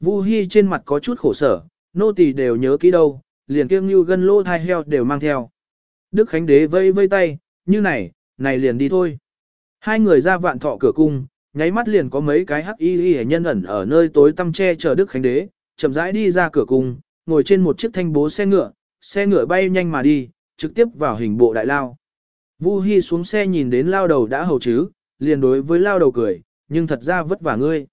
Vu Hi trên mặt có chút khổ sở, nô tỳ đều nhớ kỹ đâu, liền kiêng như gân lô thai heo đều mang theo. Đức Khánh Đế vây vây tay, như này, này liền đi thôi. Hai người ra vạn thọ cửa cung, nháy mắt liền có mấy cái hắc y y nhân ẩn ở nơi tối tăm che chờ Đức Khánh Đế, chậm rãi đi ra cửa cung, ngồi trên một chiếc thanh bố xe ngựa, xe ngựa bay nhanh mà đi, trực tiếp vào hình bộ đại lao. Vu Hi xuống xe nhìn đến lao đầu đã hầu chứ, liền đối với lao đầu cười, nhưng thật ra vất vả ngươi.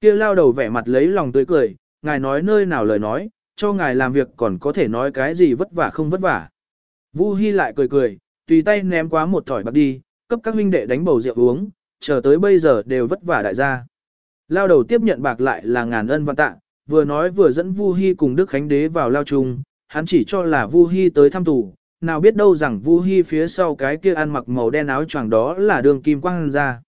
Kia lao đầu vẻ mặt lấy lòng tươi cười, ngài nói nơi nào lời nói, cho ngài làm việc còn có thể nói cái gì vất vả không vất vả. Vu Hi lại cười cười, tùy tay ném quá một thỏi bạc đi, cấp các huynh đệ đánh bầu rượu uống, chờ tới bây giờ đều vất vả đại gia. Lao đầu tiếp nhận bạc lại là ngàn ân văn tạ, vừa nói vừa dẫn Vu Hi cùng Đức Khánh Đế vào lao chung, hắn chỉ cho là Vu Hi tới thăm tù, nào biết đâu rằng Vu Hi phía sau cái kia ăn mặc màu đen áo choàng đó là đường kim quang ra.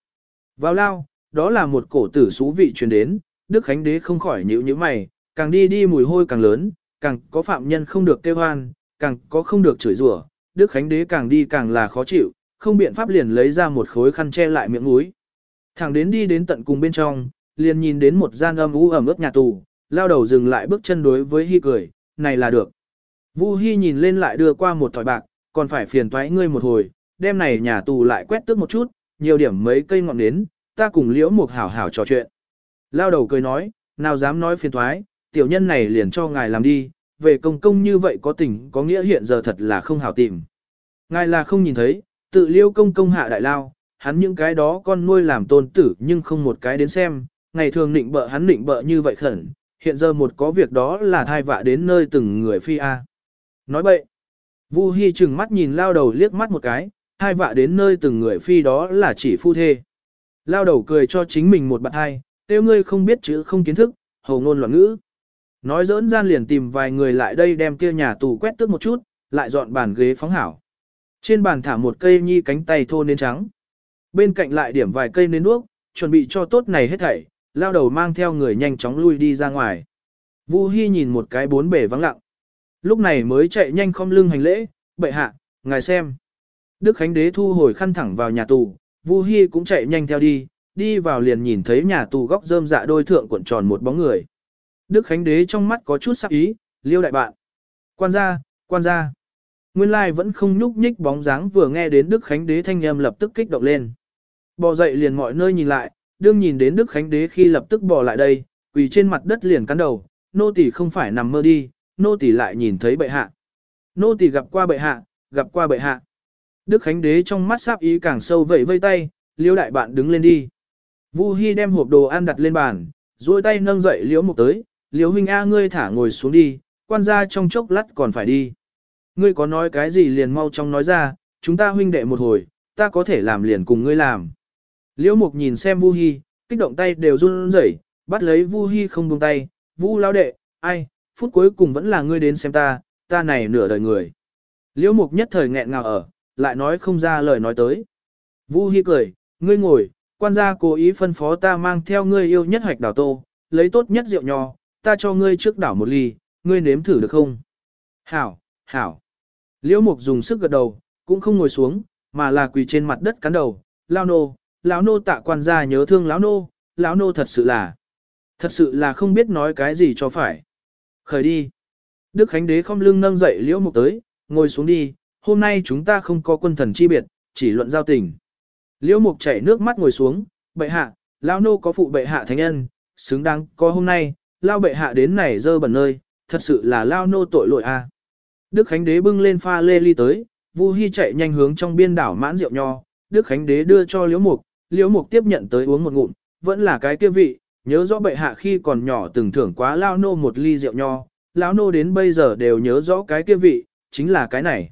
Vào lao, đó là một cổ tử xú vị truyền đến, Đức Khánh Đế không khỏi nhíu nhíu mày, càng đi đi mùi hôi càng lớn, càng có phạm nhân không được kêu hoan, càng có không được chửi rủa, Đức Khánh Đế càng đi càng là khó chịu, không biện pháp liền lấy ra một khối khăn che lại miệng mũi. Thẳng đến đi đến tận cùng bên trong, liền nhìn đến một gian âm u ẩm ướt nhà tù, lao đầu dừng lại bước chân đối với Hi cười, này là được. Vu Hi nhìn lên lại đưa qua một thỏi bạc, còn phải phiền toái ngươi một hồi, đêm này nhà tù lại quét tước một chút, nhiều điểm mấy cây ngọn nến, ta cùng liễu mục hảo hảo trò chuyện. Lao đầu cười nói, nào dám nói phiền thoái, tiểu nhân này liền cho ngài làm đi, về công công như vậy có tình có nghĩa hiện giờ thật là không hảo tìm. Ngài là không nhìn thấy, tự liêu công công hạ đại lao, hắn những cái đó con nuôi làm tôn tử nhưng không một cái đến xem, ngày thường nịnh bợ hắn nịnh bợ như vậy khẩn, hiện giờ một có việc đó là thai vạ đến nơi từng người phi A. Nói bậy, Vu Hi chừng mắt nhìn lao đầu liếc mắt một cái, thai vạ đến nơi từng người phi đó là chỉ phu thê. Lao đầu cười cho chính mình một bạn hai, tiêu ngươi không biết chữ không kiến thức, hầu ngôn loạn ngữ. Nói dỡn gian liền tìm vài người lại đây đem kia nhà tù quét tước một chút, lại dọn bàn ghế phóng hảo. Trên bàn thả một cây nhi cánh tay thô nến trắng. Bên cạnh lại điểm vài cây nến đuốc, chuẩn bị cho tốt này hết thảy, lao đầu mang theo người nhanh chóng lui đi ra ngoài. Vu Hi nhìn một cái bốn bể vắng lặng. Lúc này mới chạy nhanh khom lưng hành lễ, bệ hạ, ngài xem. Đức Khánh Đế thu hồi khăn thẳng vào nhà tù, Vu Hi cũng chạy nhanh theo đi, đi vào liền nhìn thấy nhà tù góc rơm dạ đôi thượng cuộn tròn một bóng người. Đức Khánh Đế trong mắt có chút sắc ý, liêu đại bạn. Quan gia, quan gia. Nguyên lai vẫn không nhúc nhích bóng dáng vừa nghe đến Đức Khánh Đế thanh âm lập tức kích động lên. Bò dậy liền mọi nơi nhìn lại, đương nhìn đến Đức Khánh Đế khi lập tức bò lại đây, quỳ trên mặt đất liền cắn đầu, nô tỳ không phải nằm mơ đi, nô tỳ lại nhìn thấy bệ hạ. Nô tỳ gặp qua bệ hạ, gặp qua bệ hạ. Đức Khánh Đế trong mắt sáp ý càng sâu vậy vây tay, liêu đại bạn đứng lên đi. Vu Hi đem hộp đồ ăn đặt lên bàn, duỗi tay nâng dậy liễu mục tới, liễu huynh A ngươi thả ngồi xuống đi, quan gia trong chốc lát còn phải đi. Ngươi có nói cái gì liền mau trong nói ra, chúng ta huynh đệ một hồi, ta có thể làm liền cùng ngươi làm. Liễu mục nhìn xem Vu Hi, kích động tay đều run rẩy, bắt lấy Vu Hi không buông tay, Vu lao đệ, ai, phút cuối cùng vẫn là ngươi đến xem ta, ta này nửa đời người. Liễu mục nhất thời nghẹn ngào ở, lại nói không ra lời nói tới. Vu Hi cười, ngươi ngồi, quan gia cố ý phân phó ta mang theo ngươi yêu nhất hoạch đảo tô, lấy tốt nhất rượu nho, ta cho ngươi trước đảo một ly, ngươi nếm thử được không? Hảo, hảo. Liễu mục dùng sức gật đầu, cũng không ngồi xuống, mà là quỳ trên mặt đất cắn đầu, lao nô, lão nô tạ quan gia nhớ thương lão nô, lão nô thật sự là, thật sự là không biết nói cái gì cho phải. Khởi đi. Đức Khánh Đế không lưng nâng dậy liễu mục tới, ngồi xuống đi, hôm nay chúng ta không có quân thần chi biệt, chỉ luận giao tình. Liễu mục chảy nước mắt ngồi xuống, bệ hạ, lão nô có phụ bệ hạ thánh nhân, xứng đáng có hôm nay, lao bệ hạ đến này dơ bẩn nơi, thật sự là lao nô tội lỗi a. Đức Khánh Đế bưng lên pha lê ly tới, Vu Hi chạy nhanh hướng trong biên đảo mãn rượu nho, Đức Khánh Đế đưa cho Liễu Mục, Liễu Mục tiếp nhận tới uống một ngụm, vẫn là cái kia vị, nhớ rõ bệ hạ khi còn nhỏ từng thưởng quá lao nô một ly rượu nho, lão nô đến bây giờ đều nhớ rõ cái kia vị, chính là cái này.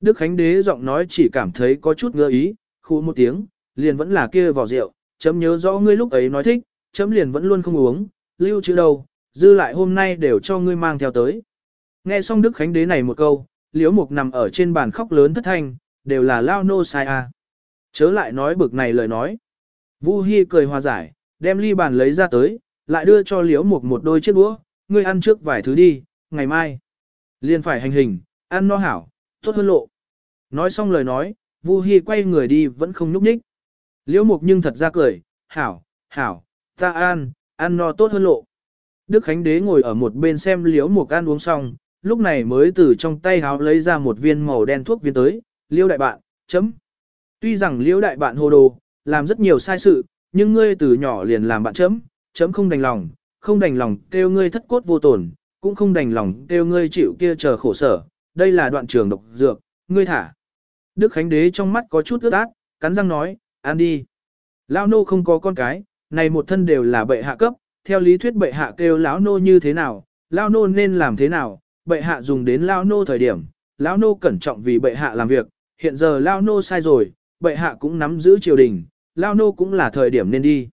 Đức Khánh Đế giọng nói chỉ cảm thấy có chút ngơ ý, khu một tiếng, liền vẫn là kia vỏ rượu, chấm nhớ rõ ngươi lúc ấy nói thích, chấm liền vẫn luôn không uống, lưu chữ đâu, dư lại hôm nay đều cho ngươi mang theo tới. Nghe xong Đức Khánh Đế này một câu, Liễu Mục nằm ở trên bàn khóc lớn thất thanh, đều là lao nô sai a. Chớ lại nói bực này lời nói. Vu Hi cười hòa giải, đem ly bàn lấy ra tới, lại đưa cho Liễu Mục một đôi chiếc đũa, ngươi ăn trước vài thứ đi, ngày mai. liền phải hành hình, ăn no hảo, tốt hơn lộ. Nói xong lời nói, Vu Hi quay người đi vẫn không nhúc nhích. Liễu Mục nhưng thật ra cười, hảo, hảo, ta ăn, ăn no tốt hơn lộ. Đức Khánh Đế ngồi ở một bên xem liễu mục ăn uống xong, lúc này mới từ trong tay háo lấy ra một viên màu đen thuốc viên tới, liễu đại bạn, chấm. Tuy rằng liễu đại bạn hồ đồ, làm rất nhiều sai sự, nhưng ngươi từ nhỏ liền làm bạn chấm, chấm không đành lòng, không đành lòng kêu ngươi thất cốt vô tổn, cũng không đành lòng kêu ngươi chịu kia chờ khổ sở, đây là đoạn trường độc dược, ngươi thả. Đức Khánh Đế trong mắt có chút ướt át, cắn răng nói, ăn đi. Lão nô không có con cái, này một thân đều là bệ hạ cấp, theo lý thuyết bệ hạ kêu lão nô như thế nào, lão nô nên làm thế nào, bệ hạ dùng đến lão nô thời điểm, lão nô cẩn trọng vì bệ hạ làm việc, hiện giờ lão nô sai rồi, bệ hạ cũng nắm giữ triều đình, lão nô cũng là thời điểm nên đi.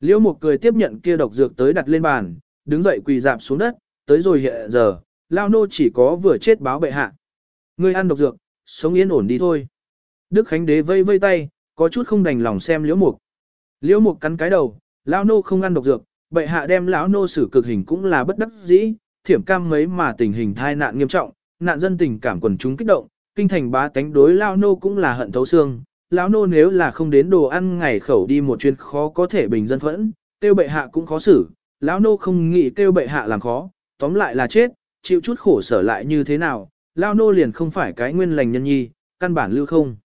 Liễu Mục cười tiếp nhận kia độc dược tới đặt lên bàn, đứng dậy quỳ dạp xuống đất, tới rồi hiện giờ, lão nô chỉ có vừa chết báo bệ hạ. Ngươi ăn độc dược, sống yên ổn đi thôi. Đức Khánh Đế vây vây tay, có chút không đành lòng xem Liễu Mục. Liễu Mục cắn cái đầu, lão nô không ăn độc dược, bệ hạ đem lão nô xử cực hình cũng là bất đắc dĩ, thiểm cam mấy mà tình hình thai nạn nghiêm trọng, nạn dân tình cảm quần chúng kích động, kinh thành bá tánh đối lão nô cũng là hận thấu xương. Lão nô nếu là không đến đồ ăn ngày khẩu đi một chuyến khó có thể bình dân phẫn, tiêu bệ hạ cũng khó xử, lão nô không nghĩ tiêu bệ hạ làm khó, tóm lại là chết, chịu chút khổ sở lại như thế nào, Lao nô liền không phải cái nguyên lành nhân nhi, căn bản lưu không.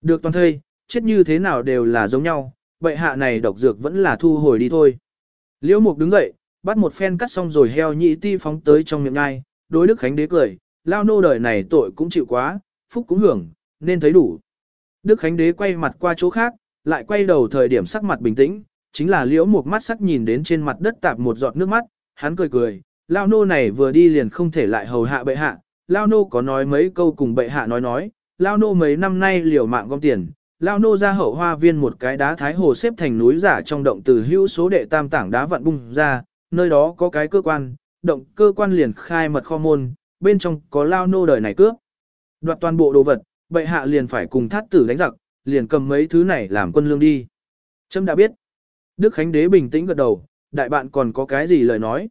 Được toàn thây, chết như thế nào đều là giống nhau, bệ hạ này độc dược vẫn là thu hồi đi thôi. Liễu Mục đứng dậy, bắt một phen cắt xong rồi heo nhị ti phóng tới trong miệng ngai, đối Đức Khánh đế cười, lao nô đời này tội cũng chịu quá, phúc cũng hưởng, nên thấy đủ. Đức Khánh đế quay mặt qua chỗ khác, lại quay đầu thời điểm sắc mặt bình tĩnh, chính là Liễu Mục mắt sắc nhìn đến trên mặt đất tạp một giọt nước mắt, hắn cười cười, lao nô này vừa đi liền không thể lại hầu hạ bệ hạ, lao nô có nói mấy câu cùng bệ hạ nói nói, lao nô mấy năm nay liều mạng gom tiền, Lao nô ra hậu hoa viên một cái đá thái hồ xếp thành núi giả trong động từ hữu số đệ tam tảng đá vặn bung ra, nơi đó có cái cơ quan, động cơ quan liền khai mật kho môn, bên trong có lao nô đời này cướp. Đoạt toàn bộ đồ vật, bệ hạ liền phải cùng thát tử đánh giặc, liền cầm mấy thứ này làm quân lương đi. Trâm đã biết. Đức Khánh Đế bình tĩnh gật đầu, đại bạn còn có cái gì lời nói.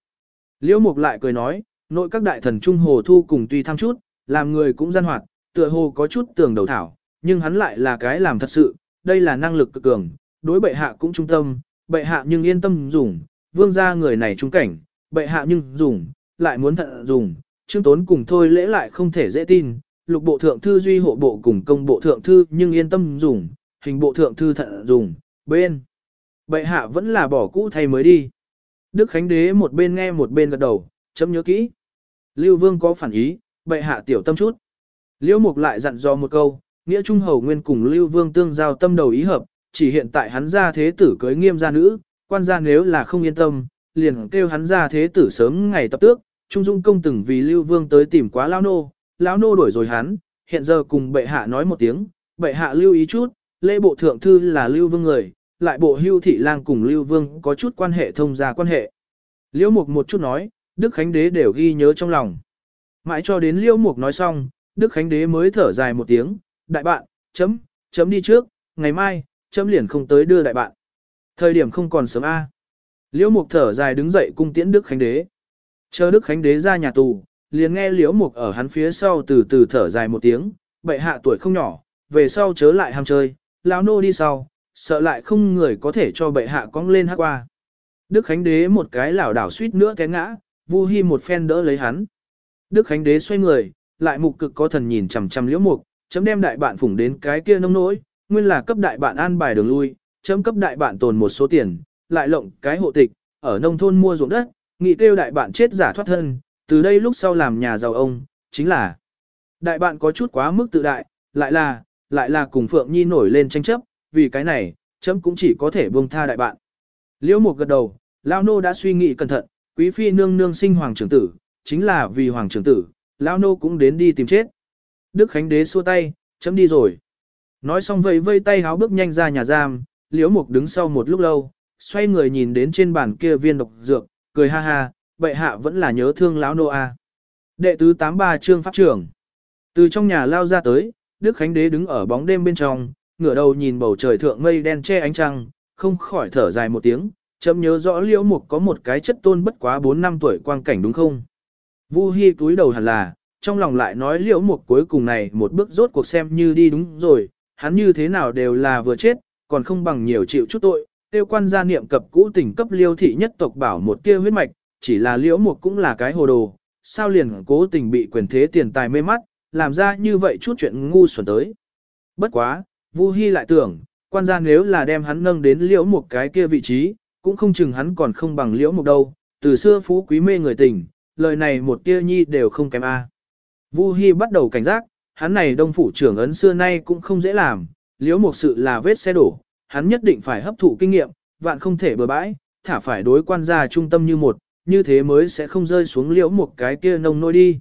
Liễu Mục lại cười nói, nội các đại thần trung hồ thu cùng tuy tham chút, làm người cũng gian hoạt, tựa hồ có chút tường đầu thảo, nhưng hắn lại là cái làm thật sự, đây là năng lực cực cường, đối bệ hạ cũng trung tâm, bệ hạ nhưng yên tâm dùng, vương gia người này trung cảnh, bệ hạ nhưng dùng, lại muốn thận dùng, trương tốn cùng thôi lễ lại không thể dễ tin, lục bộ thượng thư duy hộ bộ cùng công bộ thượng thư nhưng yên tâm dùng, hình bộ thượng thư thận dùng, bên. Bệ hạ vẫn là bỏ cũ thay mới đi. Đức Khánh Đế một bên nghe một bên gật đầu, chấm nhớ kỹ. Lưu Vương có phản ý, bệ hạ tiểu tâm chút. Liễu Mục lại dặn dò một câu, nghĩa trung hầu nguyên cùng Lưu Vương tương giao tâm đầu ý hợp, chỉ hiện tại hắn ra thế tử cưới nghiêm gia nữ, quan gia nếu là không yên tâm, liền kêu hắn ra thế tử sớm ngày tập tước, Trung Dung công từng vì Lưu Vương tới tìm quá lão nô, lão nô đuổi rồi hắn, hiện giờ cùng bệ hạ nói một tiếng, bệ hạ lưu ý chút, lễ bộ thượng thư là Lưu Vương người, lại bộ hưu thị lang cùng Lưu Vương có chút quan hệ thông gia quan hệ. Liễu Mục một chút nói, Đức Khánh Đế đều ghi nhớ trong lòng. Mãi cho đến Liễu Mục nói xong, Đức Khánh Đế mới thở dài một tiếng, đại bạn, chấm, chấm đi trước, ngày mai, chấm liền không tới đưa đại bạn. Thời điểm không còn sớm A. Liễu Mục thở dài đứng dậy cung tiễn Đức Khánh Đế. Chờ Đức Khánh Đế ra nhà tù, liền nghe Liễu Mục ở hắn phía sau từ từ thở dài một tiếng, bệ hạ tuổi không nhỏ, về sau chớ lại ham chơi, lão nô đi sau, sợ lại không người có thể cho bệ hạ cong lên hát qua. Đức Khánh Đế một cái lảo đảo suýt nữa té ngã, Vu Hi một phen đỡ lấy hắn. Đức Khánh Đế xoay người, lại mục cực có thần nhìn chằm chằm Liễu Mục, chấm đem đại bạn phủng đến cái kia nông nỗi, nguyên là cấp đại bạn an bài đường lui, chấm cấp đại bạn tồn một số tiền, lại lộng cái hộ tịch, ở nông thôn mua ruộng đất, nghị tiêu đại bạn chết giả thoát thân, từ đây lúc sau làm nhà giàu ông, chính là đại bạn có chút quá mức tự đại, lại là, lại là cùng Phượng Nhi nổi lên tranh chấp, vì cái này, chấm cũng chỉ có thể buông tha đại bạn. Liễu mục gật đầu, Lao Nô đã suy nghĩ cẩn thận, quý phi nương nương sinh hoàng trưởng tử, chính là vì hoàng trưởng tử, Lao Nô cũng đến đi tìm chết. Đức Khánh Đế xua tay, chấm đi rồi. Nói xong vậy vây tay háo bước nhanh ra nhà giam, Liễu Mục đứng sau một lúc lâu, xoay người nhìn đến trên bàn kia viên độc dược, cười ha ha, bệ hạ vẫn là nhớ thương lão nô a. Đệ tứ 83 trương pháp trưởng. Từ trong nhà lao ra tới, Đức Khánh Đế đứng ở bóng đêm bên trong, ngửa đầu nhìn bầu trời thượng mây đen che ánh trăng, không khỏi thở dài một tiếng, chấm nhớ rõ Liễu Mục có một cái chất tôn bất quá 4 năm tuổi quang cảnh đúng không? Vu Hi túi đầu hẳn là, trong lòng lại nói liễu mục cuối cùng này một bước rốt cuộc xem như đi đúng rồi, hắn như thế nào đều là vừa chết, còn không bằng nhiều chịu chút tội, tiêu quan gia niệm cập cũ tỉnh cấp liêu thị nhất tộc bảo một tia huyết mạch, chỉ là liễu mục cũng là cái hồ đồ, sao liền cố tình bị quyền thế tiền tài mê mắt, làm ra như vậy chút chuyện ngu xuẩn tới. Bất quá, Vu Hi lại tưởng, quan gia nếu là đem hắn nâng đến liễu một cái kia vị trí, cũng không chừng hắn còn không bằng liễu một đâu, từ xưa phú quý mê người tình, lời này một tia nhi đều không kém a. Vu Hi bắt đầu cảnh giác, hắn này đông phủ trưởng ấn xưa nay cũng không dễ làm, liễu một sự là vết xe đổ, hắn nhất định phải hấp thụ kinh nghiệm, vạn không thể bừa bãi, thả phải đối quan gia trung tâm như một, như thế mới sẽ không rơi xuống liễu một cái kia nông nôi đi.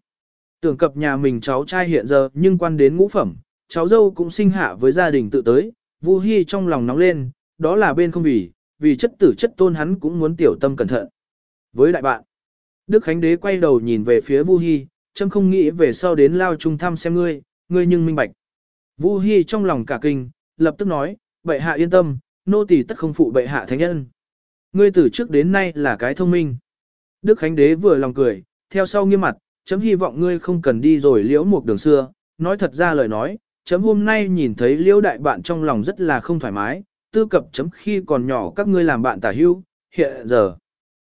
Tưởng cập nhà mình cháu trai hiện giờ nhưng quan đến ngũ phẩm, cháu dâu cũng sinh hạ với gia đình tự tới, Vu Hi trong lòng nóng lên, đó là bên không vì, vì chất tử chất tôn hắn cũng muốn tiểu tâm cẩn thận. Với đại bạn, Đức Khánh Đế quay đầu nhìn về phía Vu Hi, chấm không nghĩ về sau đến lao trung thăm xem ngươi, ngươi nhưng minh bạch. Vu Hi trong lòng cả kinh, lập tức nói, bệ hạ yên tâm, nô tỳ tất không phụ bệ hạ thánh nhân. Ngươi từ trước đến nay là cái thông minh. Đức Khánh Đế vừa lòng cười, theo sau nghiêm mặt, chấm hy vọng ngươi không cần đi rồi liễu một đường xưa, nói thật ra lời nói, chấm hôm nay nhìn thấy liễu đại bạn trong lòng rất là không thoải mái, tư cập chấm khi còn nhỏ các ngươi làm bạn tả hưu, hiện giờ.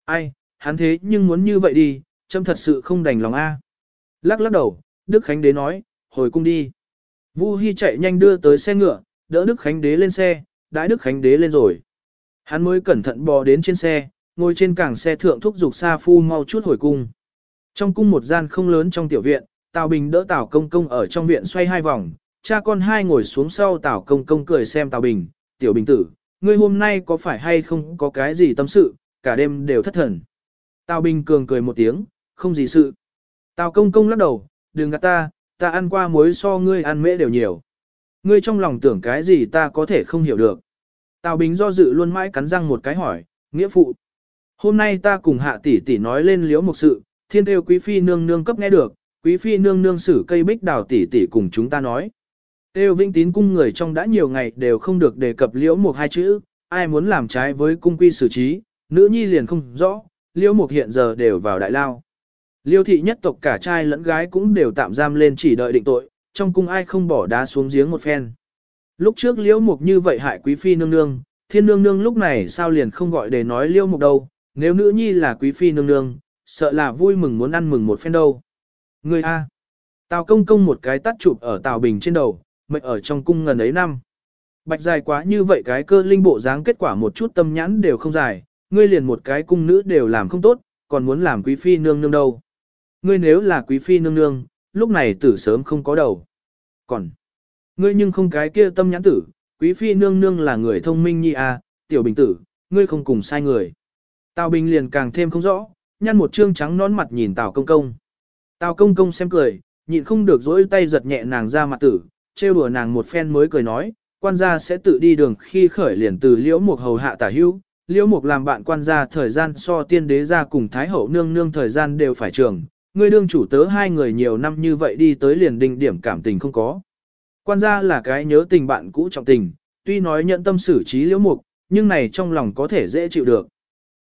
Ai, hắn thế nhưng muốn như vậy đi, chấm thật sự không đành lòng a. Lắc lắc đầu, Đức Khánh Đế nói, hồi cung đi. Vu Hi chạy nhanh đưa tới xe ngựa, đỡ Đức Khánh Đế lên xe, đãi Đức Khánh Đế lên rồi. Hắn mới cẩn thận bò đến trên xe, ngồi trên cảng xe thượng thúc dục Sa Phu mau chút hồi cung. Trong cung một gian không lớn trong tiểu viện, Tào Bình đỡ Tào Công Công ở trong viện xoay hai vòng, cha con hai ngồi xuống sau Tào Công Công cười xem Tào Bình, tiểu bình tử, ngươi hôm nay có phải hay không có cái gì tâm sự, cả đêm đều thất thần. Tào Bình cường cười một tiếng, không gì sự. Tào Công Công lắc đầu, đừng gạt ta, ta ăn qua muối so ngươi ăn mễ đều nhiều. Ngươi trong lòng tưởng cái gì ta có thể không hiểu được. Tào Bình do dự luôn mãi cắn răng một cái hỏi, nghĩa phụ. Hôm nay ta cùng hạ tỷ tỷ nói lên liễu một sự, thiên đều quý phi nương nương cấp nghe được, quý phi nương nương xử cây bích đào tỷ tỷ cùng chúng ta nói. Tiêu vinh tín cung người trong đã nhiều ngày đều không được đề cập liễu một hai chữ, ai muốn làm trái với cung quy xử trí, nữ nhi liền không rõ, liễu một hiện giờ đều vào đại lao. Liêu thị nhất tộc cả trai lẫn gái cũng đều tạm giam lên chỉ đợi định tội, trong cung ai không bỏ đá xuống giếng một phen. Lúc trước liễu mục như vậy hại quý phi nương nương, thiên nương nương lúc này sao liền không gọi để nói liễu mục đâu, nếu nữ nhi là quý phi nương nương, sợ là vui mừng muốn ăn mừng một phen đâu. Người A. Tào công công một cái tắt chụp ở Tào Bình trên đầu, mệnh ở trong cung ngần ấy năm. Bạch dài quá như vậy cái cơ linh bộ dáng kết quả một chút tâm nhãn đều không dài, ngươi liền một cái cung nữ đều làm không tốt, còn muốn làm quý phi nương nương đâu. Ngươi nếu là quý phi nương nương, lúc này tử sớm không có đầu. Còn, ngươi nhưng không cái kia tâm nhãn tử, quý phi nương nương là người thông minh nhi a, tiểu bình tử, ngươi không cùng sai người. Tào Bình liền càng thêm không rõ, nhăn một trương trắng nón mặt nhìn Tào Công Công. Tào Công Công xem cười, nhịn không được dỗi tay giật nhẹ nàng ra mặt tử, trêu đùa nàng một phen mới cười nói, quan gia sẽ tự đi đường khi khởi liền từ liễu mục hầu hạ tả hữu, liễu mục làm bạn quan gia thời gian so tiên đế ra cùng thái hậu nương nương thời gian đều phải trường, ngươi đương chủ tớ hai người nhiều năm như vậy đi tới liền đình điểm cảm tình không có. Quan gia là cái nhớ tình bạn cũ trọng tình, tuy nói nhận tâm xử trí liễu mục, nhưng này trong lòng có thể dễ chịu được.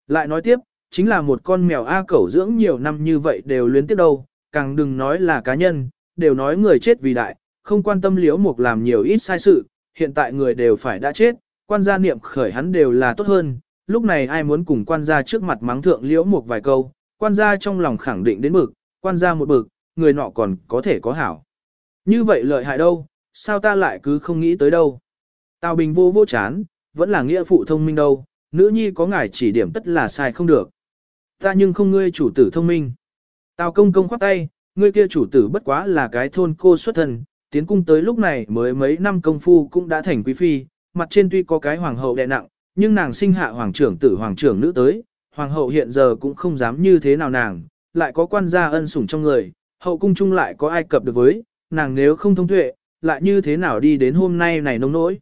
Lại nói tiếp, chính là một con mèo A cẩu dưỡng nhiều năm như vậy đều luyến tiếp đâu, càng đừng nói là cá nhân, đều nói người chết vì đại, không quan tâm liễu mục làm nhiều ít sai sự, hiện tại người đều phải đã chết, quan gia niệm khởi hắn đều là tốt hơn, lúc này ai muốn cùng quan gia trước mặt mắng thượng liễu mục vài câu, quan gia trong lòng khẳng định đến bực, quan gia một bực, người nọ còn có thể có hảo. Như vậy lợi hại đâu, sao ta lại cứ không nghĩ tới đâu. Tào Bình vô vô chán, vẫn là nghĩa phụ thông minh đâu, nữ nhi có ngài chỉ điểm tất là sai không được. Ta nhưng không ngươi chủ tử thông minh. Tào công công khoát tay, ngươi kia chủ tử bất quá là cái thôn cô xuất thân, tiến cung tới lúc này mới mấy năm công phu cũng đã thành quý phi, mặt trên tuy có cái hoàng hậu đè nặng, nhưng nàng sinh hạ hoàng trưởng tử hoàng trưởng nữ tới, hoàng hậu hiện giờ cũng không dám như thế nào nàng, lại có quan gia ân sủng trong người, hậu cung chung lại có ai cập được với, nàng nếu không thông tuệ, lại như thế nào đi đến hôm nay này nông nỗi.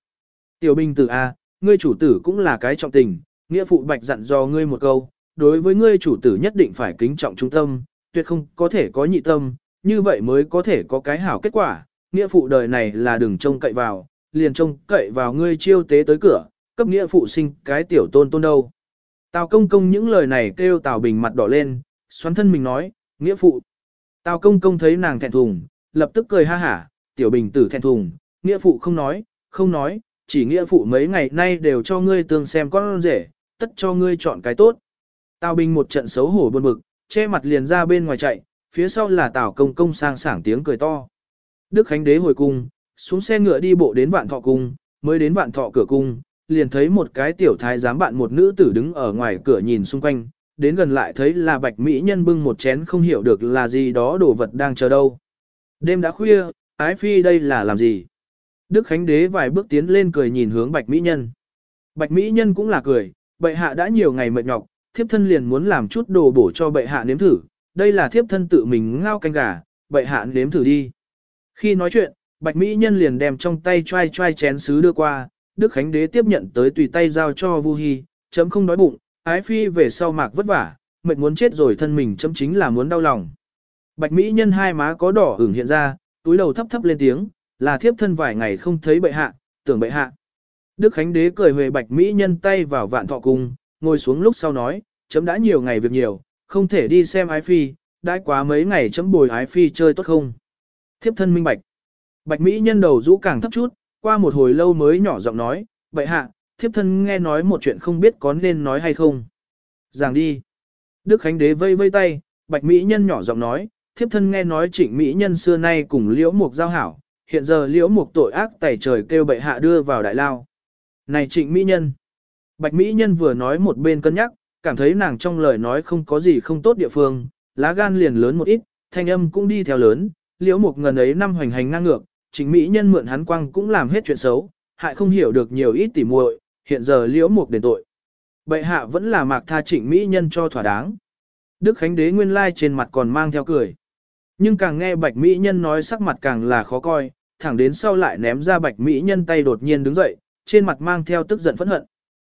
Tiểu bình tử A, ngươi chủ tử cũng là cái trọng tình, nghĩa phụ bạch dặn dò ngươi một câu, đối với ngươi chủ tử nhất định phải kính trọng trung tâm, tuyệt không có thể có nhị tâm, như vậy mới có thể có cái hảo kết quả, nghĩa phụ đời này là đừng trông cậy vào, liền trông cậy vào ngươi chiêu tế tới cửa, cấp nghĩa phụ sinh cái tiểu tôn tôn đâu. Tào công công những lời này kêu Tào Bình mặt đỏ lên, xoắn thân mình nói, nghĩa phụ. Tào công công thấy nàng thẹn thùng, lập tức cười ha hả, tiểu bình tử thẹn thùng, nghĩa phụ không nói, không nói, chỉ nghĩa phụ mấy ngày nay đều cho ngươi tương xem con rể, tất cho ngươi chọn cái tốt. Tào Bình một trận xấu hổ buồn bực, che mặt liền ra bên ngoài chạy, phía sau là Tào Công Công sang sảng tiếng cười to. Đức Khánh Đế hồi cung, xuống xe ngựa đi bộ đến vạn thọ cung, mới đến vạn thọ cửa cung, liền thấy một cái tiểu thái giám bạn một nữ tử đứng ở ngoài cửa nhìn xung quanh, đến gần lại thấy là bạch mỹ nhân bưng một chén không hiểu được là gì đó đồ vật đang chờ đâu. Đêm đã khuya, ái phi đây là làm gì? Đức Khánh Đế vài bước tiến lên cười nhìn hướng bạch mỹ nhân. Bạch mỹ nhân cũng là cười, bệ hạ đã nhiều ngày mệt nhọc, thiếp thân liền muốn làm chút đồ bổ cho bệ hạ nếm thử, đây là thiếp thân tự mình ngao canh gà, bệ hạ nếm thử đi. Khi nói chuyện, bạch mỹ nhân liền đem trong tay choai choai chén sứ đưa qua, Đức Khánh Đế tiếp nhận tới tùy tay giao cho Vu Hi, chấm không đói bụng, ái phi về sau mạc vất vả, mệt muốn chết rồi thân mình chấm chính là muốn đau lòng. Bạch Mỹ nhân hai má có đỏ ửng hiện ra, túi đầu thấp thấp lên tiếng, là thiếp thân vài ngày không thấy bệ hạ, tưởng bệ hạ. Đức Khánh Đế cười huề Bạch Mỹ nhân tay vào vạn thọ cung, ngồi xuống lúc sau nói, chấm đã nhiều ngày việc nhiều, không thể đi xem ái phi, đã quá mấy ngày chấm bồi ái phi chơi tốt không. Thiếp thân minh bạch. Bạch Mỹ nhân đầu rũ càng thấp chút, qua một hồi lâu mới nhỏ giọng nói, bệ hạ, thiếp thân nghe nói một chuyện không biết có nên nói hay không. Giảng đi. Đức Khánh Đế vây vây tay, Bạch Mỹ Nhân nhỏ giọng nói, thiếp thân nghe nói trịnh Mỹ Nhân xưa nay cùng Liễu Mục giao hảo, hiện giờ Liễu Mục tội ác tẩy trời kêu bệ hạ đưa vào đại lao. Này trịnh Mỹ Nhân. Bạch Mỹ Nhân vừa nói một bên cân nhắc, cảm thấy nàng trong lời nói không có gì không tốt địa phương, lá gan liền lớn một ít, thanh âm cũng đi theo lớn, Liễu Mục ngần ấy năm hoành hành ngang ngược, trịnh Mỹ Nhân mượn hắn quăng cũng làm hết chuyện xấu, hại không hiểu được nhiều ít tỉ muội, hiện giờ liễu mục đền tội. Bệ hạ vẫn là mạc tha trịnh mỹ nhân cho thỏa đáng. Đức Khánh Đế nguyên lai trên mặt còn mang theo cười. Nhưng càng nghe bạch mỹ nhân nói sắc mặt càng là khó coi, thẳng đến sau lại ném ra bạch mỹ nhân tay đột nhiên đứng dậy, trên mặt mang theo tức giận phẫn hận.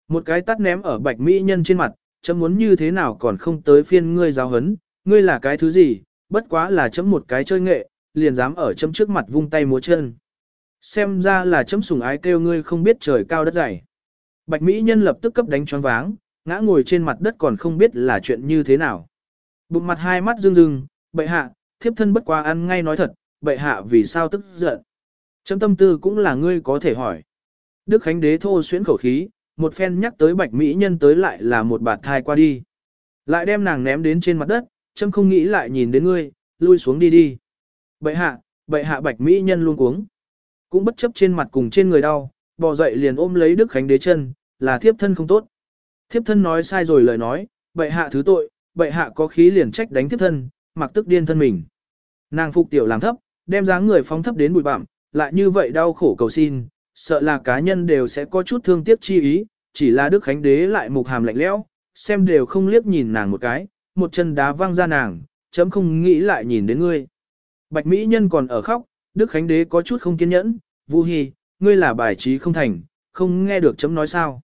Một cái tắt ném ở bạch mỹ nhân trên mặt, chấm muốn như thế nào còn không tới phiên ngươi giáo hấn, ngươi là cái thứ gì, bất quá là chấm một cái chơi nghệ, liền dám ở chấm trước mặt vung tay múa chân. Xem ra là chấm sùng ái kêu ngươi không biết trời cao đất dày. Bạch Mỹ Nhân lập tức cấp đánh choáng váng, ngã ngồi trên mặt đất còn không biết là chuyện như thế nào. Bụng mặt hai mắt rưng rưng, bệ hạ, thiếp thân bất quá ăn ngay nói thật, bệ hạ vì sao tức giận. Chấm tâm tư cũng là ngươi có thể hỏi. Đức Khánh Đế thô xuyến khẩu khí, một phen nhắc tới Bạch Mỹ Nhân tới lại là một bạt thai qua đi. Lại đem nàng ném đến trên mặt đất, châm không nghĩ lại nhìn đến ngươi, lui xuống đi đi. Bệ hạ, bệ hạ Bạch Mỹ Nhân luôn cuống. Cũng bất chấp trên mặt cùng trên người đau, bò dậy liền ôm lấy Đức Khánh Đế chân, là thiếp thân không tốt. Thiếp thân nói sai rồi lời nói, bệ hạ thứ tội, bệ hạ có khí liền trách đánh thiếp thân, mặc tức điên thân mình. Nàng phục tiểu làm thấp, đem dáng người phóng thấp đến bụi bặm, lại như vậy đau khổ cầu xin, sợ là cá nhân đều sẽ có chút thương tiếc chi ý, chỉ là Đức Khánh Đế lại mục hàm lạnh lẽo, xem đều không liếc nhìn nàng một cái, một chân đá văng ra nàng, chấm không nghĩ lại nhìn đến ngươi. Bạch Mỹ Nhân còn ở khóc, Đức Khánh Đế có chút không kiên nhẫn, Vu Hi, ngươi là bài trí không thành, không nghe được chấm nói sao.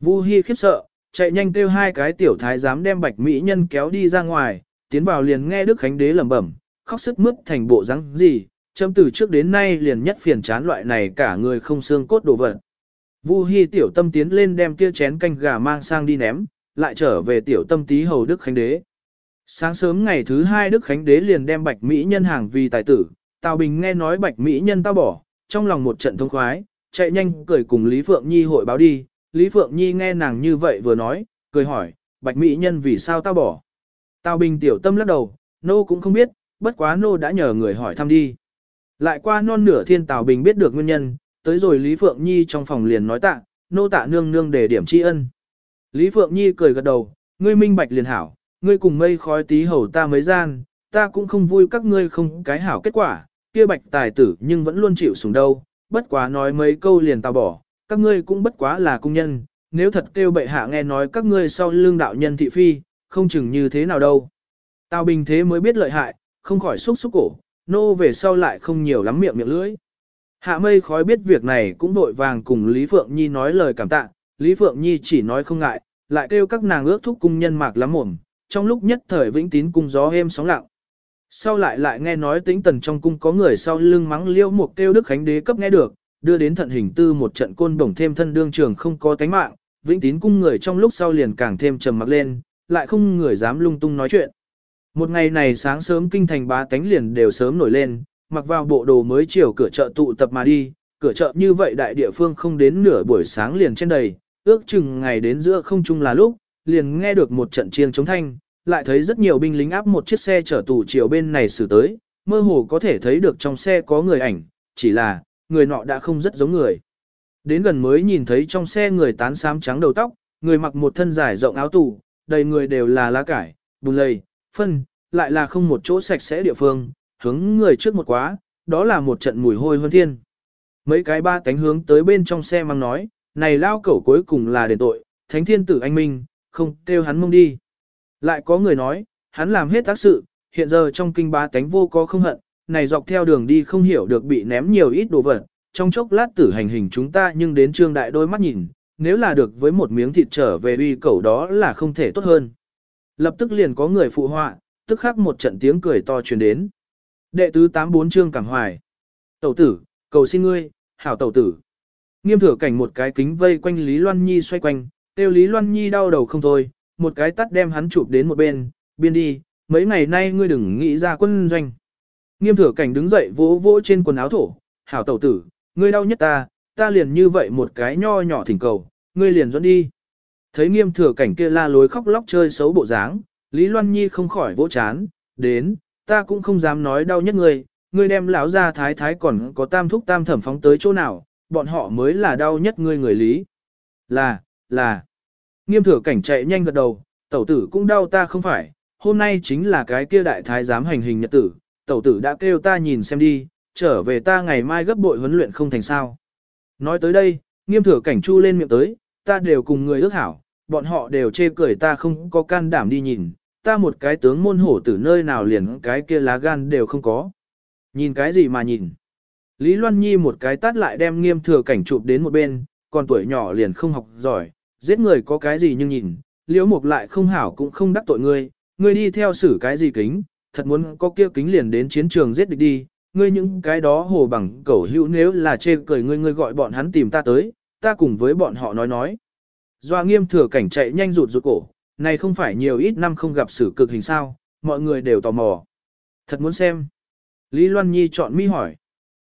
Vu Hi khiếp sợ, chạy nhanh kêu hai cái tiểu thái giám đem bạch mỹ nhân kéo đi ra ngoài, tiến vào liền nghe Đức Khánh Đế lẩm bẩm, khóc sức mướt thành bộ răng gì, chấm từ trước đến nay liền nhất phiền chán loại này cả người không xương cốt đồ vật. Vu Hi tiểu tâm tiến lên đem kia chén canh gà mang sang đi ném, lại trở về tiểu tâm tí hầu Đức Khánh Đế. Sáng sớm ngày thứ hai Đức Khánh Đế liền đem bạch mỹ nhân hàng vì tài tử, Tào Bình nghe nói bạch mỹ nhân tao bỏ, trong lòng một trận thông khoái, chạy nhanh cười cùng Lý Phượng Nhi hội báo đi, Lý Phượng Nhi nghe nàng như vậy vừa nói, cười hỏi, bạch mỹ nhân vì sao tao bỏ. Tào Bình tiểu tâm lắc đầu, nô cũng không biết, bất quá nô đã nhờ người hỏi thăm đi. Lại qua non nửa thiên Tào Bình biết được nguyên nhân, tới rồi Lý Phượng Nhi trong phòng liền nói tạ, nô tạ nương nương để điểm tri ân. Lý Phượng Nhi cười gật đầu, ngươi minh bạch liền hảo, ngươi cùng mây khói tí hầu ta mới gian, ta cũng không vui các ngươi không cái hảo kết quả, kia bạch tài tử nhưng vẫn luôn chịu sủng đâu, bất quá nói mấy câu liền tao bỏ, các ngươi cũng bất quá là cung nhân, nếu thật kêu bệ hạ nghe nói các ngươi sau lương đạo nhân thị phi, không chừng như thế nào đâu. Tào bình thế mới biết lợi hại, không khỏi xúc xúc cổ, nô về sau lại không nhiều lắm miệng miệng lưỡi. Hạ mây khói biết việc này cũng vội vàng cùng Lý Phượng Nhi nói lời cảm tạ, Lý Phượng Nhi chỉ nói không ngại, lại kêu các nàng ước thúc cung nhân mạc lắm mồm, trong lúc nhất thời vĩnh tín cung gió êm sóng lặng. Sau lại lại nghe nói tĩnh tần trong cung có người sau lưng mắng liêu một kêu Đức Khánh Đế cấp nghe được, đưa đến thận hình tư một trận côn bổng thêm thân đương trường không có tánh mạng, vĩnh tín cung người trong lúc sau liền càng thêm trầm mặc lên, lại không người dám lung tung nói chuyện. Một ngày này sáng sớm kinh thành bá tánh liền đều sớm nổi lên, mặc vào bộ đồ mới chiều cửa chợ tụ tập mà đi, cửa chợ như vậy đại địa phương không đến nửa buổi sáng liền trên đầy, ước chừng ngày đến giữa không trung là lúc, liền nghe được một trận chiêng chống thanh, lại thấy rất nhiều binh lính áp một chiếc xe chở tù chiều bên này xử tới, mơ hồ có thể thấy được trong xe có người ảnh, chỉ là, người nọ đã không rất giống người. Đến gần mới nhìn thấy trong xe người tán xám trắng đầu tóc, người mặc một thân dài rộng áo tù, đầy người đều là lá cải, bùn lầy, phân, lại là không một chỗ sạch sẽ địa phương, hướng người trước một quá, đó là một trận mùi hôi hơn thiên. Mấy cái ba cánh hướng tới bên trong xe mang nói, này lao cẩu cuối cùng là đền tội, thánh thiên tử anh minh, không kêu hắn mông đi. Lại có người nói, hắn làm hết tác sự, hiện giờ trong kinh ba tánh vô có không hận, này dọc theo đường đi không hiểu được bị ném nhiều ít đồ vật, trong chốc lát tử hành hình chúng ta nhưng đến trương đại đôi mắt nhìn, nếu là được với một miếng thịt trở về uy cẩu đó là không thể tốt hơn. Lập tức liền có người phụ họa, tức khắc một trận tiếng cười to truyền đến. Đệ tứ 84 trương cảm hoài. Tẩu tử, cầu xin ngươi, hảo tẩu tử. Nghiêm thừa cảnh một cái kính vây quanh Lý Loan Nhi xoay quanh, tiêu Lý Loan Nhi đau đầu không thôi, một cái tắt đem hắn chụp đến một bên, biên đi, mấy ngày nay ngươi đừng nghĩ ra quân doanh. Nghiêm thừa cảnh đứng dậy vỗ vỗ trên quần áo thổ, hảo tẩu tử, ngươi đau nhất ta, ta liền như vậy một cái nho nhỏ thỉnh cầu, ngươi liền dẫn đi. Thấy nghiêm thừa cảnh kia la lối khóc lóc chơi xấu bộ dáng, Lý Loan Nhi không khỏi vỗ chán, đến, ta cũng không dám nói đau nhất ngươi, ngươi đem lão ra thái thái còn có tam thúc tam thẩm phóng tới chỗ nào, bọn họ mới là đau nhất ngươi người Lý. Là, là, nghiêm thừa cảnh chạy nhanh gật đầu, tẩu tử cũng đau ta không phải, hôm nay chính là cái kia đại thái giám hành hình nhật tử, tẩu tử đã kêu ta nhìn xem đi, trở về ta ngày mai gấp bội huấn luyện không thành sao. Nói tới đây, nghiêm thừa cảnh chu lên miệng tới, ta đều cùng người ước hảo, bọn họ đều chê cười ta không có can đảm đi nhìn, ta một cái tướng môn hổ tử nơi nào liền cái kia lá gan đều không có. Nhìn cái gì mà nhìn. Lý Loan Nhi một cái tát lại đem nghiêm thừa cảnh chụp đến một bên, còn tuổi nhỏ liền không học giỏi, giết người có cái gì nhưng nhìn, liễu mục lại không hảo cũng không đắc tội ngươi, ngươi đi theo xử cái gì kính, thật muốn có kia kính liền đến chiến trường giết địch đi, ngươi những cái đó hồ bằng cẩu hữu nếu là chê cười ngươi ngươi gọi bọn hắn tìm ta tới, ta cùng với bọn họ nói nói. Doa nghiêm thừa cảnh chạy nhanh rụt rụt cổ, này không phải nhiều ít năm không gặp xử cực hình sao, mọi người đều tò mò. Thật muốn xem. Lý Loan Nhi chọn mi hỏi.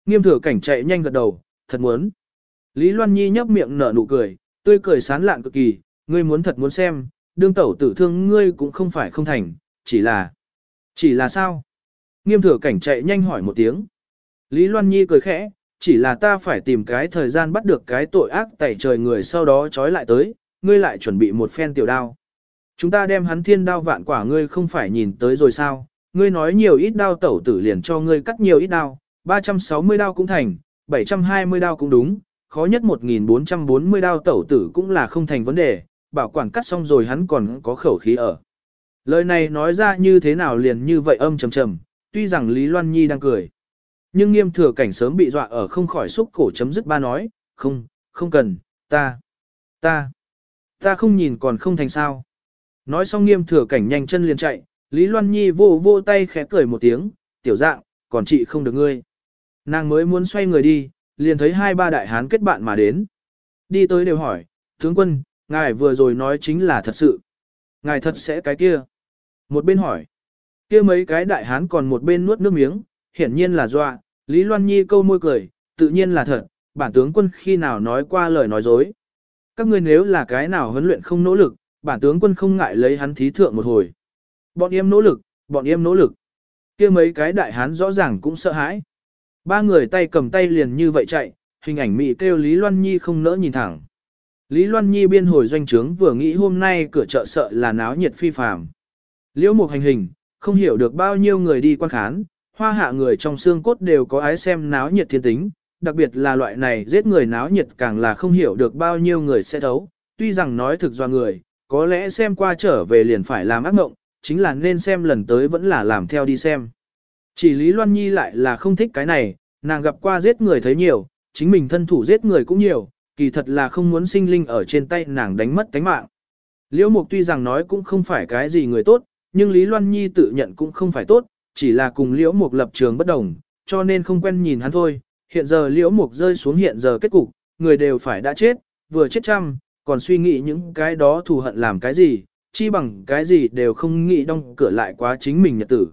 Nghiêm thừa cảnh chạy nhanh gật đầu, thật muốn. Lý Loan Nhi nhấp miệng nở nụ cười, tươi cười sán lạn cực kỳ, ngươi muốn thật muốn xem, đương tẩu tử thương ngươi cũng không phải không thành, chỉ là... Chỉ là sao? Nghiêm thừa cảnh chạy nhanh hỏi một tiếng. Lý Loan Nhi cười khẽ, chỉ là ta phải tìm cái thời gian bắt được cái tội ác tẩy trời người sau đó trói lại tới, ngươi lại chuẩn bị một phen tiểu đao. Chúng ta đem hắn thiên đao vạn quả ngươi không phải nhìn tới rồi sao, ngươi nói nhiều ít đao tẩu tử liền cho ngươi cắt nhiều ít đao, 360 đao cũng thành, 720 đao cũng đúng, khó nhất 1440 đao tẩu tử cũng là không thành vấn đề, bảo quản cắt xong rồi hắn còn có khẩu khí ở. Lời này nói ra như thế nào liền như vậy âm trầm trầm, tuy rằng Lý Loan Nhi đang cười. Nhưng nghiêm thừa cảnh sớm bị dọa ở không khỏi xúc cổ chấm dứt ba nói, không, không cần, ta, ta, ta không nhìn còn không thành sao. Nói xong nghiêm thừa cảnh nhanh chân liền chạy, Lý Loan Nhi vô vô tay khẽ cười một tiếng, tiểu dạng, còn chị không được ngươi. Nàng mới muốn xoay người đi, liền thấy hai ba đại hán kết bạn mà đến. Đi tới đều hỏi, tướng quân, ngài vừa rồi nói chính là thật sự. Ngài thật sẽ cái kia. Một bên hỏi, kia mấy cái đại hán còn một bên nuốt nước miếng, hiển nhiên là dọa, Lý Loan Nhi câu môi cười, tự nhiên là thật, bản tướng quân khi nào nói qua lời nói dối. Các ngươi nếu là cái nào huấn luyện không nỗ lực, bản tướng quân không ngại lấy hắn thí thượng một hồi. Bọn em nỗ lực, bọn em nỗ lực. kia mấy cái đại hán rõ ràng cũng sợ hãi. Ba người tay cầm tay liền như vậy chạy, hình ảnh mị kêu Lý Loan Nhi không nỡ nhìn thẳng. Lý Loan Nhi biên hồi doanh trướng vừa nghĩ hôm nay cửa chợ sợ là náo nhiệt phi phàm. Liễu một hành hình, không hiểu được bao nhiêu người đi quan khán, hoa hạ người trong xương cốt đều có ái xem náo nhiệt thiên tính, đặc biệt là loại này giết người náo nhiệt càng là không hiểu được bao nhiêu người sẽ thấu, tuy rằng nói thực do người, có lẽ xem qua trở về liền phải làm ác mộng, chính là nên xem lần tới vẫn là làm theo đi xem. Chỉ Lý Loan Nhi lại là không thích cái này, nàng gặp qua giết người thấy nhiều, chính mình thân thủ giết người cũng nhiều, kỳ thật là không muốn sinh linh ở trên tay nàng đánh mất tánh mạng. Liễu Mục tuy rằng nói cũng không phải cái gì người tốt, nhưng Lý Loan Nhi tự nhận cũng không phải tốt, chỉ là cùng Liễu Mục lập trường bất đồng, cho nên không quen nhìn hắn thôi. Hiện giờ Liễu Mục rơi xuống hiện giờ kết cục, người đều phải đã chết, vừa chết trăm, còn suy nghĩ những cái đó thù hận làm cái gì, chi bằng cái gì đều không nghĩ đong cửa lại quá chính mình nhật tử.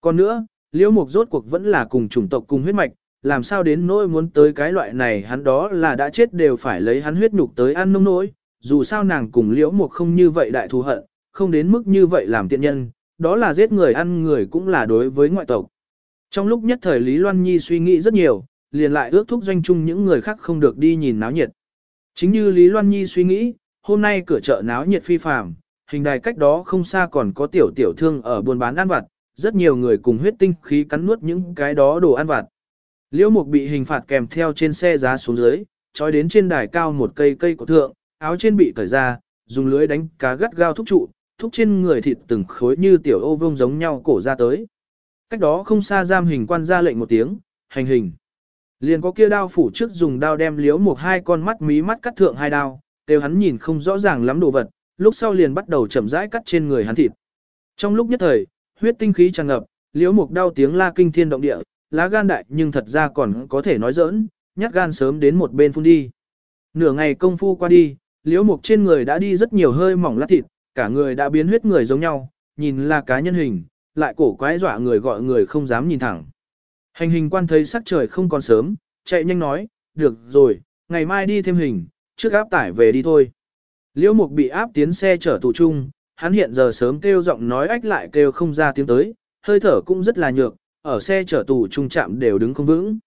Còn nữa, Liễu Mục rốt cuộc vẫn là cùng chủng tộc cùng huyết mạch, làm sao đến nỗi muốn tới cái loại này hắn đó là đã chết đều phải lấy hắn huyết nhục tới ăn nông nỗi, dù sao nàng cùng liễu mục không như vậy đại thù hận, không đến mức như vậy làm tiện nhân, đó là giết người ăn người cũng là đối với ngoại tộc. Trong lúc nhất thời Lý Loan Nhi suy nghĩ rất nhiều, liền lại ước thúc doanh chung những người khác không được đi nhìn náo nhiệt. Chính như Lý Loan Nhi suy nghĩ, hôm nay cửa chợ náo nhiệt phi phàm, hình đài cách đó không xa còn có tiểu tiểu thương ở buôn bán ăn vặt, rất nhiều người cùng huyết tinh khí cắn nuốt những cái đó đồ ăn vặt. Liễu Mục bị hình phạt kèm theo trên xe giá xuống dưới, trói đến trên đài cao một cây cây của thượng, áo trên bị cởi ra, dùng lưới đánh cá gắt gao thúc trụ, thúc trên người thịt từng khối như tiểu ô vông giống nhau cổ ra tới. Cách đó không xa giam hình quan ra lệnh một tiếng, hành hình. Liền có kia đao phủ trước dùng đao đem liếu một hai con mắt mí mắt cắt thượng hai đao, đều hắn nhìn không rõ ràng lắm đồ vật, lúc sau liền bắt đầu chậm rãi cắt trên người hắn thịt. Trong lúc nhất thời, huyết tinh khí tràn ngập, liễu mục đau tiếng la kinh thiên động địa, lá gan đại nhưng thật ra còn có thể nói giỡn, nhát gan sớm đến một bên phun đi. Nửa ngày công phu qua đi, liễu mục trên người đã đi rất nhiều hơi mỏng lát thịt, cả người đã biến huyết người giống nhau, nhìn là cá nhân hình, lại cổ quái dọa người gọi người không dám nhìn thẳng. Hành hình quan thấy sắc trời không còn sớm, chạy nhanh nói, được rồi, ngày mai đi thêm hình, trước áp tải về đi thôi. Liễu mục bị áp tiến xe chở tù chung, hắn hiện giờ sớm kêu giọng nói ách lại kêu không ra tiếng tới, hơi thở cũng rất là nhược, ở xe chở tù trung chạm đều đứng không vững.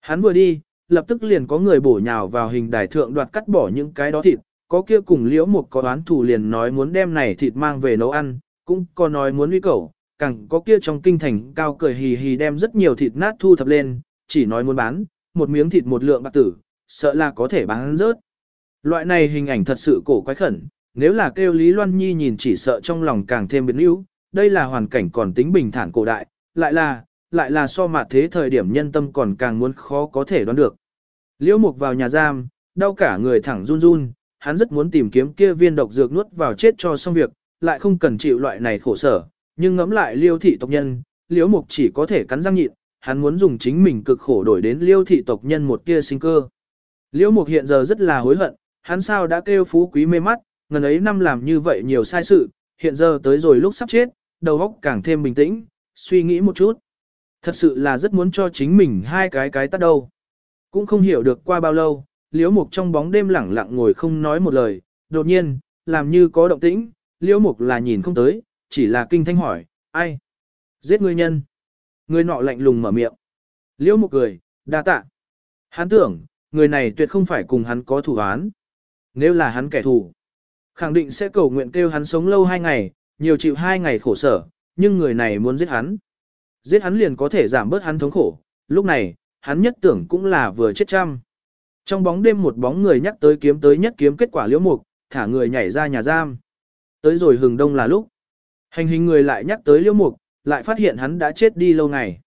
Hắn vừa đi, lập tức liền có người bổ nhào vào hình đài thượng đoạt cắt bỏ những cái đó thịt, có kia cùng liễu một có đoán thủ liền nói muốn đem này thịt mang về nấu ăn, cũng có nói muốn uy cẩu, càng có kia trong kinh thành cao cười hì hì đem rất nhiều thịt nát thu thập lên, chỉ nói muốn bán, một miếng thịt một lượng bạc tử, sợ là có thể bán rớt. Loại này hình ảnh thật sự cổ quái khẩn, nếu là kêu Lý Loan Nhi nhìn chỉ sợ trong lòng càng thêm biến yếu, đây là hoàn cảnh còn tính bình thản cổ đại, lại là, lại là so mặt thế thời điểm nhân tâm còn càng muốn khó có thể đoán được. Liễu Mục vào nhà giam, đau cả người thẳng run run, hắn rất muốn tìm kiếm kia viên độc dược nuốt vào chết cho xong việc, lại không cần chịu loại này khổ sở, nhưng ngẫm lại liêu thị tộc nhân, liễu mục chỉ có thể cắn răng nhịn, hắn muốn dùng chính mình cực khổ đổi đến liêu thị tộc nhân một tia sinh cơ. Liễu mục hiện giờ rất là hối hận, hắn sao đã kêu phú quý mê mắt, ngần ấy năm làm như vậy nhiều sai sự, hiện giờ tới rồi lúc sắp chết, đầu óc càng thêm bình tĩnh, suy nghĩ một chút. Thật sự là rất muốn cho chính mình hai cái cái tắt đâu. Cũng không hiểu được qua bao lâu, liễu mục trong bóng đêm lẳng lặng ngồi không nói một lời, đột nhiên, làm như có động tĩnh, liễu mục là nhìn không tới, chỉ là kinh thanh hỏi, ai? Giết người nhân. Người nọ lạnh lùng mở miệng. Liễu mục cười, đa tạ. Hắn tưởng, người này tuyệt không phải cùng hắn có thủ án. Nếu là hắn kẻ thù, khẳng định sẽ cầu nguyện kêu hắn sống lâu hai ngày, nhiều chịu hai ngày khổ sở, nhưng người này muốn giết hắn. Giết hắn liền có thể giảm bớt hắn thống khổ, lúc này, hắn nhất tưởng cũng là vừa chết trăm. Trong bóng đêm một bóng người nhắc tới kiếm tới nhất kiếm kết quả liễu mục, thả người nhảy ra nhà giam. Tới rồi hừng đông là lúc. Hành hình người lại nhắc tới liễu mục, lại phát hiện hắn đã chết đi lâu ngày.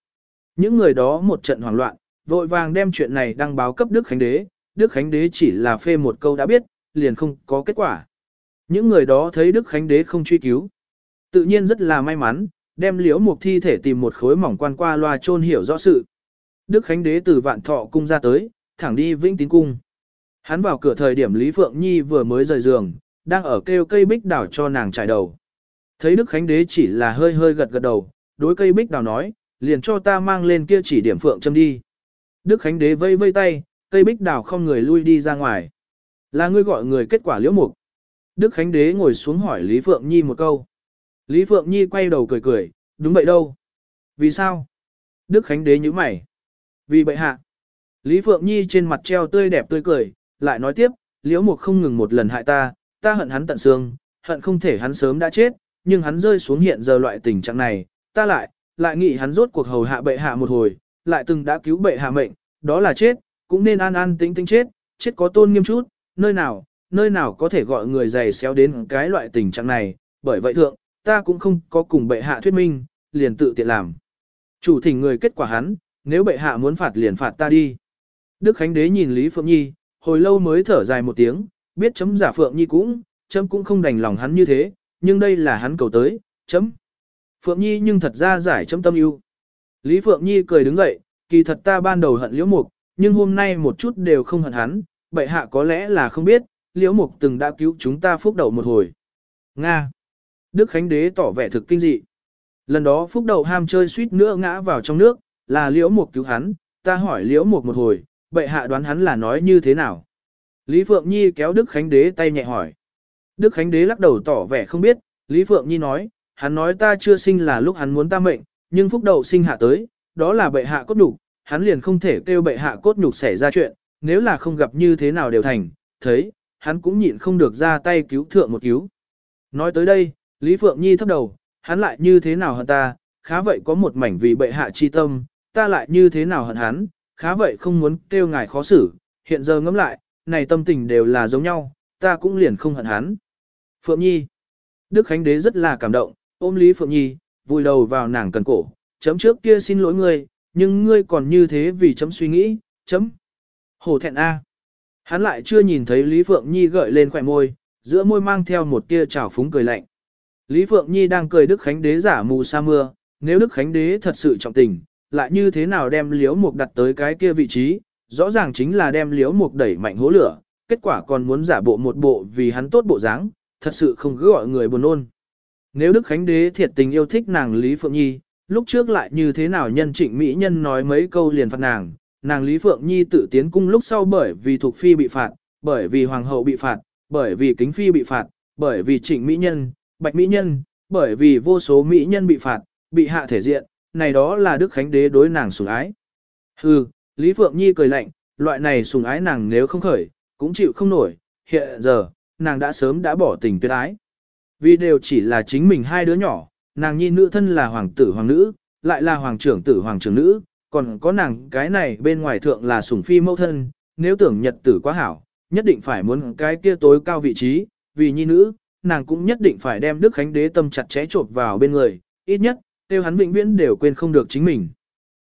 Những người đó một trận hoảng loạn, vội vàng đem chuyện này đăng báo cấp Đức Khánh Đế. Đức Khánh Đế chỉ là phê một câu đã biết, liền không có kết quả. Những người đó thấy Đức Khánh Đế không truy cứu. Tự nhiên rất là may mắn, đem liễu mục thi thể tìm một khối mỏng quan qua loa chôn hiểu rõ sự. Đức Khánh Đế từ vạn thọ cung ra tới, thẳng đi Vĩnh Tín Cung. Hắn vào cửa thời điểm Lý Phượng Nhi vừa mới rời giường, đang ở kêu cây bích đào cho nàng trải đầu. Thấy Đức Khánh Đế chỉ là hơi hơi gật gật đầu, đối cây bích đào nói, liền cho ta mang lên kia chỉ điểm Phượng châm đi. Đức Khánh Đế vây vây tay, cây bích đào không người lui đi ra ngoài. Là ngươi gọi người kết quả liễu mục. Đức Khánh Đế ngồi xuống hỏi Lý Phượng Nhi một câu. Lý Phượng Nhi quay đầu cười cười, đúng vậy đâu. Vì sao? Đức Khánh Đế nhíu mày. Vì bệ hạ. Lý Phượng Nhi trên mặt treo tươi đẹp tươi cười, lại nói tiếp, Liễu Mục không ngừng một lần hại ta, ta hận hắn tận xương, hận không thể hắn sớm đã chết, nhưng hắn rơi xuống hiện giờ loại tình trạng này, ta lại, lại nghĩ hắn rốt cuộc hầu hạ bệ hạ một hồi, lại từng đã cứu bệ hạ mệnh, đó là chết, cũng nên an an tĩnh tĩnh chết, chết có tôn nghiêm chút, nơi nào, nơi nào có thể gọi người dày xéo đến cái loại tình trạng này, bởi vậy thượng, ta cũng không có cùng bệ hạ thuyết minh, liền tự tiện làm. Chủ thỉnh người kết quả hắn, nếu bệ hạ muốn phạt liền phạt ta đi. Đức Khánh Đế nhìn Lý Phượng Nhi, hồi lâu mới thở dài một tiếng, biết chấm giả Phượng Nhi cũng, chấm cũng không đành lòng hắn như thế, nhưng đây là hắn cầu tới, chấm. Phượng Nhi nhưng thật ra giải chấm tâm ưu. Lý Phượng Nhi cười đứng dậy, kỳ thật ta ban đầu hận Liễu Mục, nhưng hôm nay một chút đều không hận hắn, bệ hạ có lẽ là không biết, Liễu Mục từng đã cứu chúng ta phúc đầu một hồi. Nga. Đức Khánh Đế tỏ vẻ thực kinh dị. Lần đó phúc đầu ham chơi suýt nữa ngã vào trong nước, là Liễu Mục cứu hắn, ta hỏi Liễu Mục một hồi, bệ hạ đoán hắn là nói như thế nào. Lý Phượng Nhi kéo Đức Khánh Đế tay nhẹ hỏi. Đức Khánh Đế lắc đầu tỏ vẻ không biết, Lý Phượng Nhi nói, hắn nói ta chưa sinh là lúc hắn muốn ta mệnh, nhưng phúc đầu sinh hạ tới, đó là bệ hạ cốt nhục, hắn liền không thể kêu bệ hạ cốt nhục xảy ra chuyện, nếu là không gặp như thế nào đều thành, thấy, hắn cũng nhịn không được ra tay cứu thượng một cứu. Nói tới đây, Lý Phượng Nhi thấp đầu, hắn lại như thế nào hận ta, khá vậy có một mảnh vì bệ hạ chi tâm, ta lại như thế nào hận hắn, khá vậy không muốn kêu ngài khó xử, hiện giờ ngẫm lại, này tâm tình đều là giống nhau, ta cũng liền không hận hắn. Phượng Nhi Đức Khánh Đế rất là cảm động, ôm Lý Phượng Nhi, vùi đầu vào nàng cần cổ, chấm trước kia xin lỗi ngươi, nhưng ngươi còn như thế vì chấm suy nghĩ, chấm. Hổ thẹn A. Hắn lại chưa nhìn thấy Lý Phượng Nhi gợi lên khỏe môi, giữa môi mang theo một tia trào phúng cười lạnh. Lý Phượng Nhi đang cười Đức Khánh Đế giả mù sa mưa, nếu Đức Khánh Đế thật sự trọng tình, lại như thế nào đem liếu mục đặt tới cái kia vị trí, rõ ràng chính là đem liếu mục đẩy mạnh hố lửa, kết quả còn muốn giả bộ một bộ vì hắn tốt bộ dáng, thật sự không cứ gọi người buồn ôn. Nếu Đức Khánh Đế thiệt tình yêu thích nàng Lý Phượng Nhi, lúc trước lại như thế nào nhân trịnh Mỹ Nhân nói mấy câu liền phạt nàng, nàng Lý Phượng Nhi tự tiến cung lúc sau bởi vì thuộc phi bị phạt, bởi vì hoàng hậu bị phạt, bởi vì kính phi bị phạt, bởi vì trịnh Mỹ Nhân, bạch Mỹ Nhân, bởi vì vô số Mỹ Nhân bị phạt, bị hạ thể diện, này đó là Đức Khánh Đế đối nàng sủng ái. Hừ, Lý Phượng Nhi cười lạnh, loại này sủng ái nàng nếu không khởi, cũng chịu không nổi, hiện giờ, nàng đã sớm đã bỏ tình tuyệt ái. Vì đều chỉ là chính mình hai đứa nhỏ, nàng nhi nữ thân là hoàng tử hoàng nữ, lại là hoàng trưởng tử hoàng trưởng nữ, còn có nàng cái này bên ngoài thượng là sủng phi mẫu thân, nếu tưởng nhật tử quá hảo, nhất định phải muốn cái kia tối cao vị trí, vì nhi nữ, nàng cũng nhất định phải đem Đức Khánh Đế tâm chặt chẽ chộp vào bên người, ít nhất, tiêu hắn vĩnh viễn đều quên không được chính mình.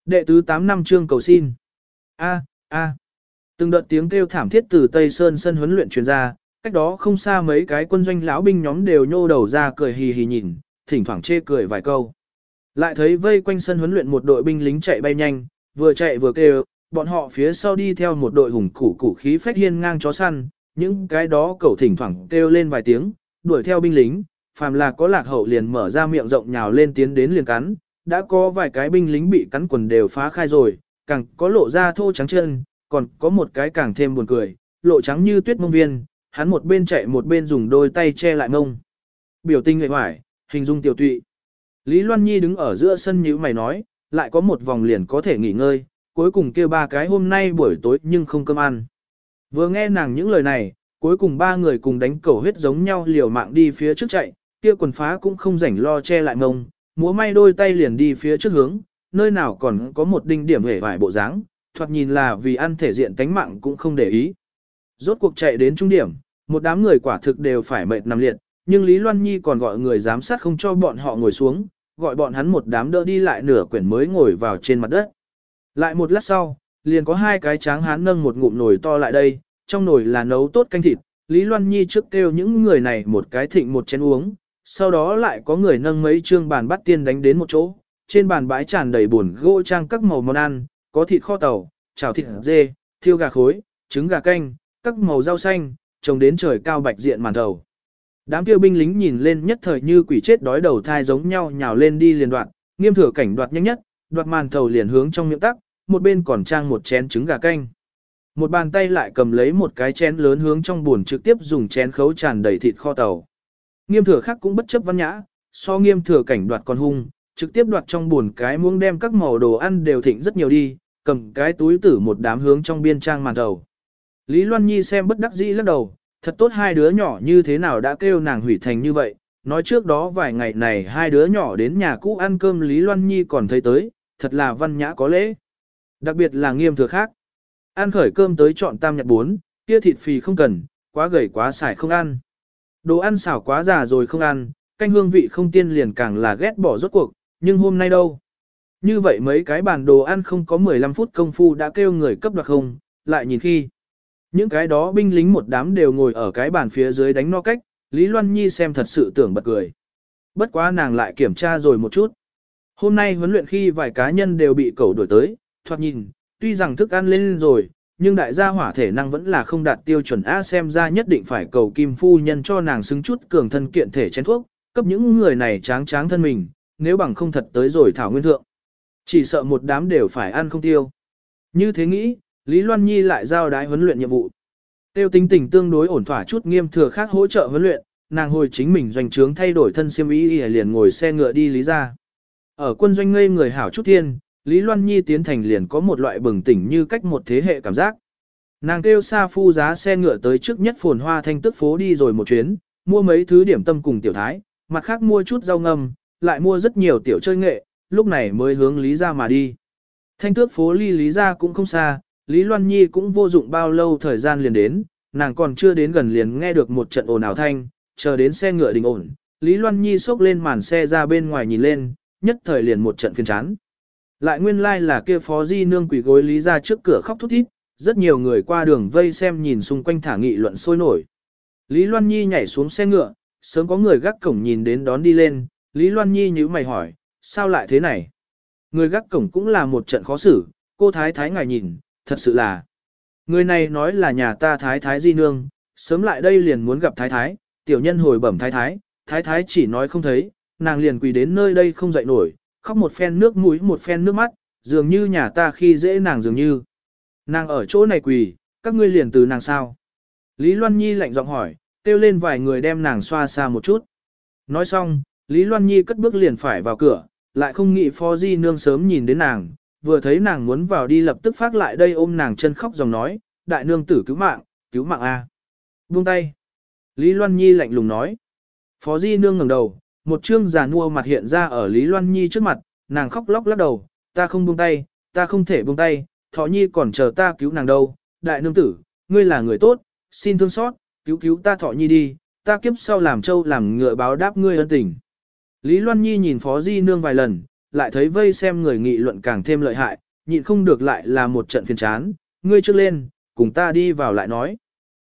Đệ tứ 8 năm chương cầu xin. A, a. Từng đợt tiếng kêu thảm thiết từ Tây Sơn sân huấn luyện truyền ra, cách đó không xa mấy cái quân doanh lão binh nhóm đều nhô đầu ra cười hì hì nhìn, thỉnh thoảng chê cười vài câu. Lại thấy vây quanh sân huấn luyện một đội binh lính chạy bay nhanh, vừa chạy vừa kêu, bọn họ phía sau đi theo một đội hùng củ củ khí phách hiên ngang chó săn, những cái đó cẩu thỉnh thoảng kêu lên vài tiếng, đuổi theo binh lính, phàm là có lạc hậu liền mở ra miệng rộng nhào lên tiến đến liền cắn, đã có vài cái binh lính bị cắn quần đều phá khai rồi, càng có lộ ra thô trắng chân, còn có một cái càng thêm buồn cười, lộ trắng như tuyết mông viên, hắn một bên chạy một bên dùng đôi tay che lại mông. Biểu tình người hoài, hình dung tiểu tụy. Lý Loan Nhi đứng ở giữa sân như mày nói, lại có một vòng liền có thể nghỉ ngơi, cuối cùng kêu ba cái hôm nay buổi tối nhưng không cơm ăn. Vừa nghe nàng những lời này, cuối cùng ba người cùng đánh cầu huyết giống nhau liều mạng đi phía trước chạy, kia quần phá cũng không rảnh lo che lại mông, múa may đôi tay liền đi phía trước hướng, nơi nào còn có một đinh điểm hể vải bộ dáng, thoạt nhìn là vì ăn thể diện tánh mạng cũng không để ý. Rốt cuộc chạy đến trung điểm, một đám người quả thực đều phải mệt nằm liệt, nhưng Lý Loan Nhi còn gọi người giám sát không cho bọn họ ngồi xuống, gọi bọn hắn một đám đỡ đi lại nửa quyển mới ngồi vào trên mặt đất. Lại một lát sau, liền có hai cái tráng hán nâng một ngụm nồi to lại đây, trong nồi là nấu tốt canh thịt, Lý Loan Nhi trước kêu những người này một cái thịnh một chén uống, sau đó lại có người nâng mấy trương bàn bắt tiên đánh đến một chỗ, trên bàn bãi tràn đầy buồn gỗ trang các màu món ăn, có thịt kho tàu, chảo thịt dê, thiêu gà khối, trứng gà canh, các màu rau xanh, trồng đến trời cao bạch diện màn đầu. Đám kia binh lính nhìn lên nhất thời như quỷ chết đói đầu thai giống nhau nhào lên đi liền đoạn, nghiêm thừa cảnh đoạt nhanh nhất, đoạt màn thầu liền hướng trong miệng tắc, một bên còn trang một chén trứng gà canh. Một bàn tay lại cầm lấy một cái chén lớn hướng trong buồn trực tiếp dùng chén khấu tràn đầy thịt kho tàu. Nghiêm thừa khác cũng bất chấp văn nhã, so nghiêm thừa cảnh đoạt còn hung, trực tiếp đoạt trong buồn cái muỗng đem các màu đồ ăn đều thịnh rất nhiều đi, cầm cái túi tử một đám hướng trong biên trang màn đầu. Lý Loan Nhi xem bất đắc dĩ lắc đầu, thật tốt hai đứa nhỏ như thế nào đã kêu nàng hủy thành như vậy, nói trước đó vài ngày này hai đứa nhỏ đến nhà cũ ăn cơm Lý Loan Nhi còn thấy tới, thật là văn nhã có lễ. Đặc biệt là nghiêm thừa khác. Ăn khởi cơm tới chọn tam nhặt bốn, kia thịt phì không cần, quá gầy quá xài không ăn. Đồ ăn xảo quá già rồi không ăn, canh hương vị không tiên liền càng là ghét bỏ rốt cuộc, nhưng hôm nay đâu. Như vậy mấy cái bàn đồ ăn không có 15 phút công phu đã kêu người cấp đoạt không, lại nhìn khi. Những cái đó binh lính một đám đều ngồi ở cái bàn phía dưới đánh no cách, Lý Loan Nhi xem thật sự tưởng bật cười. Bất quá nàng lại kiểm tra rồi một chút. Hôm nay huấn luyện khi vài cá nhân đều bị cẩu đuổi tới, thoạt nhìn, tuy rằng thức ăn lên rồi, nhưng đại gia hỏa thể năng vẫn là không đạt tiêu chuẩn A xem ra nhất định phải cầu kim phu nhân cho nàng xứng chút cường thân kiện thể chén thuốc, cấp những người này tráng tráng thân mình, nếu bằng không thật tới rồi thảo nguyên thượng. Chỉ sợ một đám đều phải ăn không tiêu. Như thế nghĩ, Lý Loan Nhi lại giao đái huấn luyện nhiệm vụ. Tiêu tính tình tương đối ổn thỏa chút nghiêm thừa khác hỗ trợ huấn luyện, nàng hồi chính mình doanh trướng thay đổi thân xiêm y liền ngồi xe ngựa đi lý ra. Ở quân doanh ngây người hảo chút thiên, Lý Loan Nhi tiến thành liền có một loại bừng tỉnh như cách một thế hệ cảm giác. Nàng kêu xa phu giá xe ngựa tới trước nhất phồn hoa thanh tức phố đi rồi một chuyến, mua mấy thứ điểm tâm cùng tiểu thái, mặt khác mua chút rau ngâm, lại mua rất nhiều tiểu chơi nghệ, lúc này mới hướng Lý ra mà đi. Thanh tước phố ly Lý ra cũng không xa, Lý Loan Nhi cũng vô dụng bao lâu thời gian liền đến, nàng còn chưa đến gần liền nghe được một trận ồn ào thanh, chờ đến xe ngựa đình ổn. Lý Loan Nhi xốc lên màn xe ra bên ngoài nhìn lên, nhất thời liền một trận phiền chán. Lại nguyên lai like là kia phó di nương quỷ gối Lý ra trước cửa khóc thút thít, rất nhiều người qua đường vây xem nhìn xung quanh thả nghị luận sôi nổi. Lý Loan Nhi nhảy xuống xe ngựa, sớm có người gác cổng nhìn đến đón đi lên, Lý Loan Nhi nhíu mày hỏi, sao lại thế này? Người gác cổng cũng là một trận khó xử, cô Thái Thái ngài nhìn, thật sự là. Người này nói là nhà ta Thái Thái Di Nương, sớm lại đây liền muốn gặp Thái Thái, tiểu nhân hồi bẩm Thái Thái, Thái Thái chỉ nói không thấy, nàng liền quỳ đến nơi đây không dậy nổi, khóc một phen nước mũi một phen nước mắt, dường như nhà ta khi dễ nàng dường như. Nàng ở chỗ này quỳ, các ngươi liền từ nàng sao? Lý Loan Nhi lạnh giọng hỏi, kêu lên vài người đem nàng xoa xa một chút. Nói xong, Lý Loan Nhi cất bước liền phải vào cửa, lại không nghĩ Phó Di Nương sớm nhìn đến nàng, vừa thấy nàng muốn vào đi lập tức phát lại đây ôm nàng chân khóc dòng nói, đại nương tử cứu mạng, cứu mạng A. Buông tay. Lý Loan Nhi lạnh lùng nói. Phó Di Nương ngẩng đầu, một trương già nua mặt hiện ra ở Lý Loan Nhi trước mặt, nàng khóc lóc lắc đầu, ta không buông tay, ta không thể buông tay, thọ nhi còn chờ ta cứu nàng đâu, đại nương tử, ngươi là người tốt, xin thương xót, cứu cứu ta thọ nhi đi, ta kiếp sau làm trâu làm ngựa báo đáp ngươi ân tình. Lý Loan Nhi nhìn Phó Di Nương vài lần, lại thấy vây xem người nghị luận càng thêm lợi hại, nhịn không được lại là một trận phiền chán, ngươi trước lên, cùng ta đi vào lại nói.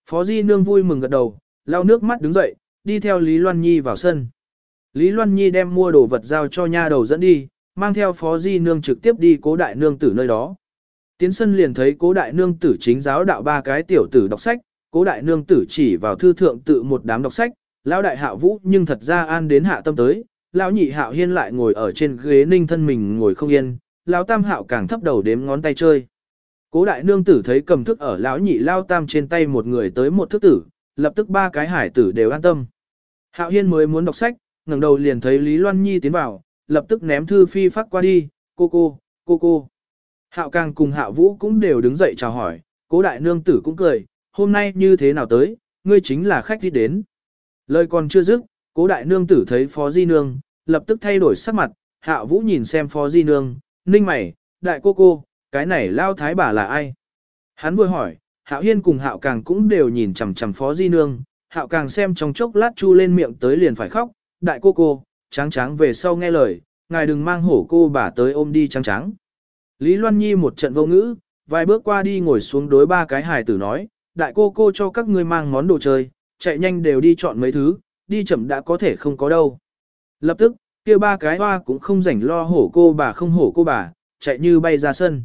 Phó Di Nương vui mừng gật đầu, lau nước mắt đứng dậy, đi theo Lý Loan Nhi vào sân. Lý Loan Nhi đem mua đồ vật giao cho nha đầu dẫn đi, mang theo Phó Di Nương trực tiếp đi cố đại nương tử nơi đó. Tiến sân liền thấy cố đại nương tử chính giáo đạo ba cái tiểu tử đọc sách, cố đại nương tử chỉ vào thư thượng tự một đám đọc sách, lão đại hạ vũ nhưng thật ra an đến hạ tâm tới, lão nhị hạo hiên lại ngồi ở trên ghế ninh thân mình ngồi không yên, lão tam hạo càng thấp đầu đếm ngón tay chơi. Cố đại nương tử thấy cầm thức ở lão nhị lao tam trên tay một người tới một thức tử, lập tức ba cái hải tử đều an tâm. Hạo hiên mới muốn đọc sách, ngẩng đầu liền thấy Lý Loan Nhi tiến vào, lập tức ném thư phi phát qua đi, cô cô, cô cô. Hạo càng cùng hạo vũ cũng đều đứng dậy chào hỏi, cố đại nương tử cũng cười, hôm nay như thế nào tới, ngươi chính là khách đi đến. Lời còn chưa dứt, cố đại nương tử thấy phó di nương, lập tức thay đổi sắc mặt, hạo vũ nhìn xem phó di nương, ninh mày, đại cô cô, cái này lao thái bà là ai? Hắn vừa hỏi, hạo hiên cùng hạo càng cũng đều nhìn chằm chằm phó di nương, hạo càng xem trong chốc lát chu lên miệng tới liền phải khóc, đại cô cô, tráng tráng về sau nghe lời, ngài đừng mang hổ cô bà tới ôm đi tráng tráng. Lý Loan Nhi một trận vô ngữ, vài bước qua đi ngồi xuống đối ba cái hài tử nói, đại cô cô cho các ngươi mang món đồ chơi, chạy nhanh đều đi chọn mấy thứ, đi chậm đã có thể không có đâu. Lập tức, kia ba cái hoa cũng không rảnh lo hổ cô bà không hổ cô bà, chạy như bay ra sân.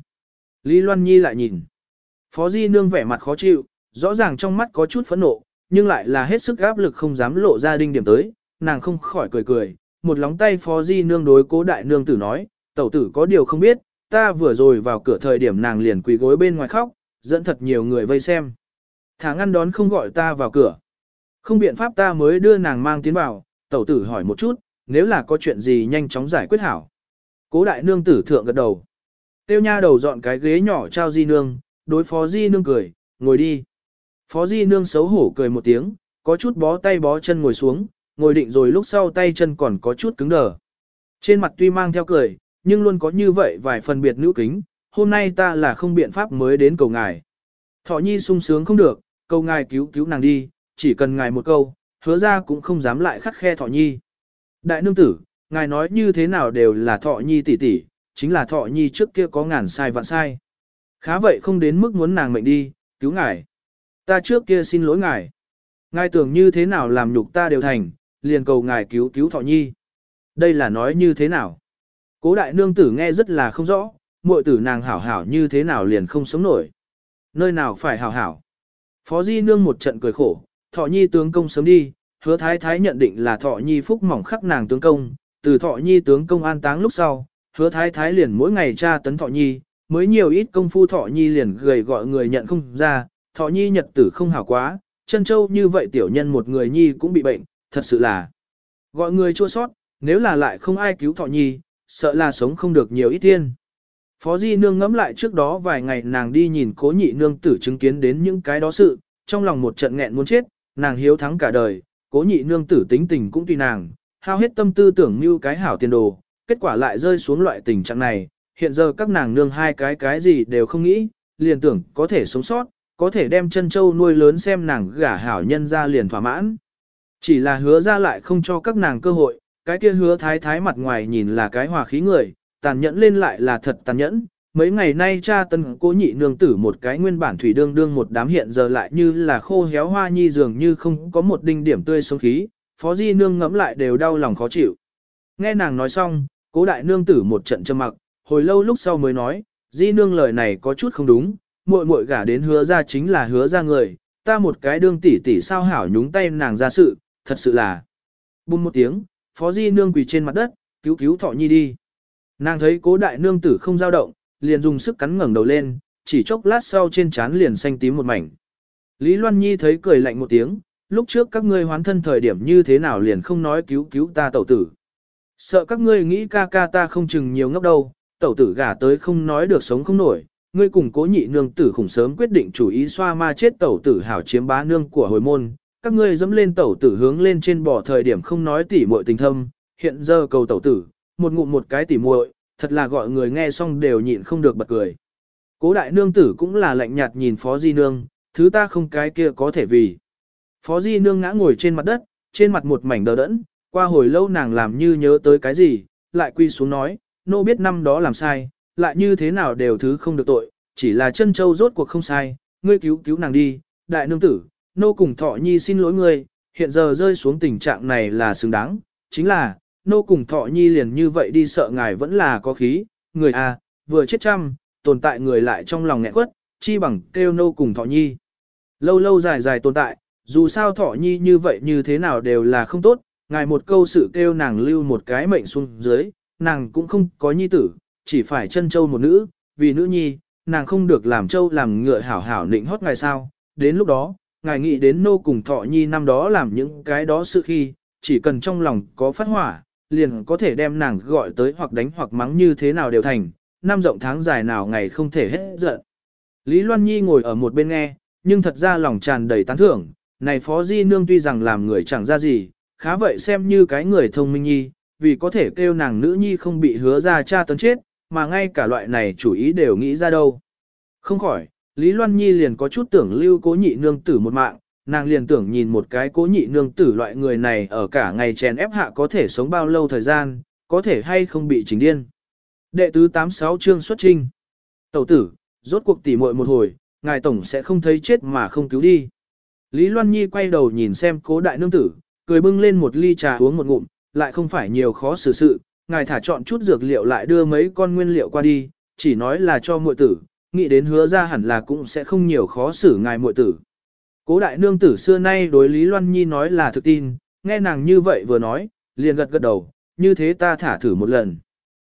Lý Loan Nhi lại nhìn. Phó Di Nương vẻ mặt khó chịu, rõ ràng trong mắt có chút phẫn nộ, nhưng lại là hết sức áp lực không dám lộ ra đinh điểm tới, nàng không khỏi cười cười, một lóng tay Phó Di Nương đối cố đại nương tử nói, tẩu tử có điều không biết, ta vừa rồi vào cửa thời điểm nàng liền quỳ gối bên ngoài khóc, dẫn thật nhiều người vây xem. Thả ngăn đón không gọi ta vào cửa. Không biện pháp ta mới đưa nàng mang tiến vào, tẩu tử hỏi một chút, nếu là có chuyện gì nhanh chóng giải quyết hảo. Cố đại nương tử thượng gật đầu. Tiêu nha đầu dọn cái ghế nhỏ trao di nương, đối phó di nương cười, ngồi đi. Phó di nương xấu hổ cười một tiếng, có chút bó tay bó chân ngồi xuống, ngồi định rồi lúc sau tay chân còn có chút cứng đờ. Trên mặt tuy mang theo cười, nhưng luôn có như vậy vài phần biệt nữ kính, hôm nay ta là không biện pháp mới đến cầu ngài. Thọ nhi sung sướng không được, cầu ngài cứu cứu nàng đi, chỉ cần ngài một câu, hứa ra cũng không dám lại khắt khe thọ nhi. Đại nương tử, ngài nói như thế nào đều là thọ nhi tỷ tỷ, chính là thọ nhi trước kia có ngàn sai vạn sai. Khá vậy không đến mức muốn nàng mệnh đi, cứu ngài. Ta trước kia xin lỗi ngài. Ngài tưởng như thế nào làm nhục ta đều thành, liền cầu ngài cứu cứu thọ nhi. Đây là nói như thế nào? Cố đại nương tử nghe rất là không rõ, muội tử nàng hảo hảo như thế nào liền không sống nổi. Nơi nào phải hảo hảo. Phó Di nương một trận cười khổ, thọ nhi tướng công sớm đi, hứa thái thái nhận định là thọ nhi phúc mỏng khắc nàng tướng công, từ thọ nhi tướng công an táng lúc sau, hứa thái thái liền mỗi ngày tra tấn thọ nhi, mới nhiều ít công phu thọ nhi liền gầy gọi người nhận không ra, thọ nhi nhật tử không hảo quá, chân châu như vậy tiểu nhân một người nhi cũng bị bệnh, thật sự là gọi người chua sót, nếu là lại không ai cứu thọ nhi, sợ là sống không được nhiều ít tiên. Phó Di Nương ngẫm lại trước đó vài ngày nàng đi nhìn cố nhị nương tử chứng kiến đến những cái đó sự, trong lòng một trận nghẹn muốn chết, nàng hiếu thắng cả đời, cố nhị nương tử tính tình cũng tùy nàng, hao hết tâm tư tưởng như cái hảo tiền đồ, kết quả lại rơi xuống loại tình trạng này, hiện giờ các nàng nương hai cái cái gì đều không nghĩ, liền tưởng có thể sống sót, có thể đem chân châu nuôi lớn xem nàng gả hảo nhân ra liền thỏa mãn. Chỉ là hứa ra lại không cho các nàng cơ hội, cái kia hứa thái thái mặt ngoài nhìn là cái hòa khí người, tàn nhẫn lên lại là thật tàn nhẫn. Mấy ngày nay cha tân cố nhị nương tử một cái nguyên bản thủy đương đương một đám hiện giờ lại như là khô héo hoa nhi dường như không có một đinh điểm tươi sống khí, phó di nương ngẫm lại đều đau lòng khó chịu. Nghe nàng nói xong, cố đại nương tử một trận trầm mặc, hồi lâu lúc sau mới nói, di nương lời này có chút không đúng, muội muội gả đến hứa ra chính là hứa ra người, ta một cái đương tỷ tỷ sao hảo nhúng tay nàng ra sự, thật sự là. Bùm một tiếng, phó di nương quỳ trên mặt đất, cứu cứu thọ nhi đi. Nàng thấy cố đại nương tử không dao động, liền dùng sức cắn ngẩng đầu lên, chỉ chốc lát sau trên trán liền xanh tím một mảnh. Lý Loan Nhi thấy cười lạnh một tiếng, lúc trước các ngươi hoán thân thời điểm như thế nào liền không nói cứu cứu ta tẩu tử. Sợ các ngươi nghĩ ca ca ta không chừng nhiều ngốc đâu, tẩu tử gả tới không nói được sống không nổi, ngươi cùng cố nhị nương tử khủng sớm quyết định chủ ý xoa ma chết tẩu tử hảo chiếm bá nương của hồi môn, các ngươi dẫm lên tẩu tử hướng lên trên bỏ thời điểm không nói tỉ muội tình thâm, hiện giờ cầu tẩu tử, một ngụm một cái tỉ muội, thật là gọi người nghe xong đều nhịn không được bật cười. Cố đại nương tử cũng là lạnh nhạt nhìn phó di nương, thứ ta không cái kia có thể vì. Phó di nương ngã ngồi trên mặt đất, trên mặt một mảnh đờ đẫn, qua hồi lâu nàng làm như nhớ tới cái gì, lại quy xuống nói, nô biết năm đó làm sai, lại như thế nào đều thứ không được tội, chỉ là chân châu rốt cuộc không sai, ngươi cứu cứu nàng đi, đại nương tử, nô cùng thọ nhi xin lỗi ngươi, hiện giờ rơi xuống tình trạng này là xứng đáng, chính là, nô cùng thọ nhi liền như vậy đi sợ ngài vẫn là có khí, người à, vừa chết trăm, tồn tại người lại trong lòng nghẹn quất, chi bằng kêu nô cùng thọ nhi. Lâu lâu dài dài tồn tại, dù sao thọ nhi như vậy như thế nào đều là không tốt, ngài một câu sự kêu nàng lưu một cái mệnh xuống dưới, nàng cũng không có nhi tử, chỉ phải chân châu một nữ, vì nữ nhi, nàng không được làm châu làm ngựa hảo hảo nịnh hót ngài sao, đến lúc đó, ngài nghĩ đến nô cùng thọ nhi năm đó làm những cái đó sự khi, chỉ cần trong lòng có phát hỏa, liền có thể đem nàng gọi tới hoặc đánh hoặc mắng như thế nào đều thành, năm rộng tháng dài nào ngày không thể hết giận. Lý Loan Nhi ngồi ở một bên nghe, nhưng thật ra lòng tràn đầy tán thưởng, này Phó Di Nương tuy rằng làm người chẳng ra gì, khá vậy xem như cái người thông minh nhi, vì có thể kêu nàng nữ nhi không bị hứa ra cha tấn chết, mà ngay cả loại này chủ ý đều nghĩ ra đâu. Không khỏi, Lý Loan Nhi liền có chút tưởng lưu cố nhị nương tử một mạng, nàng liền tưởng nhìn một cái cố nhị nương tử loại người này ở cả ngày chèn ép hạ có thể sống bao lâu thời gian, có thể hay không bị chính điên. Đệ tứ 86 chương xuất trinh. Tẩu tử, rốt cuộc tỉ muội một hồi, ngài tổng sẽ không thấy chết mà không cứu đi. Lý Loan Nhi quay đầu nhìn xem cố đại nương tử, cười bưng lên một ly trà uống một ngụm, lại không phải nhiều khó xử sự, ngài thả chọn chút dược liệu lại đưa mấy con nguyên liệu qua đi, chỉ nói là cho muội tử, nghĩ đến hứa ra hẳn là cũng sẽ không nhiều khó xử ngài muội tử. Cố đại nương tử xưa nay đối Lý Loan Nhi nói là thực tin, nghe nàng như vậy vừa nói, liền gật gật đầu, như thế ta thả thử một lần.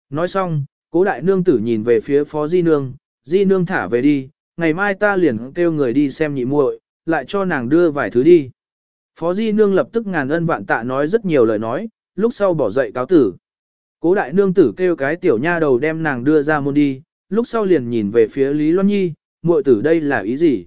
Nói xong, cố đại nương tử nhìn về phía phó di nương, di nương thả về đi, ngày mai ta liền kêu người đi xem nhị muội, lại cho nàng đưa vài thứ đi. Phó di nương lập tức ngàn ân vạn tạ nói rất nhiều lời nói, lúc sau bỏ dậy cáo tử. Cố đại nương tử kêu cái tiểu nha đầu đem nàng đưa ra môn đi, lúc sau liền nhìn về phía Lý Loan Nhi, muội tử đây là ý gì?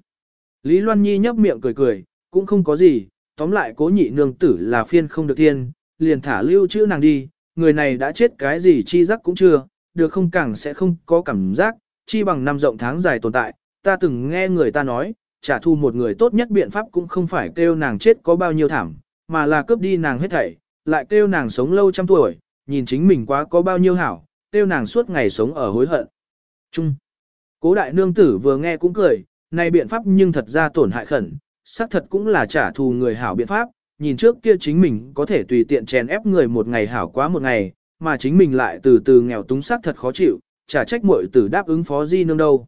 Lý Loan Nhi nhấp miệng cười cười, cũng không có gì, tóm lại cố nhị nương tử là phiên không được thiên, liền thả lưu chữ nàng đi, người này đã chết cái gì chi giác cũng chưa, được không càng sẽ không có cảm giác, chi bằng năm rộng tháng dài tồn tại, ta từng nghe người ta nói, trả thù một người tốt nhất biện pháp cũng không phải kêu nàng chết có bao nhiêu thảm, mà là cướp đi nàng hết thảy, lại kêu nàng sống lâu trăm tuổi, nhìn chính mình quá có bao nhiêu hảo, kêu nàng suốt ngày sống ở hối hận. Trung. Cố đại nương tử vừa nghe cũng cười, này biện pháp nhưng thật ra tổn hại khẩn, xác thật cũng là trả thù người hảo biện pháp, nhìn trước kia chính mình có thể tùy tiện chèn ép người một ngày hảo quá một ngày, mà chính mình lại từ từ nghèo túng xác thật khó chịu, trả trách muội tử đáp ứng phó di nương đâu.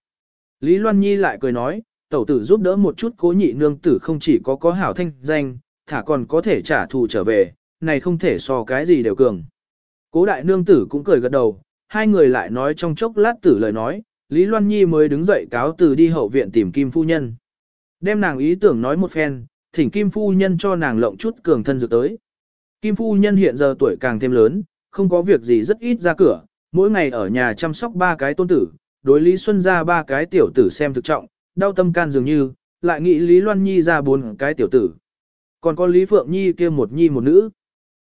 Lý Loan Nhi lại cười nói, tẩu tử giúp đỡ một chút cố nhị nương tử không chỉ có có hảo thanh danh, thả còn có thể trả thù trở về, này không thể so cái gì đều cường. Cố đại nương tử cũng cười gật đầu, hai người lại nói trong chốc lát tử lời nói, Lý Loan Nhi mới đứng dậy cáo từ đi hậu viện tìm Kim Phu Nhân. Đem nàng ý tưởng nói một phen, thỉnh Kim Phu Nhân cho nàng lộng chút cường thân dược tới. Kim Phu Nhân hiện giờ tuổi càng thêm lớn, không có việc gì rất ít ra cửa, mỗi ngày ở nhà chăm sóc ba cái tôn tử, đối Lý Xuân ra ba cái tiểu tử xem thực trọng, đau tâm can dường như, lại nghĩ Lý Loan Nhi ra bốn cái tiểu tử. Còn có Lý Phượng Nhi kia một nhi một nữ.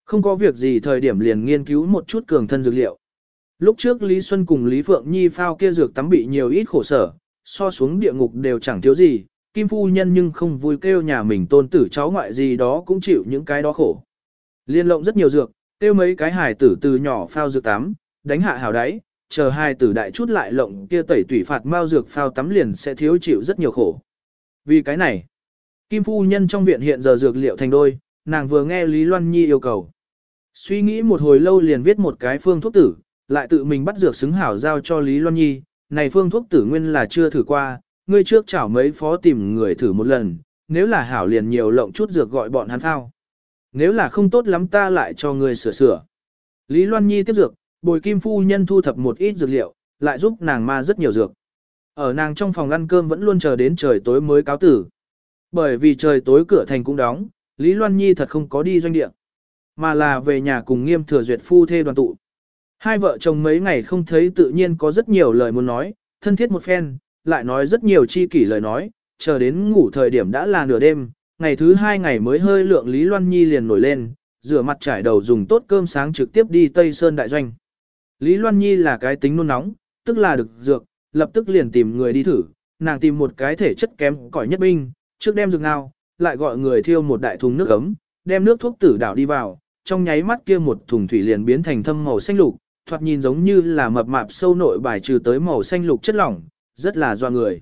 Không có việc gì thời điểm liền nghiên cứu một chút cường thân dược liệu. Lúc trước Lý Xuân cùng Lý Phượng Nhi phao kia dược tắm bị nhiều ít khổ sở, so xuống địa ngục đều chẳng thiếu gì, Kim Phu Nhân nhưng không vui kêu nhà mình tôn tử cháu ngoại gì đó cũng chịu những cái đó khổ. Liên lộng rất nhiều dược, kêu mấy cái hài tử từ nhỏ phao dược tắm, đánh hạ hào đáy, chờ hai tử đại chút lại lộng kia tẩy tủy phạt mau dược phao tắm liền sẽ thiếu chịu rất nhiều khổ. Vì cái này, Kim Phu Nhân trong viện hiện giờ dược liệu thành đôi, nàng vừa nghe Lý Loan Nhi yêu cầu. Suy nghĩ một hồi lâu liền viết một cái phương thuốc tử, lại tự mình bắt dược xứng hảo giao cho Lý Loan Nhi, này phương thuốc tử nguyên là chưa thử qua, ngươi trước chảo mấy phó tìm người thử một lần, nếu là hảo liền nhiều lộng chút dược gọi bọn hắn thao. Nếu là không tốt lắm ta lại cho ngươi sửa sửa. Lý Loan Nhi tiếp dược, bồi kim phu nhân thu thập một ít dược liệu, lại giúp nàng ma rất nhiều dược. Ở nàng trong phòng ăn cơm vẫn luôn chờ đến trời tối mới cáo tử. Bởi vì trời tối cửa thành cũng đóng, Lý Loan Nhi thật không có đi doanh địa, mà là về nhà cùng nghiêm thừa duyệt phu thê đoàn tụ. Hai vợ chồng mấy ngày không thấy tự nhiên có rất nhiều lời muốn nói, thân thiết một phen, lại nói rất nhiều chi kỷ lời nói, chờ đến ngủ thời điểm đã là nửa đêm, ngày thứ hai ngày mới hơi lượng Lý Loan Nhi liền nổi lên, rửa mặt trải đầu dùng tốt cơm sáng trực tiếp đi Tây Sơn Đại Doanh. Lý Loan Nhi là cái tính nôn nóng, tức là được dược, lập tức liền tìm người đi thử, nàng tìm một cái thể chất kém cỏi nhất binh, trước đem dược nào, lại gọi người thiêu một đại thùng nước ấm, đem nước thuốc tử đảo đi vào, trong nháy mắt kia một thùng thủy liền biến thành thâm màu xanh lục, thoạt nhìn giống như là mập mạp sâu nội bài trừ tới màu xanh lục chất lỏng, rất là doa người.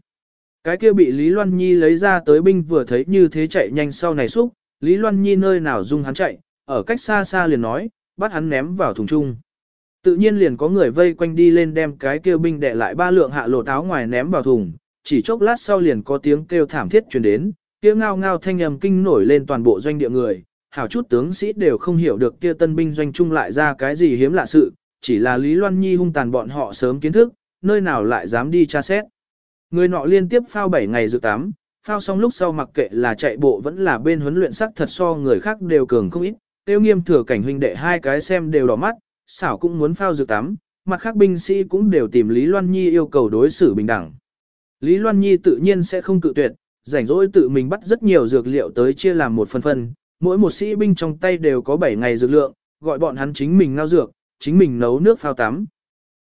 Cái kia bị Lý Loan Nhi lấy ra tới binh vừa thấy như thế chạy nhanh sau này xúc, Lý Loan Nhi nơi nào dung hắn chạy, ở cách xa xa liền nói, bắt hắn ném vào thùng chung. Tự nhiên liền có người vây quanh đi lên đem cái kia binh đệ lại ba lượng hạ lộ táo ngoài ném vào thùng, chỉ chốc lát sau liền có tiếng kêu thảm thiết truyền đến, kia ngao ngao thanh âm kinh nổi lên toàn bộ doanh địa người, hảo chút tướng sĩ đều không hiểu được kia tân binh doanh trung lại ra cái gì hiếm lạ sự, chỉ là Lý Loan Nhi hung tàn bọn họ sớm kiến thức, nơi nào lại dám đi tra xét. Người nọ liên tiếp phao 7 ngày dự tám, phao xong lúc sau mặc kệ là chạy bộ vẫn là bên huấn luyện sắc thật so người khác đều cường không ít, tiêu nghiêm thừa cảnh huynh đệ hai cái xem đều đỏ mắt, xảo cũng muốn phao dự tắm, mặt khác binh sĩ cũng đều tìm Lý Loan Nhi yêu cầu đối xử bình đẳng. Lý Loan Nhi tự nhiên sẽ không cự tuyệt, rảnh rỗi tự mình bắt rất nhiều dược liệu tới chia làm một phần phần, mỗi một sĩ binh trong tay đều có 7 ngày dược lượng, gọi bọn hắn chính mình ngao dược, chính mình nấu nước phao tắm.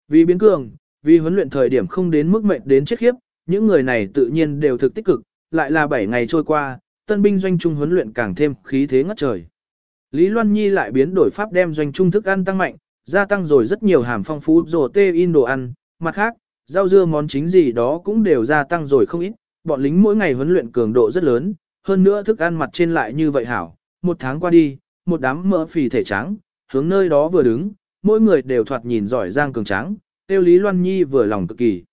Vì biến cường, vì huấn luyện thời điểm không đến mức mệnh đến chết khiếp, những người này tự nhiên đều thực tích cực, lại là 7 ngày trôi qua, tân binh doanh trung huấn luyện càng thêm khí thế ngất trời. Lý Loan Nhi lại biến đổi pháp đem doanh trung thức ăn tăng mạnh, gia tăng rồi rất nhiều hàm phong phú protein tê in đồ ăn, mặt khác, rau dưa món chính gì đó cũng đều gia tăng rồi không ít, bọn lính mỗi ngày huấn luyện cường độ rất lớn, hơn nữa thức ăn mặt trên lại như vậy hảo, một tháng qua đi, một đám mỡ phì thể trắng, hướng nơi đó vừa đứng, mỗi người đều thoạt nhìn giỏi giang cường tráng, tiêu Lý Loan Nhi vừa lòng cực kỳ.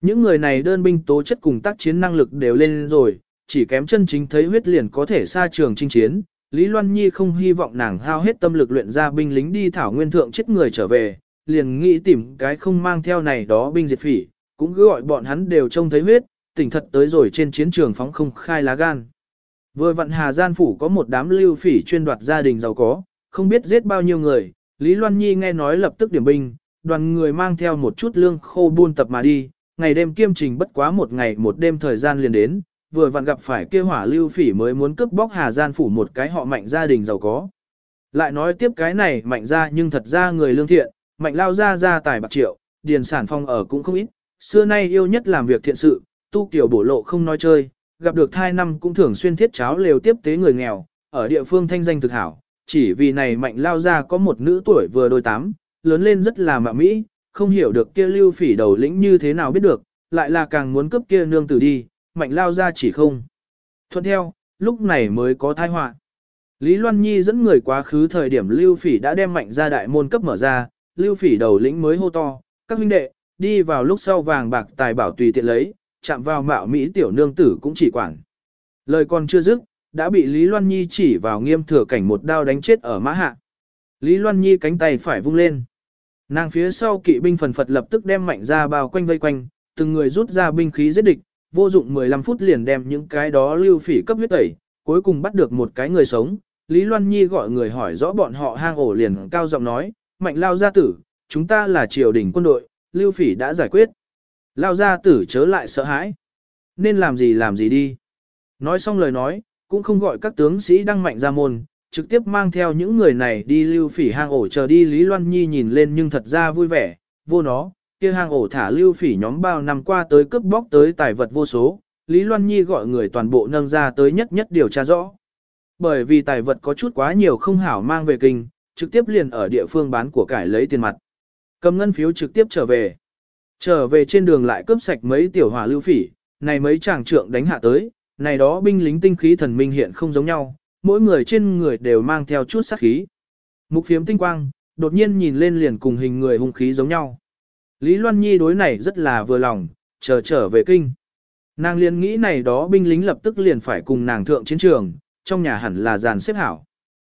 Những người này đơn binh tố chất cùng tác chiến năng lực đều lên rồi, chỉ kém chân chính thấy huyết liền có thể xa trường chinh chiến. Lý Loan Nhi không hy vọng nàng hao hết tâm lực luyện ra binh lính đi thảo nguyên thượng chết người trở về, liền nghĩ tìm cái không mang theo này đó binh diệt phỉ, cũng cứ gọi bọn hắn đều trông thấy huyết, tỉnh thật tới rồi trên chiến trường phóng không khai lá gan. Vừa vặn Hà Gian Phủ có một đám lưu phỉ chuyên đoạt gia đình giàu có, không biết giết bao nhiêu người, Lý Loan Nhi nghe nói lập tức điểm binh, đoàn người mang theo một chút lương khô buôn tập mà đi, ngày đêm kiêm trình bất quá một ngày một đêm thời gian liền đến, vừa vặn gặp phải kia hỏa lưu phỉ mới muốn cướp bóc Hà Gian phủ một cái họ mạnh gia đình giàu có. Lại nói tiếp cái này mạnh ra nhưng thật ra người lương thiện, mạnh lao ra ra tài bạc triệu, điền sản phong ở cũng không ít, xưa nay yêu nhất làm việc thiện sự, tu kiểu bổ lộ không nói chơi, gặp được thai năm cũng thường xuyên thiết cháo lều tiếp tế người nghèo, ở địa phương thanh danh thực hảo, chỉ vì này mạnh lao ra có một nữ tuổi vừa đôi tám, lớn lên rất là mạ mỹ, không hiểu được kia lưu phỉ đầu lĩnh như thế nào biết được, lại là càng muốn cấp kia nương tử đi, mạnh lao ra chỉ không. Thuận theo, lúc này mới có thai họa. Lý Loan Nhi dẫn người quá khứ thời điểm lưu phỉ đã đem mạnh ra đại môn cấp mở ra, lưu phỉ đầu lĩnh mới hô to, các huynh đệ, đi vào lúc sau vàng bạc tài bảo tùy tiện lấy, chạm vào mạo Mỹ tiểu nương tử cũng chỉ quản. Lời còn chưa dứt, đã bị Lý Loan Nhi chỉ vào nghiêm thừa cảnh một đao đánh chết ở mã hạ. Lý Loan Nhi cánh tay phải vung lên. Nàng phía sau kỵ binh phần phật lập tức đem mạnh ra bao quanh vây quanh, từng người rút ra binh khí giết địch, vô dụng 15 phút liền đem những cái đó lưu phỉ cấp huyết tẩy, cuối cùng bắt được một cái người sống. Lý Loan Nhi gọi người hỏi rõ bọn họ hang ổ liền cao giọng nói, mạnh lao gia tử, chúng ta là triều đình quân đội, lưu phỉ đã giải quyết. Lao gia tử chớ lại sợ hãi. Nên làm gì làm gì đi. Nói xong lời nói, cũng không gọi các tướng sĩ đăng mạnh ra môn, trực tiếp mang theo những người này đi lưu phỉ hang ổ chờ đi Lý Loan Nhi nhìn lên nhưng thật ra vui vẻ, vô nó, kia hang ổ thả lưu phỉ nhóm bao năm qua tới cướp bóc tới tài vật vô số, Lý Loan Nhi gọi người toàn bộ nâng ra tới nhất nhất điều tra rõ. Bởi vì tài vật có chút quá nhiều không hảo mang về kinh, trực tiếp liền ở địa phương bán của cải lấy tiền mặt. Cầm ngân phiếu trực tiếp trở về. Trở về trên đường lại cướp sạch mấy tiểu hỏa lưu phỉ, này mấy chàng trượng đánh hạ tới, này đó binh lính tinh khí thần minh hiện không giống nhau, mỗi người trên người đều mang theo chút sát khí. Mục phiếm tinh quang, đột nhiên nhìn lên liền cùng hình người hung khí giống nhau. Lý Loan Nhi đối này rất là vừa lòng, chờ trở về kinh. Nàng liền nghĩ này đó binh lính lập tức liền phải cùng nàng thượng chiến trường, trong nhà hẳn là dàn xếp hảo.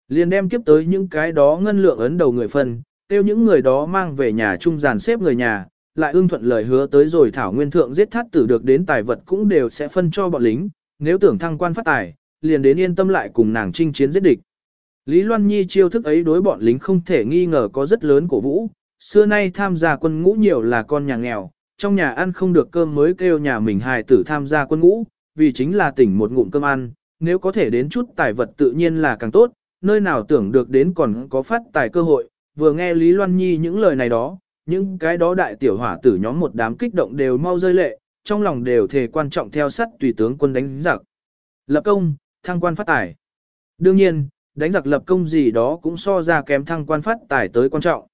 Liền đem kiếp tới những cái đó ngân lượng ấn đầu người phân, tiêu những người đó mang về nhà chung dàn xếp người nhà, lại ưng thuận lời hứa tới rồi thảo nguyên thượng giết thát tử được đến tài vật cũng đều sẽ phân cho bọn lính, nếu tưởng thăng quan phát tài, liền đến yên tâm lại cùng nàng chinh chiến giết địch. Lý Loan Nhi chiêu thức ấy đối bọn lính không thể nghi ngờ có rất lớn cổ vũ, xưa nay tham gia quân ngũ nhiều là con nhà nghèo, trong nhà ăn không được cơm mới kêu nhà mình hài tử tham gia quân ngũ, vì chính là tỉnh một ngụm cơm ăn, nếu có thể đến chút tài vật tự nhiên là càng tốt, nơi nào tưởng được đến còn có phát tài cơ hội, vừa nghe Lý Loan Nhi những lời này đó, những cái đó đại tiểu hỏa tử nhóm một đám kích động đều mau rơi lệ, trong lòng đều thề quan trọng theo sắt tùy tướng quân đánh giặc. Lập công, thăng quan phát tài. Đương nhiên, đánh giặc lập công gì đó cũng so ra kém thăng quan phát tài tới quan trọng.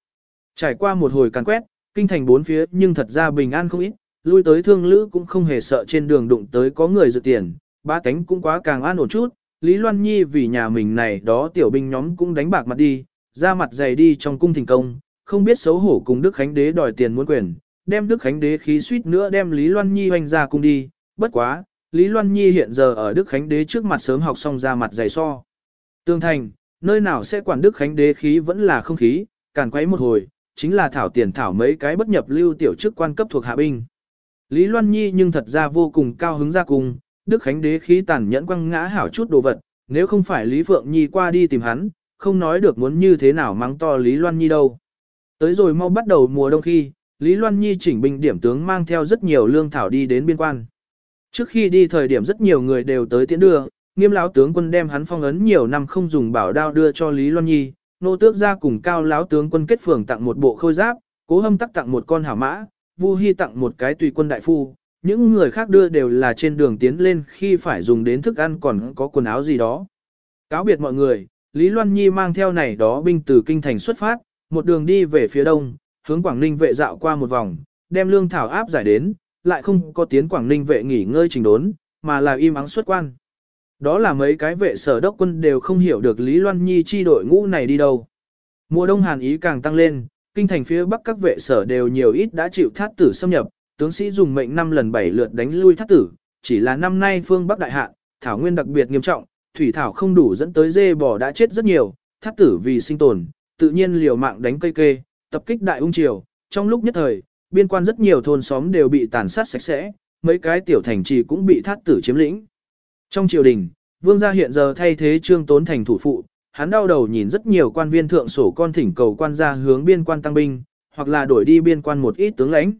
Trải qua một hồi càn quét, kinh thành bốn phía nhưng thật ra bình an không ít, lui tới thương lữ cũng không hề sợ trên đường đụng tới có người dự tiền, ba cánh cũng quá càng an ổn chút, Lý Loan Nhi vì nhà mình này đó tiểu binh nhóm cũng đánh bạc mặt đi, ra mặt dày đi trong cung thỉnh công, không biết xấu hổ cùng Đức Khánh Đế đòi tiền muốn quyền, đem Đức Khánh Đế khí suýt nữa đem Lý Loan Nhi hoành ra cung đi, bất quá, Lý Loan Nhi hiện giờ ở Đức Khánh Đế trước mặt sớm học xong ra mặt dày so. Tương thành, nơi nào sẽ quản Đức Khánh Đế khí vẫn là không khí, càn quấy một hồi, chính là thảo tiền thảo mấy cái bất nhập lưu tiểu chức quan cấp thuộc hạ binh. Lý Loan Nhi nhưng thật ra vô cùng cao hứng ra cùng, Đức Khánh Đế khí tàn nhẫn quăng ngã hảo chút đồ vật, nếu không phải Lý Phượng Nhi qua đi tìm hắn, không nói được muốn như thế nào mắng to Lý Loan Nhi đâu. Tới rồi mau bắt đầu mùa đông khi, Lý Loan Nhi chỉnh binh điểm tướng mang theo rất nhiều lương thảo đi đến biên quan. Trước khi đi thời điểm rất nhiều người đều tới tiễn đưa, nghiêm lão tướng quân đem hắn phong ấn nhiều năm không dùng bảo đao đưa cho Lý Loan Nhi, nô tước ra cùng cao lão tướng quân kết phường tặng một bộ khôi giáp, cố hâm tắc tặng một con hảo mã, Vu Hi tặng một cái tùy quân đại phu, những người khác đưa đều là trên đường tiến lên khi phải dùng đến thức ăn còn có quần áo gì đó. Cáo biệt mọi người, Lý Loan Nhi mang theo này đó binh từ kinh thành xuất phát, một đường đi về phía đông, hướng Quảng Ninh vệ dạo qua một vòng, đem lương thảo áp giải đến, lại không có tiến Quảng Ninh vệ nghỉ ngơi trình đốn, mà là im ắng xuất quan. Đó là mấy cái vệ sở đốc quân đều không hiểu được Lý Loan Nhi chi đội ngũ này đi đâu. Mùa đông hàn ý càng tăng lên, kinh thành phía bắc các vệ sở đều nhiều ít đã chịu thát tử xâm nhập, tướng sĩ dùng mệnh năm lần bảy lượt đánh lui thát tử, chỉ là năm nay phương bắc đại hạn, thảo nguyên đặc biệt nghiêm trọng, thủy thảo không đủ dẫn tới dê bò đã chết rất nhiều, thát tử vì sinh tồn, tự nhiên liều mạng đánh cây kê, tập kích đại ung triều, trong lúc nhất thời, biên quan rất nhiều thôn xóm đều bị tàn sát sạch sẽ, mấy cái tiểu thành trì cũng bị thát tử chiếm lĩnh. Trong triều đình, vương gia hiện giờ thay thế trương tốn thành thủ phụ, hắn đau đầu nhìn rất nhiều quan viên thượng sổ con thỉnh cầu quan gia hướng biên quan tăng binh, hoặc là đổi đi biên quan một ít tướng lãnh.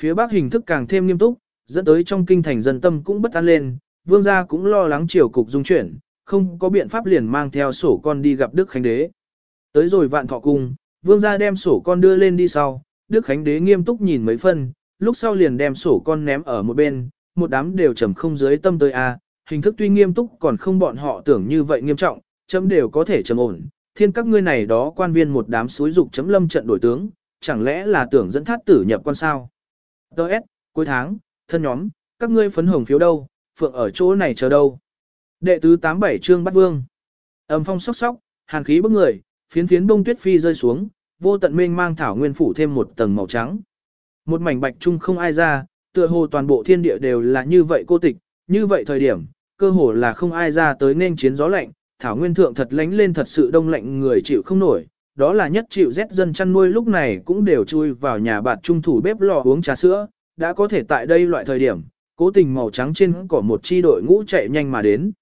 Phía bắc hình thức càng thêm nghiêm túc, dẫn tới trong kinh thành dân tâm cũng bất an lên, vương gia cũng lo lắng triều cục dung chuyển, không có biện pháp liền mang theo sổ con đi gặp Đức Khánh Đế. Tới rồi vạn thọ cung, vương gia đem sổ con đưa lên đi sau, Đức Khánh Đế nghiêm túc nhìn mấy phân, lúc sau liền đem sổ con ném ở một bên, một đám đều trầm không dưới tâm tới a, hình thức tuy nghiêm túc còn không bọn họ tưởng như vậy nghiêm trọng, chấm đều có thể trầm ổn, thiên các ngươi này đó quan viên một đám suối dục chấm lâm trận đổi tướng, chẳng lẽ là tưởng dẫn thát tử nhập quan sao? Đợt, cuối tháng, thân nhóm, các ngươi phấn hồng phiếu đâu, phượng ở chỗ này chờ đâu? Đệ tứ 87 chương bắt vương. Âm phong sóc sóc, hàn khí bức người, phiến phiến bông tuyết phi rơi xuống, vô tận mênh mang thảo nguyên phủ thêm một tầng màu trắng. Một mảnh bạch trung không ai ra, tựa hồ toàn bộ thiên địa đều là như vậy cô tịch, như vậy thời điểm, cơ hồ là không ai ra tới nên chiến gió lạnh, thảo nguyên thượng thật lánh lên thật sự đông lạnh người chịu không nổi, đó là nhất chịu rét dân chăn nuôi lúc này cũng đều chui vào nhà bạt trung thủ bếp lò uống trà sữa, đã có thể tại đây loại thời điểm, Cố tình màu trắng trên cỏ một chi đội ngũ chạy nhanh mà đến.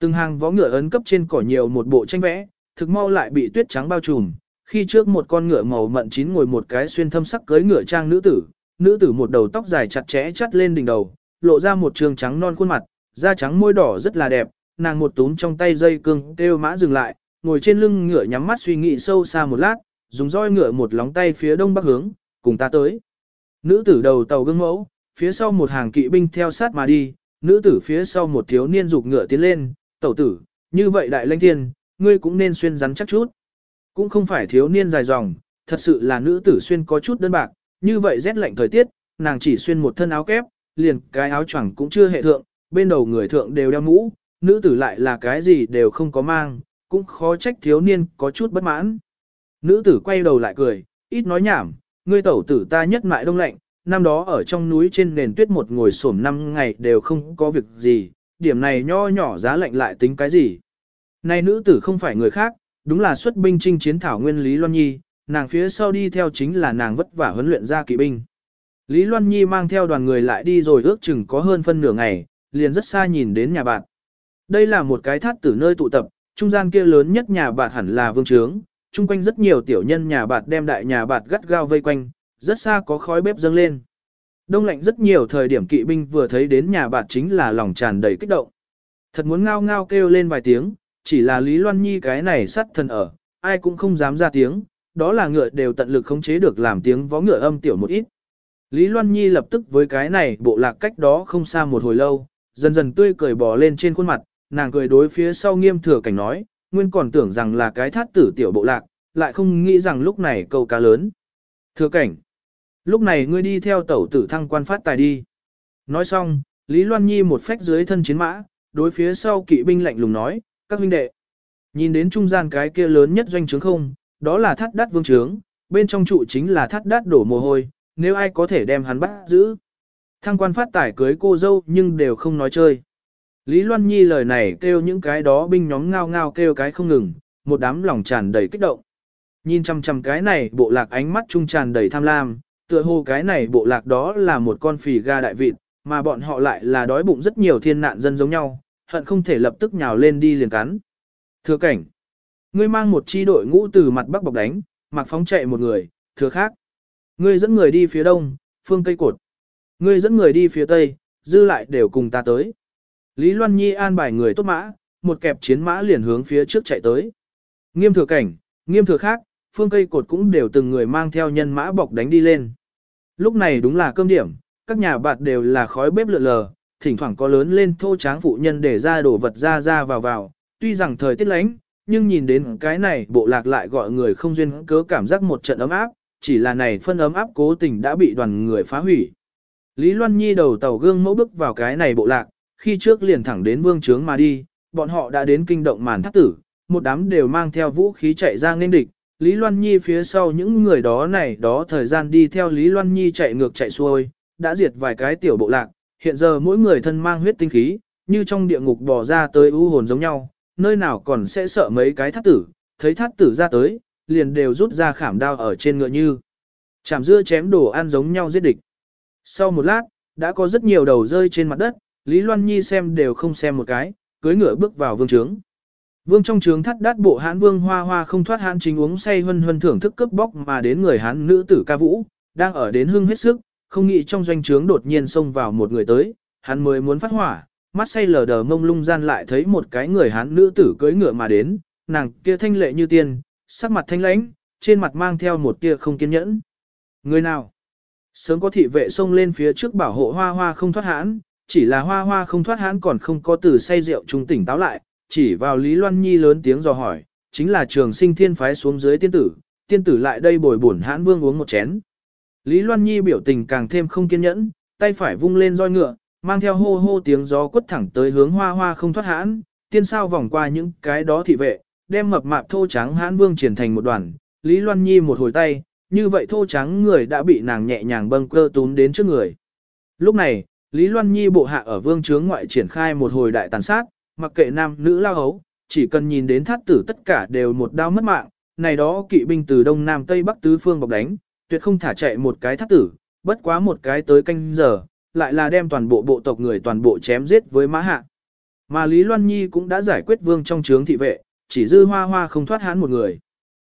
Từng hàng vó ngựa ấn cấp trên cỏ nhiều một bộ tranh vẽ, thực mau lại bị tuyết trắng bao trùm. Khi trước một con ngựa màu mận chín ngồi một cái xuyên thâm sắc cưới ngựa trang nữ tử, nữ tử một đầu tóc dài chặt chẽ chắt lên đỉnh đầu, lộ ra một trường trắng non khuôn mặt, da trắng môi đỏ rất là đẹp, nàng một túm trong tay dây cương kêu mã dừng lại, ngồi trên lưng ngựa nhắm mắt suy nghĩ sâu xa một lát, dùng roi ngựa một lóng tay phía đông bắc hướng, cùng ta tới. Nữ tử đầu tàu gương mẫu, phía sau một hàng kỵ binh theo sát mà đi, nữ tử phía sau một thiếu niên dục ngựa tiến lên, tẩu tử, như vậy đại lãnh thiên, ngươi cũng nên xuyên rắn chắc chút. Cũng không phải thiếu niên dài dòng, thật sự là nữ tử xuyên có chút đơn bạc, như vậy rét lạnh thời tiết, nàng chỉ xuyên một thân áo kép, liền cái áo choàng cũng chưa hệ thượng, bên đầu người thượng đều đeo mũ, nữ tử lại là cái gì đều không có mang, cũng khó trách thiếu niên có chút bất mãn. Nữ tử quay đầu lại cười, ít nói nhảm, ngươi tẩu tử ta nhất mại đông lạnh, năm đó ở trong núi trên nền tuyết một ngồi xổm năm ngày đều không có việc gì, điểm này nho nhỏ giá lạnh lại tính cái gì. Này nữ tử không phải người khác, đúng là xuất binh chinh chiến thảo nguyên Lý Loan Nhi, nàng phía sau đi theo chính là nàng vất vả huấn luyện ra kỵ binh. Lý Loan Nhi mang theo đoàn người lại đi rồi ước chừng có hơn phân nửa ngày, liền rất xa nhìn đến nhà bạn. Đây là một cái thát tử nơi tụ tập, trung gian kia lớn nhất nhà bạn hẳn là vương trướng, chung quanh rất nhiều tiểu nhân nhà bạn đem đại nhà bạn gắt gao vây quanh, rất xa có khói bếp dâng lên. Đông lạnh rất nhiều thời điểm kỵ binh vừa thấy đến nhà bạn chính là lòng tràn đầy kích động. Thật muốn ngao ngao kêu lên vài tiếng, chỉ là Lý Loan Nhi cái này sắt thần ở, ai cũng không dám ra tiếng, đó là ngựa đều tận lực khống chế được làm tiếng vó ngựa âm tiểu một ít. Lý Loan Nhi lập tức với cái này bộ lạc cách đó không xa một hồi lâu, dần dần tươi cười bò lên trên khuôn mặt, nàng cười đối phía sau nghiêm thừa cảnh nói, nguyên còn tưởng rằng là cái thát tử tiểu bộ lạc, lại không nghĩ rằng lúc này câu cá lớn. Thừa cảnh, lúc này ngươi đi theo tẩu tử thăng quan phát tài đi. Nói xong, Lý Loan Nhi một phách dưới thân chiến mã, đối phía sau kỵ binh lạnh lùng nói, các huynh đệ. Nhìn đến trung gian cái kia lớn nhất doanh trướng không, đó là thắt đắt vương trướng, bên trong trụ chính là thắt đắt đổ mồ hôi, nếu ai có thể đem hắn bắt giữ. Thăng quan phát tải cưới cô dâu nhưng đều không nói chơi. Lý Loan Nhi lời này kêu những cái đó binh nhóm ngao ngao kêu cái không ngừng, một đám lòng tràn đầy kích động. Nhìn chằm chằm cái này bộ lạc ánh mắt trung tràn đầy tham lam, tựa hồ cái này bộ lạc đó là một con phì ga đại vịt, mà bọn họ lại là đói bụng rất nhiều thiên nạn dân giống nhau, hận không thể lập tức nhào lên đi liền cắn. Thừa cảnh, ngươi mang một chi đội ngũ từ mặt bắc bọc đánh, mặc phóng chạy một người, thừa khác. Ngươi dẫn người đi phía đông, phương Tây Cột. Ngươi dẫn người đi phía Tây, dư lại đều cùng ta tới. Lý Loan Nhi an bài người tốt mã, một kẹp chiến mã liền hướng phía trước chạy tới. Nghiêm thừa cảnh, nghiêm thừa khác, phương Tây Cột cũng đều từng người mang theo nhân mã bọc đánh đi lên. Lúc này đúng là cơm điểm, các nhà bạt đều là khói bếp lượn lờ, thỉnh thoảng có lớn lên thô tráng phụ nhân để ra đổ vật ra ra vào vào, tuy rằng thời tiết lánh, nhưng nhìn đến cái này bộ lạc lại gọi người không duyên cớ cảm giác một trận ấm áp, chỉ là này phân ấm áp cố tình đã bị đoàn người phá hủy. Lý Loan Nhi đầu tàu gương mẫu bước vào cái này bộ lạc, khi trước liền thẳng đến vương trướng mà đi, bọn họ đã đến kinh động màn thác tử, một đám đều mang theo vũ khí chạy ra nên địch. Lý Loan Nhi phía sau những người đó này đó thời gian đi theo Lý Loan Nhi chạy ngược chạy xuôi, đã diệt vài cái tiểu bộ lạc, hiện giờ mỗi người thân mang huyết tinh khí, như trong địa ngục bò ra tới u hồn giống nhau, nơi nào còn sẽ sợ mấy cái thắt tử, thấy thắt tử ra tới, liền đều rút ra khảm đao ở trên ngựa như. Chảm dưa chém đồ ăn giống nhau giết địch. Sau một lát, đã có rất nhiều đầu rơi trên mặt đất, Lý Loan Nhi xem đều không xem một cái, cưới ngựa bước vào vương trướng. Vương trong trướng thắt đát bộ hán vương hoa hoa không thoát hán chính uống say hân hân thưởng thức cướp bóc mà đến người hán nữ tử ca vũ, đang ở đến hưng hết sức, không nghĩ trong doanh trướng đột nhiên xông vào một người tới, hắn mới muốn phát hỏa, mắt say lờ đờ mông lung gian lại thấy một cái người hắn nữ tử cưỡi ngựa mà đến, nàng kia thanh lệ như tiên, sắc mặt thanh lãnh, trên mặt mang theo một tia không kiên nhẫn. Người nào? Sớm có thị vệ xông lên phía trước bảo hộ hoa hoa không thoát hãn, chỉ là hoa hoa không thoát hãn còn không có từ say rượu trung tỉnh táo lại, chỉ vào Lý Loan Nhi lớn tiếng dò hỏi, chính là trường sinh thiên phái xuống dưới tiên tử, tiên tử lại đây bồi bổn hãn vương uống một chén. Lý Loan Nhi biểu tình càng thêm không kiên nhẫn, tay phải vung lên roi ngựa, mang theo hô hô tiếng gió quất thẳng tới hướng hoa hoa không thoát hãn, tiên sao vòng qua những cái đó thị vệ, đem mập mạp thô trắng hãn vương triển thành một đoàn, Lý Loan Nhi một hồi tay, như vậy thô trắng người đã bị nàng nhẹ nhàng bâng cơ tún đến trước người. Lúc này, Lý Loan Nhi bộ hạ ở vương trướng ngoại triển khai một hồi đại tàn sát, mặc kệ nam nữ lao hấu, chỉ cần nhìn đến thát tử tất cả đều một đao mất mạng, này đó kỵ binh từ đông nam tây bắc tứ phương bọc đánh, tuyệt không thả chạy một cái thát tử, bất quá một cái tới canh giờ, lại là đem toàn bộ bộ tộc người toàn bộ chém giết với mã hạ. Mà Lý Loan Nhi cũng đã giải quyết vương trong trướng thị vệ, chỉ dư hoa hoa không thoát hãn một người.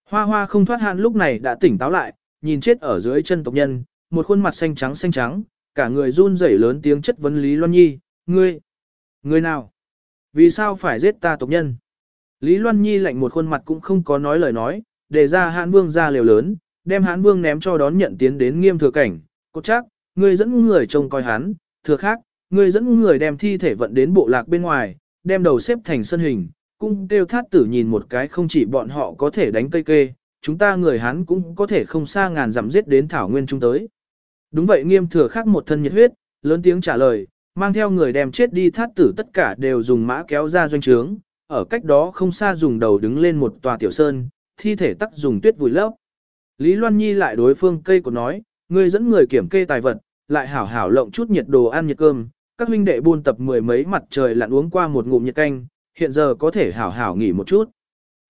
Hoa hoa không thoát hãn lúc này đã tỉnh táo lại, nhìn chết ở dưới chân tộc nhân, một khuôn mặt xanh trắng xanh trắng, cả người run rẩy lớn tiếng chất vấn Lý Loan Nhi, ngươi, ngươi nào? Vì sao phải giết ta tộc nhân? Lý Loan Nhi lạnh một khuôn mặt cũng không có nói lời nói, để ra hãn vương ra liều lớn, đem hãn vương ném cho đón nhận tiến đến nghiêm thừa cảnh, cốt chắc, ngươi dẫn người trông coi hắn, thừa khác, ngươi dẫn người đem thi thể vận đến bộ lạc bên ngoài, đem đầu xếp thành sân hình, cung tiêu thát tử nhìn một cái không chỉ bọn họ có thể đánh cây kê, chúng ta người Hán cũng có thể không xa ngàn dặm giết đến thảo nguyên trung tới. Đúng vậy nghiêm thừa khác một thân nhiệt huyết, lớn tiếng trả lời, mang theo người đem chết đi thát tử tất cả đều dùng mã kéo ra doanh trướng, ở cách đó không xa dùng đầu đứng lên một tòa tiểu sơn, thi thể tắc dùng tuyết vùi lấp. Lý Loan Nhi lại đối phương cây của nói, người dẫn người kiểm kê tài vật, lại hảo hảo lộng chút nhiệt đồ ăn nhiệt cơm, các huynh đệ buôn tập mười mấy mặt trời lặn uống qua một ngụm nhiệt canh, hiện giờ có thể hảo hảo nghỉ một chút.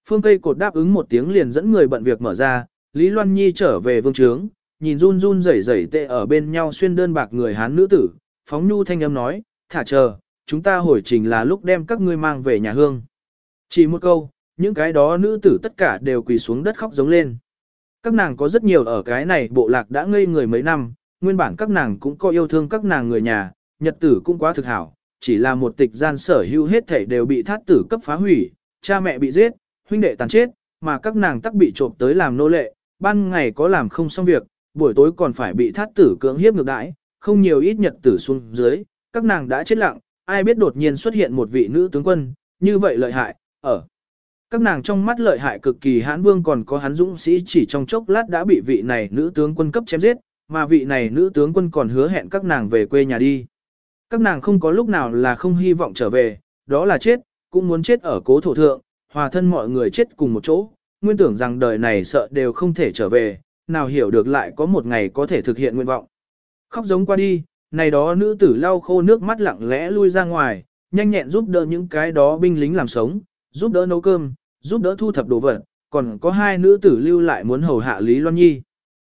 Phương cây cột đáp ứng một tiếng liền dẫn người bận việc mở ra, Lý Loan Nhi trở về vương trướng, nhìn run run rẩy rẩy tệ ở bên nhau xuyên đơn bạc người Hán nữ tử, phóng nhu thanh âm nói, thả chờ, chúng ta hồi trình là lúc đem các ngươi mang về nhà hương. Chỉ một câu, những cái đó nữ tử tất cả đều quỳ xuống đất khóc giống lên. Các nàng có rất nhiều ở cái này bộ lạc đã ngây người mấy năm, nguyên bản các nàng cũng có yêu thương các nàng người nhà, nhật tử cũng quá thực hảo, chỉ là một tịch gian sở hữu hết thảy đều bị thát tử cấp phá hủy, cha mẹ bị giết, huynh đệ tàn chết, mà các nàng tắc bị trộm tới làm nô lệ, ban ngày có làm không xong việc, buổi tối còn phải bị thát tử cưỡng hiếp ngược đãi, không nhiều ít nhật tử xuống dưới, các nàng đã chết lặng, ai biết đột nhiên xuất hiện một vị nữ tướng quân, như vậy lợi hại, ở. Các nàng trong mắt lợi hại cực kỳ hãn vương còn có hắn dũng sĩ chỉ trong chốc lát đã bị vị này nữ tướng quân cấp chém giết, mà vị này nữ tướng quân còn hứa hẹn các nàng về quê nhà đi. Các nàng không có lúc nào là không hy vọng trở về, đó là chết, cũng muốn chết ở cố thổ thượng, hòa thân mọi người chết cùng một chỗ, nguyên tưởng rằng đời này sợ đều không thể trở về, nào hiểu được lại có một ngày có thể thực hiện nguyện vọng. Khóc giống qua đi, này đó nữ tử lau khô nước mắt lặng lẽ lui ra ngoài, nhanh nhẹn giúp đỡ những cái đó binh lính làm sống, giúp đỡ nấu cơm, giúp đỡ thu thập đồ vật, còn có hai nữ tử lưu lại muốn hầu hạ Lý Loan Nhi.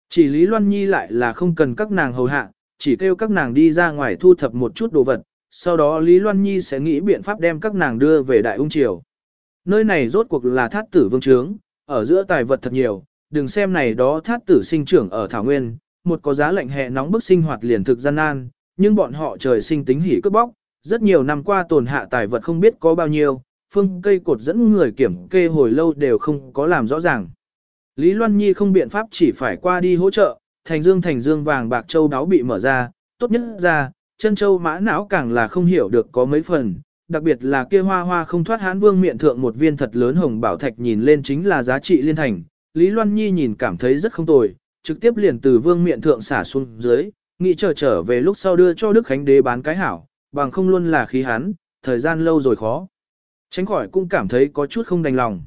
Chỉ Lý Loan Nhi lại là không cần các nàng hầu hạ, chỉ kêu các nàng đi ra ngoài thu thập một chút đồ vật, sau đó Lý Loan Nhi sẽ nghĩ biện pháp đem các nàng đưa về Đại Ung Triều. Nơi này rốt cuộc là thát tử vương trướng, ở giữa tài vật thật nhiều, đừng xem này đó thát tử sinh trưởng ở Thảo Nguyên, một có giá lạnh hè nóng bức sinh hoạt liền thực gian nan, nhưng bọn họ trời sinh tính hỉ cướp bóc, rất nhiều năm qua tồn hạ tài vật không biết có bao nhiêu, phương cây cột dẫn người kiểm kê hồi lâu đều không có làm rõ ràng. Lý Loan Nhi không biện pháp chỉ phải qua đi hỗ trợ, thành dương thành dương vàng bạc châu đáo bị mở ra, tốt nhất ra, chân châu mã não càng là không hiểu được có mấy phần, đặc biệt là kia hoa hoa không thoát hán vương miệng thượng một viên thật lớn hồng bảo thạch nhìn lên chính là giá trị liên thành. Lý Loan Nhi nhìn cảm thấy rất không tồi, trực tiếp liền từ vương miệng thượng xả xuống dưới, nghĩ trở trở về lúc sau đưa cho Đức Khánh Đế bán cái hảo, bằng không luôn là khí hắn, thời gian lâu rồi khó. Tránh khỏi cũng cảm thấy có chút không đành lòng.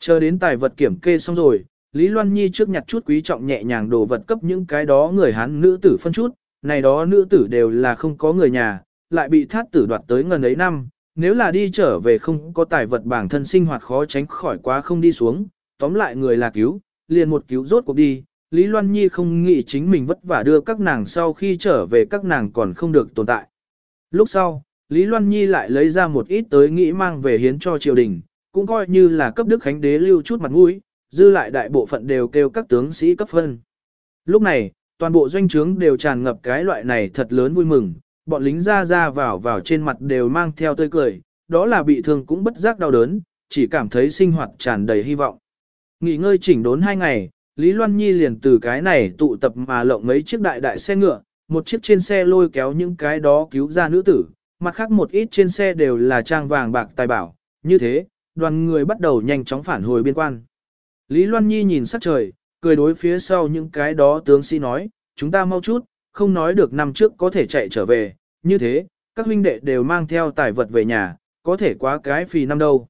Chờ đến tài vật kiểm kê xong rồi, Lý Loan Nhi trước nhặt chút quý trọng nhẹ nhàng đồ vật cấp những cái đó người Hán nữ tử phân chút, này đó nữ tử đều là không có người nhà, lại bị thát tử đoạt tới ngần ấy năm, nếu là đi trở về không có tài vật bản thân sinh hoạt khó tránh khỏi quá không đi xuống, tóm lại người là cứu, liền một cứu rốt cuộc đi, Lý Loan Nhi không nghĩ chính mình vất vả đưa các nàng sau khi trở về các nàng còn không được tồn tại. Lúc sau, Lý Loan Nhi lại lấy ra một ít tới nghĩ mang về hiến cho triều đình, cũng coi như là cấp đức khánh đế lưu chút mặt mũi, dư lại đại bộ phận đều kêu các tướng sĩ cấp phân. Lúc này, toàn bộ doanh trướng đều tràn ngập cái loại này thật lớn vui mừng, bọn lính ra ra vào vào trên mặt đều mang theo tươi cười, đó là bị thương cũng bất giác đau đớn, chỉ cảm thấy sinh hoạt tràn đầy hy vọng. Nghỉ ngơi chỉnh đốn hai ngày, Lý Loan Nhi liền từ cái này tụ tập mà lộng mấy chiếc đại đại xe ngựa, một chiếc trên xe lôi kéo những cái đó cứu ra nữ tử, mặt khác một ít trên xe đều là trang vàng bạc tài bảo, như thế, đoàn người bắt đầu nhanh chóng phản hồi biên quan. Lý Loan Nhi nhìn sắc trời, cười đối phía sau những cái đó tướng sĩ nói, chúng ta mau chút, không nói được năm trước có thể chạy trở về, như thế, các huynh đệ đều mang theo tài vật về nhà, có thể quá cái phì năm đâu.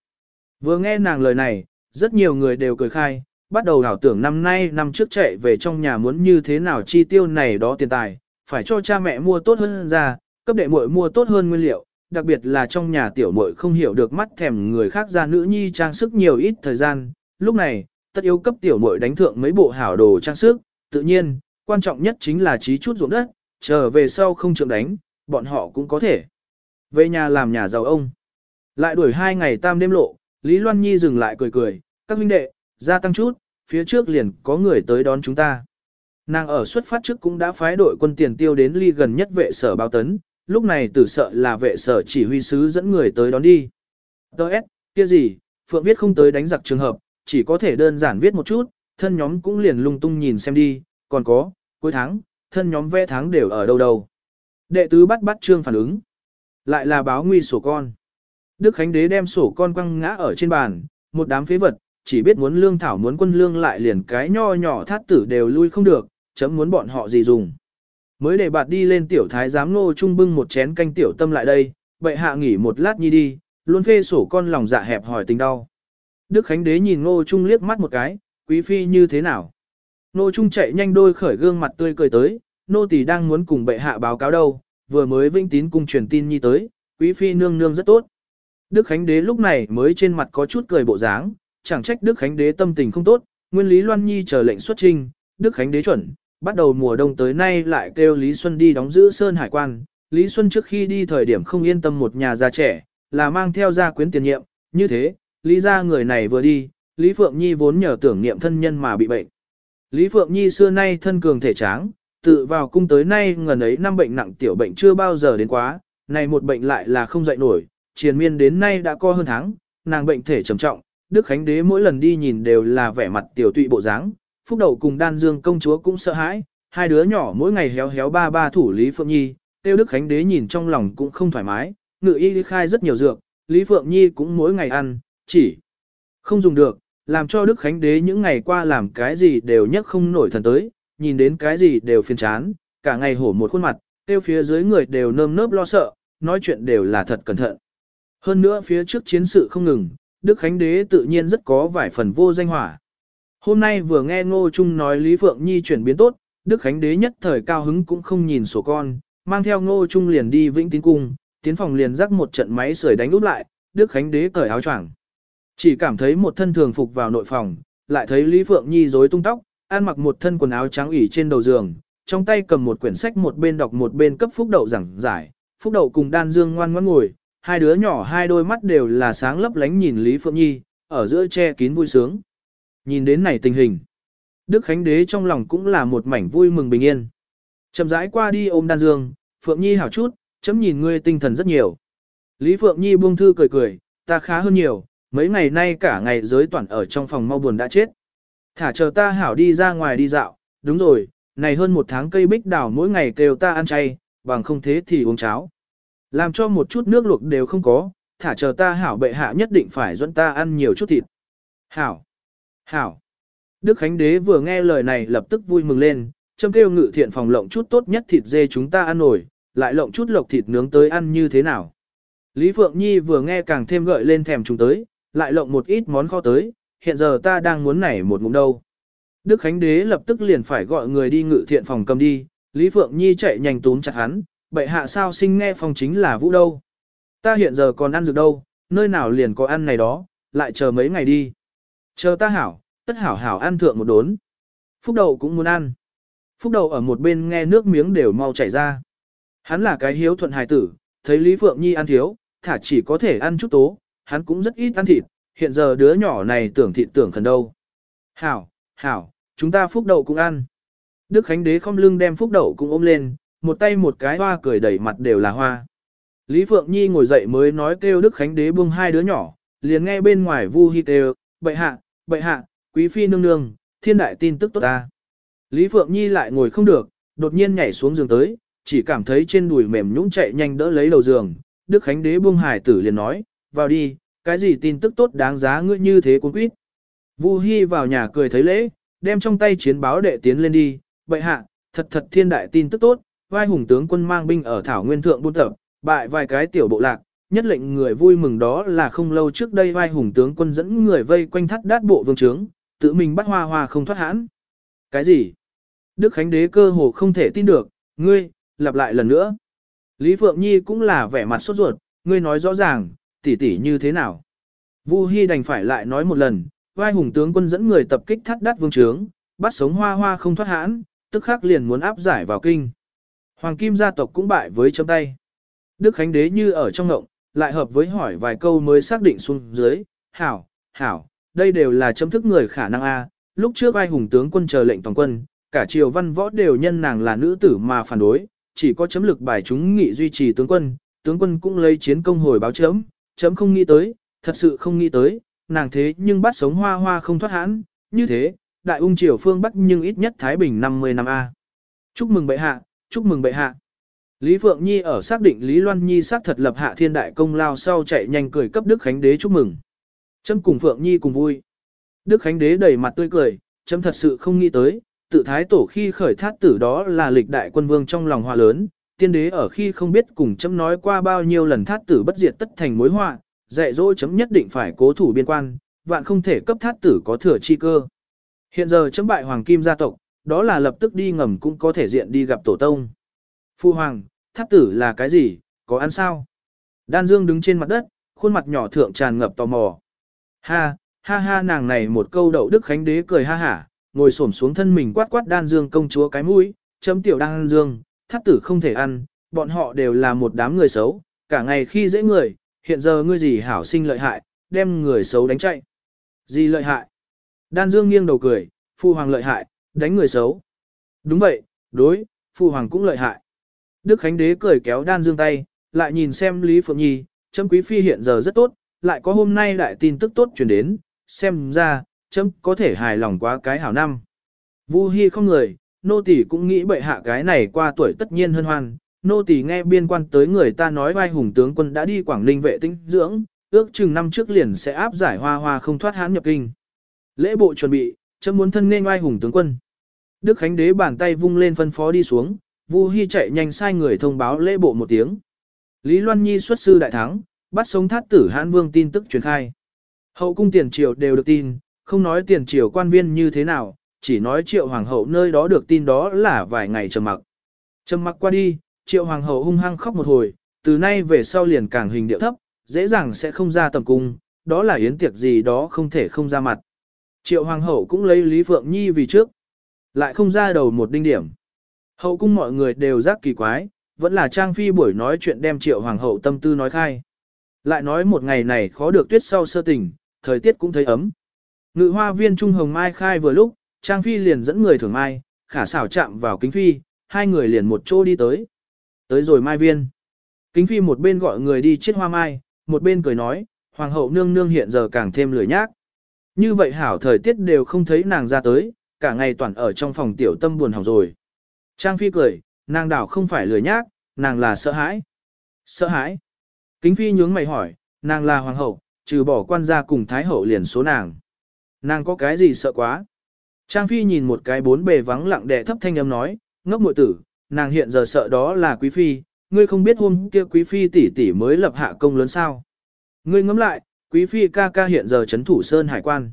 Vừa nghe nàng lời này, rất nhiều người đều cười khai, bắt đầu đảo tưởng năm nay năm trước chạy về trong nhà muốn như thế nào chi tiêu này đó tiền tài, phải cho cha mẹ mua tốt hơn ra, cấp đệ muội mua tốt hơn nguyên liệu, đặc biệt là trong nhà tiểu muội không hiểu được mắt thèm người khác ra nữ nhi trang sức nhiều ít thời gian, lúc này, tất yếu cấp tiểu muội đánh thượng mấy bộ hảo đồ trang sức, tự nhiên, quan trọng nhất chính là trí chút ruộng đất, chờ về sau không trượng đánh, bọn họ cũng có thể. Về nhà làm nhà giàu ông. Lại đuổi hai ngày tam đêm lộ, Lý Loan Nhi dừng lại cười cười, các huynh đệ, gia tăng chút, phía trước liền có người tới đón chúng ta. Nàng ở xuất phát trước cũng đã phái đội quân tiền tiêu đến ly gần nhất vệ sở báo tấn, lúc này tử sợ là vệ sở chỉ huy sứ dẫn người tới đón đi. Đợt, kia gì, Phượng viết không tới đánh giặc trường hợp, chỉ có thể đơn giản viết một chút, thân nhóm cũng liền lung tung nhìn xem đi, còn có, cuối tháng, thân nhóm vẽ tháng đều ở đâu đâu. Đệ tứ bắt bắt trương phản ứng. Lại là báo nguy sổ con. Đức Khánh Đế đem sổ con quăng ngã ở trên bàn, một đám phế vật, chỉ biết muốn lương thảo muốn quân lương lại liền cái nho nhỏ thát tử đều lui không được, chấm muốn bọn họ gì dùng. Mới để bạt đi lên tiểu thái giám nô trung bưng một chén canh tiểu tâm lại đây, vậy hạ nghỉ một lát nhi đi, luôn phê sổ con lòng dạ hẹp hỏi tình đau. Đức Khánh Đế nhìn nô trung liếc mắt một cái, quý phi như thế nào? Nô trung chạy nhanh đôi khởi gương mặt tươi cười tới, nô tỳ đang muốn cùng bệ hạ báo cáo đâu, vừa mới vinh tín cung truyền tin nhi tới, quý phi nương nương rất tốt. Đức Khánh Đế lúc này mới trên mặt có chút cười bộ dáng, chẳng trách Đức Khánh Đế tâm tình không tốt, nguyên lý Loan Nhi chờ lệnh xuất trình, Đức Khánh Đế chuẩn, bắt đầu mùa đông tới nay lại kêu Lý Xuân đi đóng giữ Sơn Hải quan. Lý Xuân trước khi đi thời điểm không yên tâm một nhà già trẻ, là mang theo gia quyến tiền nhiệm, như thế, Lý gia người này vừa đi, Lý Phượng Nhi vốn nhờ tưởng niệm thân nhân mà bị bệnh. Lý Phượng Nhi xưa nay thân cường thể tráng, tự vào cung tới nay ngần ấy năm bệnh nặng tiểu bệnh chưa bao giờ đến quá, này một bệnh lại là không dậy nổi, triền miên đến nay đã co hơn tháng, nàng bệnh thể trầm trọng, Đức Khánh Đế mỗi lần đi nhìn đều là vẻ mặt tiểu tụy bộ dáng, Phúc Đậu cùng Đan Dương công chúa cũng sợ hãi, hai đứa nhỏ mỗi ngày héo héo ba ba thủ Lý Phượng Nhi, tiêu Đức Khánh Đế nhìn trong lòng cũng không thoải mái, ngự y khai rất nhiều dược, Lý Phượng Nhi cũng mỗi ngày ăn, chỉ không dùng được, làm cho Đức Khánh Đế những ngày qua làm cái gì đều nhất không nổi thần tới, nhìn đến cái gì đều phiền chán, cả ngày hổ một khuôn mặt, tiêu phía dưới người đều nơm nớp lo sợ, nói chuyện đều là thật cẩn thận. Hơn nữa phía trước chiến sự không ngừng, Đức Khánh Đế tự nhiên rất có vài phần vô danh hỏa. Hôm nay vừa nghe Ngô Trung nói Lý Phượng Nhi chuyển biến tốt, Đức Khánh Đế nhất thời cao hứng cũng không nhìn sổ con, mang theo Ngô Trung liền đi Vĩnh Tín Cung, tiến phòng liền rắc một trận máy sưởi đánh úp lại, Đức Khánh Đế cởi áo choàng. Chỉ cảm thấy một thân thường phục vào nội phòng, lại thấy Lý Phượng Nhi rối tung tóc, ăn mặc một thân quần áo trắng ủy trên đầu giường, trong tay cầm một quyển sách một bên đọc một bên cấp Phúc Đậu giảng giải, Phúc Đậu cùng Đan Dương ngoan ngoãn ngồi, hai đứa nhỏ hai đôi mắt đều là sáng lấp lánh nhìn Lý Phượng Nhi, ở giữa che kín vui sướng. Nhìn đến này tình hình, Đức Khánh Đế trong lòng cũng là một mảnh vui mừng bình yên. Chậm rãi qua đi ôm Đan Dương, Phượng Nhi hảo chút, chấm nhìn ngươi tinh thần rất nhiều. Lý Phượng Nhi buông thư cười cười, ta khá hơn nhiều, mấy ngày nay cả ngày giới toàn ở trong phòng mau buồn đã chết. Thả chờ ta hảo đi ra ngoài đi dạo, đúng rồi, này hơn một tháng cây bích đào mỗi ngày kêu ta ăn chay, bằng không thế thì uống cháo. Làm cho một chút nước luộc đều không có, thả chờ ta hảo bệ hạ nhất định phải dẫn ta ăn nhiều chút thịt. Hảo! Hảo! Đức Khánh Đế vừa nghe lời này lập tức vui mừng lên, châm kêu ngự thiện phòng lộng chút tốt nhất thịt dê chúng ta ăn nổi, lại lộng chút lộc thịt nướng tới ăn như thế nào. Lý Phượng Nhi vừa nghe càng thêm gợi lên thèm chúng tới, lại lộng một ít món kho tới, hiện giờ ta đang muốn nảy một ngụm đâu. Đức Khánh Đế lập tức liền phải gọi người đi ngự thiện phòng cầm đi, Lý Phượng Nhi chạy nhanh túm chặt hắn, bệ hạ sao sinh nghe phòng chính là vũ đâu. Ta hiện giờ còn ăn được đâu, nơi nào liền có ăn này đó, lại chờ mấy ngày đi. Chờ ta hảo, tất hảo hảo ăn thượng một đốn. Phúc đầu cũng muốn ăn. Phúc đầu ở một bên nghe nước miếng đều mau chảy ra. Hắn là cái hiếu thuận hài tử, thấy Lý Phượng Nhi ăn thiếu, thả chỉ có thể ăn chút tố, hắn cũng rất ít ăn thịt, hiện giờ đứa nhỏ này tưởng thịt tưởng khẩn đâu. Hảo, hảo, chúng ta phúc đậu cũng ăn. Đức Khánh Đế không lưng đem phúc đậu cũng ôm lên, một tay một cái hoa cười đẩy mặt đều là hoa. Lý Phượng Nhi ngồi dậy mới nói kêu Đức Khánh Đế buông hai đứa nhỏ, liền nghe bên ngoài vu hi kêu, bậy hạ, bệ hạ, quý phi nương nương, thiên đại tin tức tốt ta. Lý Phượng Nhi lại ngồi không được, đột nhiên nhảy xuống giường tới, chỉ cảm thấy trên đùi mềm nhũng chạy nhanh đỡ lấy đầu giường. Đức Khánh Đế buông hải tử liền nói, vào đi, cái gì tin tức tốt đáng giá ngươi như thế cuốn quýt. Vu Hi vào nhà cười thấy lễ, đem trong tay chiến báo đệ tiến lên đi, bệ hạ, thật thật thiên đại tin tức tốt, vai hùng tướng quân mang binh ở Thảo Nguyên Thượng buôn tập, bại vài cái tiểu bộ lạc, nhất lệnh người vui mừng đó là không lâu trước đây vai hùng tướng quân dẫn người vây quanh thắt đát bộ vương trướng, tự mình bắt hoa hoa không thoát hãn. Cái gì? Đức Khánh Đế cơ hồ không thể tin được, ngươi, lặp lại lần nữa. Lý Phượng Nhi cũng là vẻ mặt sốt ruột, ngươi nói rõ ràng, tỉ tỉ như thế nào. Vu Hi đành phải lại nói một lần, vai hùng tướng quân dẫn người tập kích thắt đát vương trướng, bắt sống hoa hoa không thoát hãn, tức khắc liền muốn áp giải vào kinh. Hoàng Kim gia tộc cũng bại với chấm tay. Đức Khánh Đế như ở trong ngộng, lại hợp với hỏi vài câu mới xác định xuống dưới, hảo, hảo, đây đều là chấm thức người khả năng A, lúc trước ai hùng tướng quân chờ lệnh toàn quân, cả triều văn võ đều nhân nàng là nữ tử mà phản đối, chỉ có chấm lực bài chúng nghị duy trì tướng quân, tướng quân cũng lấy chiến công hồi báo chấm, chấm không nghĩ tới, thật sự không nghĩ tới, nàng thế nhưng bắt sống hoa hoa không thoát hãn, như thế, đại ung triều phương Bắc nhưng ít nhất Thái Bình 50 năm A. Chúc mừng bệ hạ, chúc mừng bệ hạ. Lý Phượng Nhi ở xác định Lý Loan Nhi xác thật lập hạ thiên đại công lao sau chạy nhanh cười cấp Đức Khánh Đế chúc mừng. Chấm cùng Phượng Nhi cùng vui. Đức Khánh Đế đầy mặt tươi cười, chấm thật sự không nghĩ tới, tự thái tổ khi khởi thát tử đó là lịch đại quân vương trong lòng hòa lớn, tiên đế ở khi không biết cùng chấm nói qua bao nhiêu lần thát tử bất diệt tất thành mối họa, dạy dỗ chấm nhất định phải cố thủ biên quan, vạn không thể cấp thát tử có thừa chi cơ. Hiện giờ chấm bại hoàng kim gia tộc, đó là lập tức đi ngầm cũng có thể diện đi gặp tổ tông. Phu hoàng, thát tử là cái gì, có ăn sao? Đan Dương đứng trên mặt đất, khuôn mặt nhỏ thượng tràn ngập tò mò. Ha, ha ha nàng này một câu đậu đức khánh đế cười ha hả, ngồi xổm xuống thân mình quát quát Đan Dương công chúa cái mũi, chấm tiểu Đan Dương, thát tử không thể ăn, bọn họ đều là một đám người xấu, cả ngày khi dễ người, hiện giờ ngươi gì hảo sinh lợi hại, đem người xấu đánh chạy. Gì lợi hại? Đan Dương nghiêng đầu cười, phu hoàng lợi hại, đánh người xấu. Đúng vậy, đối, phu hoàng cũng lợi hại. Đức Khánh Đế cười kéo Đan Dương tay, lại nhìn xem Lý Phượng Nhi, chấm quý phi hiện giờ rất tốt, lại có hôm nay đại tin tức tốt truyền đến, xem ra, chấm có thể hài lòng quá cái hảo năm. Vu Hi không người, nô tỳ cũng nghĩ bệ hạ cái này qua tuổi tất nhiên hân hoan, nô tỳ nghe biên quan tới người ta nói vai hùng tướng quân đã đi Quảng Ninh vệ tinh dưỡng, ước chừng năm trước liền sẽ áp giải hoa hoa không thoát hán nhập kinh. Lễ bộ chuẩn bị, chấm muốn thân nên oai hùng tướng quân. Đức Khánh Đế bàn tay vung lên phân phó đi xuống, Vu Hi chạy nhanh sai người thông báo lễ bộ một tiếng. Lý Loan Nhi xuất sư đại thắng, bắt sống thát tử hãn vương tin tức truyền khai. Hậu cung tiền triều đều được tin, không nói tiền triều quan viên như thế nào, chỉ nói triệu hoàng hậu nơi đó được tin đó là vài ngày trầm mặc. Trầm mặc qua đi, triệu hoàng hậu hung hăng khóc một hồi, từ nay về sau liền càng hình điệu thấp, dễ dàng sẽ không ra tầm cung, đó là yến tiệc gì đó không thể không ra mặt. Triệu hoàng hậu cũng lấy Lý Phượng Nhi vì trước, lại không ra đầu một đinh điểm. Hậu cung mọi người đều giác kỳ quái, vẫn là Trang Phi buổi nói chuyện đem triệu hoàng hậu tâm tư nói khai. Lại nói một ngày này khó được tuyết sau sơ tình, thời tiết cũng thấy ấm. Ngự hoa viên Trung Hồng Mai khai vừa lúc, Trang Phi liền dẫn người thưởng Mai, khả xảo chạm vào kính Phi, hai người liền một chỗ đi tới. Tới rồi Mai viên. Kính Phi một bên gọi người đi chết hoa Mai, một bên cười nói, Hoàng hậu nương nương hiện giờ càng thêm lười nhác. Như vậy hảo thời tiết đều không thấy nàng ra tới, cả ngày toàn ở trong phòng tiểu tâm buồn hỏng rồi. Trang Phi cười, nàng đảo không phải lười nhác, nàng là sợ hãi. Sợ hãi. Kính Phi nhướng mày hỏi, nàng là hoàng hậu, trừ bỏ quan gia cùng thái hậu liền số nàng. Nàng có cái gì sợ quá? Trang Phi nhìn một cái bốn bề vắng lặng đè thấp thanh âm nói, ngốc muội tử, nàng hiện giờ sợ đó là quý phi, ngươi không biết hôm kia quý phi tỷ tỷ mới lập hạ công lớn sao? Ngươi ngẫm lại, quý phi ca ca hiện giờ chấn thủ sơn hải quan.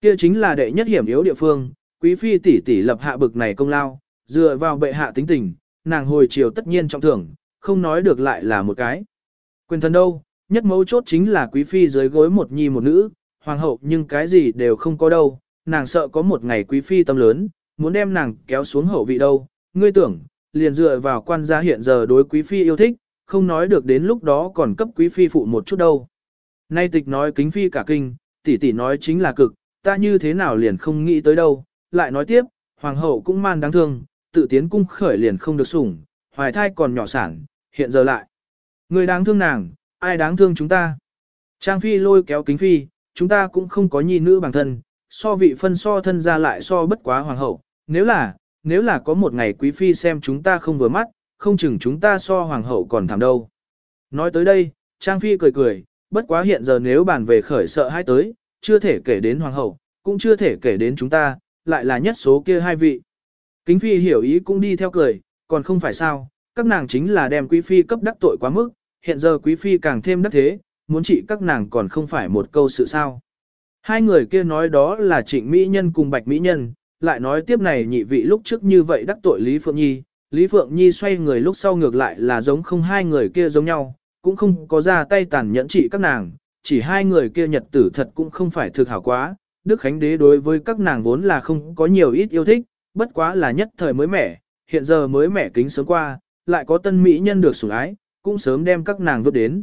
Kia chính là đệ nhất hiểm yếu địa phương, quý phi tỷ tỷ lập hạ bực này công lao, dựa vào bệ hạ tính tình, nàng hồi chiều tất nhiên trọng thưởng, không nói được lại là một cái. Quyền thần đâu, nhất mấu chốt chính là quý phi dưới gối một nhi một nữ, hoàng hậu nhưng cái gì đều không có đâu, nàng sợ có một ngày quý phi tâm lớn, muốn đem nàng kéo xuống hậu vị đâu, ngươi tưởng, liền dựa vào quan gia hiện giờ đối quý phi yêu thích, không nói được đến lúc đó còn cấp quý phi phụ một chút đâu. Nay tịch nói kính phi cả kinh, tỷ tỷ nói chính là cực, ta như thế nào liền không nghĩ tới đâu, lại nói tiếp, hoàng hậu cũng man đáng thương, tự tiến cung khởi liền không được sủng, hoài thai còn nhỏ sản, hiện giờ lại. Người đáng thương nàng, ai đáng thương chúng ta? Trang phi lôi kéo kính phi, chúng ta cũng không có nhi nữ bằng thân, so vị phân so thân ra lại so bất quá hoàng hậu, nếu là, nếu là có một ngày quý phi xem chúng ta không vừa mắt, không chừng chúng ta so hoàng hậu còn thảm đâu. Nói tới đây, Trang phi cười cười, bất quá hiện giờ nếu bàn về khởi sợ hai tới, chưa thể kể đến hoàng hậu, cũng chưa thể kể đến chúng ta, lại là nhất số kia hai vị. Kính phi hiểu ý cũng đi theo cười, còn không phải sao, các nàng chính là đem quý phi cấp đắc tội quá mức, hiện giờ quý phi càng thêm đắc thế, muốn trị các nàng còn không phải một câu sự sao. Hai người kia nói đó là trịnh mỹ nhân cùng bạch mỹ nhân, lại nói tiếp này nhị vị lúc trước như vậy đắc tội Lý Phượng Nhi, Lý Phượng Nhi xoay người lúc sau ngược lại là giống không hai người kia giống nhau, cũng không có ra tay tàn nhẫn trị các nàng, chỉ hai người kia nhật tử thật cũng không phải thực hảo quá, Đức Khánh Đế đối với các nàng vốn là không có nhiều ít yêu thích, bất quá là nhất thời mới mẻ, hiện giờ mới mẻ kính sớm qua, lại có tân mỹ nhân được sủng ái, cũng sớm đem các nàng vứt đến.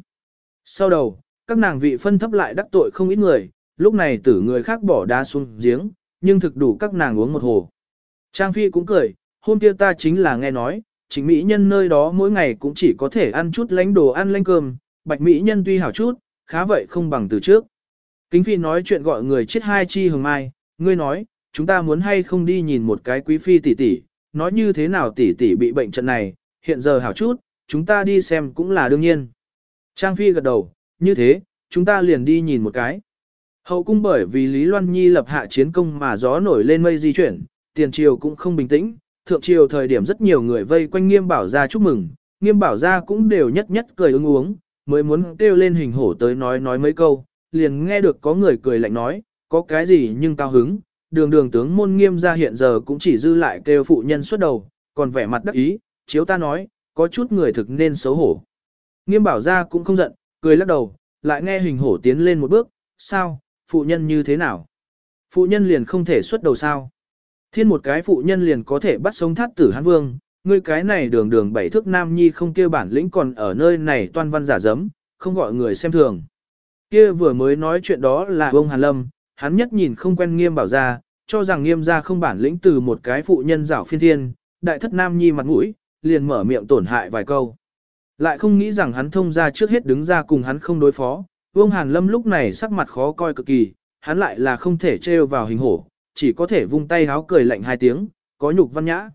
Sau đầu, các nàng vị phân thấp lại đắc tội không ít người, lúc này tử người khác bỏ đá xuống giếng, nhưng thực đủ các nàng uống một hồ. Trang Phi cũng cười, hôm kia ta chính là nghe nói, chính mỹ nhân nơi đó mỗi ngày cũng chỉ có thể ăn chút lánh đồ ăn lánh cơm, bạch mỹ nhân tuy hảo chút, khá vậy không bằng từ trước. Kính Phi nói chuyện gọi người chết hai chi hừng mai, ngươi nói, chúng ta muốn hay không đi nhìn một cái quý phi tỷ tỷ, nói như thế nào tỷ tỷ bị bệnh trận này, hiện giờ hảo chút, chúng ta đi xem cũng là đương nhiên. Trang Phi gật đầu, như thế, chúng ta liền đi nhìn một cái. Hậu cung bởi vì Lý Loan Nhi lập hạ chiến công mà gió nổi lên mây di chuyển, tiền triều cũng không bình tĩnh, thượng triều thời điểm rất nhiều người vây quanh nghiêm bảo ra chúc mừng, nghiêm bảo ra cũng đều nhất nhất cười ứng uống, mới muốn kêu lên hình hổ tới nói nói mấy câu, liền nghe được có người cười lạnh nói, có cái gì nhưng cao hứng, đường đường tướng môn nghiêm ra hiện giờ cũng chỉ dư lại kêu phụ nhân xuất đầu, còn vẻ mặt đắc ý, chiếu ta nói, có chút người thực nên xấu hổ. Nghiêm bảo ra cũng không giận, cười lắc đầu, lại nghe hình hổ tiến lên một bước, sao, phụ nhân như thế nào? Phụ nhân liền không thể xuất đầu sao? Thiên một cái phụ nhân liền có thể bắt sống thát tử hán vương, ngươi cái này đường đường bảy thước nam nhi không kêu bản lĩnh còn ở nơi này toan văn giả dấm, không gọi người xem thường. Kia vừa mới nói chuyện đó là ông Hàn Lâm, hắn nhất nhìn không quen nghiêm bảo ra, cho rằng nghiêm ra không bản lĩnh từ một cái phụ nhân rảo phiên thiên, đại thất nam nhi mặt mũi, liền mở miệng tổn hại vài câu. Lại không nghĩ rằng hắn thông ra trước hết đứng ra cùng hắn không đối phó, Vương Hàn Lâm lúc này sắc mặt khó coi cực kỳ, hắn lại là không thể trêu vào hình hổ, chỉ có thể vung tay háo cười lạnh hai tiếng, có nhục văn nhã.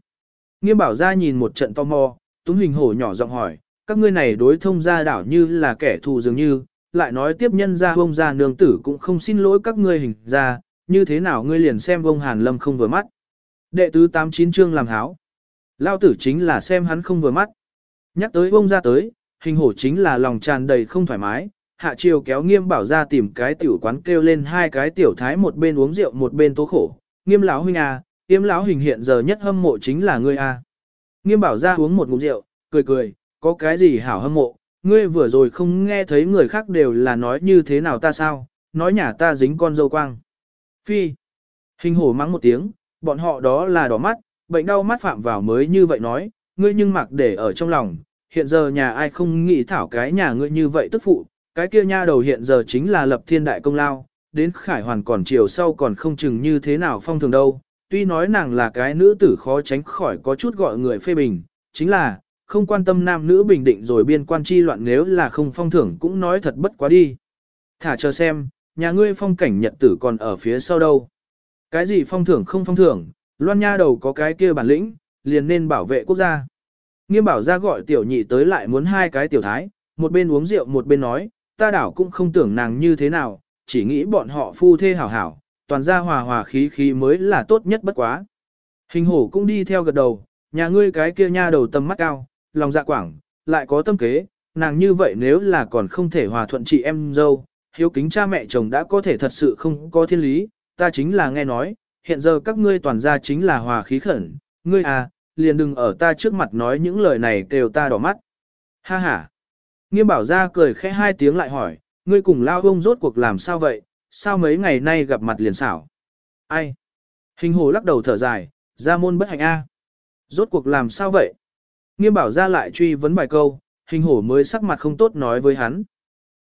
Nghiêm bảo ra nhìn một trận tò mò, túng hình hổ nhỏ giọng hỏi, các ngươi này đối thông gia đảo như là kẻ thù dường như, lại nói tiếp nhân ra ông gia nương tử cũng không xin lỗi các ngươi hình ra, như thế nào ngươi liền xem ông Hàn Lâm không vừa mắt. Đệ tứ 89 chương làm háo. Lao tử chính là xem hắn không vừa mắt. Nhắc tới ông ra tới, hình hổ chính là lòng tràn đầy không thoải mái, hạ chiều kéo nghiêm bảo ra tìm cái tiểu quán kêu lên hai cái tiểu thái một bên uống rượu một bên tố khổ. Nghiêm lão huynh à, yếm lão hình hiện giờ nhất hâm mộ chính là ngươi à. Nghiêm bảo ra uống một ngụm rượu, cười cười, có cái gì hảo hâm mộ, ngươi vừa rồi không nghe thấy người khác đều là nói như thế nào ta sao, nói nhà ta dính con dâu quang. Phi. Hình hổ mắng một tiếng, bọn họ đó là đỏ mắt, bệnh đau mắt phạm vào mới như vậy nói, ngươi nhưng mặc để ở trong lòng, hiện giờ nhà ai không nghĩ thảo cái nhà ngươi như vậy tức phụ, cái kia nha đầu hiện giờ chính là lập thiên đại công lao, đến khải hoàn còn chiều sau còn không chừng như thế nào phong thường đâu, tuy nói nàng là cái nữ tử khó tránh khỏi có chút gọi người phê bình, chính là, không quan tâm nam nữ bình định rồi biên quan chi loạn nếu là không phong thưởng cũng nói thật bất quá đi. Thả chờ xem, nhà ngươi phong cảnh nhật tử còn ở phía sau đâu. Cái gì phong thưởng không phong thưởng, loan nha đầu có cái kia bản lĩnh, liền nên bảo vệ quốc gia. Nghiêm bảo ra gọi tiểu nhị tới lại muốn hai cái tiểu thái, một bên uống rượu một bên nói, ta đảo cũng không tưởng nàng như thế nào, chỉ nghĩ bọn họ phu thê hảo hảo, toàn gia hòa hòa khí khí mới là tốt nhất bất quá. Hình hổ cũng đi theo gật đầu, nhà ngươi cái kia nha đầu tầm mắt cao, lòng dạ quảng, lại có tâm kế, nàng như vậy nếu là còn không thể hòa thuận chị em dâu, hiếu kính cha mẹ chồng đã có thể thật sự không có thiên lý, ta chính là nghe nói, hiện giờ các ngươi toàn gia chính là hòa khí khẩn, ngươi à, liền đừng ở ta trước mặt nói những lời này kêu ta đỏ mắt. Ha ha. Nghiêm bảo ra cười khẽ hai tiếng lại hỏi, ngươi cùng lao ông rốt cuộc làm sao vậy, sao mấy ngày nay gặp mặt liền xảo. Ai? Hình hồ lắc đầu thở dài, ra môn bất hạnh A. Rốt cuộc làm sao vậy? Nghiêm bảo ra lại truy vấn bài câu, hình hổ mới sắc mặt không tốt nói với hắn.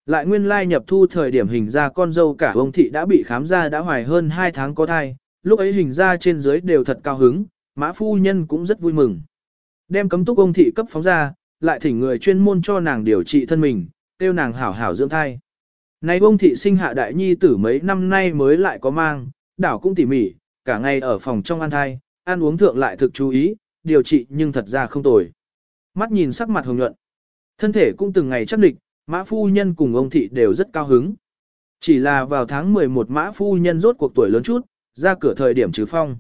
Lại nguyên lai nhập thu thời điểm hình ra con dâu cả ông thị đã bị khám ra đã hoài hơn 2 tháng có thai, lúc ấy hình ra trên dưới đều thật cao hứng, mã phu nhân cũng rất vui mừng. Đem cấm túc ông thị cấp phóng ra, lại thỉnh người chuyên môn cho nàng điều trị thân mình, tiêu nàng hảo hảo dưỡng thai. Này ông thị sinh hạ đại nhi tử mấy năm nay mới lại có mang, đảo cũng tỉ mỉ, cả ngày ở phòng trong ăn thai, ăn uống thượng lại thực chú ý, điều trị nhưng thật ra không tồi. Mắt nhìn sắc mặt hồng nhuận. Thân thể cũng từng ngày chắc địch, mã phu nhân cùng ông thị đều rất cao hứng. Chỉ là vào tháng 11 mã phu nhân rốt cuộc tuổi lớn chút, ra cửa thời điểm trừ phong.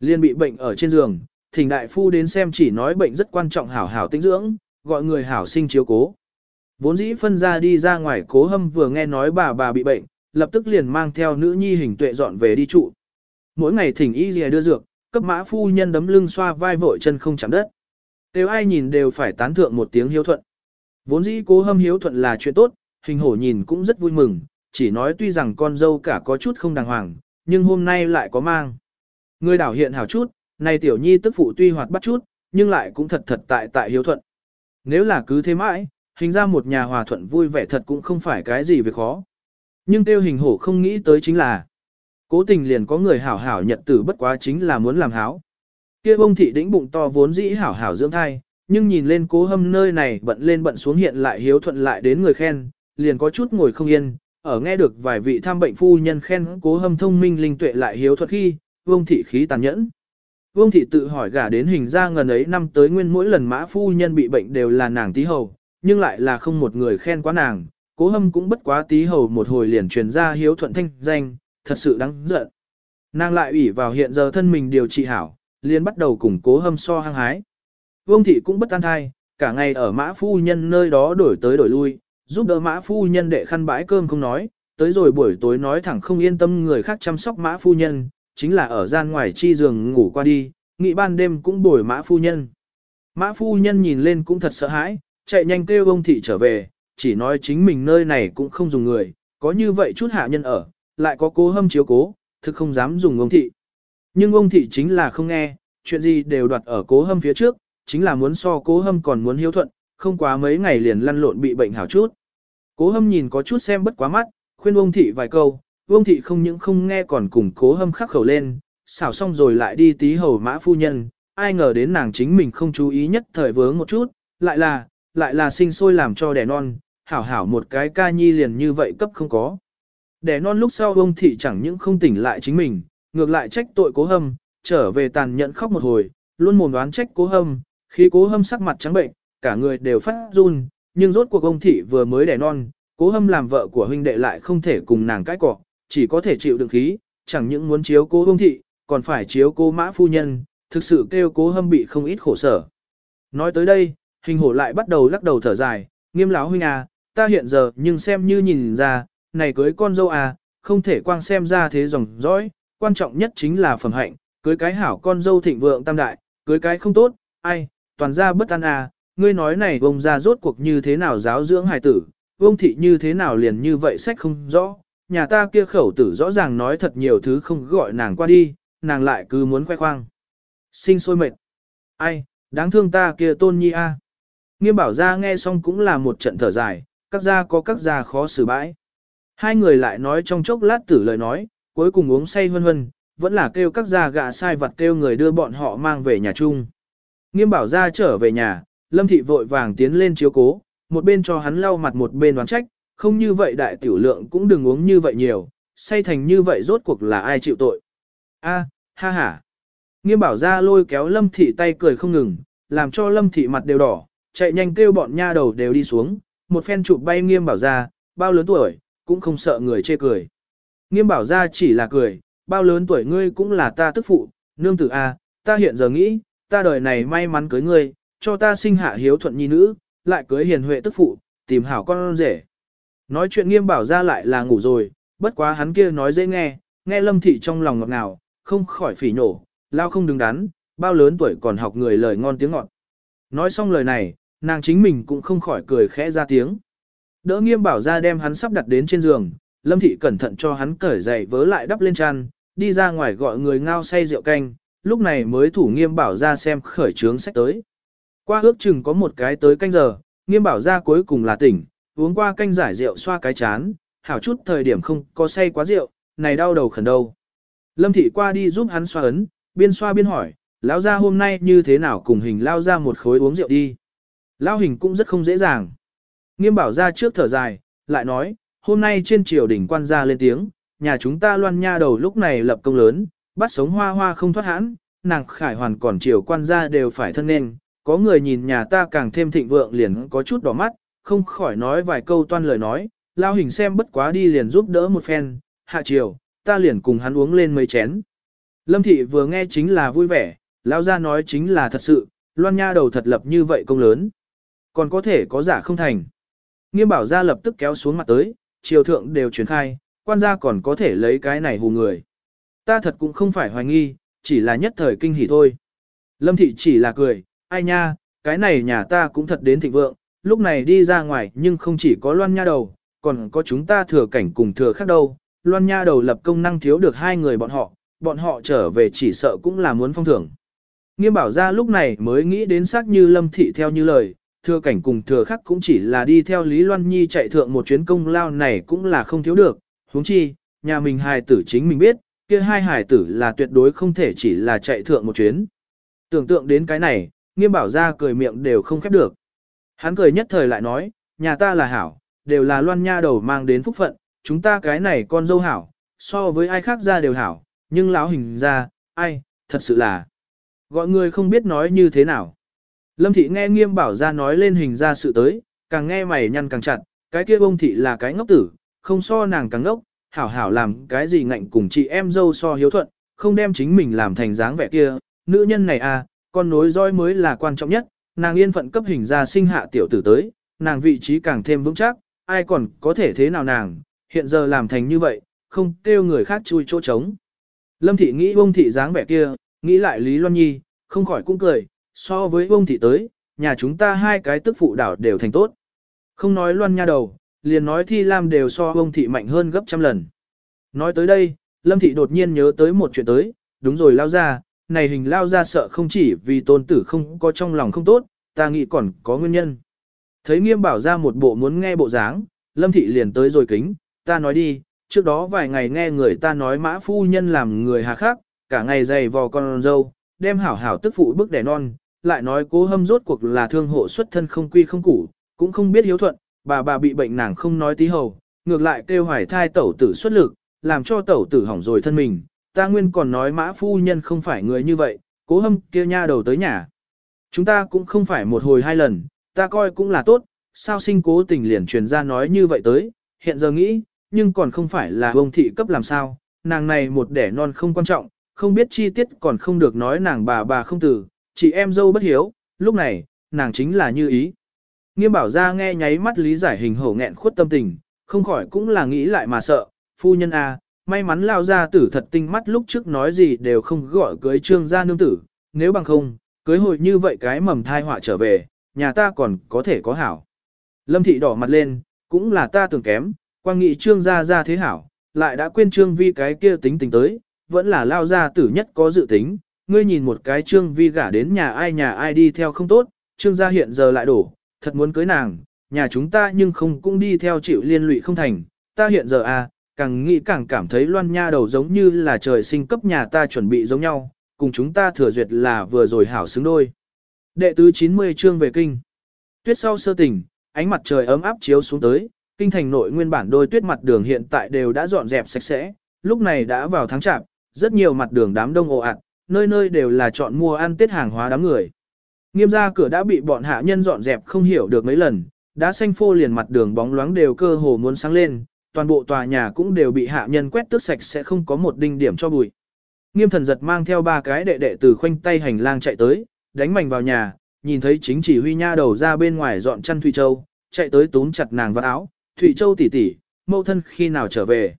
Liên bị bệnh ở trên giường, thỉnh đại phu đến xem chỉ nói bệnh rất quan trọng hảo hảo tinh dưỡng, gọi người hảo sinh chiếu cố. Vốn dĩ phân ra đi ra ngoài cố hâm vừa nghe nói bà bà bị bệnh, lập tức liền mang theo nữ nhi hình tuệ dọn về đi trụ. Mỗi ngày thỉnh y lìa đưa dược, cấp mã phu nhân đấm lưng xoa vai vội chân không chạm đất. Đều ai nhìn đều phải tán thượng một tiếng hiếu thuận. Vốn dĩ cố hâm hiếu thuận là chuyện tốt, hình hổ nhìn cũng rất vui mừng, chỉ nói tuy rằng con dâu cả có chút không đàng hoàng, nhưng hôm nay lại có mang. Người đảo hiện hảo chút, này tiểu nhi tức phụ tuy hoạt bắt chút, nhưng lại cũng thật thật tại tại hiếu thuận. Nếu là cứ thế mãi, hình ra một nhà hòa thuận vui vẻ thật cũng không phải cái gì việc khó. Nhưng tiêu hình hổ không nghĩ tới chính là, cố tình liền có người hảo hảo nhận tử bất quá chính là muốn làm háo kia bông thị đĩnh bụng to vốn dĩ hảo hảo dưỡng thai, nhưng nhìn lên cố hâm nơi này bận lên bận xuống hiện lại hiếu thuận lại đến người khen, liền có chút ngồi không yên, ở nghe được vài vị tham bệnh phu nhân khen cố hâm thông minh linh tuệ lại hiếu thuận khi, vương thị khí tàn nhẫn. Vương thị tự hỏi gả đến hình ra ngần ấy năm tới nguyên mỗi lần mã phu nhân bị bệnh đều là nàng tí hầu, nhưng lại là không một người khen quá nàng, cố hâm cũng bất quá tí hầu một hồi liền truyền ra hiếu thuận thanh danh, thật sự đáng giận. Nàng lại ủy vào hiện giờ thân mình điều trị hảo, liền bắt đầu cùng cố hâm so hăng hái. Vương thị cũng bất an thai, cả ngày ở mã phu nhân nơi đó đổi tới đổi lui, giúp đỡ mã phu nhân đệ khăn bãi cơm không nói, tới rồi buổi tối nói thẳng không yên tâm người khác chăm sóc mã phu nhân, chính là ở gian ngoài chi giường ngủ qua đi, nghị ban đêm cũng bồi mã phu nhân. Mã phu nhân nhìn lên cũng thật sợ hãi, chạy nhanh kêu ông thị trở về, chỉ nói chính mình nơi này cũng không dùng người, có như vậy chút hạ nhân ở, lại có cố hâm chiếu cố, thực không dám dùng ông thị. Nhưng ông thị chính là không nghe, chuyện gì đều đoạt ở cố hâm phía trước, chính là muốn so cố hâm còn muốn hiếu thuận, không quá mấy ngày liền lăn lộn bị bệnh hảo chút. Cố hâm nhìn có chút xem bất quá mắt, khuyên ông thị vài câu, ông thị không những không nghe còn cùng cố hâm khắc khẩu lên, xảo xong rồi lại đi tí hầu mã phu nhân, ai ngờ đến nàng chính mình không chú ý nhất thời vướng một chút, lại là, lại là sinh sôi làm cho đẻ non, hảo hảo một cái ca nhi liền như vậy cấp không có. Đẻ non lúc sau ông thị chẳng những không tỉnh lại chính mình, ngược lại trách tội cố hâm, trở về tàn nhẫn khóc một hồi, luôn mồm đoán trách cố hâm, khi cố hâm sắc mặt trắng bệnh, cả người đều phát run, nhưng rốt cuộc ông thị vừa mới đẻ non, cố hâm làm vợ của huynh đệ lại không thể cùng nàng cãi cọ, chỉ có thể chịu đựng khí, chẳng những muốn chiếu cố ông thị, còn phải chiếu cố mã phu nhân, thực sự kêu cố hâm bị không ít khổ sở. Nói tới đây, hình hổ lại bắt đầu lắc đầu thở dài, nghiêm lão huynh à, ta hiện giờ nhưng xem như nhìn ra, này cưới con dâu à, không thể quang xem ra thế dòng dõi, quan trọng nhất chính là phẩm hạnh, cưới cái hảo con dâu thịnh vượng tam đại, cưới cái không tốt, ai, toàn ra bất an à, ngươi nói này vông ra rốt cuộc như thế nào giáo dưỡng hài tử, vông thị như thế nào liền như vậy sách không rõ, nhà ta kia khẩu tử rõ ràng nói thật nhiều thứ không gọi nàng qua đi, nàng lại cứ muốn khoe khoang. Sinh sôi mệt. Ai, đáng thương ta kia tôn nhi a. Nghiêm bảo ra nghe xong cũng là một trận thở dài, các gia có các gia khó xử bãi. Hai người lại nói trong chốc lát tử lời nói, cuối cùng uống say hân hân, vẫn là kêu các gia gạ sai vặt kêu người đưa bọn họ mang về nhà chung. Nghiêm bảo ra trở về nhà, lâm thị vội vàng tiến lên chiếu cố, một bên cho hắn lau mặt một bên đoán trách, không như vậy đại tiểu lượng cũng đừng uống như vậy nhiều, say thành như vậy rốt cuộc là ai chịu tội. A, ha ha. Nghiêm bảo ra lôi kéo lâm thị tay cười không ngừng, làm cho lâm thị mặt đều đỏ, chạy nhanh kêu bọn nha đầu đều đi xuống, một phen chụp bay nghiêm bảo ra, bao lớn tuổi, cũng không sợ người chê cười. Nghiêm bảo ra chỉ là cười, bao lớn tuổi ngươi cũng là ta tức phụ, nương tử A, ta hiện giờ nghĩ, ta đời này may mắn cưới ngươi, cho ta sinh hạ hiếu thuận nhi nữ, lại cưới hiền huệ tức phụ, tìm hảo con rể. Nói chuyện nghiêm bảo ra lại là ngủ rồi, bất quá hắn kia nói dễ nghe, nghe lâm thị trong lòng ngọt ngào, không khỏi phỉ nổ, lao không đứng đắn, bao lớn tuổi còn học người lời ngon tiếng ngọt. Nói xong lời này, nàng chính mình cũng không khỏi cười khẽ ra tiếng. Đỡ nghiêm bảo ra đem hắn sắp đặt đến trên giường, lâm thị cẩn thận cho hắn cởi giày vớ lại đắp lên chăn, đi ra ngoài gọi người ngao say rượu canh, lúc này mới thủ nghiêm bảo ra xem khởi trướng sách tới. Qua ước chừng có một cái tới canh giờ, nghiêm bảo ra cuối cùng là tỉnh, uống qua canh giải rượu xoa cái chán, hảo chút thời điểm không có say quá rượu, này đau đầu khẩn đâu. Lâm thị qua đi giúp hắn xoa ấn, biên xoa biên hỏi, lão ra hôm nay như thế nào cùng hình lao ra một khối uống rượu đi. Lao hình cũng rất không dễ dàng. Nghiêm bảo ra trước thở dài, lại nói, hôm nay trên triều đình quan gia lên tiếng, nhà chúng ta loan nha đầu lúc này lập công lớn, bắt sống hoa hoa không thoát hãn, nàng khải hoàn còn triều quan gia đều phải thân nên, có người nhìn nhà ta càng thêm thịnh vượng liền có chút đỏ mắt, không khỏi nói vài câu toan lời nói, lao hình xem bất quá đi liền giúp đỡ một phen, hạ triều, ta liền cùng hắn uống lên mấy chén. Lâm thị vừa nghe chính là vui vẻ, lao ra nói chính là thật sự, loan nha đầu thật lập như vậy công lớn. Còn có thể có giả không thành. Nghiêm bảo gia lập tức kéo xuống mặt tới, triều thượng đều truyền khai, quan gia còn có thể lấy cái này hù người. Ta thật cũng không phải hoài nghi, chỉ là nhất thời kinh hỉ thôi. Lâm thị chỉ là cười, ai nha, cái này nhà ta cũng thật đến thịnh vượng, lúc này đi ra ngoài nhưng không chỉ có loan nha đầu, còn có chúng ta thừa cảnh cùng thừa khác đâu. Loan nha đầu lập công năng thiếu được hai người bọn họ, bọn họ trở về chỉ sợ cũng là muốn phong thưởng. Nghiêm bảo ra lúc này mới nghĩ đến xác như lâm thị theo như lời, thừa cảnh cùng thừa khắc cũng chỉ là đi theo Lý Loan Nhi chạy thượng một chuyến công lao này cũng là không thiếu được, huống chi, nhà mình hài tử chính mình biết, kia hai hài tử là tuyệt đối không thể chỉ là chạy thượng một chuyến. Tưởng tượng đến cái này, nghiêm bảo ra cười miệng đều không khép được. Hắn cười nhất thời lại nói, nhà ta là hảo, đều là loan nha đầu mang đến phúc phận, chúng ta cái này con dâu hảo, so với ai khác ra đều hảo, nhưng lão hình ra, ai, thật sự là, gọi người không biết nói như thế nào. Lâm thị nghe nghiêm bảo ra nói lên hình ra sự tới, càng nghe mày nhăn càng chặt, cái kia bông thị là cái ngốc tử, không so nàng càng ngốc, hảo hảo làm cái gì ngạnh cùng chị em dâu so hiếu thuận, không đem chính mình làm thành dáng vẻ kia, nữ nhân này à, con nối roi mới là quan trọng nhất, nàng yên phận cấp hình ra sinh hạ tiểu tử tới, nàng vị trí càng thêm vững chắc, ai còn có thể thế nào nàng, hiện giờ làm thành như vậy, không kêu người khác chui chỗ trống. Lâm thị nghĩ bông thị dáng vẻ kia, nghĩ lại Lý Loan Nhi, không khỏi cũng cười, so với ông thị tới, nhà chúng ta hai cái tức phụ đảo đều thành tốt. Không nói Loan nha đầu, liền nói Thi Lam đều so ông thị mạnh hơn gấp trăm lần. Nói tới đây, Lâm thị đột nhiên nhớ tới một chuyện tới, đúng rồi lao ra, này hình lao ra sợ không chỉ vì tôn tử không có trong lòng không tốt, ta nghĩ còn có nguyên nhân. Thấy nghiêm bảo ra một bộ muốn nghe bộ dáng, Lâm thị liền tới rồi kính, ta nói đi, trước đó vài ngày nghe người ta nói mã phu nhân làm người hà khắc, cả ngày dày vò con dâu, đem hảo hảo tức phụ bức đẻ non, lại nói cố hâm rốt cuộc là thương hộ xuất thân không quy không củ, cũng không biết hiếu thuận, bà bà bị bệnh nàng không nói tí hầu, ngược lại kêu hoài thai tẩu tử xuất lực, làm cho tẩu tử hỏng rồi thân mình, ta nguyên còn nói mã phu nhân không phải người như vậy, cố hâm kia nha đầu tới nhà. Chúng ta cũng không phải một hồi hai lần, ta coi cũng là tốt, sao sinh cố tình liền truyền ra nói như vậy tới, hiện giờ nghĩ, nhưng còn không phải là ông thị cấp làm sao, nàng này một đẻ non không quan trọng, không biết chi tiết còn không được nói nàng bà bà không tử, chị em dâu bất hiếu, lúc này, nàng chính là như ý. Nghiêm bảo ra nghe nháy mắt lý giải hình hổ nghẹn khuất tâm tình, không khỏi cũng là nghĩ lại mà sợ, phu nhân a, à, may mắn lao ra tử thật tinh mắt lúc trước nói gì đều không gọi cưới trương gia nương tử, nếu bằng không, cưới hồi như vậy cái mầm thai họa trở về, nhà ta còn có thể có hảo. Lâm thị đỏ mặt lên, cũng là ta tưởng kém, quan nghị trương gia ra thế hảo, lại đã quên trương vi cái kia tính tình tới, vẫn là lao ra tử nhất có dự tính, ngươi nhìn một cái trương vi gả đến nhà ai nhà ai đi theo không tốt, trương gia hiện giờ lại đổ, thật muốn cưới nàng, nhà chúng ta nhưng không cũng đi theo chịu liên lụy không thành, ta hiện giờ à, càng nghĩ càng cảm thấy loan nha đầu giống như là trời sinh cấp nhà ta chuẩn bị giống nhau, cùng chúng ta thừa duyệt là vừa rồi hảo xứng đôi. Đệ tứ 90 chương về kinh. Tuyết sau sơ tỉnh, ánh mặt trời ấm áp chiếu xuống tới, kinh thành nội nguyên bản đôi tuyết mặt đường hiện tại đều đã dọn dẹp sạch sẽ, lúc này đã vào tháng chạp, rất nhiều mặt đường đám đông ồ ạt, nơi nơi đều là chọn mua ăn tết hàng hóa đám người. Nghiêm gia cửa đã bị bọn hạ nhân dọn dẹp không hiểu được mấy lần, đã xanh phô liền mặt đường bóng loáng đều cơ hồ muốn sáng lên, toàn bộ tòa nhà cũng đều bị hạ nhân quét tước sạch sẽ không có một đinh điểm cho bụi. Nghiêm thần giật mang theo ba cái đệ đệ từ khoanh tay hành lang chạy tới, đánh mảnh vào nhà, nhìn thấy chính chỉ huy nha đầu ra bên ngoài dọn chăn Thụy Châu, chạy tới túm chặt nàng vào áo, Thụy Châu tỷ tỷ, mẫu thân khi nào trở về.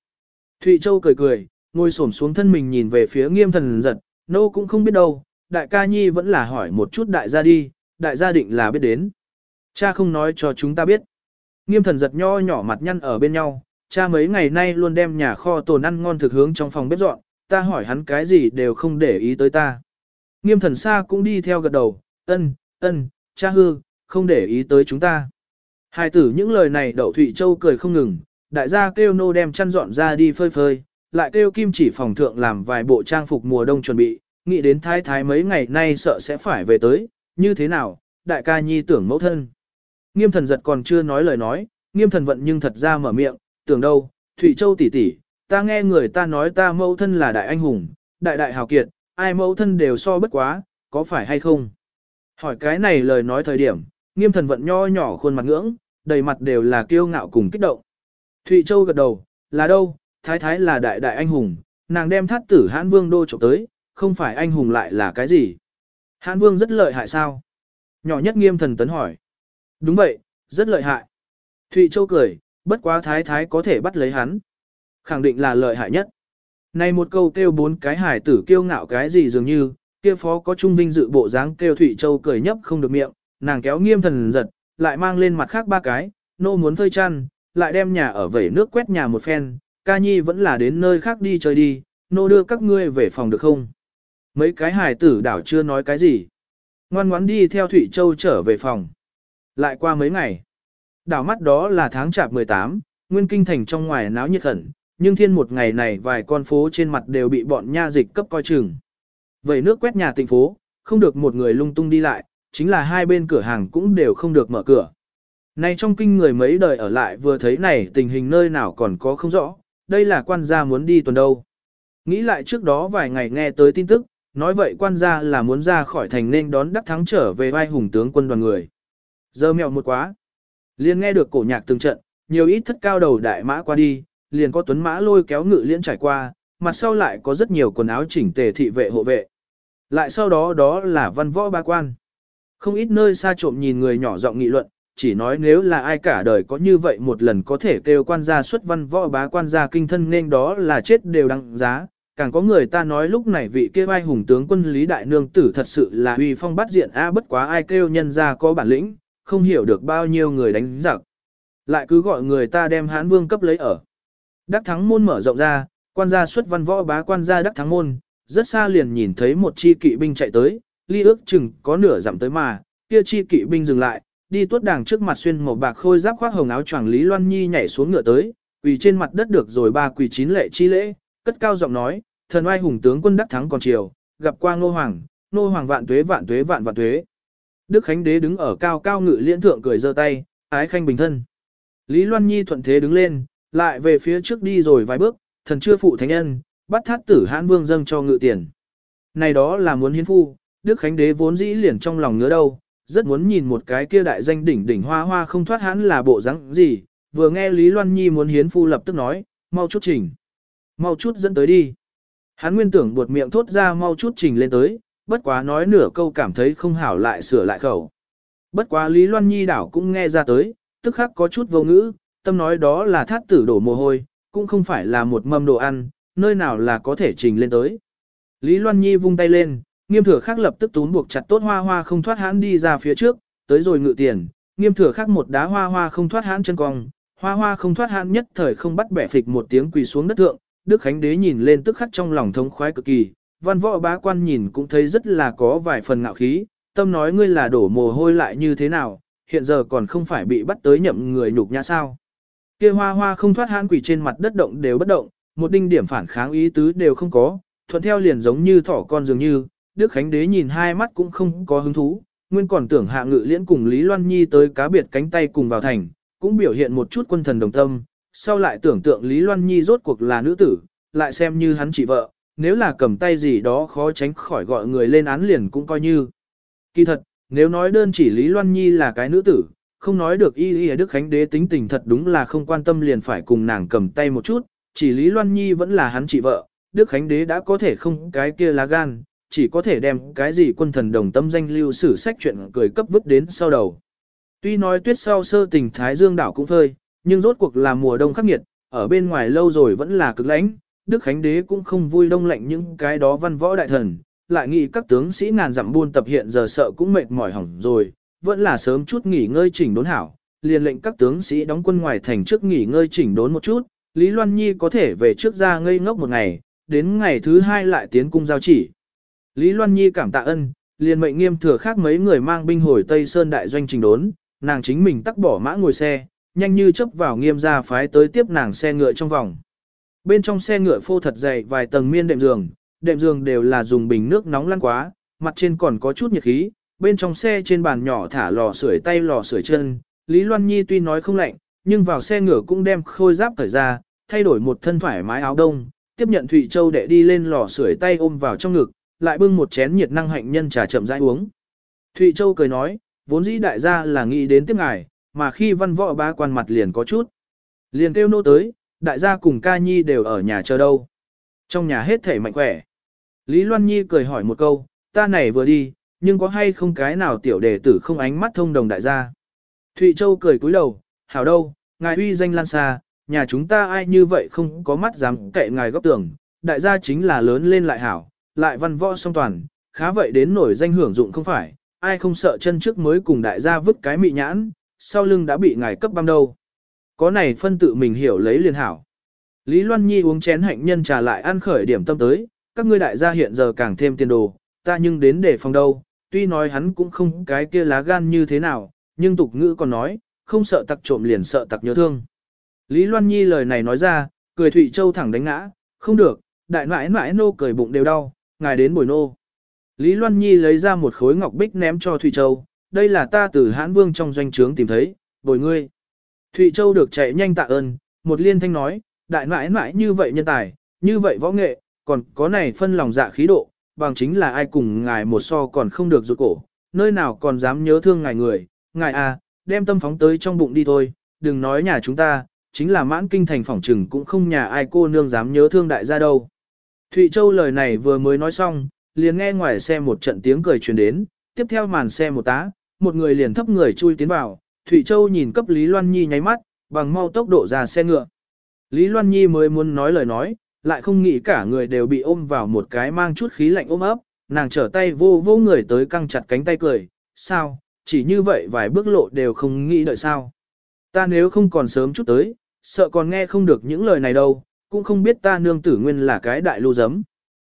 Thụy Châu cười cười, ngồi xổm xuống thân mình nhìn về phía nghiêm thần giật, nô cũng không biết đâu, đại ca nhi vẫn là hỏi một chút đại gia đi, đại gia định là biết đến. Cha không nói cho chúng ta biết. Nghiêm thần giật nho nhỏ mặt nhăn ở bên nhau, cha mấy ngày nay luôn đem nhà kho tồn ăn ngon thực hướng trong phòng bếp dọn, ta hỏi hắn cái gì đều không để ý tới ta. Nghiêm thần xa cũng đi theo gật đầu, ân, ân, cha hư, không để ý tới chúng ta. Hai tử những lời này đậu Thụy Châu cười không ngừng, đại gia kêu nô đem chăn dọn ra đi phơi phơi, lại kêu kim chỉ phòng thượng làm vài bộ trang phục mùa đông chuẩn bị, nghĩ đến thái thái mấy ngày nay sợ sẽ phải về tới, như thế nào, đại ca nhi tưởng mẫu thân. Nghiêm thần giật còn chưa nói lời nói, nghiêm thần vận nhưng thật ra mở miệng, tưởng đâu, Thụy Châu tỷ tỷ, ta nghe người ta nói ta mẫu thân là đại anh hùng, đại đại hào kiệt, ai mẫu thân đều so bất quá, có phải hay không? Hỏi cái này lời nói thời điểm, nghiêm thần vận nho nhỏ khuôn mặt ngưỡng, đầy mặt đều là kiêu ngạo cùng kích động. Thụy Châu gật đầu, là đâu, thái thái là đại đại anh hùng, nàng đem thát tử hãn vương đô trộm tới, không phải anh hùng lại là cái gì? Hãn vương rất lợi hại sao? Nhỏ nhất nghiêm thần tấn hỏi. Đúng vậy, rất lợi hại. Thụy Châu cười, bất quá thái thái có thể bắt lấy hắn. Khẳng định là lợi hại nhất. Này một câu kêu bốn cái hải tử kêu ngạo cái gì dường như, kia phó có trung vinh dự bộ dáng kêu Thụy Châu cười nhấp không được miệng, nàng kéo nghiêm thần giật, lại mang lên mặt khác ba cái, nô muốn phơi chăn, lại đem nhà ở vẩy nước quét nhà một phen, ca nhi vẫn là đến nơi khác đi chơi đi, nô đưa các ngươi về phòng được không? Mấy cái hải tử đảo chưa nói cái gì. Ngoan ngoãn đi theo Thủy Châu trở về phòng. Lại qua mấy ngày, đảo mắt đó là tháng chạp 18, nguyên kinh thành trong ngoài náo nhiệt khẩn, nhưng thiên một ngày này vài con phố trên mặt đều bị bọn nha dịch cấp coi chừng. Vậy nước quét nhà tịnh phố, không được một người lung tung đi lại, chính là hai bên cửa hàng cũng đều không được mở cửa. Nay trong kinh người mấy đời ở lại vừa thấy này tình hình nơi nào còn có không rõ, đây là quan gia muốn đi tuần đâu. Nghĩ lại trước đó vài ngày nghe tới tin tức, nói vậy quan gia là muốn ra khỏi thành nên đón đắc thắng trở về vai hùng tướng quân đoàn người. Giờ mèo một quá. liền nghe được cổ nhạc từng trận, nhiều ít thất cao đầu đại mã qua đi, liền có tuấn mã lôi kéo ngự liễn trải qua, mặt sau lại có rất nhiều quần áo chỉnh tề thị vệ hộ vệ. Lại sau đó đó là văn võ ba quan. Không ít nơi xa trộm nhìn người nhỏ giọng nghị luận, chỉ nói nếu là ai cả đời có như vậy một lần có thể kêu quan gia xuất văn võ bá quan gia kinh thân nên đó là chết đều đăng giá. Càng có người ta nói lúc này vị kia vai hùng tướng quân Lý Đại Nương tử thật sự là uy phong bắt diện a bất quá ai kêu nhân ra có bản lĩnh, không hiểu được bao nhiêu người đánh giặc. Lại cứ gọi người ta đem hán vương cấp lấy ở. Đắc thắng môn mở rộng ra, quan gia xuất văn võ bá quan gia đắc thắng môn, rất xa liền nhìn thấy một chi kỵ binh chạy tới, ly ước chừng có nửa dặm tới mà, kia chi kỵ binh dừng lại, đi tuốt đàng trước mặt xuyên màu bạc khôi giáp khoác hồng áo choàng Lý Loan Nhi nhảy xuống ngựa tới, quỳ trên mặt đất được rồi ba quỳ chín lệ chi lễ, cất cao giọng nói, thần oai hùng tướng quân đắc thắng còn chiều, gặp qua ngô hoàng, ngô hoàng vạn tuế vạn tuế vạn vạn tuế. Đức Khánh Đế đứng ở cao cao ngự liễn thượng cười giơ tay, ái khanh bình thân. Lý Loan Nhi thuận thế đứng lên, lại về phía trước đi rồi vài bước, thần chưa phụ thánh nhân, bắt thát tử hãn vương dâng cho ngự tiền. Này đó là muốn hiến phu, Đức Khánh Đế vốn dĩ liền trong lòng ngứa đâu, rất muốn nhìn một cái kia đại danh đỉnh đỉnh hoa hoa không thoát hắn là bộ dáng gì, vừa nghe Lý Loan Nhi muốn hiến phu lập tức nói, mau chút trình. Mau chút dẫn tới đi. Hắn nguyên tưởng buột miệng thốt ra mau chút trình lên tới, bất quá nói nửa câu cảm thấy không hảo lại sửa lại khẩu. Bất quá Lý Loan Nhi đảo cũng nghe ra tới, tức khắc có chút vô ngữ, tâm nói đó là thát tử đổ mồ hôi, cũng không phải là một mâm đồ ăn, nơi nào là có thể trình lên tới. Lý Loan Nhi vung tay lên, nghiêm thừa khác lập tức tún buộc chặt tốt hoa hoa không thoát hãn đi ra phía trước, tới rồi ngự tiền, nghiêm thừa khác một đá hoa hoa không thoát hãn chân cong, hoa hoa không thoát hãn nhất thời không bắt bẻ phịch một tiếng quỳ xuống đất thượng, Đức Khánh Đế nhìn lên tức khắc trong lòng thống khoái cực kỳ, văn võ bá quan nhìn cũng thấy rất là có vài phần ngạo khí, tâm nói ngươi là đổ mồ hôi lại như thế nào, hiện giờ còn không phải bị bắt tới nhậm người nhục nhã sao. Kia hoa hoa không thoát hãn quỳ trên mặt đất động đều bất động, một đinh điểm phản kháng ý tứ đều không có, thuận theo liền giống như thỏ con dường như, Đức Khánh Đế nhìn hai mắt cũng không có hứng thú, nguyên còn tưởng hạ ngự liễn cùng Lý Loan Nhi tới cá biệt cánh tay cùng vào thành, cũng biểu hiện một chút quân thần đồng tâm, sau lại tưởng tượng Lý Loan Nhi rốt cuộc là nữ tử, lại xem như hắn chỉ vợ, nếu là cầm tay gì đó khó tránh khỏi gọi người lên án liền cũng coi như. Kỳ thật, nếu nói đơn chỉ Lý Loan Nhi là cái nữ tử, không nói được y y Đức Khánh Đế tính tình thật đúng là không quan tâm liền phải cùng nàng cầm tay một chút, chỉ Lý Loan Nhi vẫn là hắn chị vợ, Đức Khánh Đế đã có thể không cái kia lá gan, chỉ có thể đem cái gì quân thần đồng tâm danh lưu sử sách chuyện cười cấp vứt đến sau đầu. Tuy nói tuyết sau sơ tình Thái Dương đảo cũng phơi, nhưng rốt cuộc là mùa đông khắc nghiệt, ở bên ngoài lâu rồi vẫn là cực lãnh, Đức Khánh Đế cũng không vui đông lạnh những cái đó văn võ đại thần, lại nghĩ các tướng sĩ ngàn dặm buôn tập hiện giờ sợ cũng mệt mỏi hỏng rồi, vẫn là sớm chút nghỉ ngơi chỉnh đốn hảo, liền lệnh các tướng sĩ đóng quân ngoài thành trước nghỉ ngơi chỉnh đốn một chút, Lý Loan Nhi có thể về trước ra ngây ngốc một ngày, đến ngày thứ hai lại tiến cung giao chỉ. Lý Loan Nhi cảm tạ ân, liền mệnh nghiêm thừa khác mấy người mang binh hồi Tây Sơn đại doanh trình đốn, nàng chính mình tắc bỏ mã ngồi xe, nhanh như chớp vào nghiêm gia phái tới tiếp nàng xe ngựa trong vòng. Bên trong xe ngựa phô thật dày vài tầng miên đệm giường, đệm giường đều là dùng bình nước nóng lăn quá, mặt trên còn có chút nhiệt khí, bên trong xe trên bàn nhỏ thả lò sưởi tay lò sưởi chân, Lý Loan Nhi tuy nói không lạnh, nhưng vào xe ngựa cũng đem khôi giáp cởi ra, thay đổi một thân thoải mái áo đông, tiếp nhận Thụy Châu đệ đi lên lò sưởi tay ôm vào trong ngực, lại bưng một chén nhiệt năng hạnh nhân trà chậm rãi uống. Thụy Châu cười nói, vốn dĩ đại gia là nghĩ đến tiếp ngài, mà khi văn võ ba quan mặt liền có chút. Liền kêu nô tới, đại gia cùng ca nhi đều ở nhà chờ đâu. Trong nhà hết thể mạnh khỏe. Lý Loan Nhi cười hỏi một câu, ta này vừa đi, nhưng có hay không cái nào tiểu đệ tử không ánh mắt thông đồng đại gia. Thụy Châu cười cúi đầu, hảo đâu, ngài uy danh lan xa, nhà chúng ta ai như vậy không có mắt dám kệ ngài góc tưởng, đại gia chính là lớn lên lại hảo, lại văn võ song toàn, khá vậy đến nổi danh hưởng dụng không phải, ai không sợ chân trước mới cùng đại gia vứt cái mị nhãn, sau lưng đã bị ngài cấp băm đâu. Có này phân tự mình hiểu lấy liền hảo. Lý Loan Nhi uống chén hạnh nhân trà lại ăn khởi điểm tâm tới, các ngươi đại gia hiện giờ càng thêm tiền đồ, ta nhưng đến để phòng đâu, tuy nói hắn cũng không cái kia lá gan như thế nào, nhưng tục ngữ còn nói, không sợ tặc trộm liền sợ tặc nhớ thương. Lý Loan Nhi lời này nói ra, cười Thụy Châu thẳng đánh ngã, không được, đại mãi mãi nô cười bụng đều đau, ngài đến bồi nô. Lý Loan Nhi lấy ra một khối ngọc bích ném cho Thụy Châu, đây là ta từ hãn vương trong doanh trướng tìm thấy, bồi ngươi. Thụy Châu được chạy nhanh tạ ơn, một liên thanh nói, đại mãi mãi như vậy nhân tài, như vậy võ nghệ, còn có này phân lòng dạ khí độ, bằng chính là ai cùng ngài một so còn không được rụt cổ, nơi nào còn dám nhớ thương ngài người, ngài à, đem tâm phóng tới trong bụng đi thôi, đừng nói nhà chúng ta, chính là mãn kinh thành phỏng trừng cũng không nhà ai cô nương dám nhớ thương đại gia đâu. Thụy Châu lời này vừa mới nói xong, liền nghe ngoài xe một trận tiếng cười truyền đến, tiếp theo màn xe một tá, một người liền thấp người chui tiến vào, Thụy Châu nhìn cấp Lý Loan Nhi nháy mắt, bằng mau tốc độ ra xe ngựa. Lý Loan Nhi mới muốn nói lời nói, lại không nghĩ cả người đều bị ôm vào một cái mang chút khí lạnh ôm ấp, nàng trở tay vô vô người tới căng chặt cánh tay cười, sao, chỉ như vậy vài bước lộ đều không nghĩ đợi sao. Ta nếu không còn sớm chút tới, sợ còn nghe không được những lời này đâu, cũng không biết ta nương tử nguyên là cái đại lưu giấm.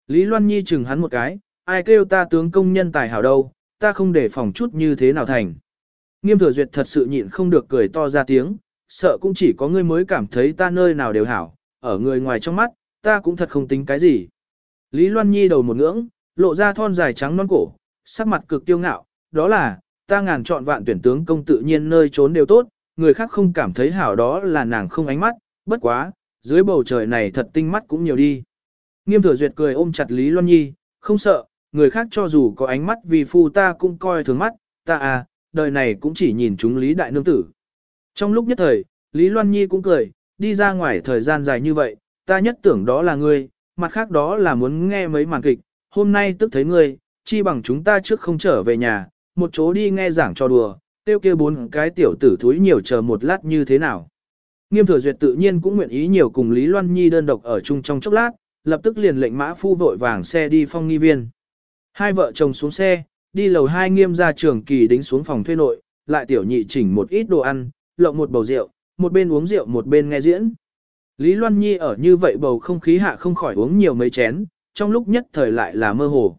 Lý Loan Nhi chừng hắn một cái, ai kêu ta tướng công nhân tài hảo đâu, ta không để phòng chút như thế nào thành. Nghiêm thừa duyệt thật sự nhịn không được cười to ra tiếng, sợ cũng chỉ có ngươi mới cảm thấy ta nơi nào đều hảo, ở người ngoài trong mắt, ta cũng thật không tính cái gì. Lý Loan Nhi đầu một ngưỡng, lộ ra thon dài trắng non cổ, sắc mặt cực tiêu ngạo, đó là, ta ngàn chọn vạn tuyển tướng công tự nhiên nơi trốn đều tốt, người khác không cảm thấy hảo đó là nàng không ánh mắt, bất quá, dưới bầu trời này thật tinh mắt cũng nhiều đi. Nghiêm thừa duyệt cười ôm chặt Lý Loan Nhi, không sợ, người khác cho dù có ánh mắt vì phu ta cũng coi thường mắt, ta à, đời này cũng chỉ nhìn chúng Lý Đại Nương Tử. Trong lúc nhất thời, Lý Loan Nhi cũng cười, đi ra ngoài thời gian dài như vậy, ta nhất tưởng đó là ngươi, mặt khác đó là muốn nghe mấy màn kịch, hôm nay tức thấy ngươi, chi bằng chúng ta trước không trở về nhà, một chỗ đi nghe giảng cho đùa, tiêu kia bốn cái tiểu tử thúi nhiều chờ một lát như thế nào. Nghiêm thừa duyệt tự nhiên cũng nguyện ý nhiều cùng Lý Loan Nhi đơn độc ở chung trong chốc lát, lập tức liền lệnh mã phu vội vàng xe đi phong nghi viên. Hai vợ chồng xuống xe, đi lầu hai nghiêm ra trường kỳ đính xuống phòng thuê nội, lại tiểu nhị chỉnh một ít đồ ăn, lộng một bầu rượu, một bên uống rượu một bên nghe diễn. Lý Loan Nhi ở như vậy bầu không khí hạ không khỏi uống nhiều mấy chén, trong lúc nhất thời lại là mơ hồ.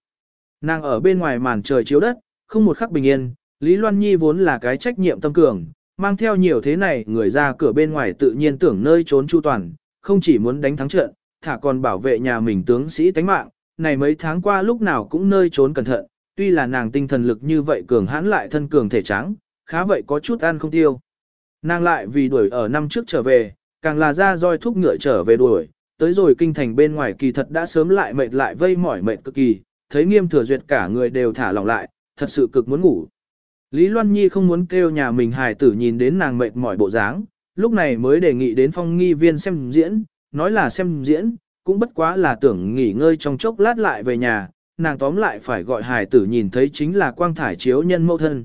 Nàng ở bên ngoài màn trời chiếu đất, không một khắc bình yên, Lý Loan Nhi vốn là cái trách nhiệm tâm cường, mang theo nhiều thế này người ra cửa bên ngoài tự nhiên tưởng nơi trốn chu toàn, không chỉ muốn đánh thắng trận, thả còn bảo vệ nhà mình tướng sĩ tánh mạng, này mấy tháng qua lúc nào cũng nơi trốn cẩn thận, tuy là nàng tinh thần lực như vậy cường hãn lại thân cường thể trắng, khá vậy có chút ăn không tiêu. Nàng lại vì đuổi ở năm trước trở về, càng là ra roi thúc ngựa trở về đuổi, tới rồi kinh thành bên ngoài kỳ thật đã sớm lại mệt lại vây mỏi mệt cực kỳ, thấy nghiêm thừa duyệt cả người đều thả lỏng lại, thật sự cực muốn ngủ. Lý Loan Nhi không muốn kêu nhà mình hài tử nhìn đến nàng mệt mỏi bộ dáng, lúc này mới đề nghị đến phong nghi viên xem diễn, nói là xem diễn, cũng bất quá là tưởng nghỉ ngơi trong chốc lát lại về nhà, nàng tóm lại phải gọi hài tử nhìn thấy chính là quang thải chiếu nhân mẫu thân.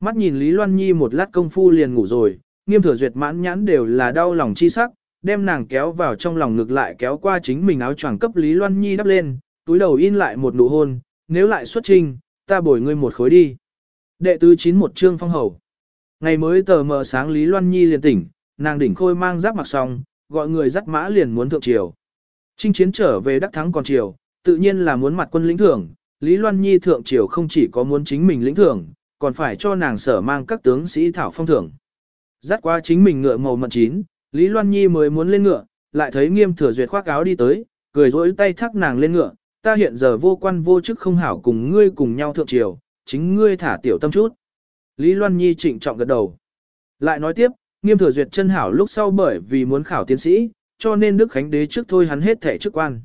Mắt nhìn Lý Loan Nhi một lát công phu liền ngủ rồi, nghiêm thừa duyệt mãn nhãn đều là đau lòng chi sắc, đem nàng kéo vào trong lòng ngực lại kéo qua chính mình áo choàng cấp Lý Loan Nhi đắp lên, túi đầu in lại một nụ hôn, nếu lại xuất trình, ta bồi ngươi một khối đi. Đệ tứ chín một chương phong hầu. Ngày mới tờ mờ sáng Lý Loan Nhi liền tỉnh, nàng đỉnh khôi mang giáp mặc xong, gọi người dắt mã liền muốn thượng triều. Trinh chiến trở về đắc thắng còn triều, tự nhiên là muốn mặt quân lĩnh thưởng. Lý Loan Nhi thượng triều không chỉ có muốn chính mình lĩnh thưởng, còn phải cho nàng sở mang các tướng sĩ thảo phong thưởng. Dắt qua chính mình ngựa màu mận chín, Lý Loan Nhi mới muốn lên ngựa, lại thấy nghiêm thừa duyệt khoác áo đi tới, cười rỗi tay thắc nàng lên ngựa, ta hiện giờ vô quan vô chức không hảo cùng ngươi cùng nhau thượng triều, chính ngươi thả tiểu tâm chút. Lý Loan Nhi trịnh trọng gật đầu. Lại nói tiếp, nghiêm thừa duyệt chân hảo lúc sau bởi vì muốn khảo tiến sĩ, cho nên Đức Khánh Đế trước thôi hắn hết thể chức quan.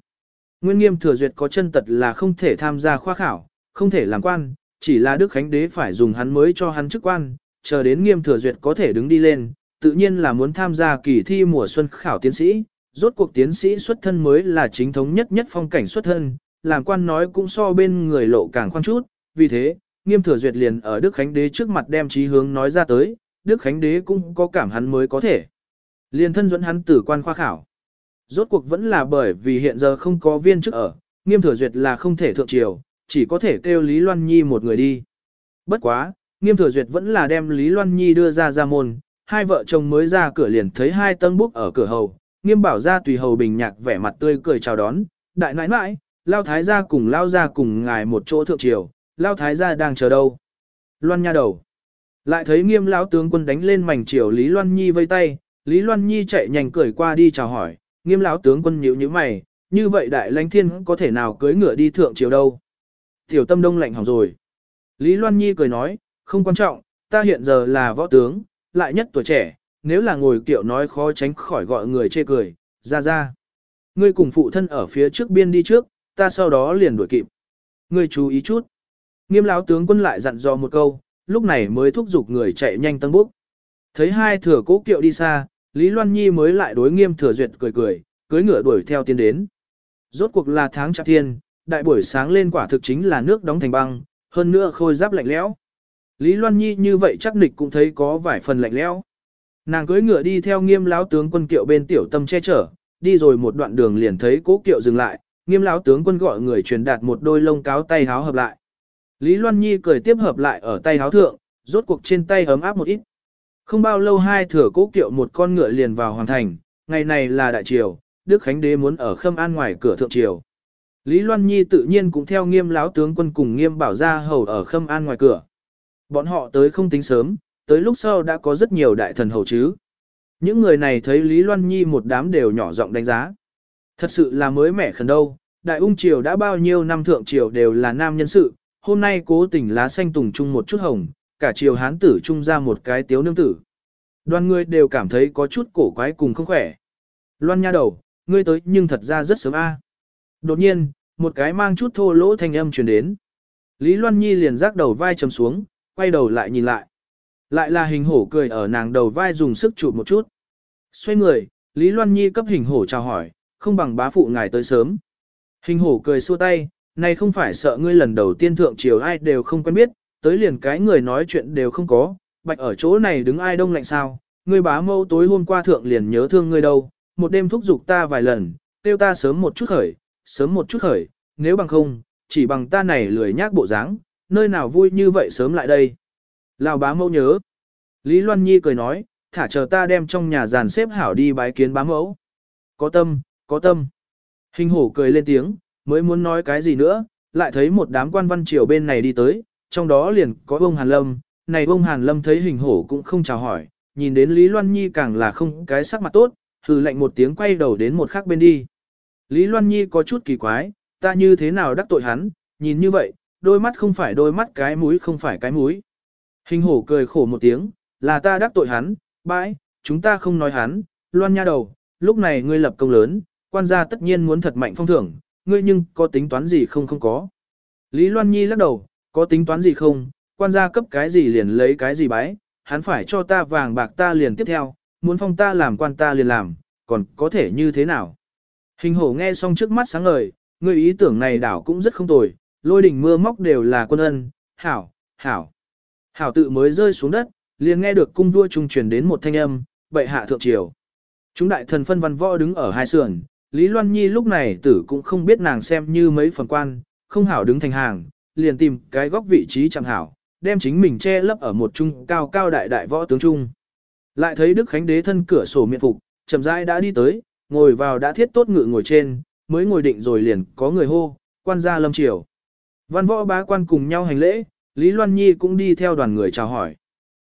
Nguyên nghiêm thừa duyệt có chân tật là không thể tham gia khoa khảo, không thể làm quan, chỉ là Đức Khánh Đế phải dùng hắn mới cho hắn chức quan, chờ đến nghiêm thừa duyệt có thể đứng đi lên, tự nhiên là muốn tham gia kỳ thi mùa xuân khảo tiến sĩ, rốt cuộc tiến sĩ xuất thân mới là chính thống nhất nhất phong cảnh xuất thân, làm quan nói cũng so bên người lộ càng khoan chút, vì thế, nghiêm thừa duyệt liền ở Đức Khánh Đế trước mặt đem trí hướng nói ra tới, Đức Khánh Đế cũng có cảm hắn mới có thể. Liền thân dẫn hắn tử quan khoa khảo. Rốt cuộc vẫn là bởi vì hiện giờ không có viên chức ở, nghiêm thừa duyệt là không thể thượng triều, chỉ có thể kêu Lý Loan Nhi một người đi. Bất quá, nghiêm thừa duyệt vẫn là đem Lý Loan Nhi đưa ra ra môn, hai vợ chồng mới ra cửa liền thấy hai tân búc ở cửa hầu, nghiêm bảo ra tùy hầu bình nhạc vẻ mặt tươi cười chào đón, đại nãi nãi, lao thái gia cùng lao ra cùng ngài một chỗ thượng triều, lao thái gia đang chờ đâu. Loan nha đầu. Lại thấy nghiêm lão tướng quân đánh lên mảnh chiều Lý Loan Nhi vây tay, Lý Loan Nhi chạy nhanh cười qua đi chào hỏi, nghiêm lão tướng quân nhíu nhíu mày, như vậy đại lãnh thiên có thể nào cưới ngựa đi thượng triều đâu. Tiểu tâm đông lạnh hỏng rồi. Lý Loan Nhi cười nói, không quan trọng, ta hiện giờ là võ tướng, lại nhất tuổi trẻ, nếu là ngồi kiệu nói khó tránh khỏi gọi người chê cười, ra ra. Ngươi cùng phụ thân ở phía trước biên đi trước, ta sau đó liền đuổi kịp. Ngươi chú ý chút. Nghiêm lão tướng quân lại dặn dò một câu, lúc này mới thúc giục người chạy nhanh tăng bước. Thấy hai thừa cố kiệu đi xa, Lý Loan Nhi mới lại đối nghiêm thừa duyệt cười cười, cưới ngựa đuổi theo tiến đến. Rốt cuộc là tháng chạp thiên, đại buổi sáng lên quả thực chính là nước đóng thành băng, hơn nữa khôi giáp lạnh lẽo. Lý Loan Nhi như vậy chắc nịch cũng thấy có vài phần lạnh lẽo. Nàng cưỡi ngựa đi theo nghiêm lão tướng quân kiệu bên tiểu tâm che chở, đi rồi một đoạn đường liền thấy cố kiệu dừng lại, nghiêm lão tướng quân gọi người truyền đạt một đôi lông cáo tay háo hợp lại. Lý Loan Nhi cười tiếp hợp lại ở tay háo thượng, rốt cuộc trên tay ấm áp một ít. Không bao lâu hai thừa cố kiệu một con ngựa liền vào hoàn thành, ngày này là đại triều, Đức Khánh Đế muốn ở Khâm An ngoài cửa thượng triều. Lý Loan Nhi tự nhiên cũng theo nghiêm lão tướng quân cùng nghiêm bảo gia hầu ở Khâm An ngoài cửa. Bọn họ tới không tính sớm, tới lúc sau đã có rất nhiều đại thần hầu chứ. Những người này thấy Lý Loan Nhi một đám đều nhỏ giọng đánh giá. Thật sự là mới mẻ khẩn đâu, đại ung triều đã bao nhiêu năm thượng triều đều là nam nhân sự, hôm nay cố tình lá xanh tùng chung một chút hồng, cả chiều hán tử chung ra một cái tiếu nương tử. Đoàn người đều cảm thấy có chút cổ quái cùng không khỏe. Loan nha đầu, ngươi tới nhưng thật ra rất sớm a. Đột nhiên, một cái mang chút thô lỗ thanh âm truyền đến. Lý Loan Nhi liền rác đầu vai trầm xuống, quay đầu lại nhìn lại. Lại là hình hổ cười ở nàng đầu vai dùng sức chụp một chút. Xoay người, Lý Loan Nhi cấp hình hổ chào hỏi, không bằng bá phụ ngài tới sớm. Hình hổ cười xua tay, này không phải sợ ngươi lần đầu tiên thượng triều ai đều không quen biết, tới liền cái người nói chuyện đều không có, bạch ở chỗ này đứng ai đông lạnh sao, ngươi bá mâu tối hôm qua thượng liền nhớ thương ngươi đâu, một đêm thúc giục ta vài lần, tiêu ta sớm một chút khởi, sớm một chút khởi, nếu bằng không, chỉ bằng ta này lười nhác bộ dáng, nơi nào vui như vậy sớm lại đây. Lào bá mẫu nhớ. Lý Loan Nhi cười nói, thả chờ ta đem trong nhà giàn xếp hảo đi bái kiến bá mẫu. Có tâm, có tâm. Hình hổ cười lên tiếng, mới muốn nói cái gì nữa, lại thấy một đám quan văn triều bên này đi tới, trong đó liền có ông Hàn Lâm, này ông Hàn Lâm thấy hình hổ cũng không chào hỏi, nhìn đến Lý Loan Nhi càng là không cái sắc mặt tốt, hừ lạnh một tiếng quay đầu đến một khác bên đi. Lý Loan Nhi có chút kỳ quái, ta như thế nào đắc tội hắn, nhìn như vậy, đôi mắt không phải đôi mắt cái mũi không phải cái mũi. Hình hổ cười khổ một tiếng, là ta đắc tội hắn, bãi, chúng ta không nói hắn, Loan Nha đầu, lúc này ngươi lập công lớn, quan gia tất nhiên muốn thật mạnh phong thưởng, ngươi nhưng có tính toán gì không không có. Lý Loan Nhi lắc đầu, có tính toán gì không, quan gia cấp cái gì liền lấy cái gì bái, hắn phải cho ta vàng bạc ta liền tiếp theo, muốn phong ta làm quan ta liền làm, còn có thể như thế nào. Hình hổ nghe xong trước mắt sáng ngời, Ngươi ý tưởng này đảo cũng rất không tồi, lôi đỉnh mưa móc đều là quân ân, hảo, hảo. Hảo tự mới rơi xuống đất, liền nghe được cung vua trung truyền đến một thanh âm, bệ hạ thượng triều. Chúng đại thần phân văn võ đứng ở hai sườn, Lý Loan Nhi lúc này tử cũng không biết nàng xem như mấy phần quan, không hảo đứng thành hàng, liền tìm cái góc vị trí chẳng hảo, đem chính mình che lấp ở một trung cao cao đại đại võ tướng trung. Lại thấy Đức Khánh Đế thân cửa sổ miệng phục, chậm rãi đã đi tới, ngồi vào đã thiết tốt ngự ngồi trên, mới ngồi định rồi liền có người hô, quan gia lâm triều. Văn võ bá quan cùng nhau hành lễ, Lý Loan Nhi cũng đi theo đoàn người chào hỏi.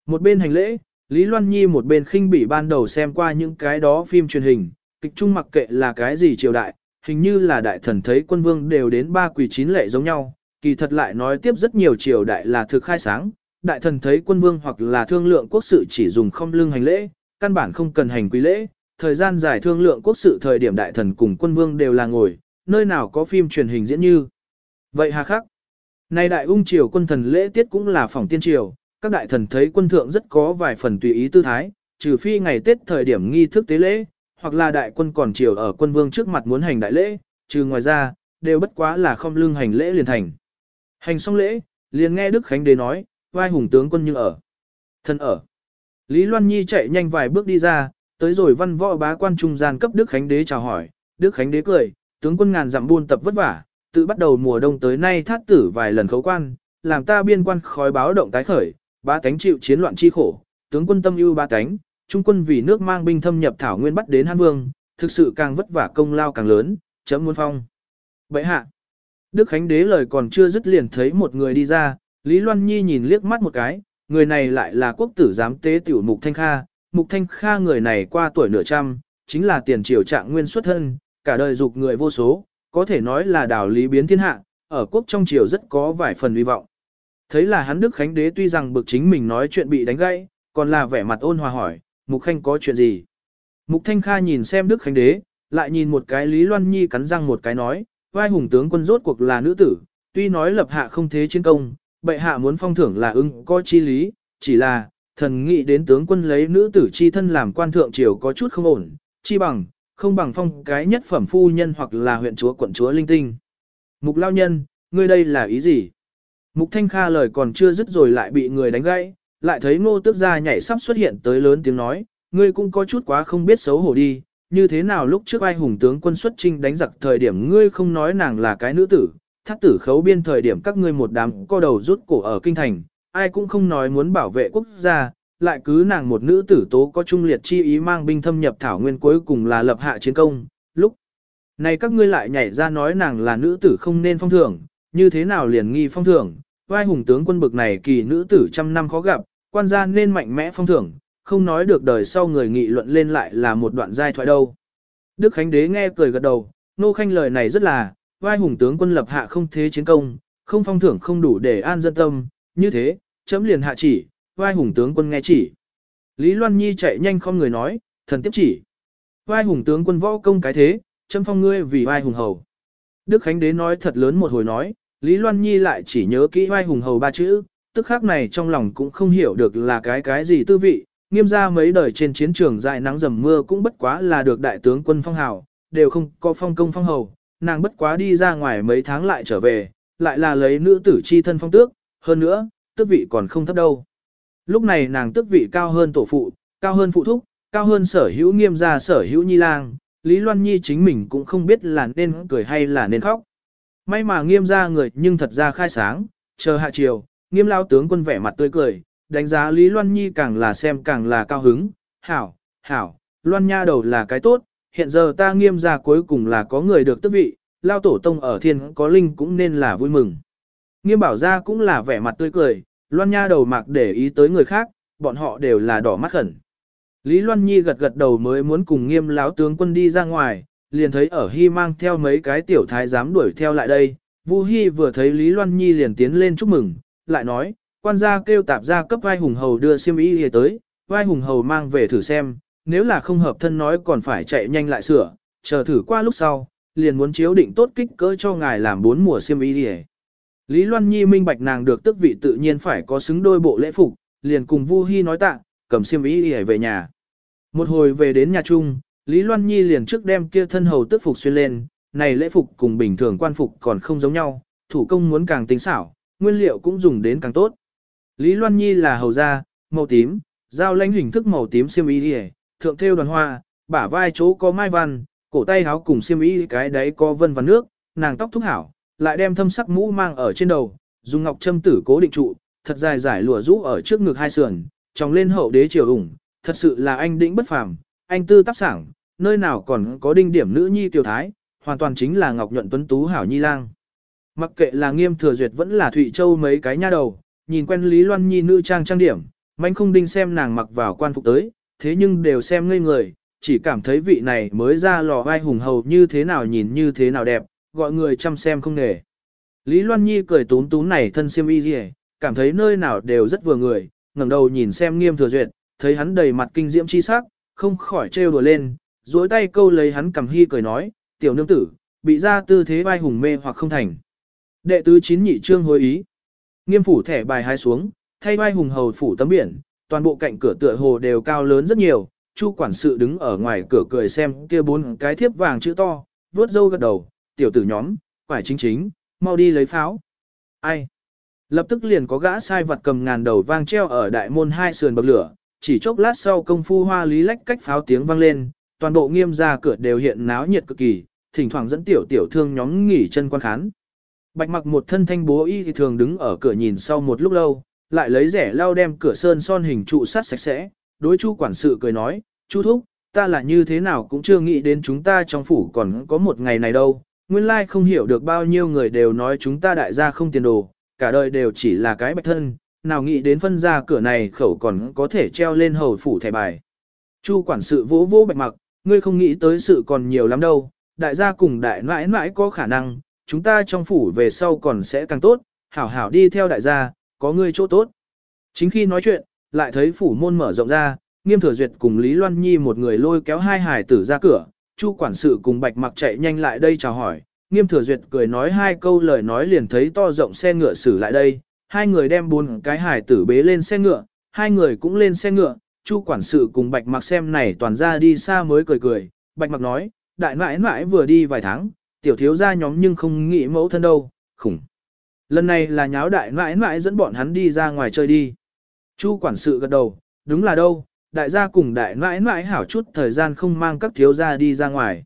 Một bên hành lễ, Lý Loan Nhi một bên khinh bỉ ban đầu xem qua những cái đó phim truyền hình, kịch trung mặc kệ là cái gì triều đại, hình như là đại thần thấy quân vương đều đến ba quỳ chín lệ giống nhau, kỳ thật lại nói tiếp rất nhiều triều đại là thực khai sáng, đại thần thấy quân vương hoặc là thương lượng quốc sự chỉ dùng không lưng hành lễ, căn bản không cần hành quý lễ, thời gian dài thương lượng quốc sự thời điểm đại thần cùng quân vương đều là ngồi, nơi nào có phim truyền hình diễn như. Vậy hà khắc. Nay đại ung triều quân thần lễ tiết cũng là phòng tiên triều, các đại thần thấy quân thượng rất có vài phần tùy ý tư thái, trừ phi ngày Tết thời điểm nghi thức tế lễ, hoặc là đại quân còn triều ở quân vương trước mặt muốn hành đại lễ, trừ ngoài ra, đều bất quá là không lưng hành lễ liền thành. Hành xong lễ, liền nghe Đức Khánh Đế nói, vai hùng tướng quân như ở. Thân ở. Lý Loan Nhi chạy nhanh vài bước đi ra, tới rồi văn võ bá quan trung gian cấp Đức Khánh Đế chào hỏi. Đức Khánh Đế cười, tướng quân ngàn dặm buôn tập vất vả, tự bắt đầu mùa đông tới nay thát tử vài lần khấu quan, làm ta biên quan khói báo động tái khởi, ba tánh chịu chiến loạn chi khổ, tướng quân tâm ưu ba tánh, trung quân vì nước mang binh thâm nhập thảo nguyên bắt đến Hán Vương, thực sự càng vất vả công lao càng lớn, chấm muốn phong. Vậy hạ, Đức Khánh Đế lời còn chưa dứt liền thấy một người đi ra, Lý Loan Nhi nhìn liếc mắt một cái, người này lại là quốc tử giám tế tiểu Mục Thanh Kha. Mục Thanh Kha người này qua tuổi nửa trăm, chính là tiền triều trạng nguyên xuất thân, cả đời dục người vô số, có thể nói là đảo lý biến thiên hạ, ở quốc trong triều rất có vài phần hy vọng. Thấy là hắn Đức Khánh Đế tuy rằng bực chính mình nói chuyện bị đánh gãy, còn là vẻ mặt ôn hòa hỏi, Mục Khanh có chuyện gì? Mục Thanh Kha nhìn xem Đức Khánh Đế, lại nhìn một cái Lý Loan Nhi cắn răng một cái nói, vai hùng tướng quân rốt cuộc là nữ tử, tuy nói lập hạ không thế chiến công, bệ hạ muốn phong thưởng là ưng có chi lý, chỉ là, thần nghĩ đến tướng quân lấy nữ tử chi thân làm quan thượng triều có chút không ổn, chi bằng, không bằng phong cái nhất phẩm phu nhân hoặc là huyện chúa quận chúa linh tinh. Mục lao nhân, ngươi đây là ý gì? Mục Thanh Kha lời còn chưa dứt rồi lại bị người đánh gãy, lại thấy ngô tước gia nhảy sắp xuất hiện tới lớn tiếng nói, ngươi cũng có chút quá không biết xấu hổ đi, như thế nào lúc trước ai hùng tướng quân xuất trinh đánh giặc thời điểm ngươi không nói nàng là cái nữ tử, thác tử khấu biên thời điểm các ngươi một đám co đầu rút cổ ở kinh thành, ai cũng không nói muốn bảo vệ quốc gia, lại cứ nàng một nữ tử tố có trung liệt chi ý mang binh thâm nhập thảo nguyên cuối cùng là lập hạ chiến công, lúc này các ngươi lại nhảy ra nói nàng là nữ tử không nên phong thưởng, như thế nào liền nghi phong thưởng, vai hùng tướng quân bực này kỳ nữ tử trăm năm khó gặp, quan gia nên mạnh mẽ phong thưởng, không nói được đời sau người nghị luận lên lại là một đoạn giai thoại đâu. Đức Khánh Đế nghe cười gật đầu, nô khanh lời này rất là, vai hùng tướng quân lập hạ không thế chiến công, không phong thưởng không đủ để an dân tâm, như thế, chấm liền hạ chỉ, vai hùng tướng quân nghe chỉ. Lý Loan Nhi chạy nhanh không người nói, thần tiếp chỉ. Vai hùng tướng quân võ công cái thế, chấm phong ngươi vì vai hùng hầu. Đức Khánh Đế nói thật lớn một hồi nói, Lý Loan Nhi lại chỉ nhớ kỹ vai hùng hầu ba chữ, tức khác này trong lòng cũng không hiểu được là cái cái gì tư vị, nghiêm ra mấy đời trên chiến trường dài nắng dầm mưa cũng bất quá là được đại tướng quân phong hào, đều không có phong công phong hầu, nàng bất quá đi ra ngoài mấy tháng lại trở về, lại là lấy nữ tử chi thân phong tước, hơn nữa, tước vị còn không thấp đâu. Lúc này nàng tước vị cao hơn tổ phụ, cao hơn phụ thúc, cao hơn sở hữu nghiêm gia sở hữu nhi lang, Lý Loan Nhi chính mình cũng không biết là nên cười hay là nên khóc. May mà nghiêm gia người nhưng thật ra khai sáng, chờ hạ chiều, nghiêm lao tướng quân vẻ mặt tươi cười, đánh giá Lý Loan Nhi càng là xem càng là cao hứng, hảo, hảo, Loan Nha đầu là cái tốt, hiện giờ ta nghiêm gia cuối cùng là có người được tước vị, lao tổ tông ở thiên có linh cũng nên là vui mừng. Nghiêm bảo gia cũng là vẻ mặt tươi cười, Loan Nha đầu mặc để ý tới người khác, bọn họ đều là đỏ mắt khẩn. Lý Loan Nhi gật gật đầu mới muốn cùng nghiêm láo tướng quân đi ra ngoài, liền thấy ở Hy mang theo mấy cái tiểu thái giám đuổi theo lại đây. Vu Hy vừa thấy Lý Loan Nhi liền tiến lên chúc mừng, lại nói, quan gia kêu tạp gia cấp vai hùng hầu đưa xiêm y tới, vai hùng hầu mang về thử xem, nếu là không hợp thân nói còn phải chạy nhanh lại sửa, chờ thử qua lúc sau, liền muốn chiếu định tốt kích cỡ cho ngài làm bốn mùa xiêm y đi Lý Loan Nhi minh bạch nàng được tức vị tự nhiên phải có xứng đôi bộ lễ phục, liền cùng Vu Hi nói tạ, cầm xiêm y đi về nhà. Một hồi về đến nhà chung, Lý Loan Nhi liền trước đem kia thân hầu tức phục xuyên lên, này lễ phục cùng bình thường quan phục còn không giống nhau, thủ công muốn càng tinh xảo, nguyên liệu cũng dùng đến càng tốt. Lý Loan Nhi là hầu gia, màu tím, dao lãnh hình thức màu tím xiêm y đi thượng thêu đoàn hoa, bả vai chỗ có mai văn, cổ tay áo cùng xiêm y cái đấy có vân vân nước, nàng tóc thúc hảo, lại đem thâm sắc mũ mang ở trên đầu, dùng ngọc châm tử cố định trụ, thật dài giải lụa rũ ở trước ngực hai sườn, tròng lên hậu đế triều ủng, thật sự là anh đĩnh bất phàm, anh tư tác sảng, nơi nào còn có đinh điểm nữ nhi tiểu thái, hoàn toàn chính là ngọc nhuận tuấn tú hảo nhi lang. Mặc kệ là nghiêm thừa duyệt vẫn là Thụy Châu mấy cái nha đầu, nhìn quen Lý Loan Nhi nữ trang trang điểm, mạnh không đinh xem nàng mặc vào quan phục tới, thế nhưng đều xem ngây người, chỉ cảm thấy vị này mới ra lò vai hùng hầu như thế nào nhìn như thế nào đẹp, gọi người chăm xem không nề. Lý Loan Nhi cười tún tún này thân siêm y gì, cảm thấy nơi nào đều rất vừa người, ngẩng đầu nhìn xem nghiêm thừa duyệt, thấy hắn đầy mặt kinh diễm chi sắc, không khỏi trêu đùa lên, duỗi tay câu lấy hắn cầm hy cười nói, tiểu nương tử, bị ra tư thế vai hùng mê hoặc không thành. Đệ tứ chín nhị trương hối ý. Nghiêm phủ thẻ bài hai xuống, thay vai hùng hầu phủ tấm biển, toàn bộ cạnh cửa tựa hồ đều cao lớn rất nhiều, chu quản sự đứng ở ngoài cửa cười xem kia bốn cái thiếp vàng chữ to, vuốt râu gật đầu, tiểu tử nhóm, phải chính chính, mau đi lấy pháo. Ai? Lập tức liền có gã sai vật cầm ngàn đầu vang treo ở đại môn hai sườn bậc lửa, chỉ chốc lát sau công phu hoa lý lách cách pháo tiếng vang lên, toàn bộ nghiêm ra cửa đều hiện náo nhiệt cực kỳ, thỉnh thoảng dẫn tiểu tiểu thương nhóm nghỉ chân quan khán. Bạch mặc một thân thanh bố y thì thường đứng ở cửa nhìn sau một lúc lâu, lại lấy rẻ lau đem cửa sơn son hình trụ sắt sạch sẽ, đối chu quản sự cười nói, chu thúc, ta là như thế nào cũng chưa nghĩ đến chúng ta trong phủ còn có một ngày này đâu, nguyên lai không hiểu được bao nhiêu người đều nói chúng ta đại gia không tiền đồ, cả đời đều chỉ là cái bạch thân, nào nghĩ đến phân ra cửa này khẩu còn có thể treo lên hầu phủ thẻ bài. Chu quản sự vỗ vỗ bạch mặc, ngươi không nghĩ tới sự còn nhiều lắm đâu, đại gia cùng đại mãi mãi có khả năng, chúng ta trong phủ về sau còn sẽ càng tốt, hảo hảo đi theo đại gia, có ngươi chỗ tốt. Chính khi nói chuyện, lại thấy phủ môn mở rộng ra, nghiêm thừa duyệt cùng Lý Loan Nhi một người lôi kéo hai hải tử ra cửa, Chu quản sự cùng bạch mặc chạy nhanh lại đây chào hỏi, nghiêm thừa duyệt cười nói hai câu lời nói liền thấy to rộng xe ngựa xử lại đây, hai người đem bốn cái hải tử bế lên xe ngựa, hai người cũng lên xe ngựa, Chu quản sự cùng bạch mặc xem này toàn ra đi xa mới cười cười, bạch mặc nói, đại mãi mãi vừa đi vài tháng, tiểu thiếu gia nhóm nhưng không nghĩ mẫu thân đâu, khủng. Lần này là nháo đại mãi mãi dẫn bọn hắn đi ra ngoài chơi đi. Chu quản sự gật đầu, đúng là đâu, đại gia cùng đại mãi mãi hảo chút thời gian không mang các thiếu gia đi ra ngoài.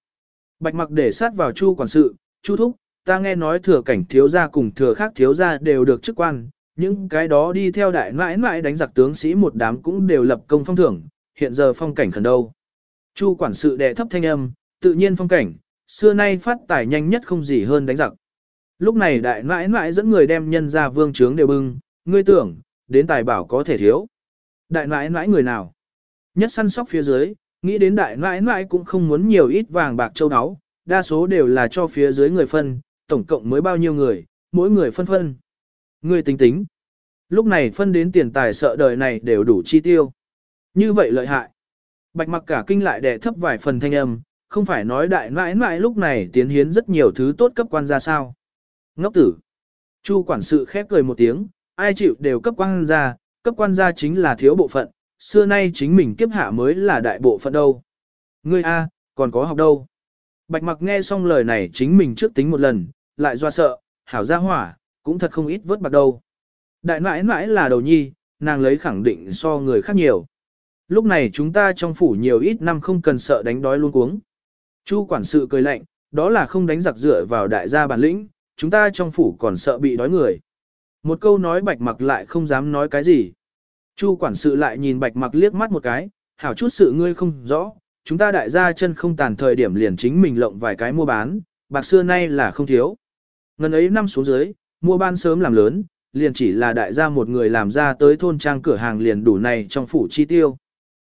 Bạch mặc để sát vào chu quản sự, chu thúc, ta nghe nói thừa cảnh thiếu gia cùng thừa khác thiếu gia đều được chức quan, những cái đó đi theo đại mãi mãi đánh giặc tướng sĩ một đám cũng đều lập công phong thưởng, hiện giờ phong cảnh khẩn đâu. Chu quản sự đệ thấp thanh âm, tự nhiên phong cảnh, xưa nay phát tài nhanh nhất không gì hơn đánh giặc. Lúc này đại nãi nãi dẫn người đem nhân ra vương trướng đều bưng, ngươi tưởng, đến tài bảo có thể thiếu. Đại nãi nãi người nào? Nhất săn sóc phía dưới, nghĩ đến đại nãi nãi cũng không muốn nhiều ít vàng bạc châu áo, đa số đều là cho phía dưới người phân, tổng cộng mới bao nhiêu người, mỗi người phân phân. Ngươi tính tính. Lúc này phân đến tiền tài sợ đời này đều đủ chi tiêu. Như vậy lợi hại. Bạch mặc cả kinh lại đè thấp vài phần thanh âm, không phải nói đại mãi mãi lúc này tiến hiến rất nhiều thứ tốt cấp quan ra sao. Ngốc tử. Chu quản sự khép cười một tiếng, ai chịu đều cấp quan ra, cấp quan ra chính là thiếu bộ phận, xưa nay chính mình kiếp hạ mới là đại bộ phận đâu. Ngươi A, còn có học đâu. Bạch mặc nghe xong lời này chính mình trước tính một lần, lại do sợ, hảo gia hỏa, cũng thật không ít vớt bạc đâu. Đại mãi nãi là đầu nhi, nàng lấy khẳng định so người khác nhiều. Lúc này chúng ta trong phủ nhiều ít năm không cần sợ đánh đói luôn cuống. Chu quản sự cười lạnh, đó là không đánh giặc dựa vào đại gia bản lĩnh, chúng ta trong phủ còn sợ bị đói người. Một câu nói bạch mặc lại không dám nói cái gì. Chu quản sự lại nhìn bạch mặc liếc mắt một cái, hảo chút sự ngươi không rõ, chúng ta đại gia chân không tàn thời điểm liền chính mình lộng vài cái mua bán, bạc xưa nay là không thiếu. Ngân ấy năm xuống dưới, mua ban sớm làm lớn, liền chỉ là đại gia một người làm ra tới thôn trang cửa hàng liền đủ này trong phủ chi tiêu.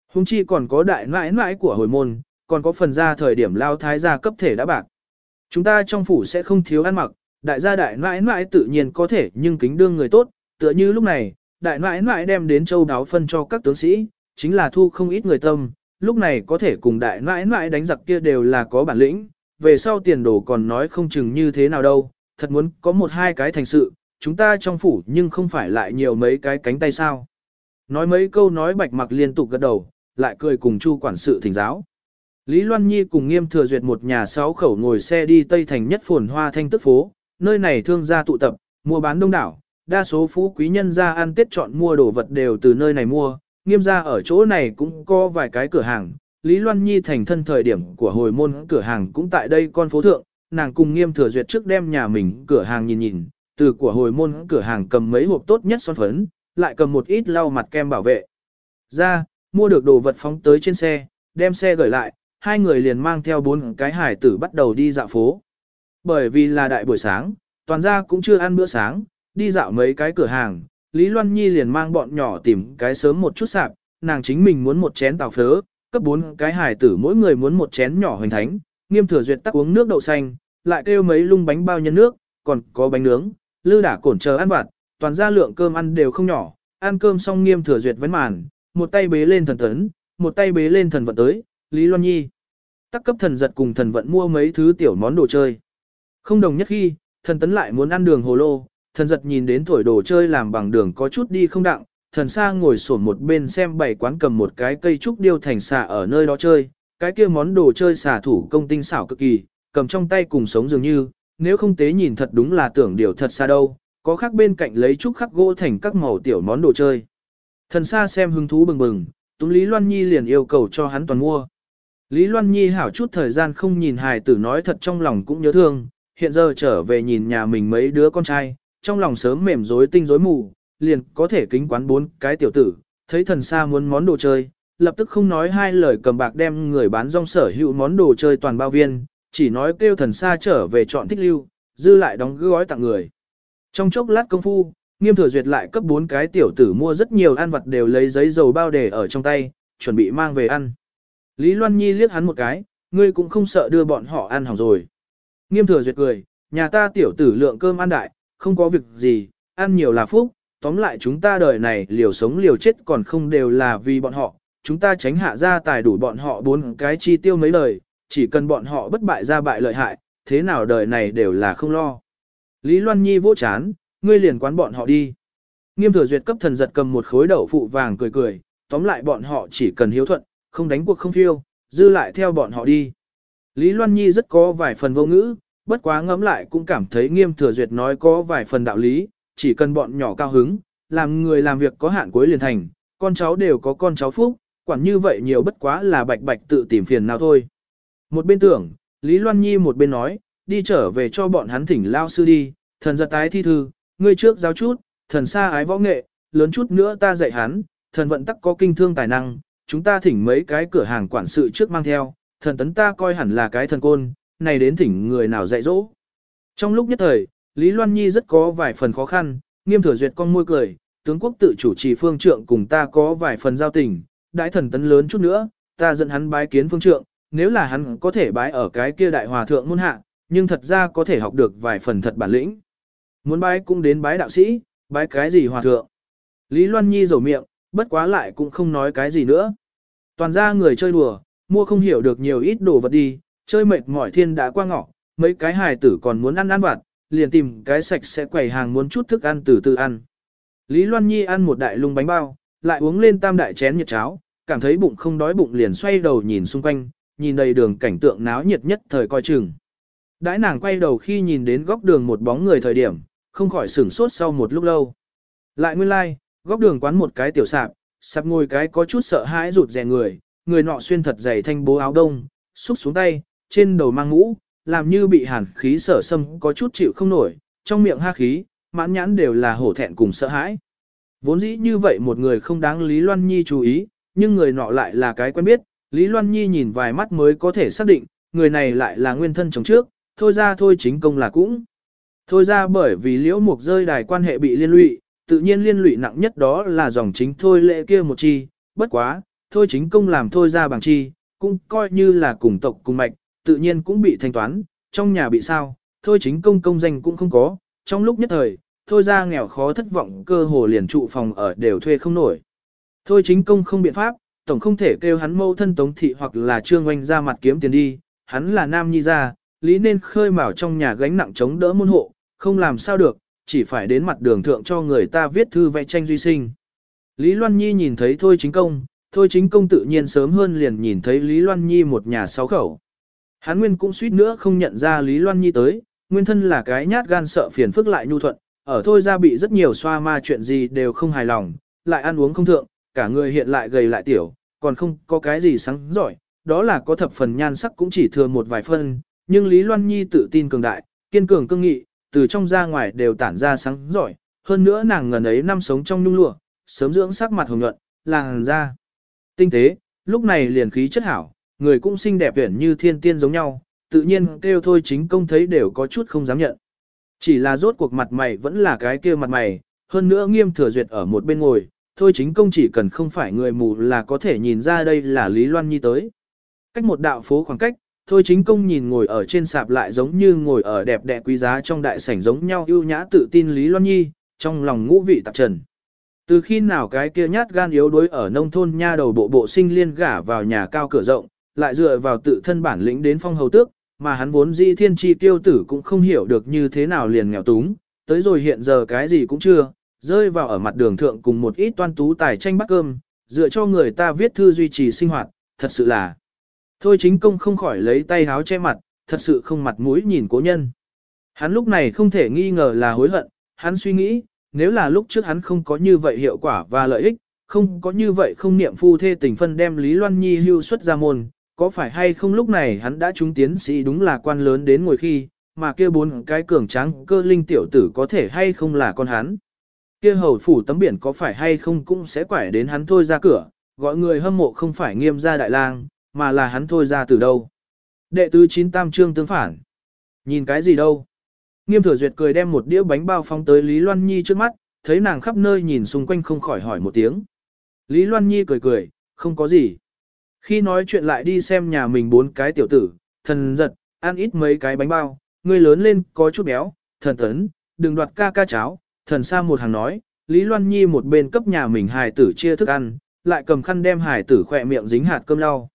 Hùng chi còn có đại nãi nãi của hồi môn, còn có phần ra thời điểm lao thái gia cấp thể đã bạc. Chúng ta trong phủ sẽ không thiếu ăn mặc, đại gia đại nãi nãi tự nhiên có thể nhưng kính đương người tốt, tựa như lúc này, đại nãi nãi đem đến châu đáo phân cho các tướng sĩ, chính là thu không ít người tâm, lúc này có thể cùng đại nãi nãi đánh giặc kia đều là có bản lĩnh, về sau tiền đồ còn nói không chừng như thế nào đâu, thật muốn có một hai cái thành sự, chúng ta trong phủ nhưng không phải lại nhiều mấy cái cánh tay sao. Nói mấy câu nói bạch mặc liên tục gật đầu, lại cười cùng chu quản sự thỉnh giáo. Lý Loan Nhi cùng nghiêm thừa duyệt một nhà sáu khẩu ngồi xe đi Tây Thành nhất phồn hoa thanh tức phố, nơi này thương gia tụ tập, mua bán đông đảo, đa số phú quý nhân gia ăn tết chọn mua đồ vật đều từ nơi này mua, nghiêm gia ở chỗ này cũng có vài cái cửa hàng. Lý Loan Nhi thành thân thời điểm của hồi môn cửa hàng cũng tại đây con phố thượng, nàng cùng nghiêm thừa duyệt trước đem nhà mình cửa hàng nhìn nhìn, từ của hồi môn cửa hàng cầm mấy hộp tốt nhất son phấn, lại cầm một ít lau mặt kem bảo vệ. Ra, mua được đồ vật phóng tới trên xe, đem xe gửi lại, hai người liền mang theo bốn cái hải tử bắt đầu đi dạo phố. Bởi vì là đại buổi sáng, toàn gia cũng chưa ăn bữa sáng, đi dạo mấy cái cửa hàng, Lý Loan Nhi liền mang bọn nhỏ tìm cái sớm một chút sạp, nàng chính mình muốn một chén tàu phớ, cấp bốn cái hải tử mỗi người muốn một chén nhỏ hoành thánh, nghiêm thừa duyệt tắc uống nước đậu xanh, lại kêu mấy lung bánh bao nhân nước, còn có bánh nướng, lư đả cổn chờ ăn vặt, toàn gia lượng cơm ăn đều không nhỏ, ăn cơm xong nghiêm thừa duyệt vấn màn, một tay bế lên thần tấn, một tay bế lên thần vận tới, Lý Loan Nhi. Tắc cấp thần giật cùng thần vận mua mấy thứ tiểu món đồ chơi. Không đồng nhất khi, thần tấn lại muốn ăn đường hồ lô, thần giật nhìn đến thổi đồ chơi làm bằng đường có chút đi không đặng, thần xa ngồi sổn một bên xem bảy quán cầm một cái cây trúc điêu thành xà ở nơi đó chơi, cái kia món đồ chơi xà thủ công tinh xảo cực kỳ, cầm trong tay cùng sống dường như, nếu không tế nhìn thật đúng là tưởng điều thật xa đâu, có khác bên cạnh lấy trúc khắc gỗ thành các màu tiểu món đồ chơi. Thần xa xem hứng thú bừng bừng, Túng Lý Loan Nhi liền yêu cầu cho hắn toàn mua. Lý Loan Nhi hảo chút thời gian không nhìn hài tử nói thật trong lòng cũng nhớ thương, hiện giờ trở về nhìn nhà mình mấy đứa con trai, trong lòng sớm mềm rối tinh rối mù, liền có thể kính quán bốn cái tiểu tử, thấy thần xa muốn món đồ chơi, lập tức không nói hai lời cầm bạc đem người bán rong sở hữu món đồ chơi toàn bao viên, chỉ nói kêu thần xa trở về chọn thích lưu, dư lại đóng gói tặng người. Trong chốc lát công phu, Nghiêm thừa duyệt lại cấp bốn cái tiểu tử mua rất nhiều ăn vặt đều lấy giấy dầu bao để ở trong tay, chuẩn bị mang về ăn. Lý Loan Nhi liếc hắn một cái, ngươi cũng không sợ đưa bọn họ ăn hỏng rồi. Nghiêm thừa duyệt cười, nhà ta tiểu tử lượng cơm ăn đại, không có việc gì, ăn nhiều là phúc, tóm lại chúng ta đời này liều sống liều chết còn không đều là vì bọn họ, chúng ta tránh hạ ra tài đủ bọn họ bốn cái chi tiêu mấy lời, chỉ cần bọn họ bất bại ra bại lợi hại, thế nào đời này đều là không lo. Lý Loan Nhi vỗ chán, ngươi liền quán bọn họ đi. Nghiêm thừa duyệt cấp thần giật cầm một khối đậu phụ vàng cười cười, tóm lại bọn họ chỉ cần hiếu thuận, không đánh cuộc không phiêu, dư lại theo bọn họ đi. Lý Loan Nhi rất có vài phần vô ngữ, bất quá ngẫm lại cũng cảm thấy nghiêm thừa duyệt nói có vài phần đạo lý, chỉ cần bọn nhỏ cao hứng, làm người làm việc có hạn cuối liền thành, con cháu đều có con cháu phúc, quản như vậy nhiều bất quá là bạch bạch tự tìm phiền nào thôi. Một bên tưởng, Lý Loan Nhi một bên nói, đi trở về cho bọn hắn thỉnh lao sư đi, thần giật tái thi thư, ngươi trước giáo chút, thần xa ái võ nghệ, lớn chút nữa ta dạy hắn, thần vận tắc có kinh thương tài năng, chúng ta thỉnh mấy cái cửa hàng quản sự trước mang theo, thần tấn ta coi hẳn là cái thần côn, này đến thỉnh người nào dạy dỗ. Trong lúc nhất thời, Lý Loan Nhi rất có vài phần khó khăn, nghiêm thừa duyệt con môi cười, tướng quốc tự chủ trì phương trượng cùng ta có vài phần giao tình, đại thần tấn lớn chút nữa, ta dẫn hắn bái kiến phương trượng, nếu là hắn có thể bái ở cái kia đại hòa thượng môn hạ, nhưng thật ra có thể học được vài phần thật bản lĩnh. Muốn bái cũng đến bái đạo sĩ, bái cái gì hòa thượng. Lý Loan Nhi rầu miệng, bất quá lại cũng không nói cái gì nữa. Toàn ra người chơi đùa, mua không hiểu được nhiều ít đồ vật đi, chơi mệt mỏi thiên đã qua ngọ, mấy cái hài tử còn muốn ăn ăn vặt, liền tìm cái sạch sẽ quầy hàng muốn chút thức ăn từ từ ăn. Lý Loan Nhi ăn một đại lung bánh bao, lại uống lên tam đại chén nhiệt cháo, cảm thấy bụng không đói bụng liền xoay đầu nhìn xung quanh, nhìn đầy đường cảnh tượng náo nhiệt nhất thời coi chừng. Đãi nàng quay đầu khi nhìn đến góc đường một bóng người thời điểm, không khỏi sửng sốt sau một lúc lâu. Lại nguyên lai, like, góc đường quán một cái tiểu sạp, sạp ngồi cái có chút sợ hãi rụt rè người, người nọ xuyên thật dày thanh bố áo đông, xúc xuống tay, trên đầu mang mũ, làm như bị hàn khí sở xâm có chút chịu không nổi, trong miệng ha khí, mãn nhãn đều là hổ thẹn cùng sợ hãi. Vốn dĩ như vậy một người không đáng Lý Loan Nhi chú ý, nhưng người nọ lại là cái quen biết, Lý Loan Nhi nhìn vài mắt mới có thể xác định, người này lại là nguyên thân chồng trước, thôi ra thôi chính công là cũng. Thôi ra bởi vì liễu mục rơi đài quan hệ bị liên lụy, tự nhiên liên lụy nặng nhất đó là dòng chính thôi lệ kia một chi, bất quá, thôi chính công làm thôi ra bằng chi, cũng coi như là cùng tộc cùng mạch, tự nhiên cũng bị thanh toán, trong nhà bị sao, thôi chính công công danh cũng không có, trong lúc nhất thời, thôi ra nghèo khó thất vọng cơ hồ liền trụ phòng ở đều thuê không nổi. Thôi chính công không biện pháp, tổng không thể kêu hắn mâu thân tống thị hoặc là trương oanh ra mặt kiếm tiền đi, hắn là nam nhi ra, lý nên khơi mào trong nhà gánh nặng chống đỡ môn hộ, không làm sao được, chỉ phải đến mặt đường thượng cho người ta viết thư vẽ tranh duy sinh. Lý Loan Nhi nhìn thấy thôi chính công, thôi chính công tự nhiên sớm hơn liền nhìn thấy Lý Loan Nhi một nhà sáu khẩu. Hắn nguyên cũng suýt nữa không nhận ra Lý Loan Nhi tới, nguyên thân là cái nhát gan sợ phiền phức lại nhu thuận, ở thôi ra bị rất nhiều xoa ma chuyện gì đều không hài lòng, lại ăn uống không thượng, cả người hiện lại gầy lại tiểu, còn không có cái gì sáng giỏi, đó là có thập phần nhan sắc cũng chỉ thừa một vài phân, nhưng Lý Loan Nhi tự tin cường đại, kiên cường cương nghị, từ trong ra ngoài đều tản ra sáng giỏi, hơn nữa nàng ngần ấy năm sống trong nhung lụa, sớm dưỡng sắc mặt hồng nhuận, làn da tinh tế, lúc này liền khí chất hảo, người cũng xinh đẹp tuyển như thiên tiên giống nhau, tự nhiên kêu thôi chính công thấy đều có chút không dám nhận. Chỉ là rốt cuộc mặt mày vẫn là cái kia mặt mày, hơn nữa nghiêm thừa duyệt ở một bên ngồi, thôi chính công chỉ cần không phải người mù là có thể nhìn ra đây là Lý Loan Nhi tới. Cách một đạo phố khoảng cách, thôi chính công nhìn ngồi ở trên sạp lại giống như ngồi ở đẹp đẽ quý giá trong đại sảnh giống nhau ưu nhã tự tin Lý Loan Nhi, trong lòng ngũ vị tạp trần. Từ khi nào cái kia nhát gan yếu đuối ở nông thôn nha đầu bộ bộ sinh liên gả vào nhà cao cửa rộng, lại dựa vào tự thân bản lĩnh đến phong hầu tước, mà hắn vốn dĩ thiên tri tiêu tử cũng không hiểu được như thế nào liền nghèo túng, tới rồi hiện giờ cái gì cũng chưa, rơi vào ở mặt đường thượng cùng một ít toan tú tài tranh bắt cơm, dựa cho người ta viết thư duy trì sinh hoạt, thật sự là. Thôi chính công không khỏi lấy tay háo che mặt, thật sự không mặt mũi nhìn cố nhân. Hắn lúc này không thể nghi ngờ là hối hận, hắn suy nghĩ, nếu là lúc trước hắn không có như vậy hiệu quả và lợi ích, không có như vậy không niệm phu thê tình phân đem Lý Loan Nhi hưu xuất ra môn, có phải hay không lúc này hắn đã trúng tiến sĩ đúng là quan lớn đến ngồi khi, mà kia bốn cái cường tráng cơ linh tiểu tử có thể hay không là con hắn. Kia hầu phủ tấm biển có phải hay không cũng sẽ quải đến hắn thôi ra cửa, gọi người hâm mộ không phải nghiêm gia đại lang, mà là hắn thôi ra từ đâu. Đệ tứ chín tam trương tương phản. Nhìn cái gì đâu. Nghiêm thừa duyệt cười đem một đĩa bánh bao phóng tới Lý Loan Nhi trước mắt, thấy nàng khắp nơi nhìn xung quanh không khỏi hỏi một tiếng. Lý Loan Nhi cười cười, không có gì. Khi nói chuyện lại đi xem nhà mình bốn cái tiểu tử, thần giật, ăn ít mấy cái bánh bao, người lớn lên có chút béo, thần tấn, đừng đoạt ca ca cháo, thần xa một hàng nói, Lý Loan Nhi một bên cấp nhà mình hài tử chia thức ăn, lại cầm khăn đem hài tử khỏe miệng dính hạt cơm lau.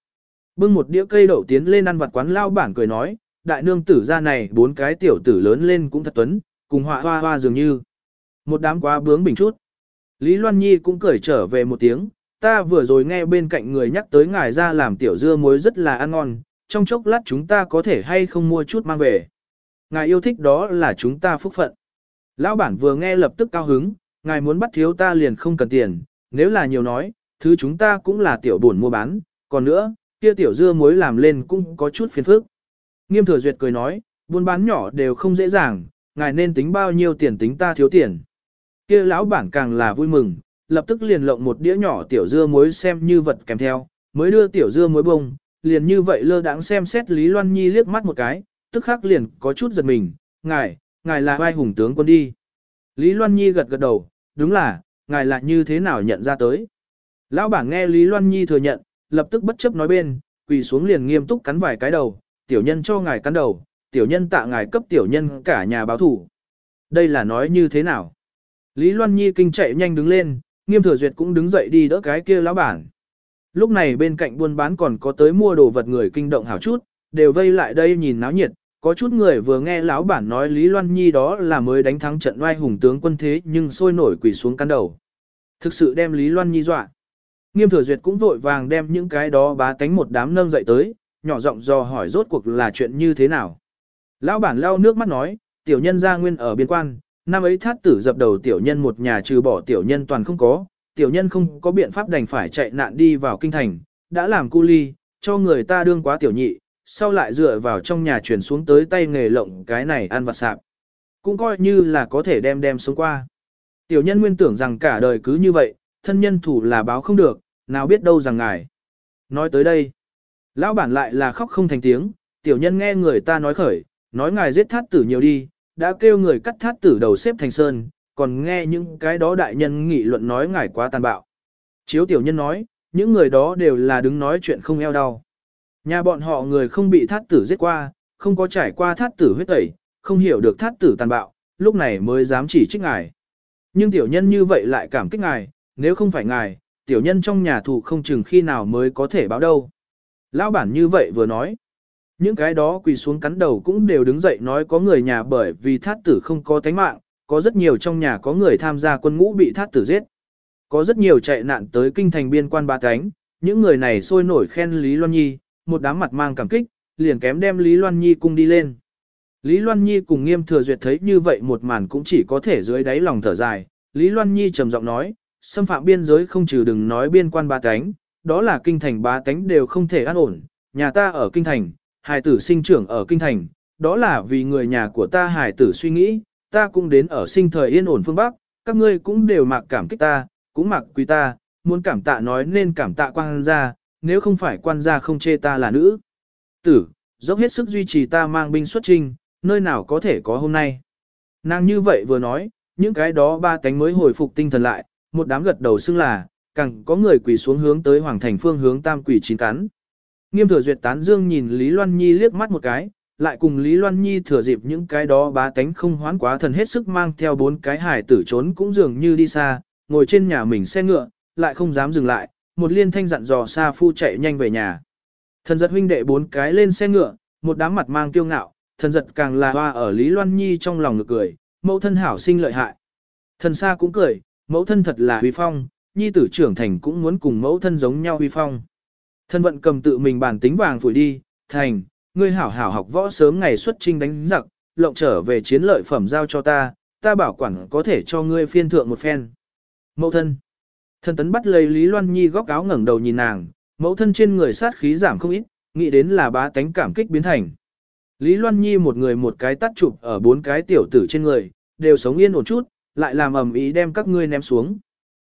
Bưng một đĩa cây đậu tiến lên ăn vặt quán lao bản cười nói, đại nương tử ra này bốn cái tiểu tử lớn lên cũng thật tuấn, cùng họa hoa hoa dường như. Một đám quá bướng bình chút. Lý Loan Nhi cũng cười trở về một tiếng, ta vừa rồi nghe bên cạnh người nhắc tới ngài ra làm tiểu dưa muối rất là ăn ngon, trong chốc lát chúng ta có thể hay không mua chút mang về. Ngài yêu thích đó là chúng ta phúc phận. Lão bản vừa nghe lập tức cao hứng, ngài muốn bắt thiếu ta liền không cần tiền, nếu là nhiều nói, thứ chúng ta cũng là tiểu buồn mua bán, còn nữa, kia tiểu dưa muối làm lên cũng có chút phiền phức. Nghiêm thừa duyệt cười nói, buôn bán nhỏ đều không dễ dàng, ngài nên tính bao nhiêu tiền tính ta thiếu tiền. Kia lão bản càng là vui mừng, lập tức liền lộng một đĩa nhỏ tiểu dưa muối xem như vật kèm theo, mới đưa tiểu dưa muối bông, liền như vậy lơ đãng xem xét Lý Loan Nhi liếc mắt một cái, tức khắc liền có chút giật mình, ngài, ngài là vai hùng tướng quân đi. Lý Loan Nhi gật gật đầu, đúng là, ngài là như thế nào nhận ra tới. Lão bản nghe Lý Loan Nhi thừa nhận, lập tức bất chấp nói bên, quỳ xuống liền nghiêm túc cắn vài cái đầu, tiểu nhân cho ngài cắn đầu, tiểu nhân tạ ngài cấp tiểu nhân cả nhà báo thủ. Đây là nói như thế nào? Lý Loan Nhi kinh chạy nhanh đứng lên, nghiêm thừa duyệt cũng đứng dậy đi đỡ cái kia lão bản. Lúc này bên cạnh buôn bán còn có tới mua đồ vật người kinh động hảo chút, đều vây lại đây nhìn náo nhiệt, có chút người vừa nghe lão bản nói Lý Loan Nhi đó là mới đánh thắng trận oai hùng tướng quân thế nhưng sôi nổi quỳ xuống cắn đầu. Thực sự đem Lý Loan Nhi dọa. Nghiêm thừa duyệt cũng vội vàng đem những cái đó bá tánh một đám nâng dậy tới, nhỏ giọng dò hỏi rốt cuộc là chuyện như thế nào. Lão bản lau nước mắt nói, tiểu nhân gia nguyên ở biên quan, năm ấy thát tử dập đầu tiểu nhân một nhà trừ bỏ tiểu nhân toàn không có, tiểu nhân không có biện pháp đành phải chạy nạn đi vào kinh thành, đã làm cu ly, cho người ta đương quá tiểu nhị, sau lại dựa vào trong nhà chuyển xuống tới tay nghề lộng cái này ăn vặt sạp. Cũng coi như là có thể đem đem sống qua. Tiểu nhân nguyên tưởng rằng cả đời cứ như vậy, thân nhân thủ là báo không được, nào biết đâu rằng ngài. Nói tới đây, lão bản lại là khóc không thành tiếng, tiểu nhân nghe người ta nói khởi, nói ngài giết thát tử nhiều đi, đã kêu người cắt thát tử đầu xếp thành sơn, còn nghe những cái đó đại nhân nghị luận nói ngài quá tàn bạo. Chiếu tiểu nhân nói, những người đó đều là đứng nói chuyện không eo đau. Nhà bọn họ người không bị thát tử giết qua, không có trải qua thát tử huyết tẩy, không hiểu được thát tử tàn bạo, lúc này mới dám chỉ trích ngài. Nhưng tiểu nhân như vậy lại cảm kích ngài, nếu không phải ngài, tiểu nhân trong nhà thủ không chừng khi nào mới có thể báo đâu. Lão bản như vậy vừa nói. Những cái đó quỳ xuống cắn đầu cũng đều đứng dậy nói có người nhà bởi vì thát tử không có tánh mạng, có rất nhiều trong nhà có người tham gia quân ngũ bị thát tử giết. Có rất nhiều chạy nạn tới kinh thành biên quan ba cánh, những người này sôi nổi khen Lý Loan Nhi, một đám mặt mang cảm kích, liền kém đem Lý Loan Nhi cung đi lên. Lý Loan Nhi cùng nghiêm thừa duyệt thấy như vậy một màn cũng chỉ có thể dưới đáy lòng thở dài. Lý Loan Nhi trầm giọng nói, xâm phạm biên giới không trừ đừng nói biên quan ba cánh, đó là kinh thành ba cánh đều không thể an ổn. Nhà ta ở kinh thành, hài tử sinh trưởng ở kinh thành, đó là vì người nhà của ta hài tử suy nghĩ, ta cũng đến ở sinh thời yên ổn phương Bắc, các ngươi cũng đều mặc cảm kích ta, cũng mặc quý ta, muốn cảm tạ nói nên cảm tạ quan gia, nếu không phải quan gia không chê ta là nữ. Tử, dốc hết sức duy trì ta mang binh xuất trinh, nơi nào có thể có hôm nay. Nàng như vậy vừa nói, những cái đó ba cánh mới hồi phục tinh thần lại, một đám gật đầu xưng là, càng có người quỳ xuống hướng tới hoàng thành phương hướng tam quỷ chín cắn. Nghiêm thừa duyệt tán dương nhìn Lý Loan Nhi liếc mắt một cái, lại cùng Lý Loan Nhi thừa dịp những cái đó bá tánh không hoán quá thần hết sức mang theo bốn cái hải tử trốn cũng dường như đi xa, ngồi trên nhà mình xe ngựa, lại không dám dừng lại, một liên thanh dặn dò xa phu chạy nhanh về nhà. Thần giật huynh đệ bốn cái lên xe ngựa, một đám mặt mang kiêu ngạo, thần giật càng là hoa ở Lý Loan Nhi trong lòng ngực cười, mẫu thân hảo sinh lợi hại. Thần xa cũng cười, mẫu thân thật là huy phong, nhi tử trưởng thành cũng muốn cùng mẫu thân giống nhau huy phong. Thân vận cầm tự mình bản tính vàng phủi đi, thành, ngươi hảo hảo học võ sớm ngày xuất trinh đánh giặc, lộng trở về chiến lợi phẩm giao cho ta, ta bảo quản có thể cho ngươi phiên thượng một phen. Mẫu thân. Thân tấn bắt lấy Lý Loan Nhi góc áo ngẩng đầu nhìn nàng, mẫu thân trên người sát khí giảm không ít, nghĩ đến là bá tánh cảm kích biến thành. Lý Loan Nhi một người một cái tắt chụp ở bốn cái tiểu tử trên người, đều sống yên ổn chút, lại làm ầm ý đem các ngươi ném xuống.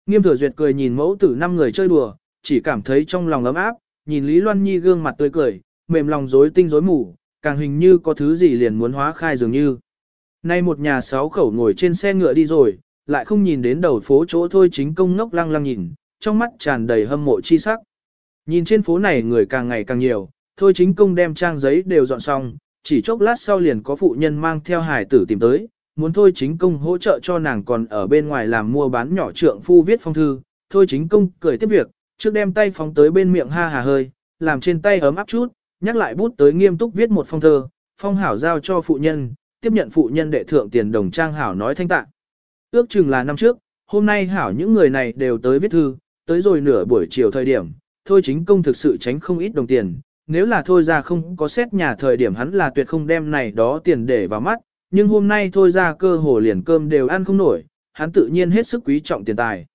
Nghiêm thừa duyệt cười nhìn mẫu tử năm người chơi đùa, chỉ cảm thấy trong lòng ấm áp, nhìn Lý Loan Nhi gương mặt tươi cười, mềm lòng rối tinh rối mù, càng hình như có thứ gì liền muốn hóa khai dường như. Nay một nhà sáu khẩu ngồi trên xe ngựa đi rồi, lại không nhìn đến đầu phố chỗ thôi chính công ngốc lăng lăng nhìn, trong mắt tràn đầy hâm mộ chi sắc. Nhìn trên phố này người càng ngày càng nhiều, thôi chính công đem trang giấy đều dọn xong, chỉ chốc lát sau liền có phụ nhân mang theo hải tử tìm tới, muốn thôi chính công hỗ trợ cho nàng còn ở bên ngoài làm mua bán nhỏ trượng phu viết phong thư, thôi chính công cười tiếp việc, trước đem tay phóng tới bên miệng ha hà hơi, làm trên tay ấm áp chút, nhắc lại bút tới nghiêm túc viết một phong thơ, phong hảo giao cho phụ nhân, tiếp nhận phụ nhân đệ thượng tiền đồng trang hảo nói thanh tạng. Ước chừng là năm trước, hôm nay hảo những người này đều tới viết thư, tới rồi nửa buổi chiều thời điểm, thôi chính công thực sự tránh không ít đồng tiền, nếu là thôi ra không có xét nhà thời điểm hắn là tuyệt không đem này đó tiền để vào mắt, nhưng hôm nay thôi ra cơ hồ liền cơm đều ăn không nổi, hắn tự nhiên hết sức quý trọng tiền tài.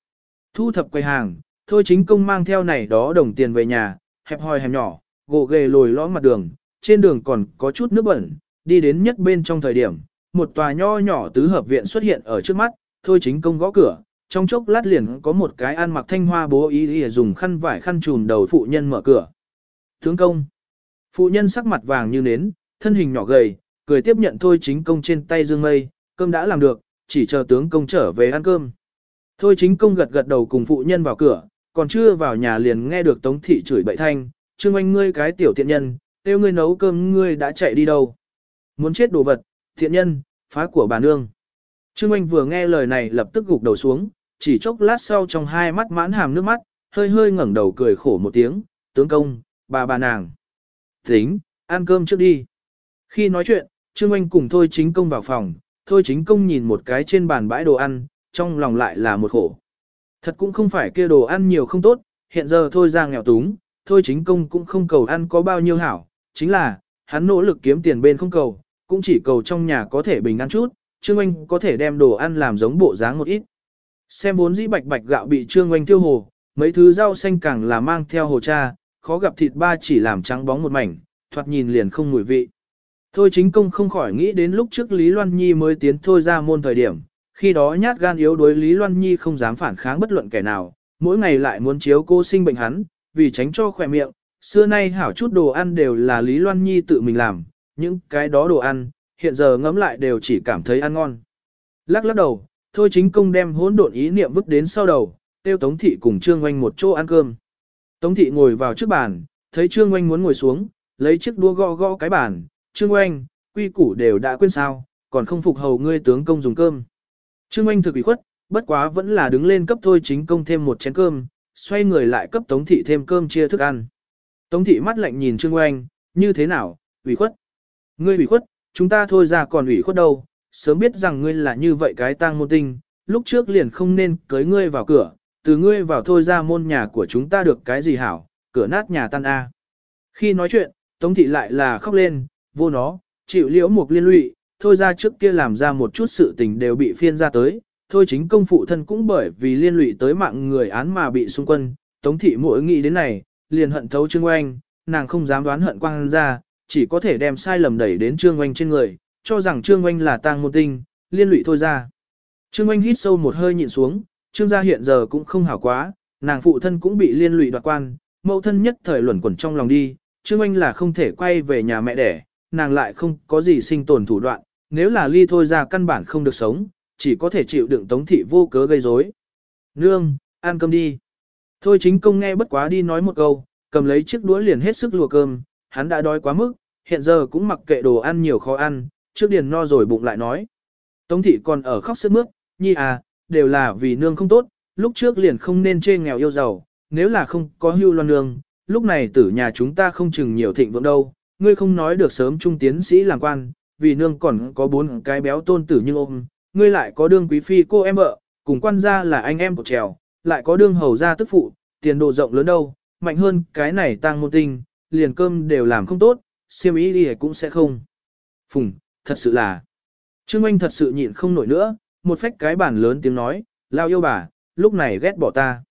Thu thập quầy hàng, thôi chính công mang theo này đó đồng tiền về nhà, hẹp hòi hẹp nhỏ, gỗ ghề lồi lõm mặt đường, trên đường còn có chút nước bẩn, đi đến nhất bên trong thời điểm, một tòa nho nhỏ tứ hợp viện xuất hiện ở trước mắt, thôi chính công gõ cửa, trong chốc lát liền có một cái ăn mặc thanh hoa bố ý ý dùng khăn vải khăn trùm đầu phụ nhân mở cửa. Tướng công. Phụ nhân sắc mặt vàng như nến, thân hình nhỏ gầy, cười tiếp nhận thôi chính công trên tay dương mây, cơm đã làm được, chỉ chờ tướng công trở về ăn cơm. Thôi chính công gật gật đầu cùng phụ nhân vào cửa, còn chưa vào nhà liền nghe được tống thị chửi bậy thanh, trương anh ngươi cái tiểu tiện nhân, tiêu ngươi nấu cơm ngươi đã chạy đi đâu. Muốn chết đồ vật, thiện nhân, phá của bà nương. Trương anh vừa nghe lời này lập tức gục đầu xuống, chỉ chốc lát sau trong hai mắt mãn hàm nước mắt, hơi hơi ngẩng đầu cười khổ một tiếng, tướng công, bà bà nàng. Tính, ăn cơm trước đi. Khi nói chuyện, Trương Anh cùng Thôi Chính Công vào phòng, Thôi Chính Công nhìn một cái trên bàn bãi đồ ăn, trong lòng lại là một khổ. Thật cũng không phải kia đồ ăn nhiều không tốt, hiện giờ Thôi ra nghèo túng, Thôi Chính Công cũng không cầu ăn có bao nhiêu hảo, chính là, hắn nỗ lực kiếm tiền bên không cầu, cũng chỉ cầu trong nhà có thể bình ăn chút, Trương Anh có thể đem đồ ăn làm giống bộ dáng một ít. Xem vốn dĩ bạch bạch gạo bị Trương Anh tiêu hồ, mấy thứ rau xanh càng là mang theo hồ cha, khó gặp thịt ba chỉ làm trắng bóng một mảnh, thoạt nhìn liền không mùi vị. Thôi chính công không khỏi nghĩ đến lúc trước Lý Loan Nhi mới tiến thôi ra môn thời điểm, khi đó nhát gan yếu đuối Lý Loan Nhi không dám phản kháng bất luận kẻ nào, mỗi ngày lại muốn chiếu cô sinh bệnh hắn, vì tránh cho khỏe miệng, xưa nay hảo chút đồ ăn đều là Lý Loan Nhi tự mình làm, những cái đó đồ ăn, hiện giờ ngấm lại đều chỉ cảm thấy ăn ngon. Lắc lắc đầu, thôi chính công đem hỗn độn ý niệm vứt đến sau đầu, tiêu Tống Thị cùng Trương Oanh một chỗ ăn cơm. Tống Thị ngồi vào trước bàn, thấy Trương Oanh muốn ngồi xuống, lấy chiếc đũa gõ gõ cái bàn, Trương Oanh, quy củ đều đã quên sao, còn không phục hầu ngươi tướng công dùng cơm. Trương Oanh thực ủy khuất, bất quá vẫn là đứng lên cấp thôi chính công thêm một chén cơm, xoay người lại cấp Tống Thị thêm cơm chia thức ăn. Tống Thị mắt lạnh nhìn Trương Oanh, như thế nào, ủy khuất. Ngươi ủy khuất, chúng ta thôi ra còn ủy khuất đâu, sớm biết rằng ngươi là như vậy cái tang môn tinh, lúc trước liền không nên cưới ngươi vào cửa, từ ngươi vào thôi ra môn nhà của chúng ta được cái gì hảo, cửa nát nhà tan a. Khi nói chuyện, Tống thị lại là khóc lên, vô nó, chịu liễu một liên lụy, thôi ra trước kia làm ra một chút sự tình đều bị phiên ra tới, thôi chính công phụ thân cũng bởi vì liên lụy tới mạng người án mà bị xung quân, Tống thị mỗi nghĩ đến này, liền hận thấu Trương Oanh, nàng không dám đoán hận quang ra, chỉ có thể đem sai lầm đẩy đến Trương Oanh trên người, cho rằng Trương Oanh là tang môn tinh, liên lụy thôi ra. Trương Oanh hít sâu một hơi nhịn xuống, Trương gia hiện giờ cũng không hảo quá, nàng phụ thân cũng bị liên lụy đoạt quan, mẫu thân nhất thời luẩn quẩn trong lòng đi, Trương Anh là không thể quay về nhà mẹ đẻ, nàng lại không có gì sinh tồn thủ đoạn, nếu là ly thôi ra căn bản không được sống, chỉ có thể chịu đựng tống thị vô cớ gây rối. Nương, ăn cơm đi. Thôi chính công nghe bất quá đi nói một câu, cầm lấy chiếc đũa liền hết sức lùa cơm, hắn đã đói quá mức, hiện giờ cũng mặc kệ đồ ăn nhiều khó ăn, trước điền no rồi bụng lại nói. Tống thị còn ở khóc sức mướt, nhi à, đều là vì nương không tốt, lúc trước liền không nên chê nghèo yêu giàu, nếu là không có hưu loan nương, lúc này tử nhà chúng ta không chừng nhiều thịnh vượng đâu, ngươi không nói được sớm trung tiến sĩ làm quan, vì nương còn có bốn cái béo tôn tử như ôm, ngươi lại có đương quý phi cô em vợ, cùng quan gia là anh em của trèo, lại có đương hầu gia tức phụ, tiền đồ rộng lớn đâu, mạnh hơn cái này tăng môn tinh, liền cơm đều làm không tốt, siêm ý đi cũng sẽ không. Phùng, thật sự là, Trương Anh thật sự nhịn không nổi nữa, một phách cái bản lớn tiếng nói, lao yêu bà, lúc này ghét bỏ ta.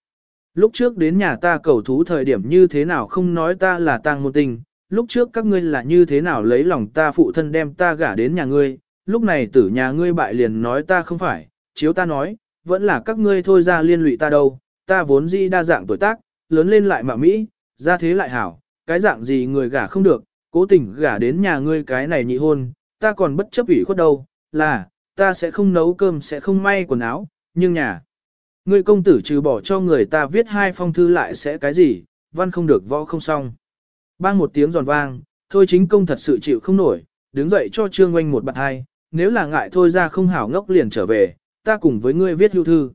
Lúc trước đến nhà ta cầu thú thời điểm như thế nào không nói ta là tang môn tình, lúc trước các ngươi là như thế nào lấy lòng ta phụ thân đem ta gả đến nhà ngươi, lúc này tử nhà ngươi bại liền nói ta không phải, chiếu ta nói, vẫn là các ngươi thôi ra liên lụy ta đâu, ta vốn di đa dạng tuổi tác, lớn lên lại mà Mỹ, ra thế lại hảo, cái dạng gì người gả không được, cố tình gả đến nhà ngươi cái này nhị hôn, ta còn bất chấp ủy khuất đâu, là, ta sẽ không nấu cơm sẽ không may quần áo, Nhưng nhà, ngươi công tử trừ bỏ cho người ta viết hai phong thư lại sẽ cái gì, văn không được võ không xong. Bang một tiếng giòn vang, thôi chính công thật sự chịu không nổi, đứng dậy cho Trương Oanh một bạt hai, nếu là ngại thôi ra không hảo ngốc liền trở về, ta cùng với ngươi viết hưu thư.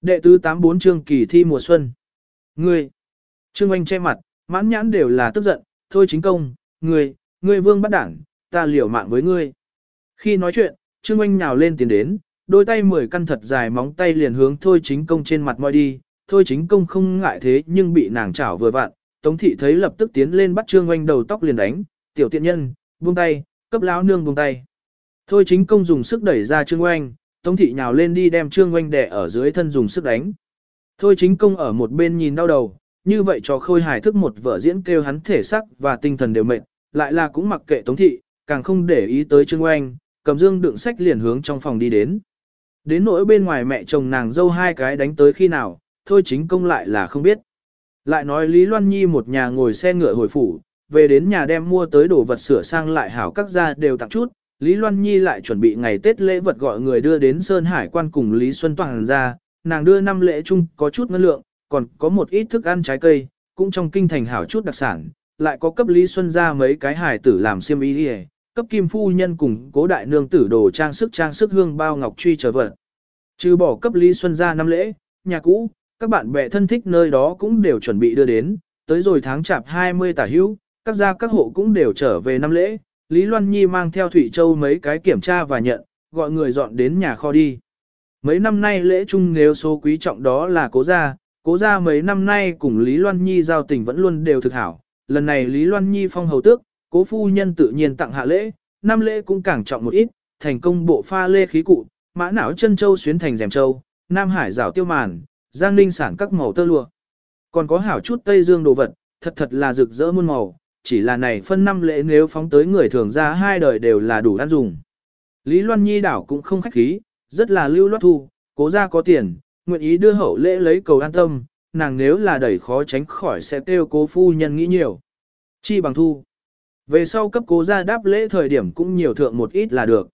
Đệ tứ 84 chương kỳ thi mùa xuân. Ngươi, Trương Oanh che mặt, mãn nhãn đều là tức giận, thôi chính công, ngươi, ngươi vương bắt đảng, ta liều mạng với ngươi. Khi nói chuyện, Trương Oanh nhào lên tiến đến, đôi tay mười căn thật dài móng tay liền hướng thôi chính công trên mặt moi đi, thôi chính công không ngại thế nhưng bị nàng chảo vừa vặn, Tống thị thấy lập tức tiến lên bắt Trương Oanh đầu tóc liền đánh, tiểu tiện nhân, buông tay, cấp lão nương buông tay. Thôi chính công dùng sức đẩy ra Trương Oanh, Tống thị nhào lên đi đem Trương Oanh đè ở dưới thân dùng sức đánh. Thôi chính công ở một bên nhìn đau đầu, như vậy cho khôi hài thức một vở diễn kêu hắn thể sắc và tinh thần đều mệt, lại là cũng mặc kệ Tống thị, càng không để ý tới Trương Oanh, cầm dương đựng sách liền hướng trong phòng đi đến. Đến nỗi bên ngoài mẹ chồng nàng dâu hai cái đánh tới khi nào, thôi chính công lại là không biết. Lại nói Lý Loan Nhi một nhà ngồi xe ngựa hồi phủ, về đến nhà đem mua tới đồ vật sửa sang lại hảo các gia đều tặng chút, Lý Loan Nhi lại chuẩn bị ngày Tết lễ vật gọi người đưa đến Sơn Hải quan cùng Lý Xuân Toàn ra, nàng đưa năm lễ chung có chút ngân lượng, còn có một ít thức ăn trái cây, cũng trong kinh thành hảo chút đặc sản, lại có cấp Lý Xuân ra mấy cái hải tử làm xiêm y đi cấp kim phu nhân cùng cố đại nương tử đồ trang sức trang sức hương bao ngọc truy trở vật. Trừ bỏ cấp Lý Xuân ra năm lễ, nhà cũ, các bạn bè thân thích nơi đó cũng đều chuẩn bị đưa đến, tới rồi tháng chạp 20 tả hữu, các gia các hộ cũng đều trở về năm lễ, Lý Loan Nhi mang theo Thủy Châu mấy cái kiểm tra và nhận, gọi người dọn đến nhà kho đi. Mấy năm nay lễ chung nếu số quý trọng đó là cố gia, cố gia mấy năm nay cùng Lý Loan Nhi giao tình vẫn luôn đều thực hảo, lần này Lý Loan Nhi phong hầu tước, cố phu nhân tự nhiên tặng hạ lễ, năm lễ cũng càng trọng một ít, thành công bộ pha lê khí cụ, mã não chân châu xuyến thành rèm châu, Nam Hải rào tiêu màn, giang ninh sản các màu tơ lụa. Còn có hảo chút Tây Dương đồ vật, thật thật là rực rỡ muôn màu, chỉ là này phân năm lễ nếu phóng tới người thường ra hai đời đều là đủ ăn dùng. Lý Loan Nhi đảo cũng không khách khí, rất là lưu loát thu, cố ra có tiền, nguyện ý đưa hậu lễ lấy cầu an tâm, nàng nếu là đẩy khó tránh khỏi sẽ kêu cố phu nhân nghĩ nhiều. Chi bằng thu. Về sau cấp cố ra đáp lễ thời điểm cũng nhiều thượng một ít là được.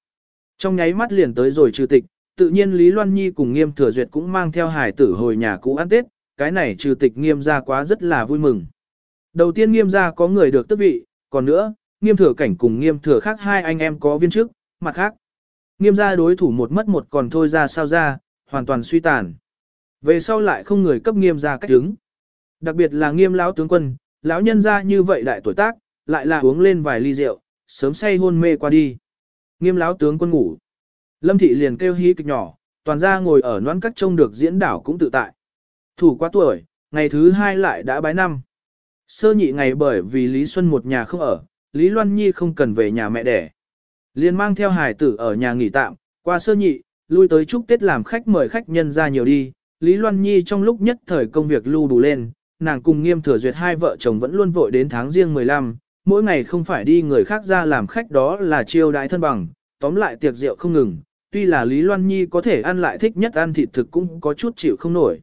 Trong nháy mắt liền tới rồi trừ tịch, tự nhiên Lý Loan Nhi cùng nghiêm thừa duyệt cũng mang theo hải tử hồi nhà cũ ăn Tết, cái này trừ tịch nghiêm ra quá rất là vui mừng. Đầu tiên nghiêm ra có người được tước vị, còn nữa, nghiêm thừa cảnh cùng nghiêm thừa khác hai anh em có viên chức, mặt khác. Nghiêm ra đối thủ một mất một còn thôi ra sao ra, hoàn toàn suy tàn. Về sau lại không người cấp nghiêm ra cách đứng. Đặc biệt là nghiêm lão tướng quân, lão nhân ra như vậy đại tuổi tác, lại là uống lên vài ly rượu, sớm say hôn mê qua đi. Nghiêm lão tướng quân ngủ. Lâm thị liền kêu hí kịch nhỏ, toàn ra ngồi ở noan cắt trông được diễn đảo cũng tự tại. Thủ quá tuổi, ngày thứ hai lại đã bái năm. Sơ nhị ngày bởi vì Lý Xuân một nhà không ở, Lý Loan Nhi không cần về nhà mẹ đẻ. liền mang theo hải tử ở nhà nghỉ tạm, qua sơ nhị, lui tới chúc Tết làm khách mời khách nhân ra nhiều đi. Lý Loan Nhi trong lúc nhất thời công việc lưu đủ lên, nàng cùng nghiêm thừa duyệt hai vợ chồng vẫn luôn vội đến tháng riêng 15, mỗi ngày không phải đi người khác ra làm khách đó là chiêu đại thân bằng, tóm lại tiệc rượu không ngừng, tuy là Lý Loan Nhi có thể ăn lại thích nhất ăn thịt thực cũng có chút chịu không nổi.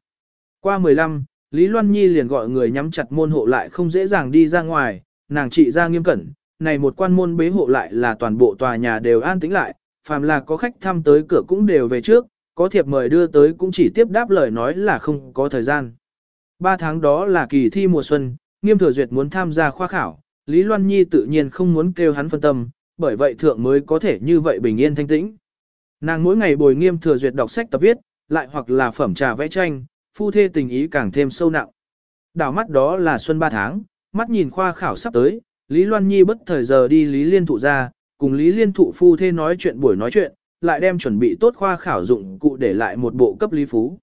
Qua 15, Lý Loan Nhi liền gọi người nhắm chặt môn hộ lại không dễ dàng đi ra ngoài, nàng trị ra nghiêm cẩn, này một quan môn bế hộ lại là toàn bộ tòa nhà đều an tĩnh lại, phàm là có khách thăm tới cửa cũng đều về trước, có thiệp mời đưa tới cũng chỉ tiếp đáp lời nói là không có thời gian. Ba tháng đó là kỳ thi mùa xuân, nghiêm thừa duyệt muốn tham gia khoa khảo, Lý Loan Nhi tự nhiên không muốn kêu hắn phân tâm, bởi vậy thượng mới có thể như vậy bình yên thanh tĩnh. Nàng mỗi ngày bồi nghiêm thừa duyệt đọc sách tập viết, lại hoặc là phẩm trà vẽ tranh, phu thê tình ý càng thêm sâu nặng. Đảo mắt đó là xuân ba tháng, mắt nhìn khoa khảo sắp tới, Lý Loan Nhi bất thời giờ đi Lý Liên Thụ ra, cùng Lý Liên Thụ phu thê nói chuyện buổi nói chuyện, lại đem chuẩn bị tốt khoa khảo dụng cụ để lại một bộ cấp Lý Phú.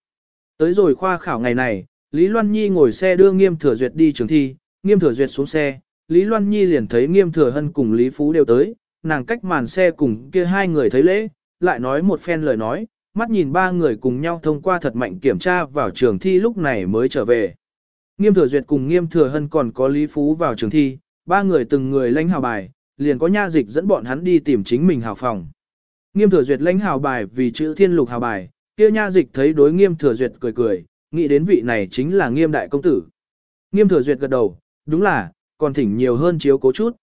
Tới rồi khoa khảo ngày này, Lý Loan Nhi ngồi xe đưa Nghiêm Thừa Duyệt đi trường thi, Nghiêm Thừa Duyệt xuống xe, Lý Loan Nhi liền thấy Nghiêm Thừa Hân cùng Lý Phú đều tới, nàng cách màn xe cùng kia hai người thấy lễ, lại nói một phen lời nói, mắt nhìn ba người cùng nhau thông qua thật mạnh kiểm tra vào trường thi lúc này mới trở về. Nghiêm thừa duyệt cùng nghiêm thừa hân còn có Lý Phú vào trường thi, ba người từng người lãnh hào bài, liền có nha dịch dẫn bọn hắn đi tìm chính mình hào phòng. Nghiêm thừa duyệt lãnh hào bài vì chữ thiên lục hào bài, kia nha dịch thấy đối nghiêm thừa duyệt cười cười, nghĩ đến vị này chính là nghiêm đại công tử. Nghiêm thừa duyệt gật đầu, đúng là, còn thỉnh nhiều hơn chiếu cố chút.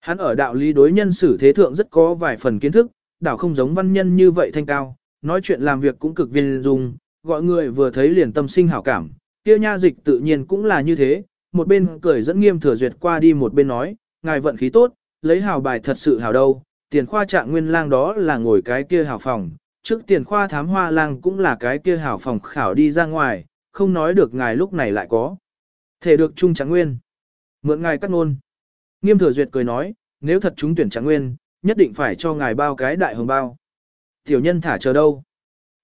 Hắn ở đạo lý đối nhân xử thế thượng rất có vài phần kiến thức, đảo không giống văn nhân như vậy thanh cao, nói chuyện làm việc cũng cực viên dung, gọi người vừa thấy liền tâm sinh hảo cảm, kia nha dịch tự nhiên cũng là như thế, một bên cười dẫn nghiêm thừa duyệt qua đi một bên nói, ngài vận khí tốt, lấy hào bài thật sự hào đâu, tiền khoa trạng nguyên lang đó là ngồi cái kia hào phòng, trước tiền khoa thám hoa lang cũng là cái kia hào phòng khảo đi ra ngoài, không nói được ngài lúc này lại có. Thể được trung trạng nguyên. Mượn ngài cắt ngôn. Nghiêm thừa duyệt cười nói, nếu thật chúng tuyển trạng nguyên, nhất định phải cho ngài bao cái đại hồng bao. Tiểu nhân thả chờ đâu.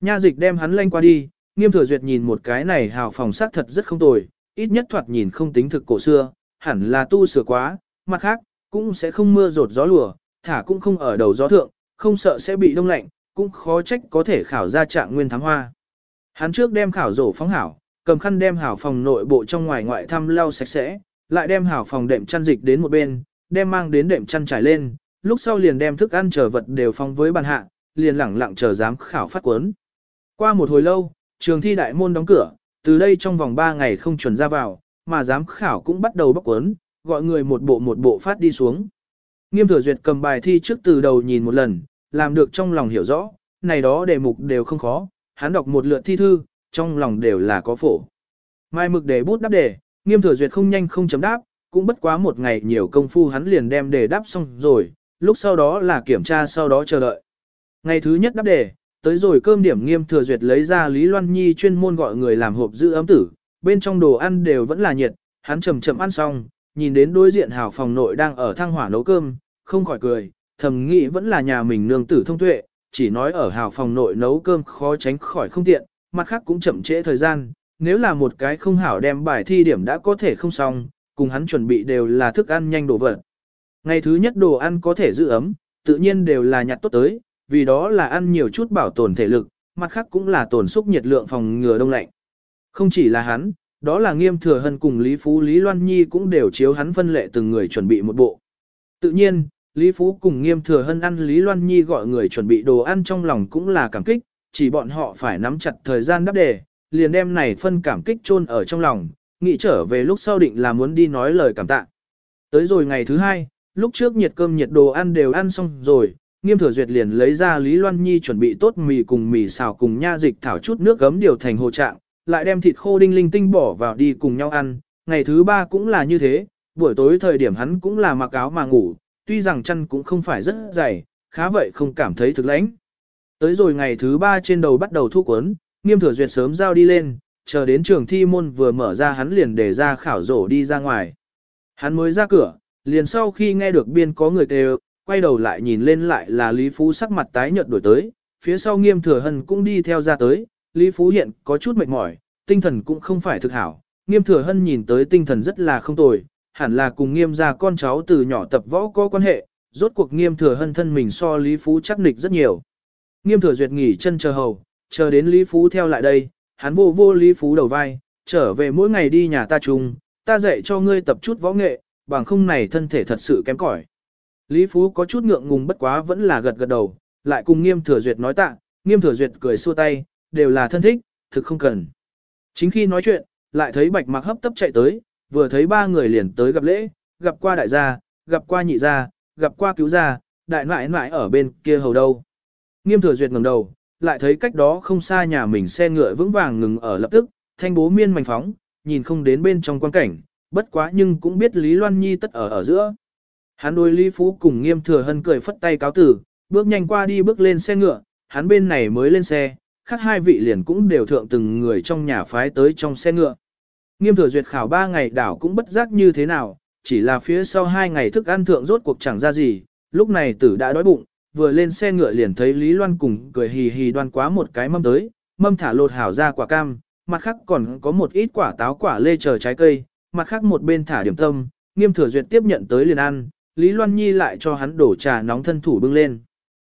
Nha dịch đem hắn lanh qua đi, nghiêm thừa duyệt nhìn một cái này hào phòng sắc thật rất không tồi, ít nhất thoạt nhìn không tính thực cổ xưa, hẳn là tu sửa quá, mặt khác, cũng sẽ không mưa rột gió lùa, thả cũng không ở đầu gió thượng, không sợ sẽ bị đông lạnh, cũng khó trách có thể khảo ra trạng nguyên thám hoa. Hắn trước đem khảo rổ phóng hảo, cầm khăn đem hảo phòng nội bộ trong ngoài ngoại thăm lau sạch sẽ, lại đem hảo phòng đệm chăn dịch đến một bên, đem mang đến đệm chăn trải lên, lúc sau liền đem thức ăn chờ vật đều phong với bàn hạ, liền lẳng lặng chờ giám khảo phát cuốn. Qua một hồi lâu, trường thi đại môn đóng cửa, từ đây trong vòng 3 ngày không chuẩn ra vào, mà giám khảo cũng bắt đầu bóc cuốn, gọi người một bộ một bộ phát đi xuống. Nghiêm thừa duyệt cầm bài thi trước từ đầu nhìn một lần, làm được trong lòng hiểu rõ, này đó đề mục đều không khó, hắn đọc một lượt thi thư, trong lòng đều là có phổ. Mai mực đề bút đáp đề, nghiêm thừa duyệt không nhanh không chấm đáp, cũng bất quá một ngày nhiều công phu hắn liền đem đề đáp xong rồi, lúc sau đó là kiểm tra sau đó chờ đợi. Ngày thứ nhất đáp đề, tới rồi cơm điểm nghiêm thừa duyệt lấy ra Lý Loan Nhi chuyên môn gọi người làm hộp giữ ấm tử, bên trong đồ ăn đều vẫn là nhiệt, hắn chậm chậm ăn xong, nhìn đến đối diện hào phòng nội đang ở thang hỏa nấu cơm, không khỏi cười, thầm nghĩ vẫn là nhà mình nương tử thông tuệ, chỉ nói ở hào phòng nội nấu cơm khó tránh khỏi không tiện, mặt khác cũng chậm trễ thời gian, nếu là một cái không hảo đem bài thi điểm đã có thể không xong, cùng hắn chuẩn bị đều là thức ăn nhanh đồ vật. Ngày thứ nhất đồ ăn có thể giữ ấm, tự nhiên đều là nhặt tốt tới, vì đó là ăn nhiều chút bảo tồn thể lực, mặt khác cũng là tổn xúc nhiệt lượng phòng ngừa đông lạnh. Không chỉ là hắn, đó là nghiêm thừa hân cùng Lý Phú Lý Loan Nhi cũng đều chiếu hắn phân lệ từng người chuẩn bị một bộ. Tự nhiên, Lý Phú cùng nghiêm thừa hân ăn Lý Loan Nhi gọi người chuẩn bị đồ ăn trong lòng cũng là cảm kích, chỉ bọn họ phải nắm chặt thời gian đáp đề, liền đem này phân cảm kích chôn ở trong lòng, nghĩ trở về lúc sau định là muốn đi nói lời cảm tạ. Tới rồi ngày thứ hai, lúc trước nhiệt cơm nhiệt đồ ăn đều ăn xong rồi, nghiêm thừa duyệt liền lấy ra Lý Loan Nhi chuẩn bị tốt mì cùng mì xào cùng nha dịch thảo chút nước gấm điều thành hồ trạng, lại đem thịt khô đinh linh tinh bỏ vào đi cùng nhau ăn, ngày thứ ba cũng là như thế, buổi tối thời điểm hắn cũng là mặc áo mà ngủ, tuy rằng chăn cũng không phải rất dày, khá vậy không cảm thấy thực lãnh. Tới rồi ngày thứ ba trên đầu bắt đầu thu cuốn, nghiêm thừa duyệt sớm giao đi lên, chờ đến trường thi môn vừa mở ra hắn liền để ra khảo rổ đi ra ngoài. Hắn mới ra cửa, liền sau khi nghe được biên có người kêu, quay đầu lại nhìn lên lại là Lý Phú sắc mặt tái nhợt đổi tới, phía sau nghiêm thừa hân cũng đi theo ra tới, Lý Phú hiện có chút mệt mỏi, tinh thần cũng không phải thực hảo, nghiêm thừa hân nhìn tới tinh thần rất là không tồi, hẳn là cùng nghiêm gia con cháu từ nhỏ tập võ có quan hệ, rốt cuộc nghiêm thừa hân thân mình so Lý Phú chắc nịch rất nhiều. Nghiêm thừa duyệt nghỉ chân chờ hầu, chờ đến Lý Phú theo lại đây, hắn vô vô Lý Phú đầu vai, trở về mỗi ngày đi nhà ta chung, ta dạy cho ngươi tập chút võ nghệ, bằng không này thân thể thật sự kém cỏi. Lý Phú có chút ngượng ngùng bất quá vẫn là gật gật đầu, lại cùng nghiêm thừa duyệt nói tạ, nghiêm thừa duyệt cười xua tay, đều là thân thích, thực không cần. Chính khi nói chuyện, lại thấy bạch mặc hấp tấp chạy tới, vừa thấy ba người liền tới gặp lễ, gặp qua đại gia, gặp qua nhị gia, gặp qua cứu gia, đại ngoại nãi ở bên kia hầu đâu. Nghiêm thừa duyệt ngẩng đầu, lại thấy cách đó không xa nhà mình xe ngựa vững vàng ngừng ở lập tức, thanh bố miên mảnh phóng, nhìn không đến bên trong quan cảnh, bất quá nhưng cũng biết Lý Loan Nhi tất ở ở giữa. Hắn đôi Lý Phú cùng nghiêm thừa hân cười phất tay cáo tử, bước nhanh qua đi bước lên xe ngựa, hắn bên này mới lên xe, khác hai vị liền cũng đều thượng từng người trong nhà phái tới trong xe ngựa. Nghiêm thừa duyệt khảo ba ngày đảo cũng bất giác như thế nào, chỉ là phía sau hai ngày thức ăn thượng rốt cuộc chẳng ra gì, lúc này tử đã đói bụng, vừa lên xe ngựa liền thấy Lý Loan cùng cười hì hì đoan quá một cái mâm tới, mâm thả lột hảo ra quả cam, mặt khác còn có một ít quả táo quả lê chờ trái cây, mặt khác một bên thả điểm tâm, nghiêm thừa duyệt tiếp nhận tới liền ăn, Lý Loan Nhi lại cho hắn đổ trà nóng thân thủ bưng lên.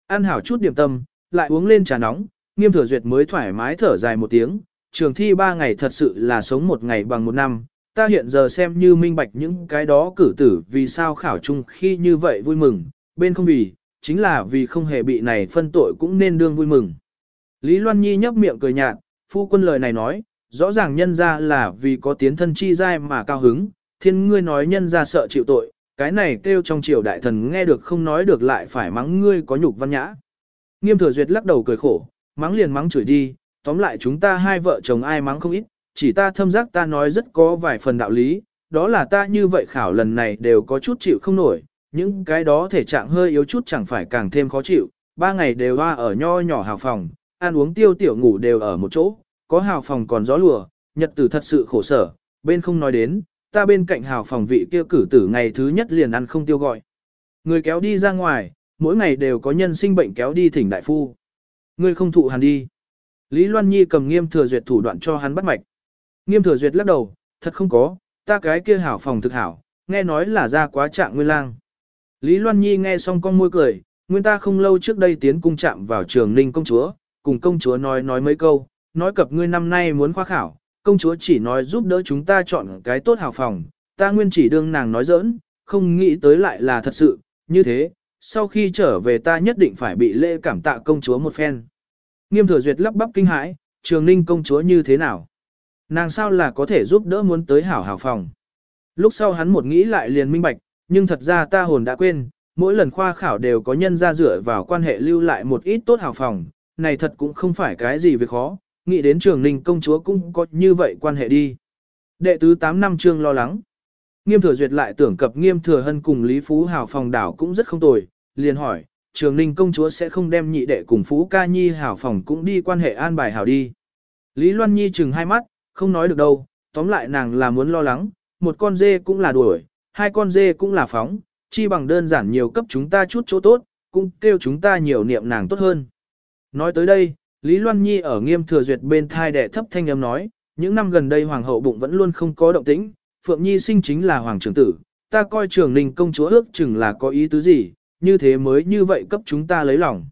Ăn hảo chút điểm tâm, lại uống lên trà nóng, nghiêm thừa duyệt mới thoải mái thở dài một tiếng, trường thi ba ngày thật sự là sống một ngày bằng một năm, ta hiện giờ xem như minh bạch những cái đó cử tử vì sao khảo chung khi như vậy vui mừng, bên không vì, chính là vì không hề bị này phân tội cũng nên đương vui mừng. Lý Loan Nhi nhấp miệng cười nhạt, phu quân lời này nói, rõ ràng nhân ra là vì có tiến thân chi giai mà cao hứng, thiên ngươi nói nhân ra sợ chịu tội, cái này kêu trong triều đại thần nghe được không nói được lại phải mắng ngươi có nhục văn nhã. Nghiêm thừa duyệt lắc đầu cười khổ, mắng liền mắng chửi đi, tóm lại chúng ta hai vợ chồng ai mắng không ít, chỉ ta thâm giác ta nói rất có vài phần đạo lý, đó là ta như vậy khảo lần này đều có chút chịu không nổi, những cái đó thể trạng hơi yếu chút chẳng phải càng thêm khó chịu, ba ngày đều hoa ở nho nhỏ hào phòng, ăn uống tiêu tiểu ngủ đều ở một chỗ, có hào phòng còn gió lùa, nhật tử thật sự khổ sở, bên không nói đến, ta bên cạnh hào phòng vị kia cử tử ngày thứ nhất liền ăn không tiêu gọi. Người kéo đi ra ngoài, mỗi ngày đều có nhân sinh bệnh kéo đi thỉnh đại phu. Người không thụ hàn đi. Lý Loan Nhi cầm nghiêm thừa duyệt thủ đoạn cho hắn bắt mạch. Nghiêm thừa duyệt lắc đầu, thật không có, ta cái kia hảo phòng thực hảo, nghe nói là ra quá trạng nguyên lang. Lý Loan Nhi nghe xong con môi cười, nguyên ta không lâu trước đây tiến cung chạm vào trường ninh công chúa, cùng công chúa nói nói mấy câu, nói cập ngươi năm nay muốn khoa khảo, công chúa chỉ nói giúp đỡ chúng ta chọn cái tốt hảo phòng, ta nguyên chỉ đương nàng nói giỡn, không nghĩ tới lại là thật sự, như thế, sau khi trở về ta nhất định phải bị lễ cảm tạ công chúa một phen. Nghiêm thừa duyệt lắp bắp kinh hãi, trường ninh công chúa như thế nào? Nàng sao là có thể giúp đỡ muốn tới hảo hảo phòng? Lúc sau hắn một nghĩ lại liền minh bạch, nhưng thật ra ta hồn đã quên, mỗi lần khoa khảo đều có nhân ra dựa vào quan hệ lưu lại một ít tốt hảo phòng, này thật cũng không phải cái gì việc khó, nghĩ đến trường ninh công chúa cũng có như vậy quan hệ đi. Đệ tứ 8 năm trương lo lắng. Nghiêm thừa duyệt lại tưởng cập nghiêm thừa hân cùng Lý Phú Hảo phòng đảo cũng rất không tồi, liền hỏi, trường ninh công chúa sẽ không đem nhị đệ cùng Phú ca nhi hảo phòng cũng đi quan hệ an bài hảo đi. Lý Loan Nhi chừng hai mắt, không nói được đâu, tóm lại nàng là muốn lo lắng, một con dê cũng là đuổi, hai con dê cũng là phóng, chi bằng đơn giản nhiều cấp chúng ta chút chỗ tốt, cũng kêu chúng ta nhiều niệm nàng tốt hơn. Nói tới đây, Lý Loan Nhi ở nghiêm thừa duyệt bên thai đệ thấp thanh âm nói, những năm gần đây hoàng hậu bụng vẫn luôn không có động tĩnh, Phượng Nhi sinh chính là hoàng trưởng tử, ta coi trường ninh công chúa ước chừng là có ý tứ gì, như thế mới như vậy cấp chúng ta lấy lòng.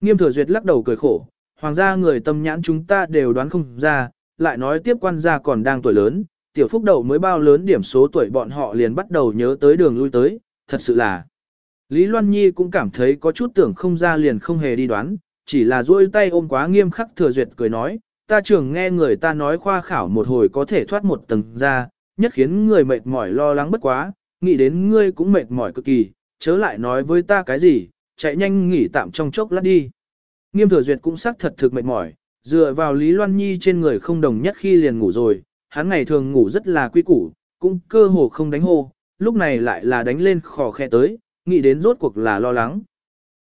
Nghiêm thừa duyệt lắc đầu cười khổ, hoàng gia người tâm nhãn chúng ta đều đoán không ra, lại nói tiếp quan gia còn đang tuổi lớn, tiểu phúc đầu mới bao lớn điểm số tuổi bọn họ liền bắt đầu nhớ tới đường lui tới, thật sự là. Lý Loan Nhi cũng cảm thấy có chút tưởng không ra liền không hề đi đoán, chỉ là duỗi tay ôm quá nghiêm khắc thừa duyệt cười nói, ta trưởng nghe người ta nói khoa khảo một hồi có thể thoát một tầng ra, nhất khiến người mệt mỏi lo lắng bất quá, nghĩ đến ngươi cũng mệt mỏi cực kỳ, chớ lại nói với ta cái gì, chạy nhanh nghỉ tạm trong chốc lát đi. Nghiêm thừa duyệt cũng xác thật thực mệt mỏi, dựa vào Lý Loan Nhi trên người không đồng nhất khi liền ngủ rồi, hắn ngày thường ngủ rất là quy củ, cũng cơ hồ không đánh hô, lúc này lại là đánh lên khò khe tới, nghĩ đến rốt cuộc là lo lắng.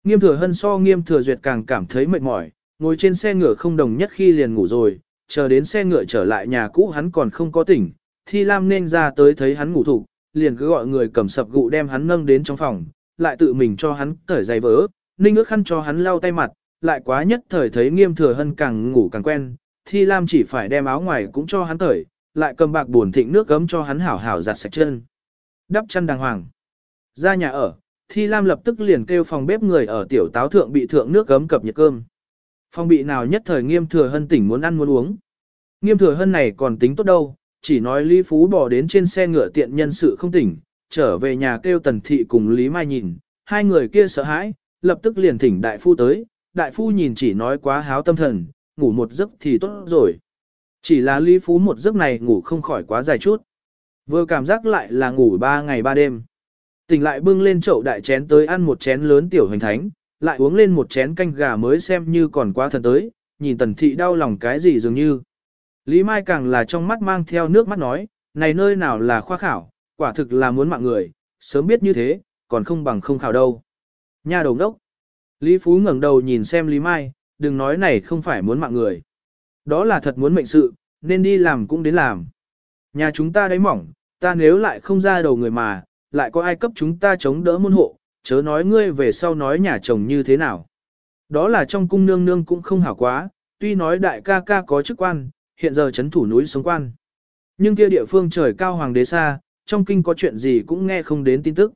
Nghiêm thừa hân so nghiêm thừa duyệt càng cảm thấy mệt mỏi, ngồi trên xe ngựa không đồng nhất khi liền ngủ rồi, chờ đến xe ngựa trở lại nhà cũ hắn còn không có tỉnh, Thi Lam nên ra tới thấy hắn ngủ thụ, liền cứ gọi người cầm sập gụ đem hắn nâng đến trong phòng, lại tự mình cho hắn cởi giày vỡ, ninh ước khăn cho hắn lau tay mặt, lại quá nhất thời thấy nghiêm thừa hân càng ngủ càng quen, Thi Lam chỉ phải đem áo ngoài cũng cho hắn cởi, lại cầm bạc buồn thịnh nước gấm cho hắn hảo hảo giặt sạch chân. Đắp chân đàng hoàng. Ra nhà ở, Thi Lam lập tức liền kêu phòng bếp người ở tiểu táo thượng bị thượng nước gấm cập nhiệt cơm. Phòng bị nào nhất thời nghiêm thừa hân tỉnh muốn ăn muốn uống. Nghiêm thừa hân này còn tính tốt đâu, chỉ nói Lý Phú bỏ đến trên xe ngựa tiện nhân sự không tỉnh, trở về nhà kêu tần thị cùng Lý Mai nhìn, hai người kia sợ hãi, lập tức liền thỉnh đại phu tới, đại phu nhìn chỉ nói quá háo tâm thần, ngủ một giấc thì tốt rồi. Chỉ là Lý Phú một giấc này ngủ không khỏi quá dài chút. Vừa cảm giác lại là ngủ ba ngày ba đêm. Tỉnh lại bưng lên chậu đại chén tới ăn một chén lớn tiểu hoành thánh, lại uống lên một chén canh gà mới xem như còn quá thần tới, nhìn tần thị đau lòng cái gì dường như. Lý Mai càng là trong mắt mang theo nước mắt nói, này nơi nào là khoa khảo, quả thực là muốn mạng người, sớm biết như thế, còn không bằng không khảo đâu. Nhà đầu đốc. Lý Phú ngẩng đầu nhìn xem Lý Mai, đừng nói này không phải muốn mạng người. Đó là thật muốn mệnh sự, nên đi làm cũng đến làm. Nhà chúng ta đấy mỏng, ta nếu lại không ra đầu người mà, lại có ai cấp chúng ta chống đỡ môn hộ, chớ nói ngươi về sau nói nhà chồng như thế nào. Đó là trong cung nương nương cũng không hảo quá, tuy nói đại ca ca có chức quan, hiện giờ chấn thủ núi sống quan. Nhưng kia địa phương trời cao hoàng đế xa, trong kinh có chuyện gì cũng nghe không đến tin tức.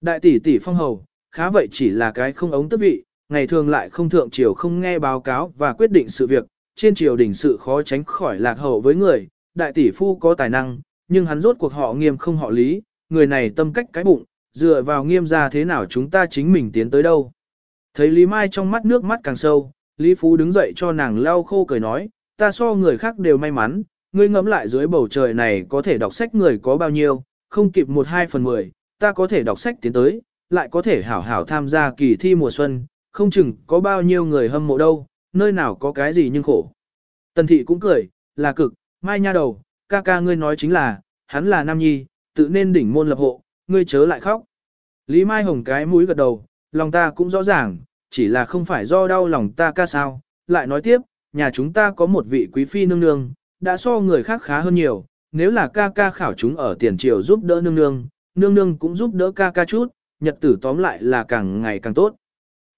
Đại tỷ tỷ phong hầu, khá vậy chỉ là cái không ống tức vị, ngày thường lại không thượng triều không nghe báo cáo và quyết định sự việc, trên triều đình sự khó tránh khỏi lạc hậu với người, đại tỷ phu có tài năng, nhưng hắn rốt cuộc họ nghiêm không họ lý, người này tâm cách cái bụng, dựa vào nghiêm ra thế nào chúng ta chính mình tiến tới đâu. Thấy Lý Mai trong mắt nước mắt càng sâu, Lý Phú đứng dậy cho nàng lau khô cười nói, ta so người khác đều may mắn, ngươi ngẫm lại dưới bầu trời này có thể đọc sách người có bao nhiêu, không kịp một hai phần mười, ta có thể đọc sách tiến tới, lại có thể hảo hảo tham gia kỳ thi mùa xuân, không chừng có bao nhiêu người hâm mộ đâu, nơi nào có cái gì nhưng khổ. Tần thị cũng cười, là cực, mai nha đầu, ca ca ngươi nói chính là, hắn là nam nhi, tự nên đỉnh môn lập hộ, ngươi chớ lại khóc. Lý Mai Hồng cái mũi gật đầu, lòng ta cũng rõ ràng, chỉ là không phải do đau lòng ta ca sao, lại nói tiếp, nhà chúng ta có một vị quý phi nương nương, đã so người khác khá hơn nhiều, nếu là ca ca khảo chúng ở tiền triều giúp đỡ nương nương, nương nương cũng giúp đỡ ca ca chút, nhật tử tóm lại là càng ngày càng tốt.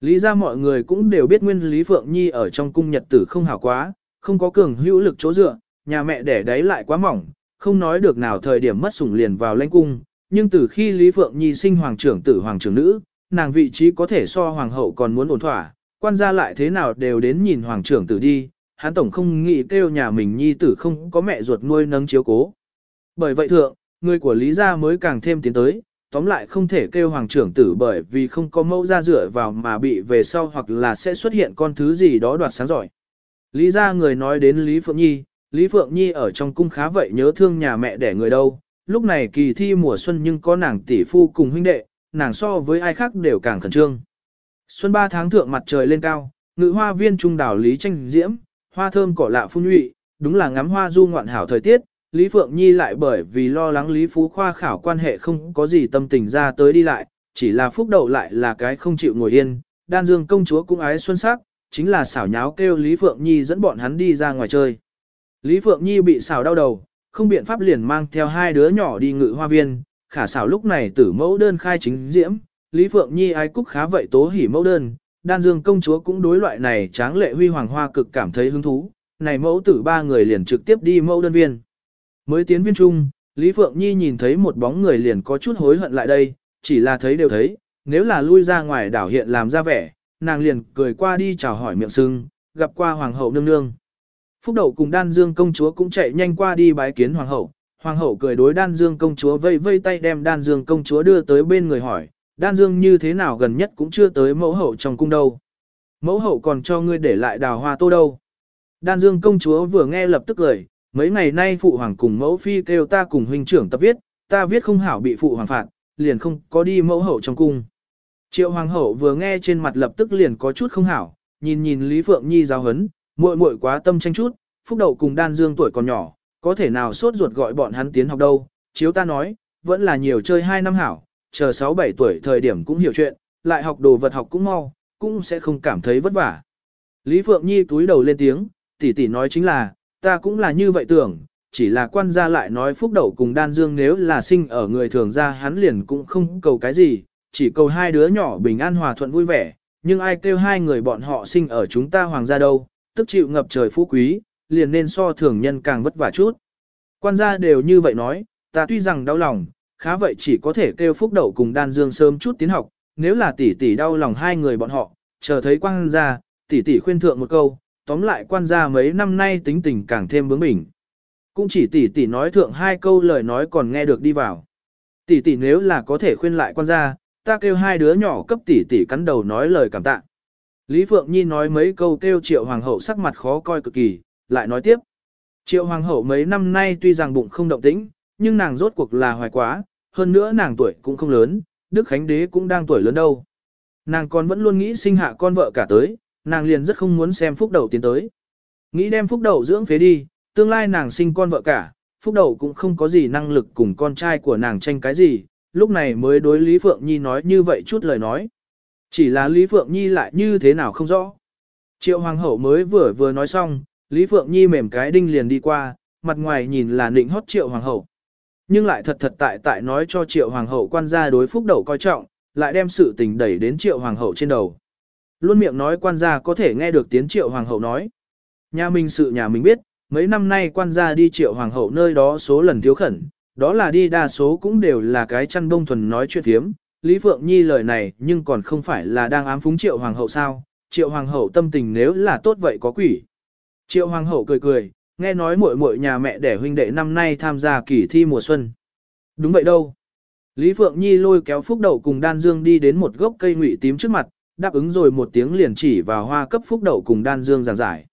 Lý ra mọi người cũng đều biết nguyên Lý Phượng Nhi ở trong cung nhật tử không hảo quá, không có cường hữu lực chỗ dựa, nhà mẹ đẻ đấy lại quá mỏng, không nói được nào thời điểm mất sủng liền vào lãnh cung, nhưng từ khi Lý Phượng Nhi sinh hoàng trưởng tử hoàng trưởng nữ, nàng vị trí có thể so hoàng hậu còn muốn ổn thỏa, quan gia lại thế nào đều đến nhìn hoàng trưởng tử đi, hắn tổng không nghĩ kêu nhà mình nhi tử không có mẹ ruột nuôi nấng chiếu cố. Bởi vậy thượng, người của Lý gia mới càng thêm tiến tới, tóm lại không thể kêu hoàng trưởng tử bởi vì không có mẫu ra dựa vào mà bị về sau hoặc là sẽ xuất hiện con thứ gì đó đoạt sáng giỏi. Lý gia người nói đến Lý Phượng Nhi, Lý Phượng Nhi ở trong cung khá vậy nhớ thương nhà mẹ đẻ người đâu, lúc này kỳ thi mùa xuân nhưng có nàng tỷ phu cùng huynh đệ, nàng so với ai khác đều càng khẩn trương. Xuân ba tháng thượng mặt trời lên cao, ngự hoa viên trung đảo Lý tranh diễm, hoa thơm cỏ lạ phun nhụy, đúng là ngắm hoa du ngoạn hảo thời tiết, Lý Phượng Nhi lại bởi vì lo lắng Lý Phú Khoa khảo quan hệ không có gì tâm tình ra tới đi lại, chỉ là phúc đậu lại là cái không chịu ngồi yên, đan dương công chúa cũng ái xuân sắc, chính là xảo nháo kêu Lý Phượng Nhi dẫn bọn hắn đi ra ngoài chơi. Lý Phượng Nhi bị xảo đau đầu, không biện pháp liền mang theo hai đứa nhỏ đi ngự hoa viên, khả xảo lúc này tử mẫu đơn khai chính diễm, Lý Phượng Nhi ái cúc khá vậy tố hỉ mẫu đơn, đan dương công chúa cũng đối loại này tráng lệ huy hoàng hoa cực cảm thấy hứng thú, này mẫu tử ba người liền trực tiếp đi mẫu đơn viên. Mới tiến viên trung, Lý Phượng Nhi nhìn thấy một bóng người liền có chút hối hận lại đây, chỉ là thấy đều thấy, nếu là lui ra ngoài đảo hiện làm ra vẻ, nàng liền cười qua đi chào hỏi miệng sưng, gặp qua hoàng hậu nương nương. Phúc Đậu cùng Đan Dương công chúa cũng chạy nhanh qua đi bái kiến hoàng hậu, hoàng hậu cười đối Đan Dương công chúa vây vây tay đem Đan Dương công chúa đưa tới bên người hỏi, Đan Dương như thế nào gần nhất cũng chưa tới mẫu hậu trong cung đâu. Mẫu hậu còn cho ngươi để lại đào hoa tô đâu. Đan Dương công chúa vừa nghe lập tức cười, mấy ngày nay phụ hoàng cùng mẫu phi kêu ta cùng huynh trưởng tập viết, ta viết không hảo bị phụ hoàng phạt, liền không có đi mẫu hậu trong cung. Triệu hoàng hậu vừa nghe trên mặt lập tức liền có chút không hảo, nhìn nhìn Lý Phượng Nhi giáo hấn, muội muội quá tâm tranh chút, phúc đậu cùng đan dương tuổi còn nhỏ, có thể nào sốt ruột gọi bọn hắn tiến học đâu, chiếu ta nói, vẫn là nhiều chơi hai năm hảo, chờ 6-7 tuổi thời điểm cũng hiểu chuyện, lại học đồ vật học cũng mau, cũng sẽ không cảm thấy vất vả. Lý Phượng Nhi túi đầu lên tiếng, tỷ tỷ nói chính là, ta cũng là như vậy tưởng, chỉ là quan gia lại nói phúc đậu cùng đan dương nếu là sinh ở người thường ra hắn liền cũng không cầu cái gì, chỉ cầu hai đứa nhỏ bình an hòa thuận vui vẻ, nhưng ai kêu hai người bọn họ sinh ở chúng ta hoàng gia đâu, tức chịu ngập trời phú quý, liền nên so thường nhân càng vất vả chút. Quan gia đều như vậy nói, ta tuy rằng đau lòng, khá vậy chỉ có thể kêu phúc đậu cùng đan dương sớm chút tiến học, nếu là tỷ tỷ đau lòng hai người bọn họ, chờ thấy quan gia, tỷ tỷ khuyên thượng một câu, tóm lại quan gia mấy năm nay tính tình càng thêm bướng bỉnh. Cũng chỉ tỷ tỷ nói thượng hai câu lời nói còn nghe được đi vào. Tỷ tỷ nếu là có thể khuyên lại quan gia, ta kêu hai đứa nhỏ cấp tỷ tỷ cắn đầu nói lời cảm tạ. Lý Phượng Nhi nói mấy câu kêu triệu hoàng hậu sắc mặt khó coi cực kỳ, lại nói tiếp. Triệu hoàng hậu mấy năm nay tuy rằng bụng không động tĩnh, nhưng nàng rốt cuộc là hoài quá, hơn nữa nàng tuổi cũng không lớn, Đức Khánh Đế cũng đang tuổi lớn đâu. Nàng còn vẫn luôn nghĩ sinh hạ con vợ cả tới, nàng liền rất không muốn xem phúc đầu tiến tới. Nghĩ đem phúc đầu dưỡng phế đi, tương lai nàng sinh con vợ cả, phúc đầu cũng không có gì năng lực cùng con trai của nàng tranh cái gì, lúc này mới đối Lý Phượng Nhi nói như vậy chút lời nói. Chỉ là Lý Phượng Nhi lại như thế nào không rõ. Triệu Hoàng hậu mới vừa vừa nói xong, Lý Phượng Nhi mềm cái đinh liền đi qua, mặt ngoài nhìn là nịnh hót Triệu Hoàng hậu. Nhưng lại thật thật tại tại nói cho Triệu Hoàng hậu quan gia đối phúc đầu coi trọng, lại đem sự tình đẩy đến Triệu Hoàng hậu trên đầu. Luôn miệng nói quan gia có thể nghe được tiếng Triệu Hoàng hậu nói. Nhà mình sự nhà mình biết, mấy năm nay quan gia đi Triệu Hoàng hậu nơi đó số lần thiếu khẩn, đó là đi đa số cũng đều là cái chăn bông thuần nói chuyện thiếm. Lý Phượng Nhi lời này nhưng còn không phải là đang ám phúng Triệu Hoàng hậu sao, Triệu Hoàng hậu tâm tình nếu là tốt vậy có quỷ. Triệu Hoàng hậu cười cười, nghe nói muội muội nhà mẹ đẻ huynh đệ năm nay tham gia kỳ thi mùa xuân. Đúng vậy đâu. Lý Phượng Nhi lôi kéo Phúc Đậu cùng Đan Dương đi đến một gốc cây ngụy tím trước mặt, đáp ứng rồi một tiếng liền chỉ vào hoa cấp Phúc Đậu cùng Đan Dương giảng giải.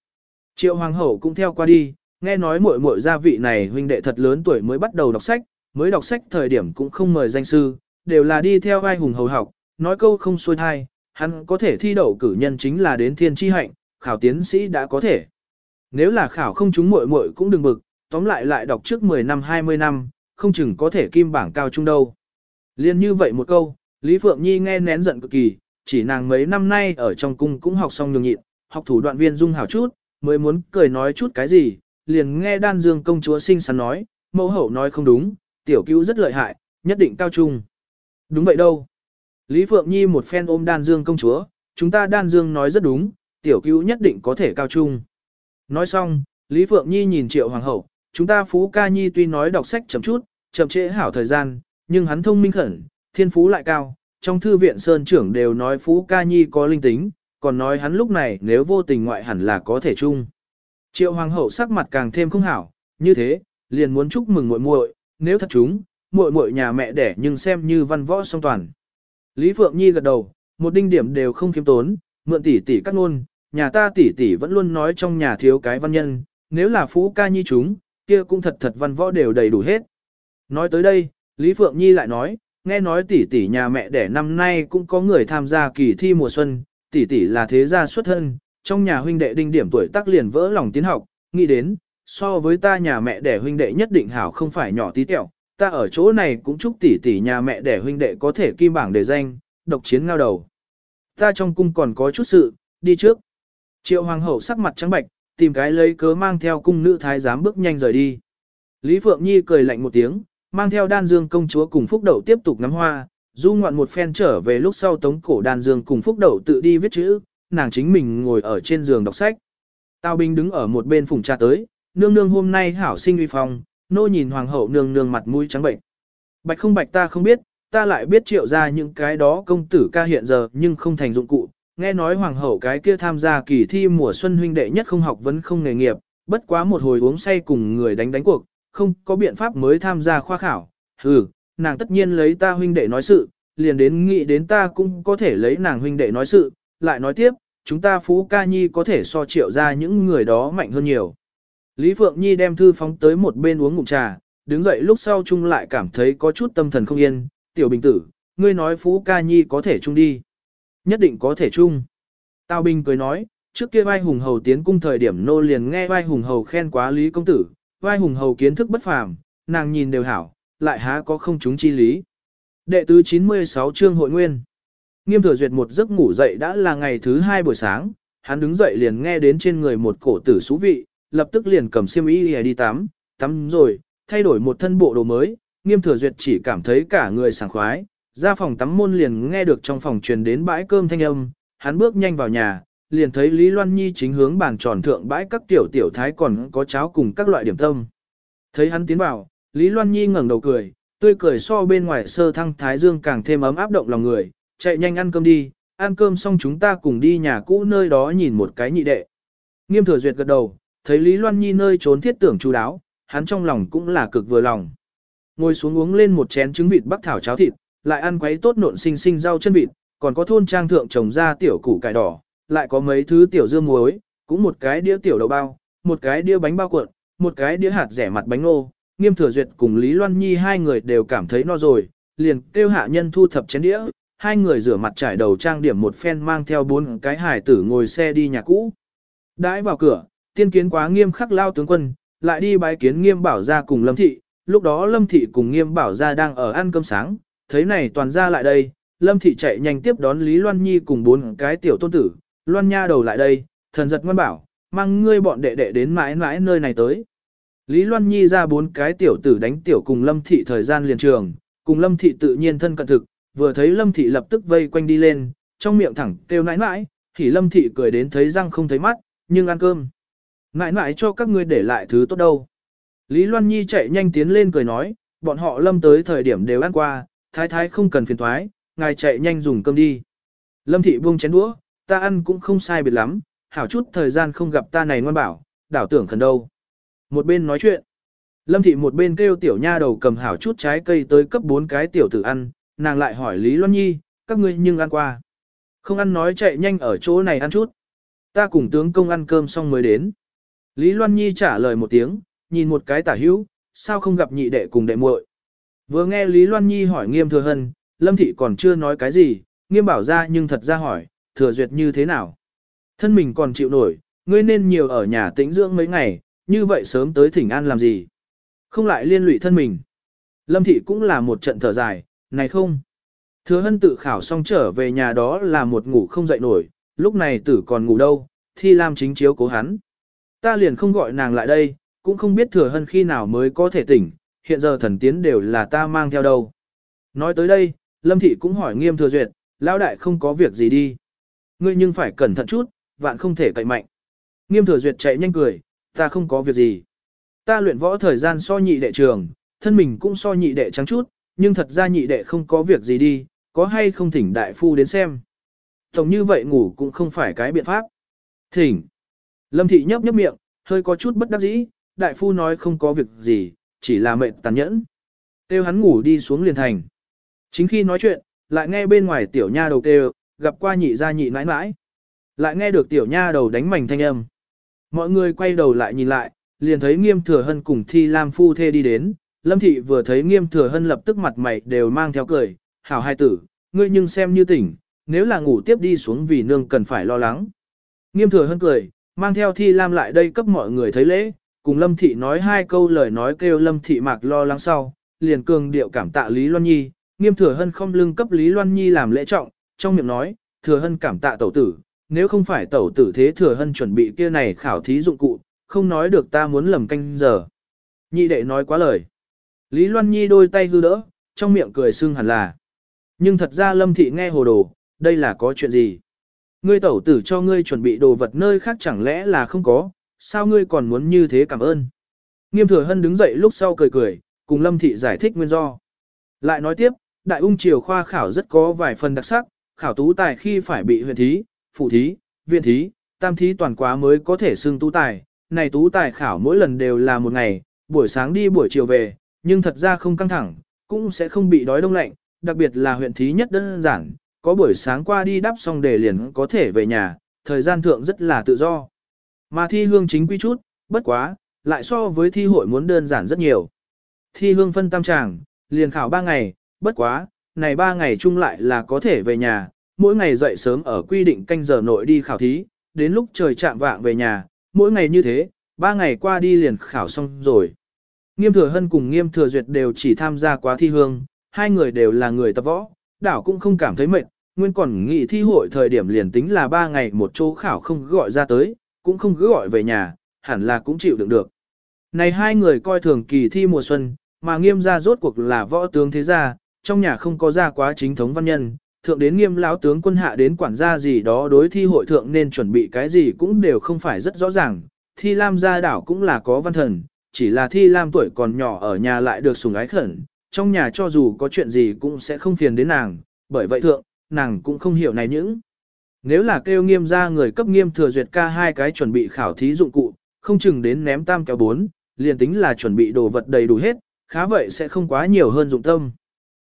Triệu Hoàng hậu cũng theo qua đi, nghe nói muội muội gia vị này huynh đệ thật lớn tuổi mới bắt đầu đọc sách, mới đọc sách thời điểm cũng không mời danh sư, đều là đi theo vai hùng hầu học, nói câu không xuôi thai, hắn có thể thi đậu cử nhân chính là đến thiên chi hạnh, khảo tiến sĩ đã có thể. Nếu là khảo không chúng muội muội cũng đừng bực, tóm lại lại đọc trước 10 năm 20 năm, không chừng có thể kim bảng cao trung đâu. Liên như vậy một câu, Lý Phượng Nhi nghe nén giận cực kỳ, chỉ nàng mấy năm nay ở trong cung cũng học xong nhường nhịn, học thủ đoạn viên dung hảo chút, mới muốn cười nói chút cái gì, liền nghe đan dương công chúa sinh sắn nói, mẫu hậu nói không đúng, tiểu cứu rất lợi hại, nhất định cao trung. Đúng vậy đâu. Lý Phượng Nhi một phen ôm đan dương công chúa, chúng ta đan dương nói rất đúng, tiểu cứu nhất định có thể cao trung. Nói xong, Lý Phượng Nhi nhìn triệu hoàng hậu, chúng ta Phú Ca Nhi tuy nói đọc sách chậm chút, chậm trễ hảo thời gian, nhưng hắn thông minh khẩn, thiên phú lại cao, trong thư viện Sơn trưởng đều nói Phú Ca Nhi có linh tính, còn nói hắn lúc này nếu vô tình ngoại hẳn là có thể chung. Triệu hoàng hậu sắc mặt càng thêm không hảo, như thế, liền muốn chúc mừng muội muội, nếu thật chúng, muội muội nhà mẹ đẻ nhưng xem như văn võ song toàn. Lý Phượng Nhi gật đầu, một đinh điểm đều không kiếm tốn, mượn tỷ tỷ cắt ngôn, nhà ta tỷ tỷ vẫn luôn nói trong nhà thiếu cái văn nhân, nếu là phú ca nhi chúng, kia cũng thật thật văn võ đều đầy đủ hết. Nói tới đây, Lý Phượng Nhi lại nói, nghe nói tỷ tỷ nhà mẹ đẻ năm nay cũng có người tham gia kỳ thi mùa xuân, tỷ tỷ là thế gia xuất thân, trong nhà huynh đệ đinh điểm tuổi tác liền vỡ lòng tiến học, nghĩ đến, so với ta nhà mẹ đẻ huynh đệ nhất định hảo không phải nhỏ tí tẹo, ta ở chỗ này cũng chúc tỷ tỷ nhà mẹ đẻ huynh đệ có thể kim bảng đề danh, độc chiến ngao đầu. Ta trong cung còn có chút sự, đi trước. Triệu hoàng hậu sắc mặt trắng bạch, tìm cái lấy cớ mang theo cung nữ thái giám bước nhanh rời đi. Lý Phượng Nhi cười lạnh một tiếng, mang theo đan dương công chúa cùng phúc đậu tiếp tục ngắm hoa, du ngoạn một phen trở về lúc sau tống cổ đan dương cùng phúc đậu tự đi viết chữ, nàng chính mình ngồi ở trên giường đọc sách. Tào Bình đứng ở một bên phùng trà tới, nương nương hôm nay hảo sinh uy phong, nô nhìn hoàng hậu nương nương mặt mũi trắng bệnh. Bạch không bạch ta không biết, ta lại biết triệu ra những cái đó công tử ca hiện giờ nhưng không thành dụng cụ. Nghe nói hoàng hậu cái kia tham gia kỳ thi mùa xuân huynh đệ nhất không học vẫn không nghề nghiệp, bất quá một hồi uống say cùng người đánh đánh cuộc, không có biện pháp mới tham gia khoa khảo. Hừ, nàng tất nhiên lấy ta huynh đệ nói sự, liền đến nghĩ đến ta cũng có thể lấy nàng huynh đệ nói sự, lại nói tiếp, chúng ta phú ca nhi có thể so triệu ra những người đó mạnh hơn nhiều. Lý Phượng Nhi đem thư phóng tới một bên uống ngụm trà, đứng dậy lúc sau chung lại cảm thấy có chút tâm thần không yên, tiểu bình tử, ngươi nói Phú Ca Nhi có thể chung đi. Nhất định có thể chung. Tào Bình cười nói, trước kia vai hùng hầu tiến cung thời điểm nô liền nghe vai hùng hầu khen quá Lý Công Tử, vai hùng hầu kiến thức bất phàm, nàng nhìn đều hảo, lại há có không chúng chi lý. Đệ tứ 96 chương hội nguyên. Nghiêm thừa duyệt một giấc ngủ dậy đã là ngày thứ hai buổi sáng, hắn đứng dậy liền nghe đến trên người một cổ tử xú vị, lập tức liền cầm xiêm y đi tắm, tắm rồi, thay đổi một thân bộ đồ mới, nghiêm thừa duyệt chỉ cảm thấy cả người sảng khoái, ra phòng tắm môn liền nghe được trong phòng truyền đến bãi cơm thanh âm, hắn bước nhanh vào nhà, liền thấy Lý Loan Nhi chính hướng bàn tròn thượng bãi các tiểu tiểu thái còn có cháo cùng các loại điểm tâm. Thấy hắn tiến vào, Lý Loan Nhi ngẩng đầu cười, tươi cười so bên ngoài sơ thăng thái dương càng thêm ấm áp động lòng người, chạy nhanh ăn cơm đi, ăn cơm xong chúng ta cùng đi nhà cũ nơi đó nhìn một cái nhị đệ. Nghiêm thừa duyệt gật đầu, thấy Lý Loan Nhi nơi trốn thiết tưởng chú đáo, hắn trong lòng cũng là cực vừa lòng. Ngồi xuống uống lên một chén trứng vịt bắc thảo cháo thịt, lại ăn quấy tốt nộn xinh xinh rau chân vịt, còn có thôn trang thượng trồng ra tiểu củ cải đỏ, lại có mấy thứ tiểu dưa muối, cũng một cái đĩa tiểu đậu bao, một cái đĩa bánh bao cuộn, một cái đĩa hạt rẻ mặt bánh nô. Nghiêm Thừa Duyệt cùng Lý Loan Nhi hai người đều cảm thấy no rồi, liền kêu hạ nhân thu thập chén đĩa, hai người rửa mặt trải đầu trang điểm một phen mang theo bốn cái hải tử ngồi xe đi nhà cũ. Đãi vào cửa, tiên kiến quá nghiêm khắc lao tướng quân, lại đi bái kiến nghiêm bảo ra cùng lâm thị, lúc đó lâm thị cùng nghiêm bảo ra đang ở ăn cơm sáng, thấy này toàn ra lại đây, lâm thị chạy nhanh tiếp đón Lý Loan Nhi cùng bốn cái tiểu tôn tử, Loan Nha đầu lại đây, thần giật ngoan bảo, mang ngươi bọn đệ đệ đến mãi mãi nơi này tới. Lý Loan Nhi ra bốn cái tiểu tử đánh tiểu cùng lâm thị thời gian liền trường, cùng lâm thị tự nhiên thân cận thực, vừa thấy lâm thị lập tức vây quanh đi lên, trong miệng thẳng kêu nãi nãi, thì lâm thị cười đến thấy răng không thấy mắt, nhưng ăn cơm. Ngại ngại cho các ngươi để lại thứ tốt đâu. Lý Loan Nhi chạy nhanh tiến lên cười nói, bọn họ lâm tới thời điểm đều ăn qua, thái thái không cần phiền thoái, ngài chạy nhanh dùng cơm đi. Lâm thị buông chén đũa, ta ăn cũng không sai biệt lắm, hảo chút thời gian không gặp ta này ngoan bảo, đảo tưởng khẩn đâu. Một bên nói chuyện, Lâm thị một bên kêu tiểu nha đầu cầm hảo chút trái cây tới cấp bốn cái tiểu tử ăn, nàng lại hỏi Lý Loan Nhi, các ngươi nhưng ăn qua. Không ăn nói chạy nhanh ở chỗ này ăn chút. Ta cùng tướng công ăn cơm xong mới đến. Lý Loan Nhi trả lời một tiếng, nhìn một cái tả hữu, sao không gặp nhị đệ cùng đệ muội. Vừa nghe Lý Loan Nhi hỏi nghiêm thừa hân, Lâm Thị còn chưa nói cái gì, nghiêm bảo ra nhưng thật ra hỏi, thừa duyệt như thế nào. Thân mình còn chịu nổi, ngươi nên nhiều ở nhà tĩnh dưỡng mấy ngày, như vậy sớm tới thỉnh an làm gì. Không lại liên lụy thân mình. Lâm thị cũng là một trận thở dài, này không. Thừa hân tự khảo xong trở về nhà đó là một ngủ không dậy nổi, lúc này tử còn ngủ đâu, thi lam chính chiếu cố hắn. Ta liền không gọi nàng lại đây, cũng không biết thừa hân khi nào mới có thể tỉnh, hiện giờ thần tiến đều là ta mang theo đâu. Nói tới đây, Lâm Thị cũng hỏi nghiêm thừa duyệt, lão đại không có việc gì đi. Ngươi nhưng phải cẩn thận chút, vạn không thể cậy mạnh. Nghiêm thừa duyệt chạy nhanh cười, ta không có việc gì. Ta luyện võ thời gian so nhị đệ trường, thân mình cũng so nhị đệ trắng chút, nhưng thật ra nhị đệ không có việc gì đi, có hay không thỉnh đại phu đến xem. Tổng như vậy ngủ cũng không phải cái biện pháp. Thỉnh. Lâm thị nhấp nhấp miệng, hơi có chút bất đắc dĩ, đại phu nói không có việc gì, chỉ là mệnh tàn nhẫn. Têu hắn ngủ đi xuống liền thành. Chính khi nói chuyện, lại nghe bên ngoài tiểu nha đầu kêu, gặp qua nhị gia nhị mãi mãi. Lại nghe được tiểu nha đầu đánh mảnh thanh âm. Mọi người quay đầu lại nhìn lại, liền thấy nghiêm thừa hân cùng thi lam phu thê đi đến. Lâm thị vừa thấy nghiêm thừa hân lập tức mặt mày đều mang theo cười, hảo hai tử, ngươi nhưng xem như tỉnh, nếu là ngủ tiếp đi xuống vì nương cần phải lo lắng. Nghiêm thừa hân cười, mang theo thi lam lại đây cấp mọi người thấy lễ, cùng Lâm Thị nói hai câu lời nói kêu Lâm Thị mạc lo lắng sau, liền cường điệu cảm tạ Lý Loan Nhi, nghiêm thừa hân không lưng cấp Lý Loan Nhi làm lễ trọng, trong miệng nói, thừa hân cảm tạ tẩu tử, nếu không phải tẩu tử thế thừa hân chuẩn bị kia này khảo thí dụng cụ, không nói được ta muốn lầm canh giờ. Nhị đệ nói quá lời. Lý Loan Nhi đôi tay hư đỡ, trong miệng cười sưng hẳn là. Nhưng thật ra Lâm Thị nghe hồ đồ, đây là có chuyện gì? Ngươi tẩu tử cho ngươi chuẩn bị đồ vật nơi khác chẳng lẽ là không có, sao ngươi còn muốn như thế cảm ơn? Nghiêm thừa hân đứng dậy lúc sau cười cười, cùng Lâm Thị giải thích nguyên do. Lại nói tiếp, Đại ung triều khoa khảo rất có vài phần đặc sắc, khảo tú tài khi phải bị huyện thí, phụ thí, viện thí, tam thí toàn quá mới có thể xưng tú tài. Này tú tài khảo mỗi lần đều là một ngày, buổi sáng đi buổi chiều về, nhưng thật ra không căng thẳng, cũng sẽ không bị đói đông lạnh, đặc biệt là huyện thí nhất đơn giản, có buổi sáng qua đi đắp xong để liền có thể về nhà, thời gian thượng rất là tự do. Mà thi hương chính quy chút, bất quá, lại so với thi hội muốn đơn giản rất nhiều. Thi hương phân tam tràng, liền khảo 3 ngày, bất quá, này 3 ngày chung lại là có thể về nhà, mỗi ngày dậy sớm ở quy định canh giờ nội đi khảo thí, đến lúc trời chạm vạng về nhà, mỗi ngày như thế, 3 ngày qua đi liền khảo xong rồi. Nghiêm thừa hân cùng nghiêm thừa duyệt đều chỉ tham gia quá thi hương, hai người đều là người tập võ, đảo cũng không cảm thấy mệt, nguyên còn nghị thi hội thời điểm liền tính là 3 ngày một chỗ khảo không gọi ra tới, cũng không cứ gọi về nhà, hẳn là cũng chịu đựng được. Này hai người coi thường kỳ thi mùa xuân, mà nghiêm gia rốt cuộc là võ tướng thế gia, trong nhà không có gia quá chính thống văn nhân, thượng đến nghiêm lão tướng quân hạ đến quản gia gì đó đối thi hội thượng nên chuẩn bị cái gì cũng đều không phải rất rõ ràng. Thi Lam gia đảo cũng là có văn thần, chỉ là Thi Lam tuổi còn nhỏ ở nhà lại được sủng ái khẩn, trong nhà cho dù có chuyện gì cũng sẽ không phiền đến nàng, bởi vậy thượng, nàng cũng không hiểu này những. Nếu là kêu nghiêm ra người cấp nghiêm thừa duyệt ca hai cái chuẩn bị khảo thí dụng cụ, không chừng đến ném tam kéo bốn, liền tính là chuẩn bị đồ vật đầy đủ hết, khá vậy sẽ không quá nhiều hơn dụng tâm.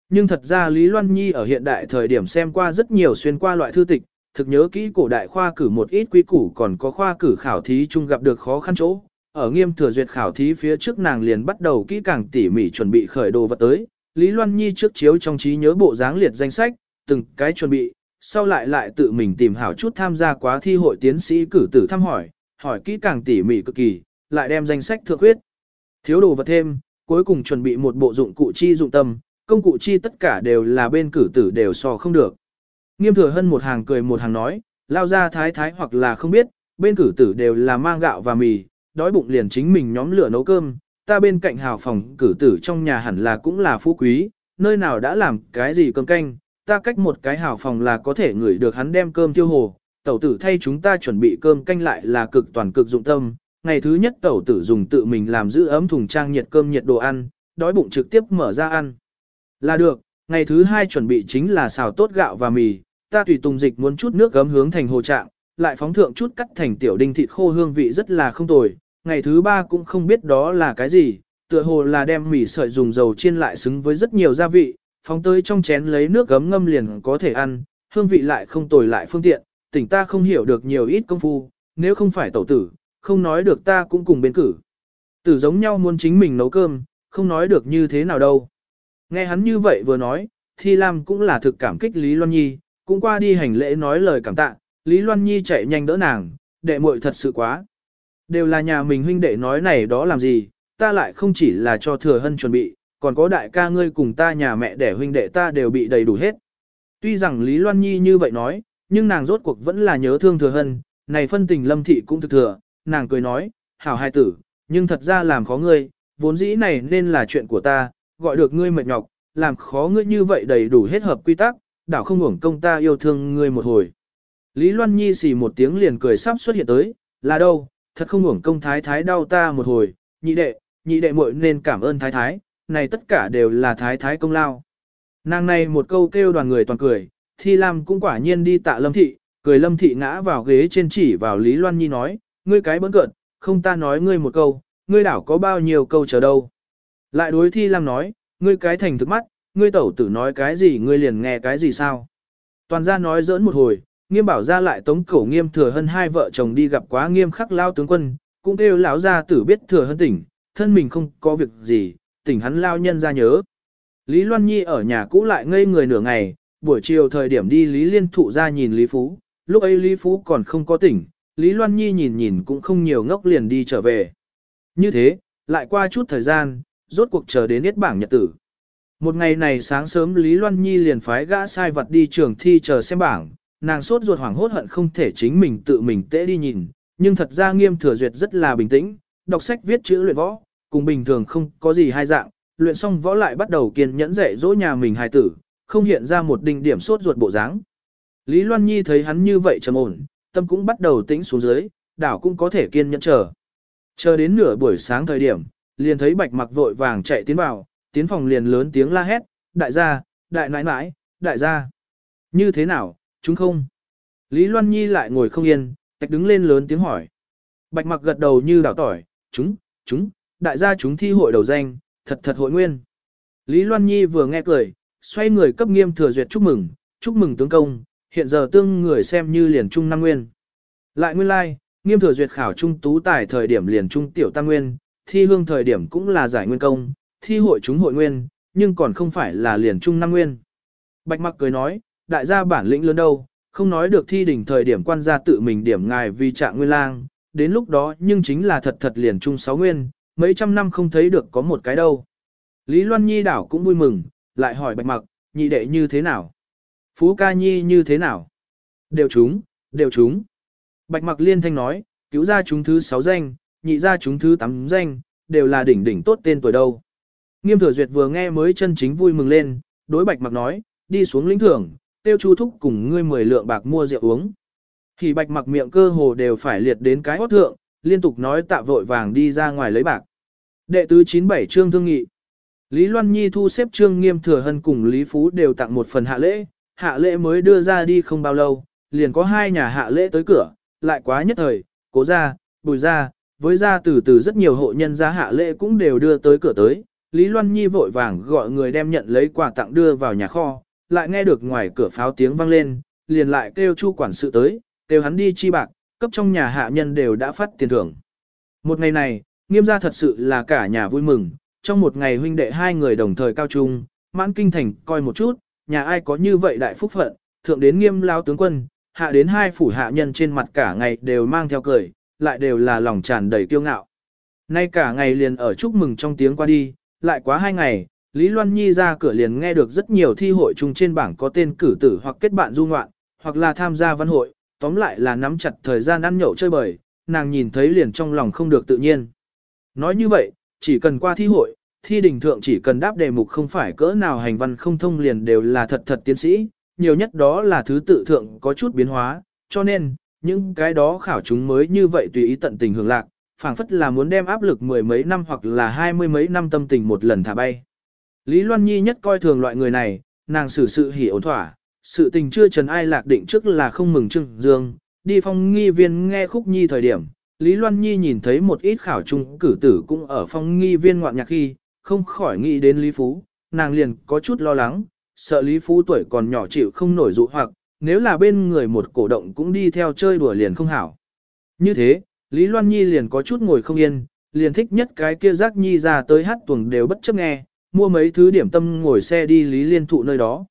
Nhưng thật ra Lý Loan Nhi ở hiện đại thời điểm xem qua rất nhiều xuyên qua loại thư tịch, thực nhớ kỹ cổ đại khoa cử một ít quy củ còn có khoa cử khảo thí chung gặp được khó khăn chỗ. Ở nghiêm thừa duyệt khảo thí phía trước nàng liền bắt đầu kỹ càng tỉ mỉ chuẩn bị khởi đồ vật tới. Lý Loan Nhi trước chiếu trong trí nhớ bộ dáng liệt danh sách, từng cái chuẩn bị, sau lại lại tự mình tìm hảo chút tham gia quá thi hội tiến sĩ cử tử thăm hỏi, hỏi kỹ càng tỉ mỉ cực kỳ, lại đem danh sách thượng huyết. Thiếu đồ vật thêm, cuối cùng chuẩn bị một bộ dụng cụ chi dụng tâm, công cụ chi tất cả đều là bên cử tử đều so không được. Nghiêm thừa hân một hàng cười một hàng nói, lao ra thái thái hoặc là không biết, bên cử tử đều là mang gạo và mì, đói bụng liền chính mình nhóm lửa nấu cơm, ta bên cạnh hào phòng cử tử trong nhà hẳn là cũng là phú quý, nơi nào đã làm cái gì cơm canh, ta cách một cái hào phòng là có thể ngửi được hắn đem cơm tiêu hồ, tẩu tử thay chúng ta chuẩn bị cơm canh lại là cực toàn cực dụng tâm, ngày thứ nhất tẩu tử dùng tự mình làm giữ ấm thùng trang nhiệt cơm nhiệt đồ ăn, đói bụng trực tiếp mở ra ăn. Là được, ngày thứ hai chuẩn bị chính là xào tốt gạo và mì, ta tùy tùng dịch muốn chút nước gấm hướng thành hồ trạng, lại phóng thượng chút cắt thành tiểu đinh thịt khô hương vị rất là không tồi. Ngày thứ ba cũng không biết đó là cái gì, tựa hồ là đem mì sợi dùng dầu chiên lại xứng với rất nhiều gia vị, phóng tới trong chén lấy nước gấm ngâm liền có thể ăn, hương vị lại không tồi lại phương tiện, tỉnh ta không hiểu được nhiều ít công phu, nếu không phải tẩu tử, không nói được ta cũng cùng bên cử. Tử giống nhau muốn chính mình nấu cơm, không nói được như thế nào đâu. Nghe hắn như vậy vừa nói, Thi Lam cũng là thực cảm kích Lý Loan Nhi, cũng qua đi hành lễ nói lời cảm tạ, Lý Loan Nhi chạy nhanh đỡ nàng, đệ muội thật sự quá. Đều là nhà mình huynh đệ nói này đó làm gì, ta lại không chỉ là cho thừa hân chuẩn bị, còn có đại ca ngươi cùng ta nhà mẹ đẻ huynh đệ ta đều bị đầy đủ hết. Tuy rằng Lý Loan Nhi như vậy nói, nhưng nàng rốt cuộc vẫn là nhớ thương thừa hân, này phân tình lâm thị cũng thực thừa, nàng cười nói, hảo hai tử, nhưng thật ra làm khó ngươi, vốn dĩ này nên là chuyện của ta, gọi được ngươi mệt nhọc, làm khó ngươi như vậy đầy đủ hết hợp quy tắc, đảo không hưởng công ta yêu thương ngươi một hồi. Lý Loan Nhi xì một tiếng liền cười sắp xuất hiện tới, là đâu, thật không ngủng công thái thái đau ta một hồi, nhị đệ, nhị đệ muội nên cảm ơn thái thái, này tất cả đều là thái thái công lao. Nàng này một câu kêu đoàn người toàn cười, Thi Lam cũng quả nhiên đi tạ Lâm Thị, cười Lâm Thị ngã vào ghế trên chỉ vào Lý Loan Nhi nói, ngươi cái bỡn cợt, không ta nói ngươi một câu, ngươi đảo có bao nhiêu câu chờ đâu. Lại đối Thi Lam nói, ngươi cái thành thực mắt, ngươi tẩu tử nói cái gì ngươi liền nghe cái gì sao. Toàn gia nói giỡn một hồi, nghiêm bảo ra lại tống cổ nghiêm thừa hơn hai vợ chồng đi gặp quá nghiêm khắc lao tướng quân, cũng kêu lão gia tử biết thừa hơn tỉnh, thân mình không có việc gì, tỉnh hắn lao nhân ra nhớ. Lý Loan Nhi ở nhà cũ lại ngây người nửa ngày, buổi chiều thời điểm đi Lý Liên Thụ ra nhìn Lý Phú, lúc ấy Lý Phú còn không có tỉnh, Lý Loan Nhi nhìn nhìn cũng không nhiều ngốc liền đi trở về. Như thế, lại qua chút thời gian, rốt cuộc chờ đến yết bảng nhật tử. Một ngày này sáng sớm Lý Loan Nhi liền phái gã sai vật đi trường thi chờ xem bảng, nàng sốt ruột hoảng hốt hận không thể chính mình tự mình tễ đi nhìn, nhưng thật ra nghiêm thừa duyệt rất là bình tĩnh, đọc sách viết chữ luyện võ, cùng bình thường không có gì hai dạng, luyện xong võ lại bắt đầu kiên nhẫn dạy dỗ nhà mình hài tử, không hiện ra một đỉnh điểm sốt ruột bộ dáng. Lý Loan Nhi thấy hắn như vậy trầm ổn, tâm cũng bắt đầu tĩnh xuống dưới, đảo cũng có thể kiên nhẫn chờ. Chờ đến nửa buổi sáng thời điểm, liền thấy bạch mặc vội vàng chạy tiến vào, tiến phòng liền lớn tiếng la hét, đại gia, đại nãi nãi, đại gia. Như thế nào, chúng không? Lý Loan Nhi lại ngồi không yên, tạch đứng lên lớn tiếng hỏi. Bạch mặc gật đầu như đảo tỏi, chúng, chúng, đại gia chúng thi hội đầu danh, thật thật hội nguyên. Lý Loan Nhi vừa nghe cười, xoay người cấp nghiêm thừa duyệt chúc mừng, chúc mừng tướng công, hiện giờ tương người xem như liền trung năm nguyên. Lại nguyên lai, like, nghiêm thừa duyệt khảo trung tú tài thời điểm liền trung tiểu tam nguyên, thi hương thời điểm cũng là giải nguyên công, thi hội chúng hội nguyên, nhưng còn không phải là liền trung năm nguyên. Bạch mặc cười nói, đại gia bản lĩnh lớn đâu, không nói được thi đỉnh thời điểm quan gia tự mình điểm ngài vì trạng nguyên lang, đến lúc đó nhưng chính là thật thật liền trung sáu nguyên, mấy trăm năm không thấy được có một cái đâu. Lý Loan Nhi đảo cũng vui mừng, lại hỏi bạch mặc, nhị đệ như thế nào? Phú ca nhi như thế nào? Đều chúng, đều chúng. Bạch mặc liên thanh nói, cứu ra chúng thứ sáu danh, nhị ra chúng thứ tám danh, đều là đỉnh đỉnh tốt tên tuổi đâu. Nghiêm thừa duyệt vừa nghe mới chân chính vui mừng lên, đối bạch mặc nói, đi xuống lĩnh thưởng, tiêu chu thúc cùng ngươi mười lượng bạc mua rượu uống. Thì bạch mặc miệng cơ hồ đều phải liệt đến cái hót thượng, liên tục nói tạ vội vàng đi ra ngoài lấy bạc. Đệ tứ 97 trương thương nghị. Lý Loan Nhi thu xếp trương nghiêm thừa hân cùng Lý Phú đều tặng một phần hạ lễ, hạ lễ mới đưa ra đi không bao lâu, liền có hai nhà hạ lễ tới cửa, lại quá nhất thời, cố ra, bùi ra, với ra từ từ rất nhiều hộ nhân ra hạ lễ cũng đều đưa tới cửa tới. Lý Loan Nhi vội vàng gọi người đem nhận lấy quà tặng đưa vào nhà kho, lại nghe được ngoài cửa pháo tiếng vang lên, liền lại kêu chu quản sự tới, kêu hắn đi chi bạc, cấp trong nhà hạ nhân đều đã phát tiền thưởng. Một ngày này, nghiêm gia thật sự là cả nhà vui mừng, trong một ngày huynh đệ hai người đồng thời cao trung, mãn kinh thành coi một chút, nhà ai có như vậy đại phúc phận, thượng đến nghiêm lao tướng quân, hạ đến hai phủ hạ nhân trên mặt cả ngày đều mang theo cười, lại đều là lòng tràn đầy kiêu ngạo. Nay cả ngày liền ở chúc mừng trong tiếng qua đi, lại quá hai ngày, Lý Loan Nhi ra cửa liền nghe được rất nhiều thi hội chung trên bảng có tên cử tử hoặc kết bạn du ngoạn, hoặc là tham gia văn hội, tóm lại là nắm chặt thời gian ăn nhậu chơi bời, nàng nhìn thấy liền trong lòng không được tự nhiên. Nói như vậy, chỉ cần qua thi hội, thi đình thượng chỉ cần đáp đề mục không phải cỡ nào hành văn không thông liền đều là thật thật tiến sĩ, nhiều nhất đó là thứ tự thượng có chút biến hóa, cho nên, những cái đó khảo chúng mới như vậy tùy ý tận tình hưởng lạc, phảng phất là muốn đem áp lực mười mấy năm hoặc là hai mươi mấy năm tâm tình một lần thả bay. Lý Loan Nhi nhất coi thường loại người này, nàng xử sự hỉ ổn thỏa, sự tình chưa trần ai lạc định trước là không mừng trưng dương, đi phong nghi viên nghe khúc nhi thời điểm, Lý Loan Nhi nhìn thấy một ít khảo trung cử tử cũng ở phong nghi viên ngoạn nhạc khi, không khỏi nghĩ đến Lý Phú, nàng liền có chút lo lắng, sợ Lý Phú tuổi còn nhỏ chịu không nổi dụ hoặc, nếu là bên người một cổ động cũng đi theo chơi đùa liền không hảo. Như thế, Lý Loan Nhi liền có chút ngồi không yên, liền thích nhất cái kia giác nhi ra tới hát tuồng đều bất chấp nghe, mua mấy thứ điểm tâm ngồi xe đi Lý Liên Thụ nơi đó.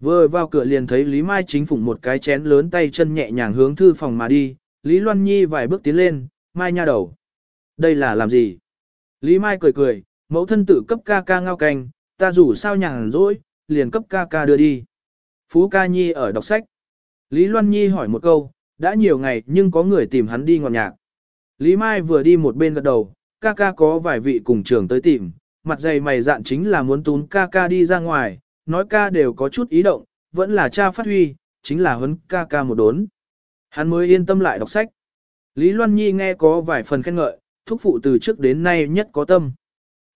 Vừa vào cửa liền thấy Lý Mai chính phụng một cái chén lớn tay chân nhẹ nhàng hướng thư phòng mà đi, Lý Loan Nhi vài bước tiến lên, Mai nha đầu. Đây là làm gì? Lý Mai cười cười, mẫu thân tự cấp ca ca ngao canh, ta rủ sao nhàn rỗi, liền cấp ca ca đưa đi. Phú ca nhi ở đọc sách. Lý Loan Nhi hỏi một câu, đã nhiều ngày nhưng có người tìm hắn đi ngọn nhạc. Lý Mai vừa đi một bên gật đầu, ca ca có vài vị cùng trường tới tìm, mặt dày mày dạn chính là muốn tún ca ca đi ra ngoài, nói ca đều có chút ý động, vẫn là cha phát huy, chính là huấn ca ca một đốn. Hắn mới yên tâm lại đọc sách. Lý Loan Nhi nghe có vài phần khen ngợi, thúc phụ từ trước đến nay nhất có tâm.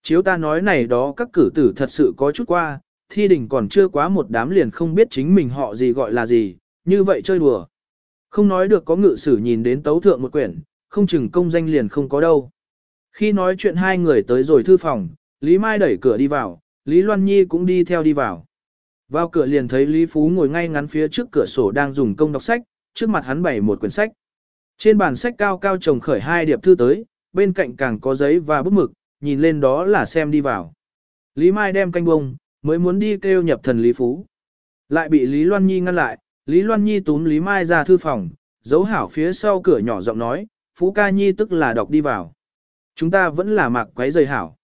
Chiếu ta nói này đó các cử tử thật sự có chút qua, thi đình còn chưa quá một đám liền không biết chính mình họ gì gọi là gì, như vậy chơi đùa. Không nói được có ngự sử nhìn đến tấu thượng một quyển, không chừng công danh liền không có đâu. Khi nói chuyện hai người tới rồi thư phòng, Lý Mai đẩy cửa đi vào, Lý Loan Nhi cũng đi theo đi vào. Vào cửa liền thấy Lý Phú ngồi ngay ngắn phía trước cửa sổ đang dùng công đọc sách, trước mặt hắn bày một quyển sách. Trên bàn sách cao cao trồng khởi hai điệp thư tới, bên cạnh càng có giấy và bút mực, nhìn lên đó là xem đi vào. Lý Mai đem canh bông, mới muốn đi kêu nhập thần Lý Phú. Lại bị Lý Loan Nhi ngăn lại, Lý Loan Nhi túm Lý Mai ra thư phòng, giấu hảo phía sau cửa nhỏ giọng nói, Phú ca Nhi tức là đọc đi vào. Chúng ta vẫn là mặc quấy rời hảo.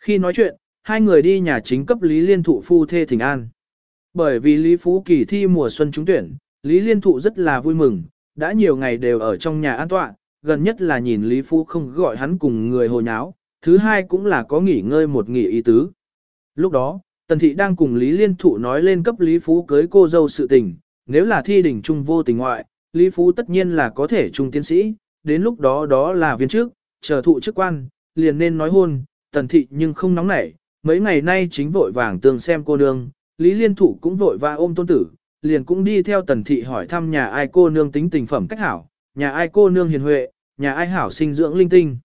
Khi nói chuyện, hai người đi nhà chính cấp Lý Liên Thụ phu thê thỉnh an. Bởi vì Lý Phú kỳ thi mùa xuân trúng tuyển, Lý Liên Thụ rất là vui mừng, đã nhiều ngày đều ở trong nhà an tọa, gần nhất là nhìn Lý Phú không gọi hắn cùng người hồ nháo, thứ hai cũng là có nghỉ ngơi một nghỉ ý tứ. Lúc đó, Tần Thị đang cùng Lý Liên Thụ nói lên cấp Lý Phú cưới cô dâu sự tình, nếu là thi đỉnh trung vô tình ngoại, Lý Phú tất nhiên là có thể trung tiến sĩ, đến lúc đó đó là viên trước, chờ thụ chức quan, liền nên nói hôn, Tần Thị nhưng không nóng nảy, mấy ngày nay chính vội vàng tường xem cô nương, Lý Liên Thụ cũng vội và ôm tôn tử, liền cũng đi theo Tần Thị hỏi thăm nhà ai cô nương tính tình phẩm cách hảo, nhà ai cô nương hiền huệ, nhà ai hảo sinh dưỡng linh tinh.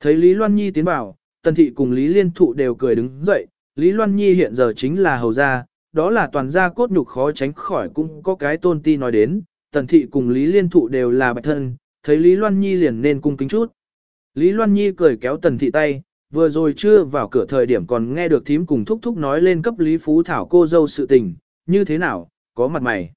Thấy Lý Loan Nhi tiến vào, Tần Thị cùng Lý Liên Thụ đều cười đứng dậy, Lý Loan Nhi hiện giờ chính là hầu gia, đó là toàn gia cốt nhục khó tránh khỏi cũng có cái tôn ti nói đến, Tần Thị cùng Lý Liên Thụ đều là bạch thân, thấy Lý Loan Nhi liền nên cung kính chút. Lý Loan Nhi cười kéo Tần Thị tay, vừa rồi chưa vào cửa thời điểm còn nghe được thím cùng thúc thúc nói lên cấp Lý Phú Thảo cô dâu sự tình, như thế nào, có mặt mày.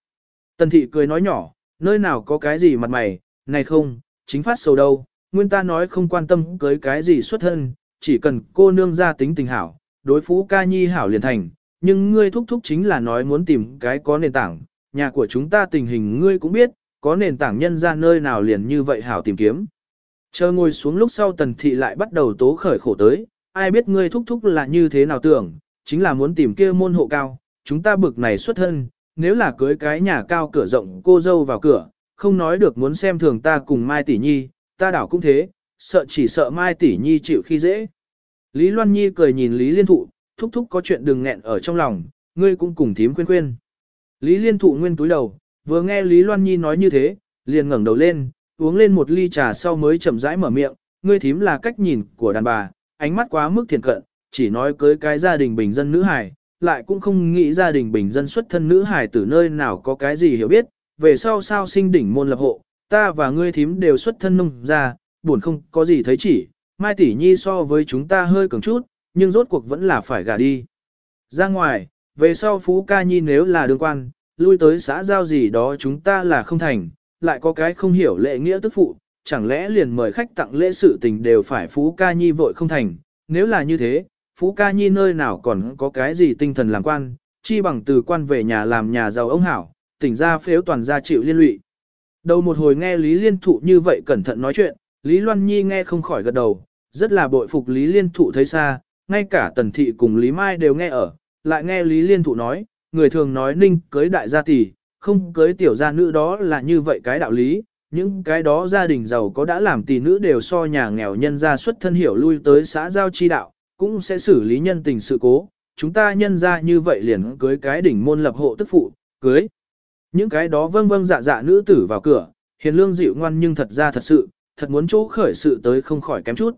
Tần Thị cười nói nhỏ, nơi nào có cái gì mặt mày, này không, chính phát sầu đâu, nguyên ta nói không quan tâm cưới cái gì xuất thân, chỉ cần cô nương ra tính tình hảo, đối phú ca nhi hảo liền thành, nhưng ngươi thúc thúc chính là nói muốn tìm cái có nền tảng, nhà của chúng ta tình hình ngươi cũng biết, có nền tảng nhân ra nơi nào liền như vậy hảo tìm kiếm. Chờ ngồi xuống lúc sau tần thị lại bắt đầu tố khởi khổ tới, ai biết ngươi thúc thúc là như thế nào tưởng, chính là muốn tìm kia môn hộ cao, chúng ta bực này xuất thân, nếu là cưới cái nhà cao cửa rộng cô dâu vào cửa, không nói được muốn xem thường ta cùng Mai Tỷ Nhi, ta đảo cũng thế, sợ chỉ sợ Mai Tỷ Nhi chịu khi dễ. Lý Loan Nhi cười nhìn Lý Liên Thụ, thúc thúc có chuyện đừng nghẹn ở trong lòng, ngươi cũng cùng thím khuyên khuyên. Lý Liên Thụ nguyên túi đầu, vừa nghe Lý Loan Nhi nói như thế, liền ngẩng đầu lên, uống lên một ly trà sau mới chậm rãi mở miệng, ngươi thím là cách nhìn của đàn bà, ánh mắt quá mức thiện cận, chỉ nói cưới cái gia đình bình dân nữ hài, lại cũng không nghĩ gia đình bình dân xuất thân nữ hài từ nơi nào có cái gì hiểu biết, về sau sao sinh đỉnh môn lập hộ, ta và ngươi thím đều xuất thân nông ra, buồn không có gì thấy chỉ, Mai Tỷ Nhi so với chúng ta hơi cường chút, nhưng rốt cuộc vẫn là phải gả đi. Ra ngoài, về sau Phú Ca Nhi nếu là đương quan, lui tới xã giao gì đó chúng ta là không thành, lại có cái không hiểu lệ nghĩa tức phụ, chẳng lẽ liền mời khách tặng lễ sự tình đều phải Phú Ca Nhi vội không thành, nếu là như thế, Phú Ca Nhi nơi nào còn có cái gì tinh thần làm quan, chi bằng từ quan về nhà làm nhà giàu ông hảo, tỉnh ra phếu toàn gia chịu liên lụy. Đầu một hồi nghe Lý Liên Thụ như vậy cẩn thận nói chuyện, Lý Loan Nhi nghe không khỏi gật đầu, rất là bội phục Lý Liên Thụ thấy xa, ngay cả Tần Thị cùng Lý Mai đều nghe ở, lại nghe Lý Liên Thụ nói, người thường nói ninh cưới đại gia tỷ, không cưới tiểu gia nữ đó là như vậy cái đạo lý, những cái đó gia đình giàu có đã làm tỷ nữ đều so nhà nghèo nhân gia xuất thân hiểu lui tới xã giao chi đạo, cũng sẽ xử lý nhân tình sự cố, chúng ta nhân ra như vậy liền cưới cái đỉnh môn lập hộ tức phụ, cưới. Những cái đó vâng vâng dạ dạ nữ tử vào cửa, hiền lương dịu ngoan nhưng thật ra thật sự, thật muốn chỗ khởi sự tới không khỏi kém chút.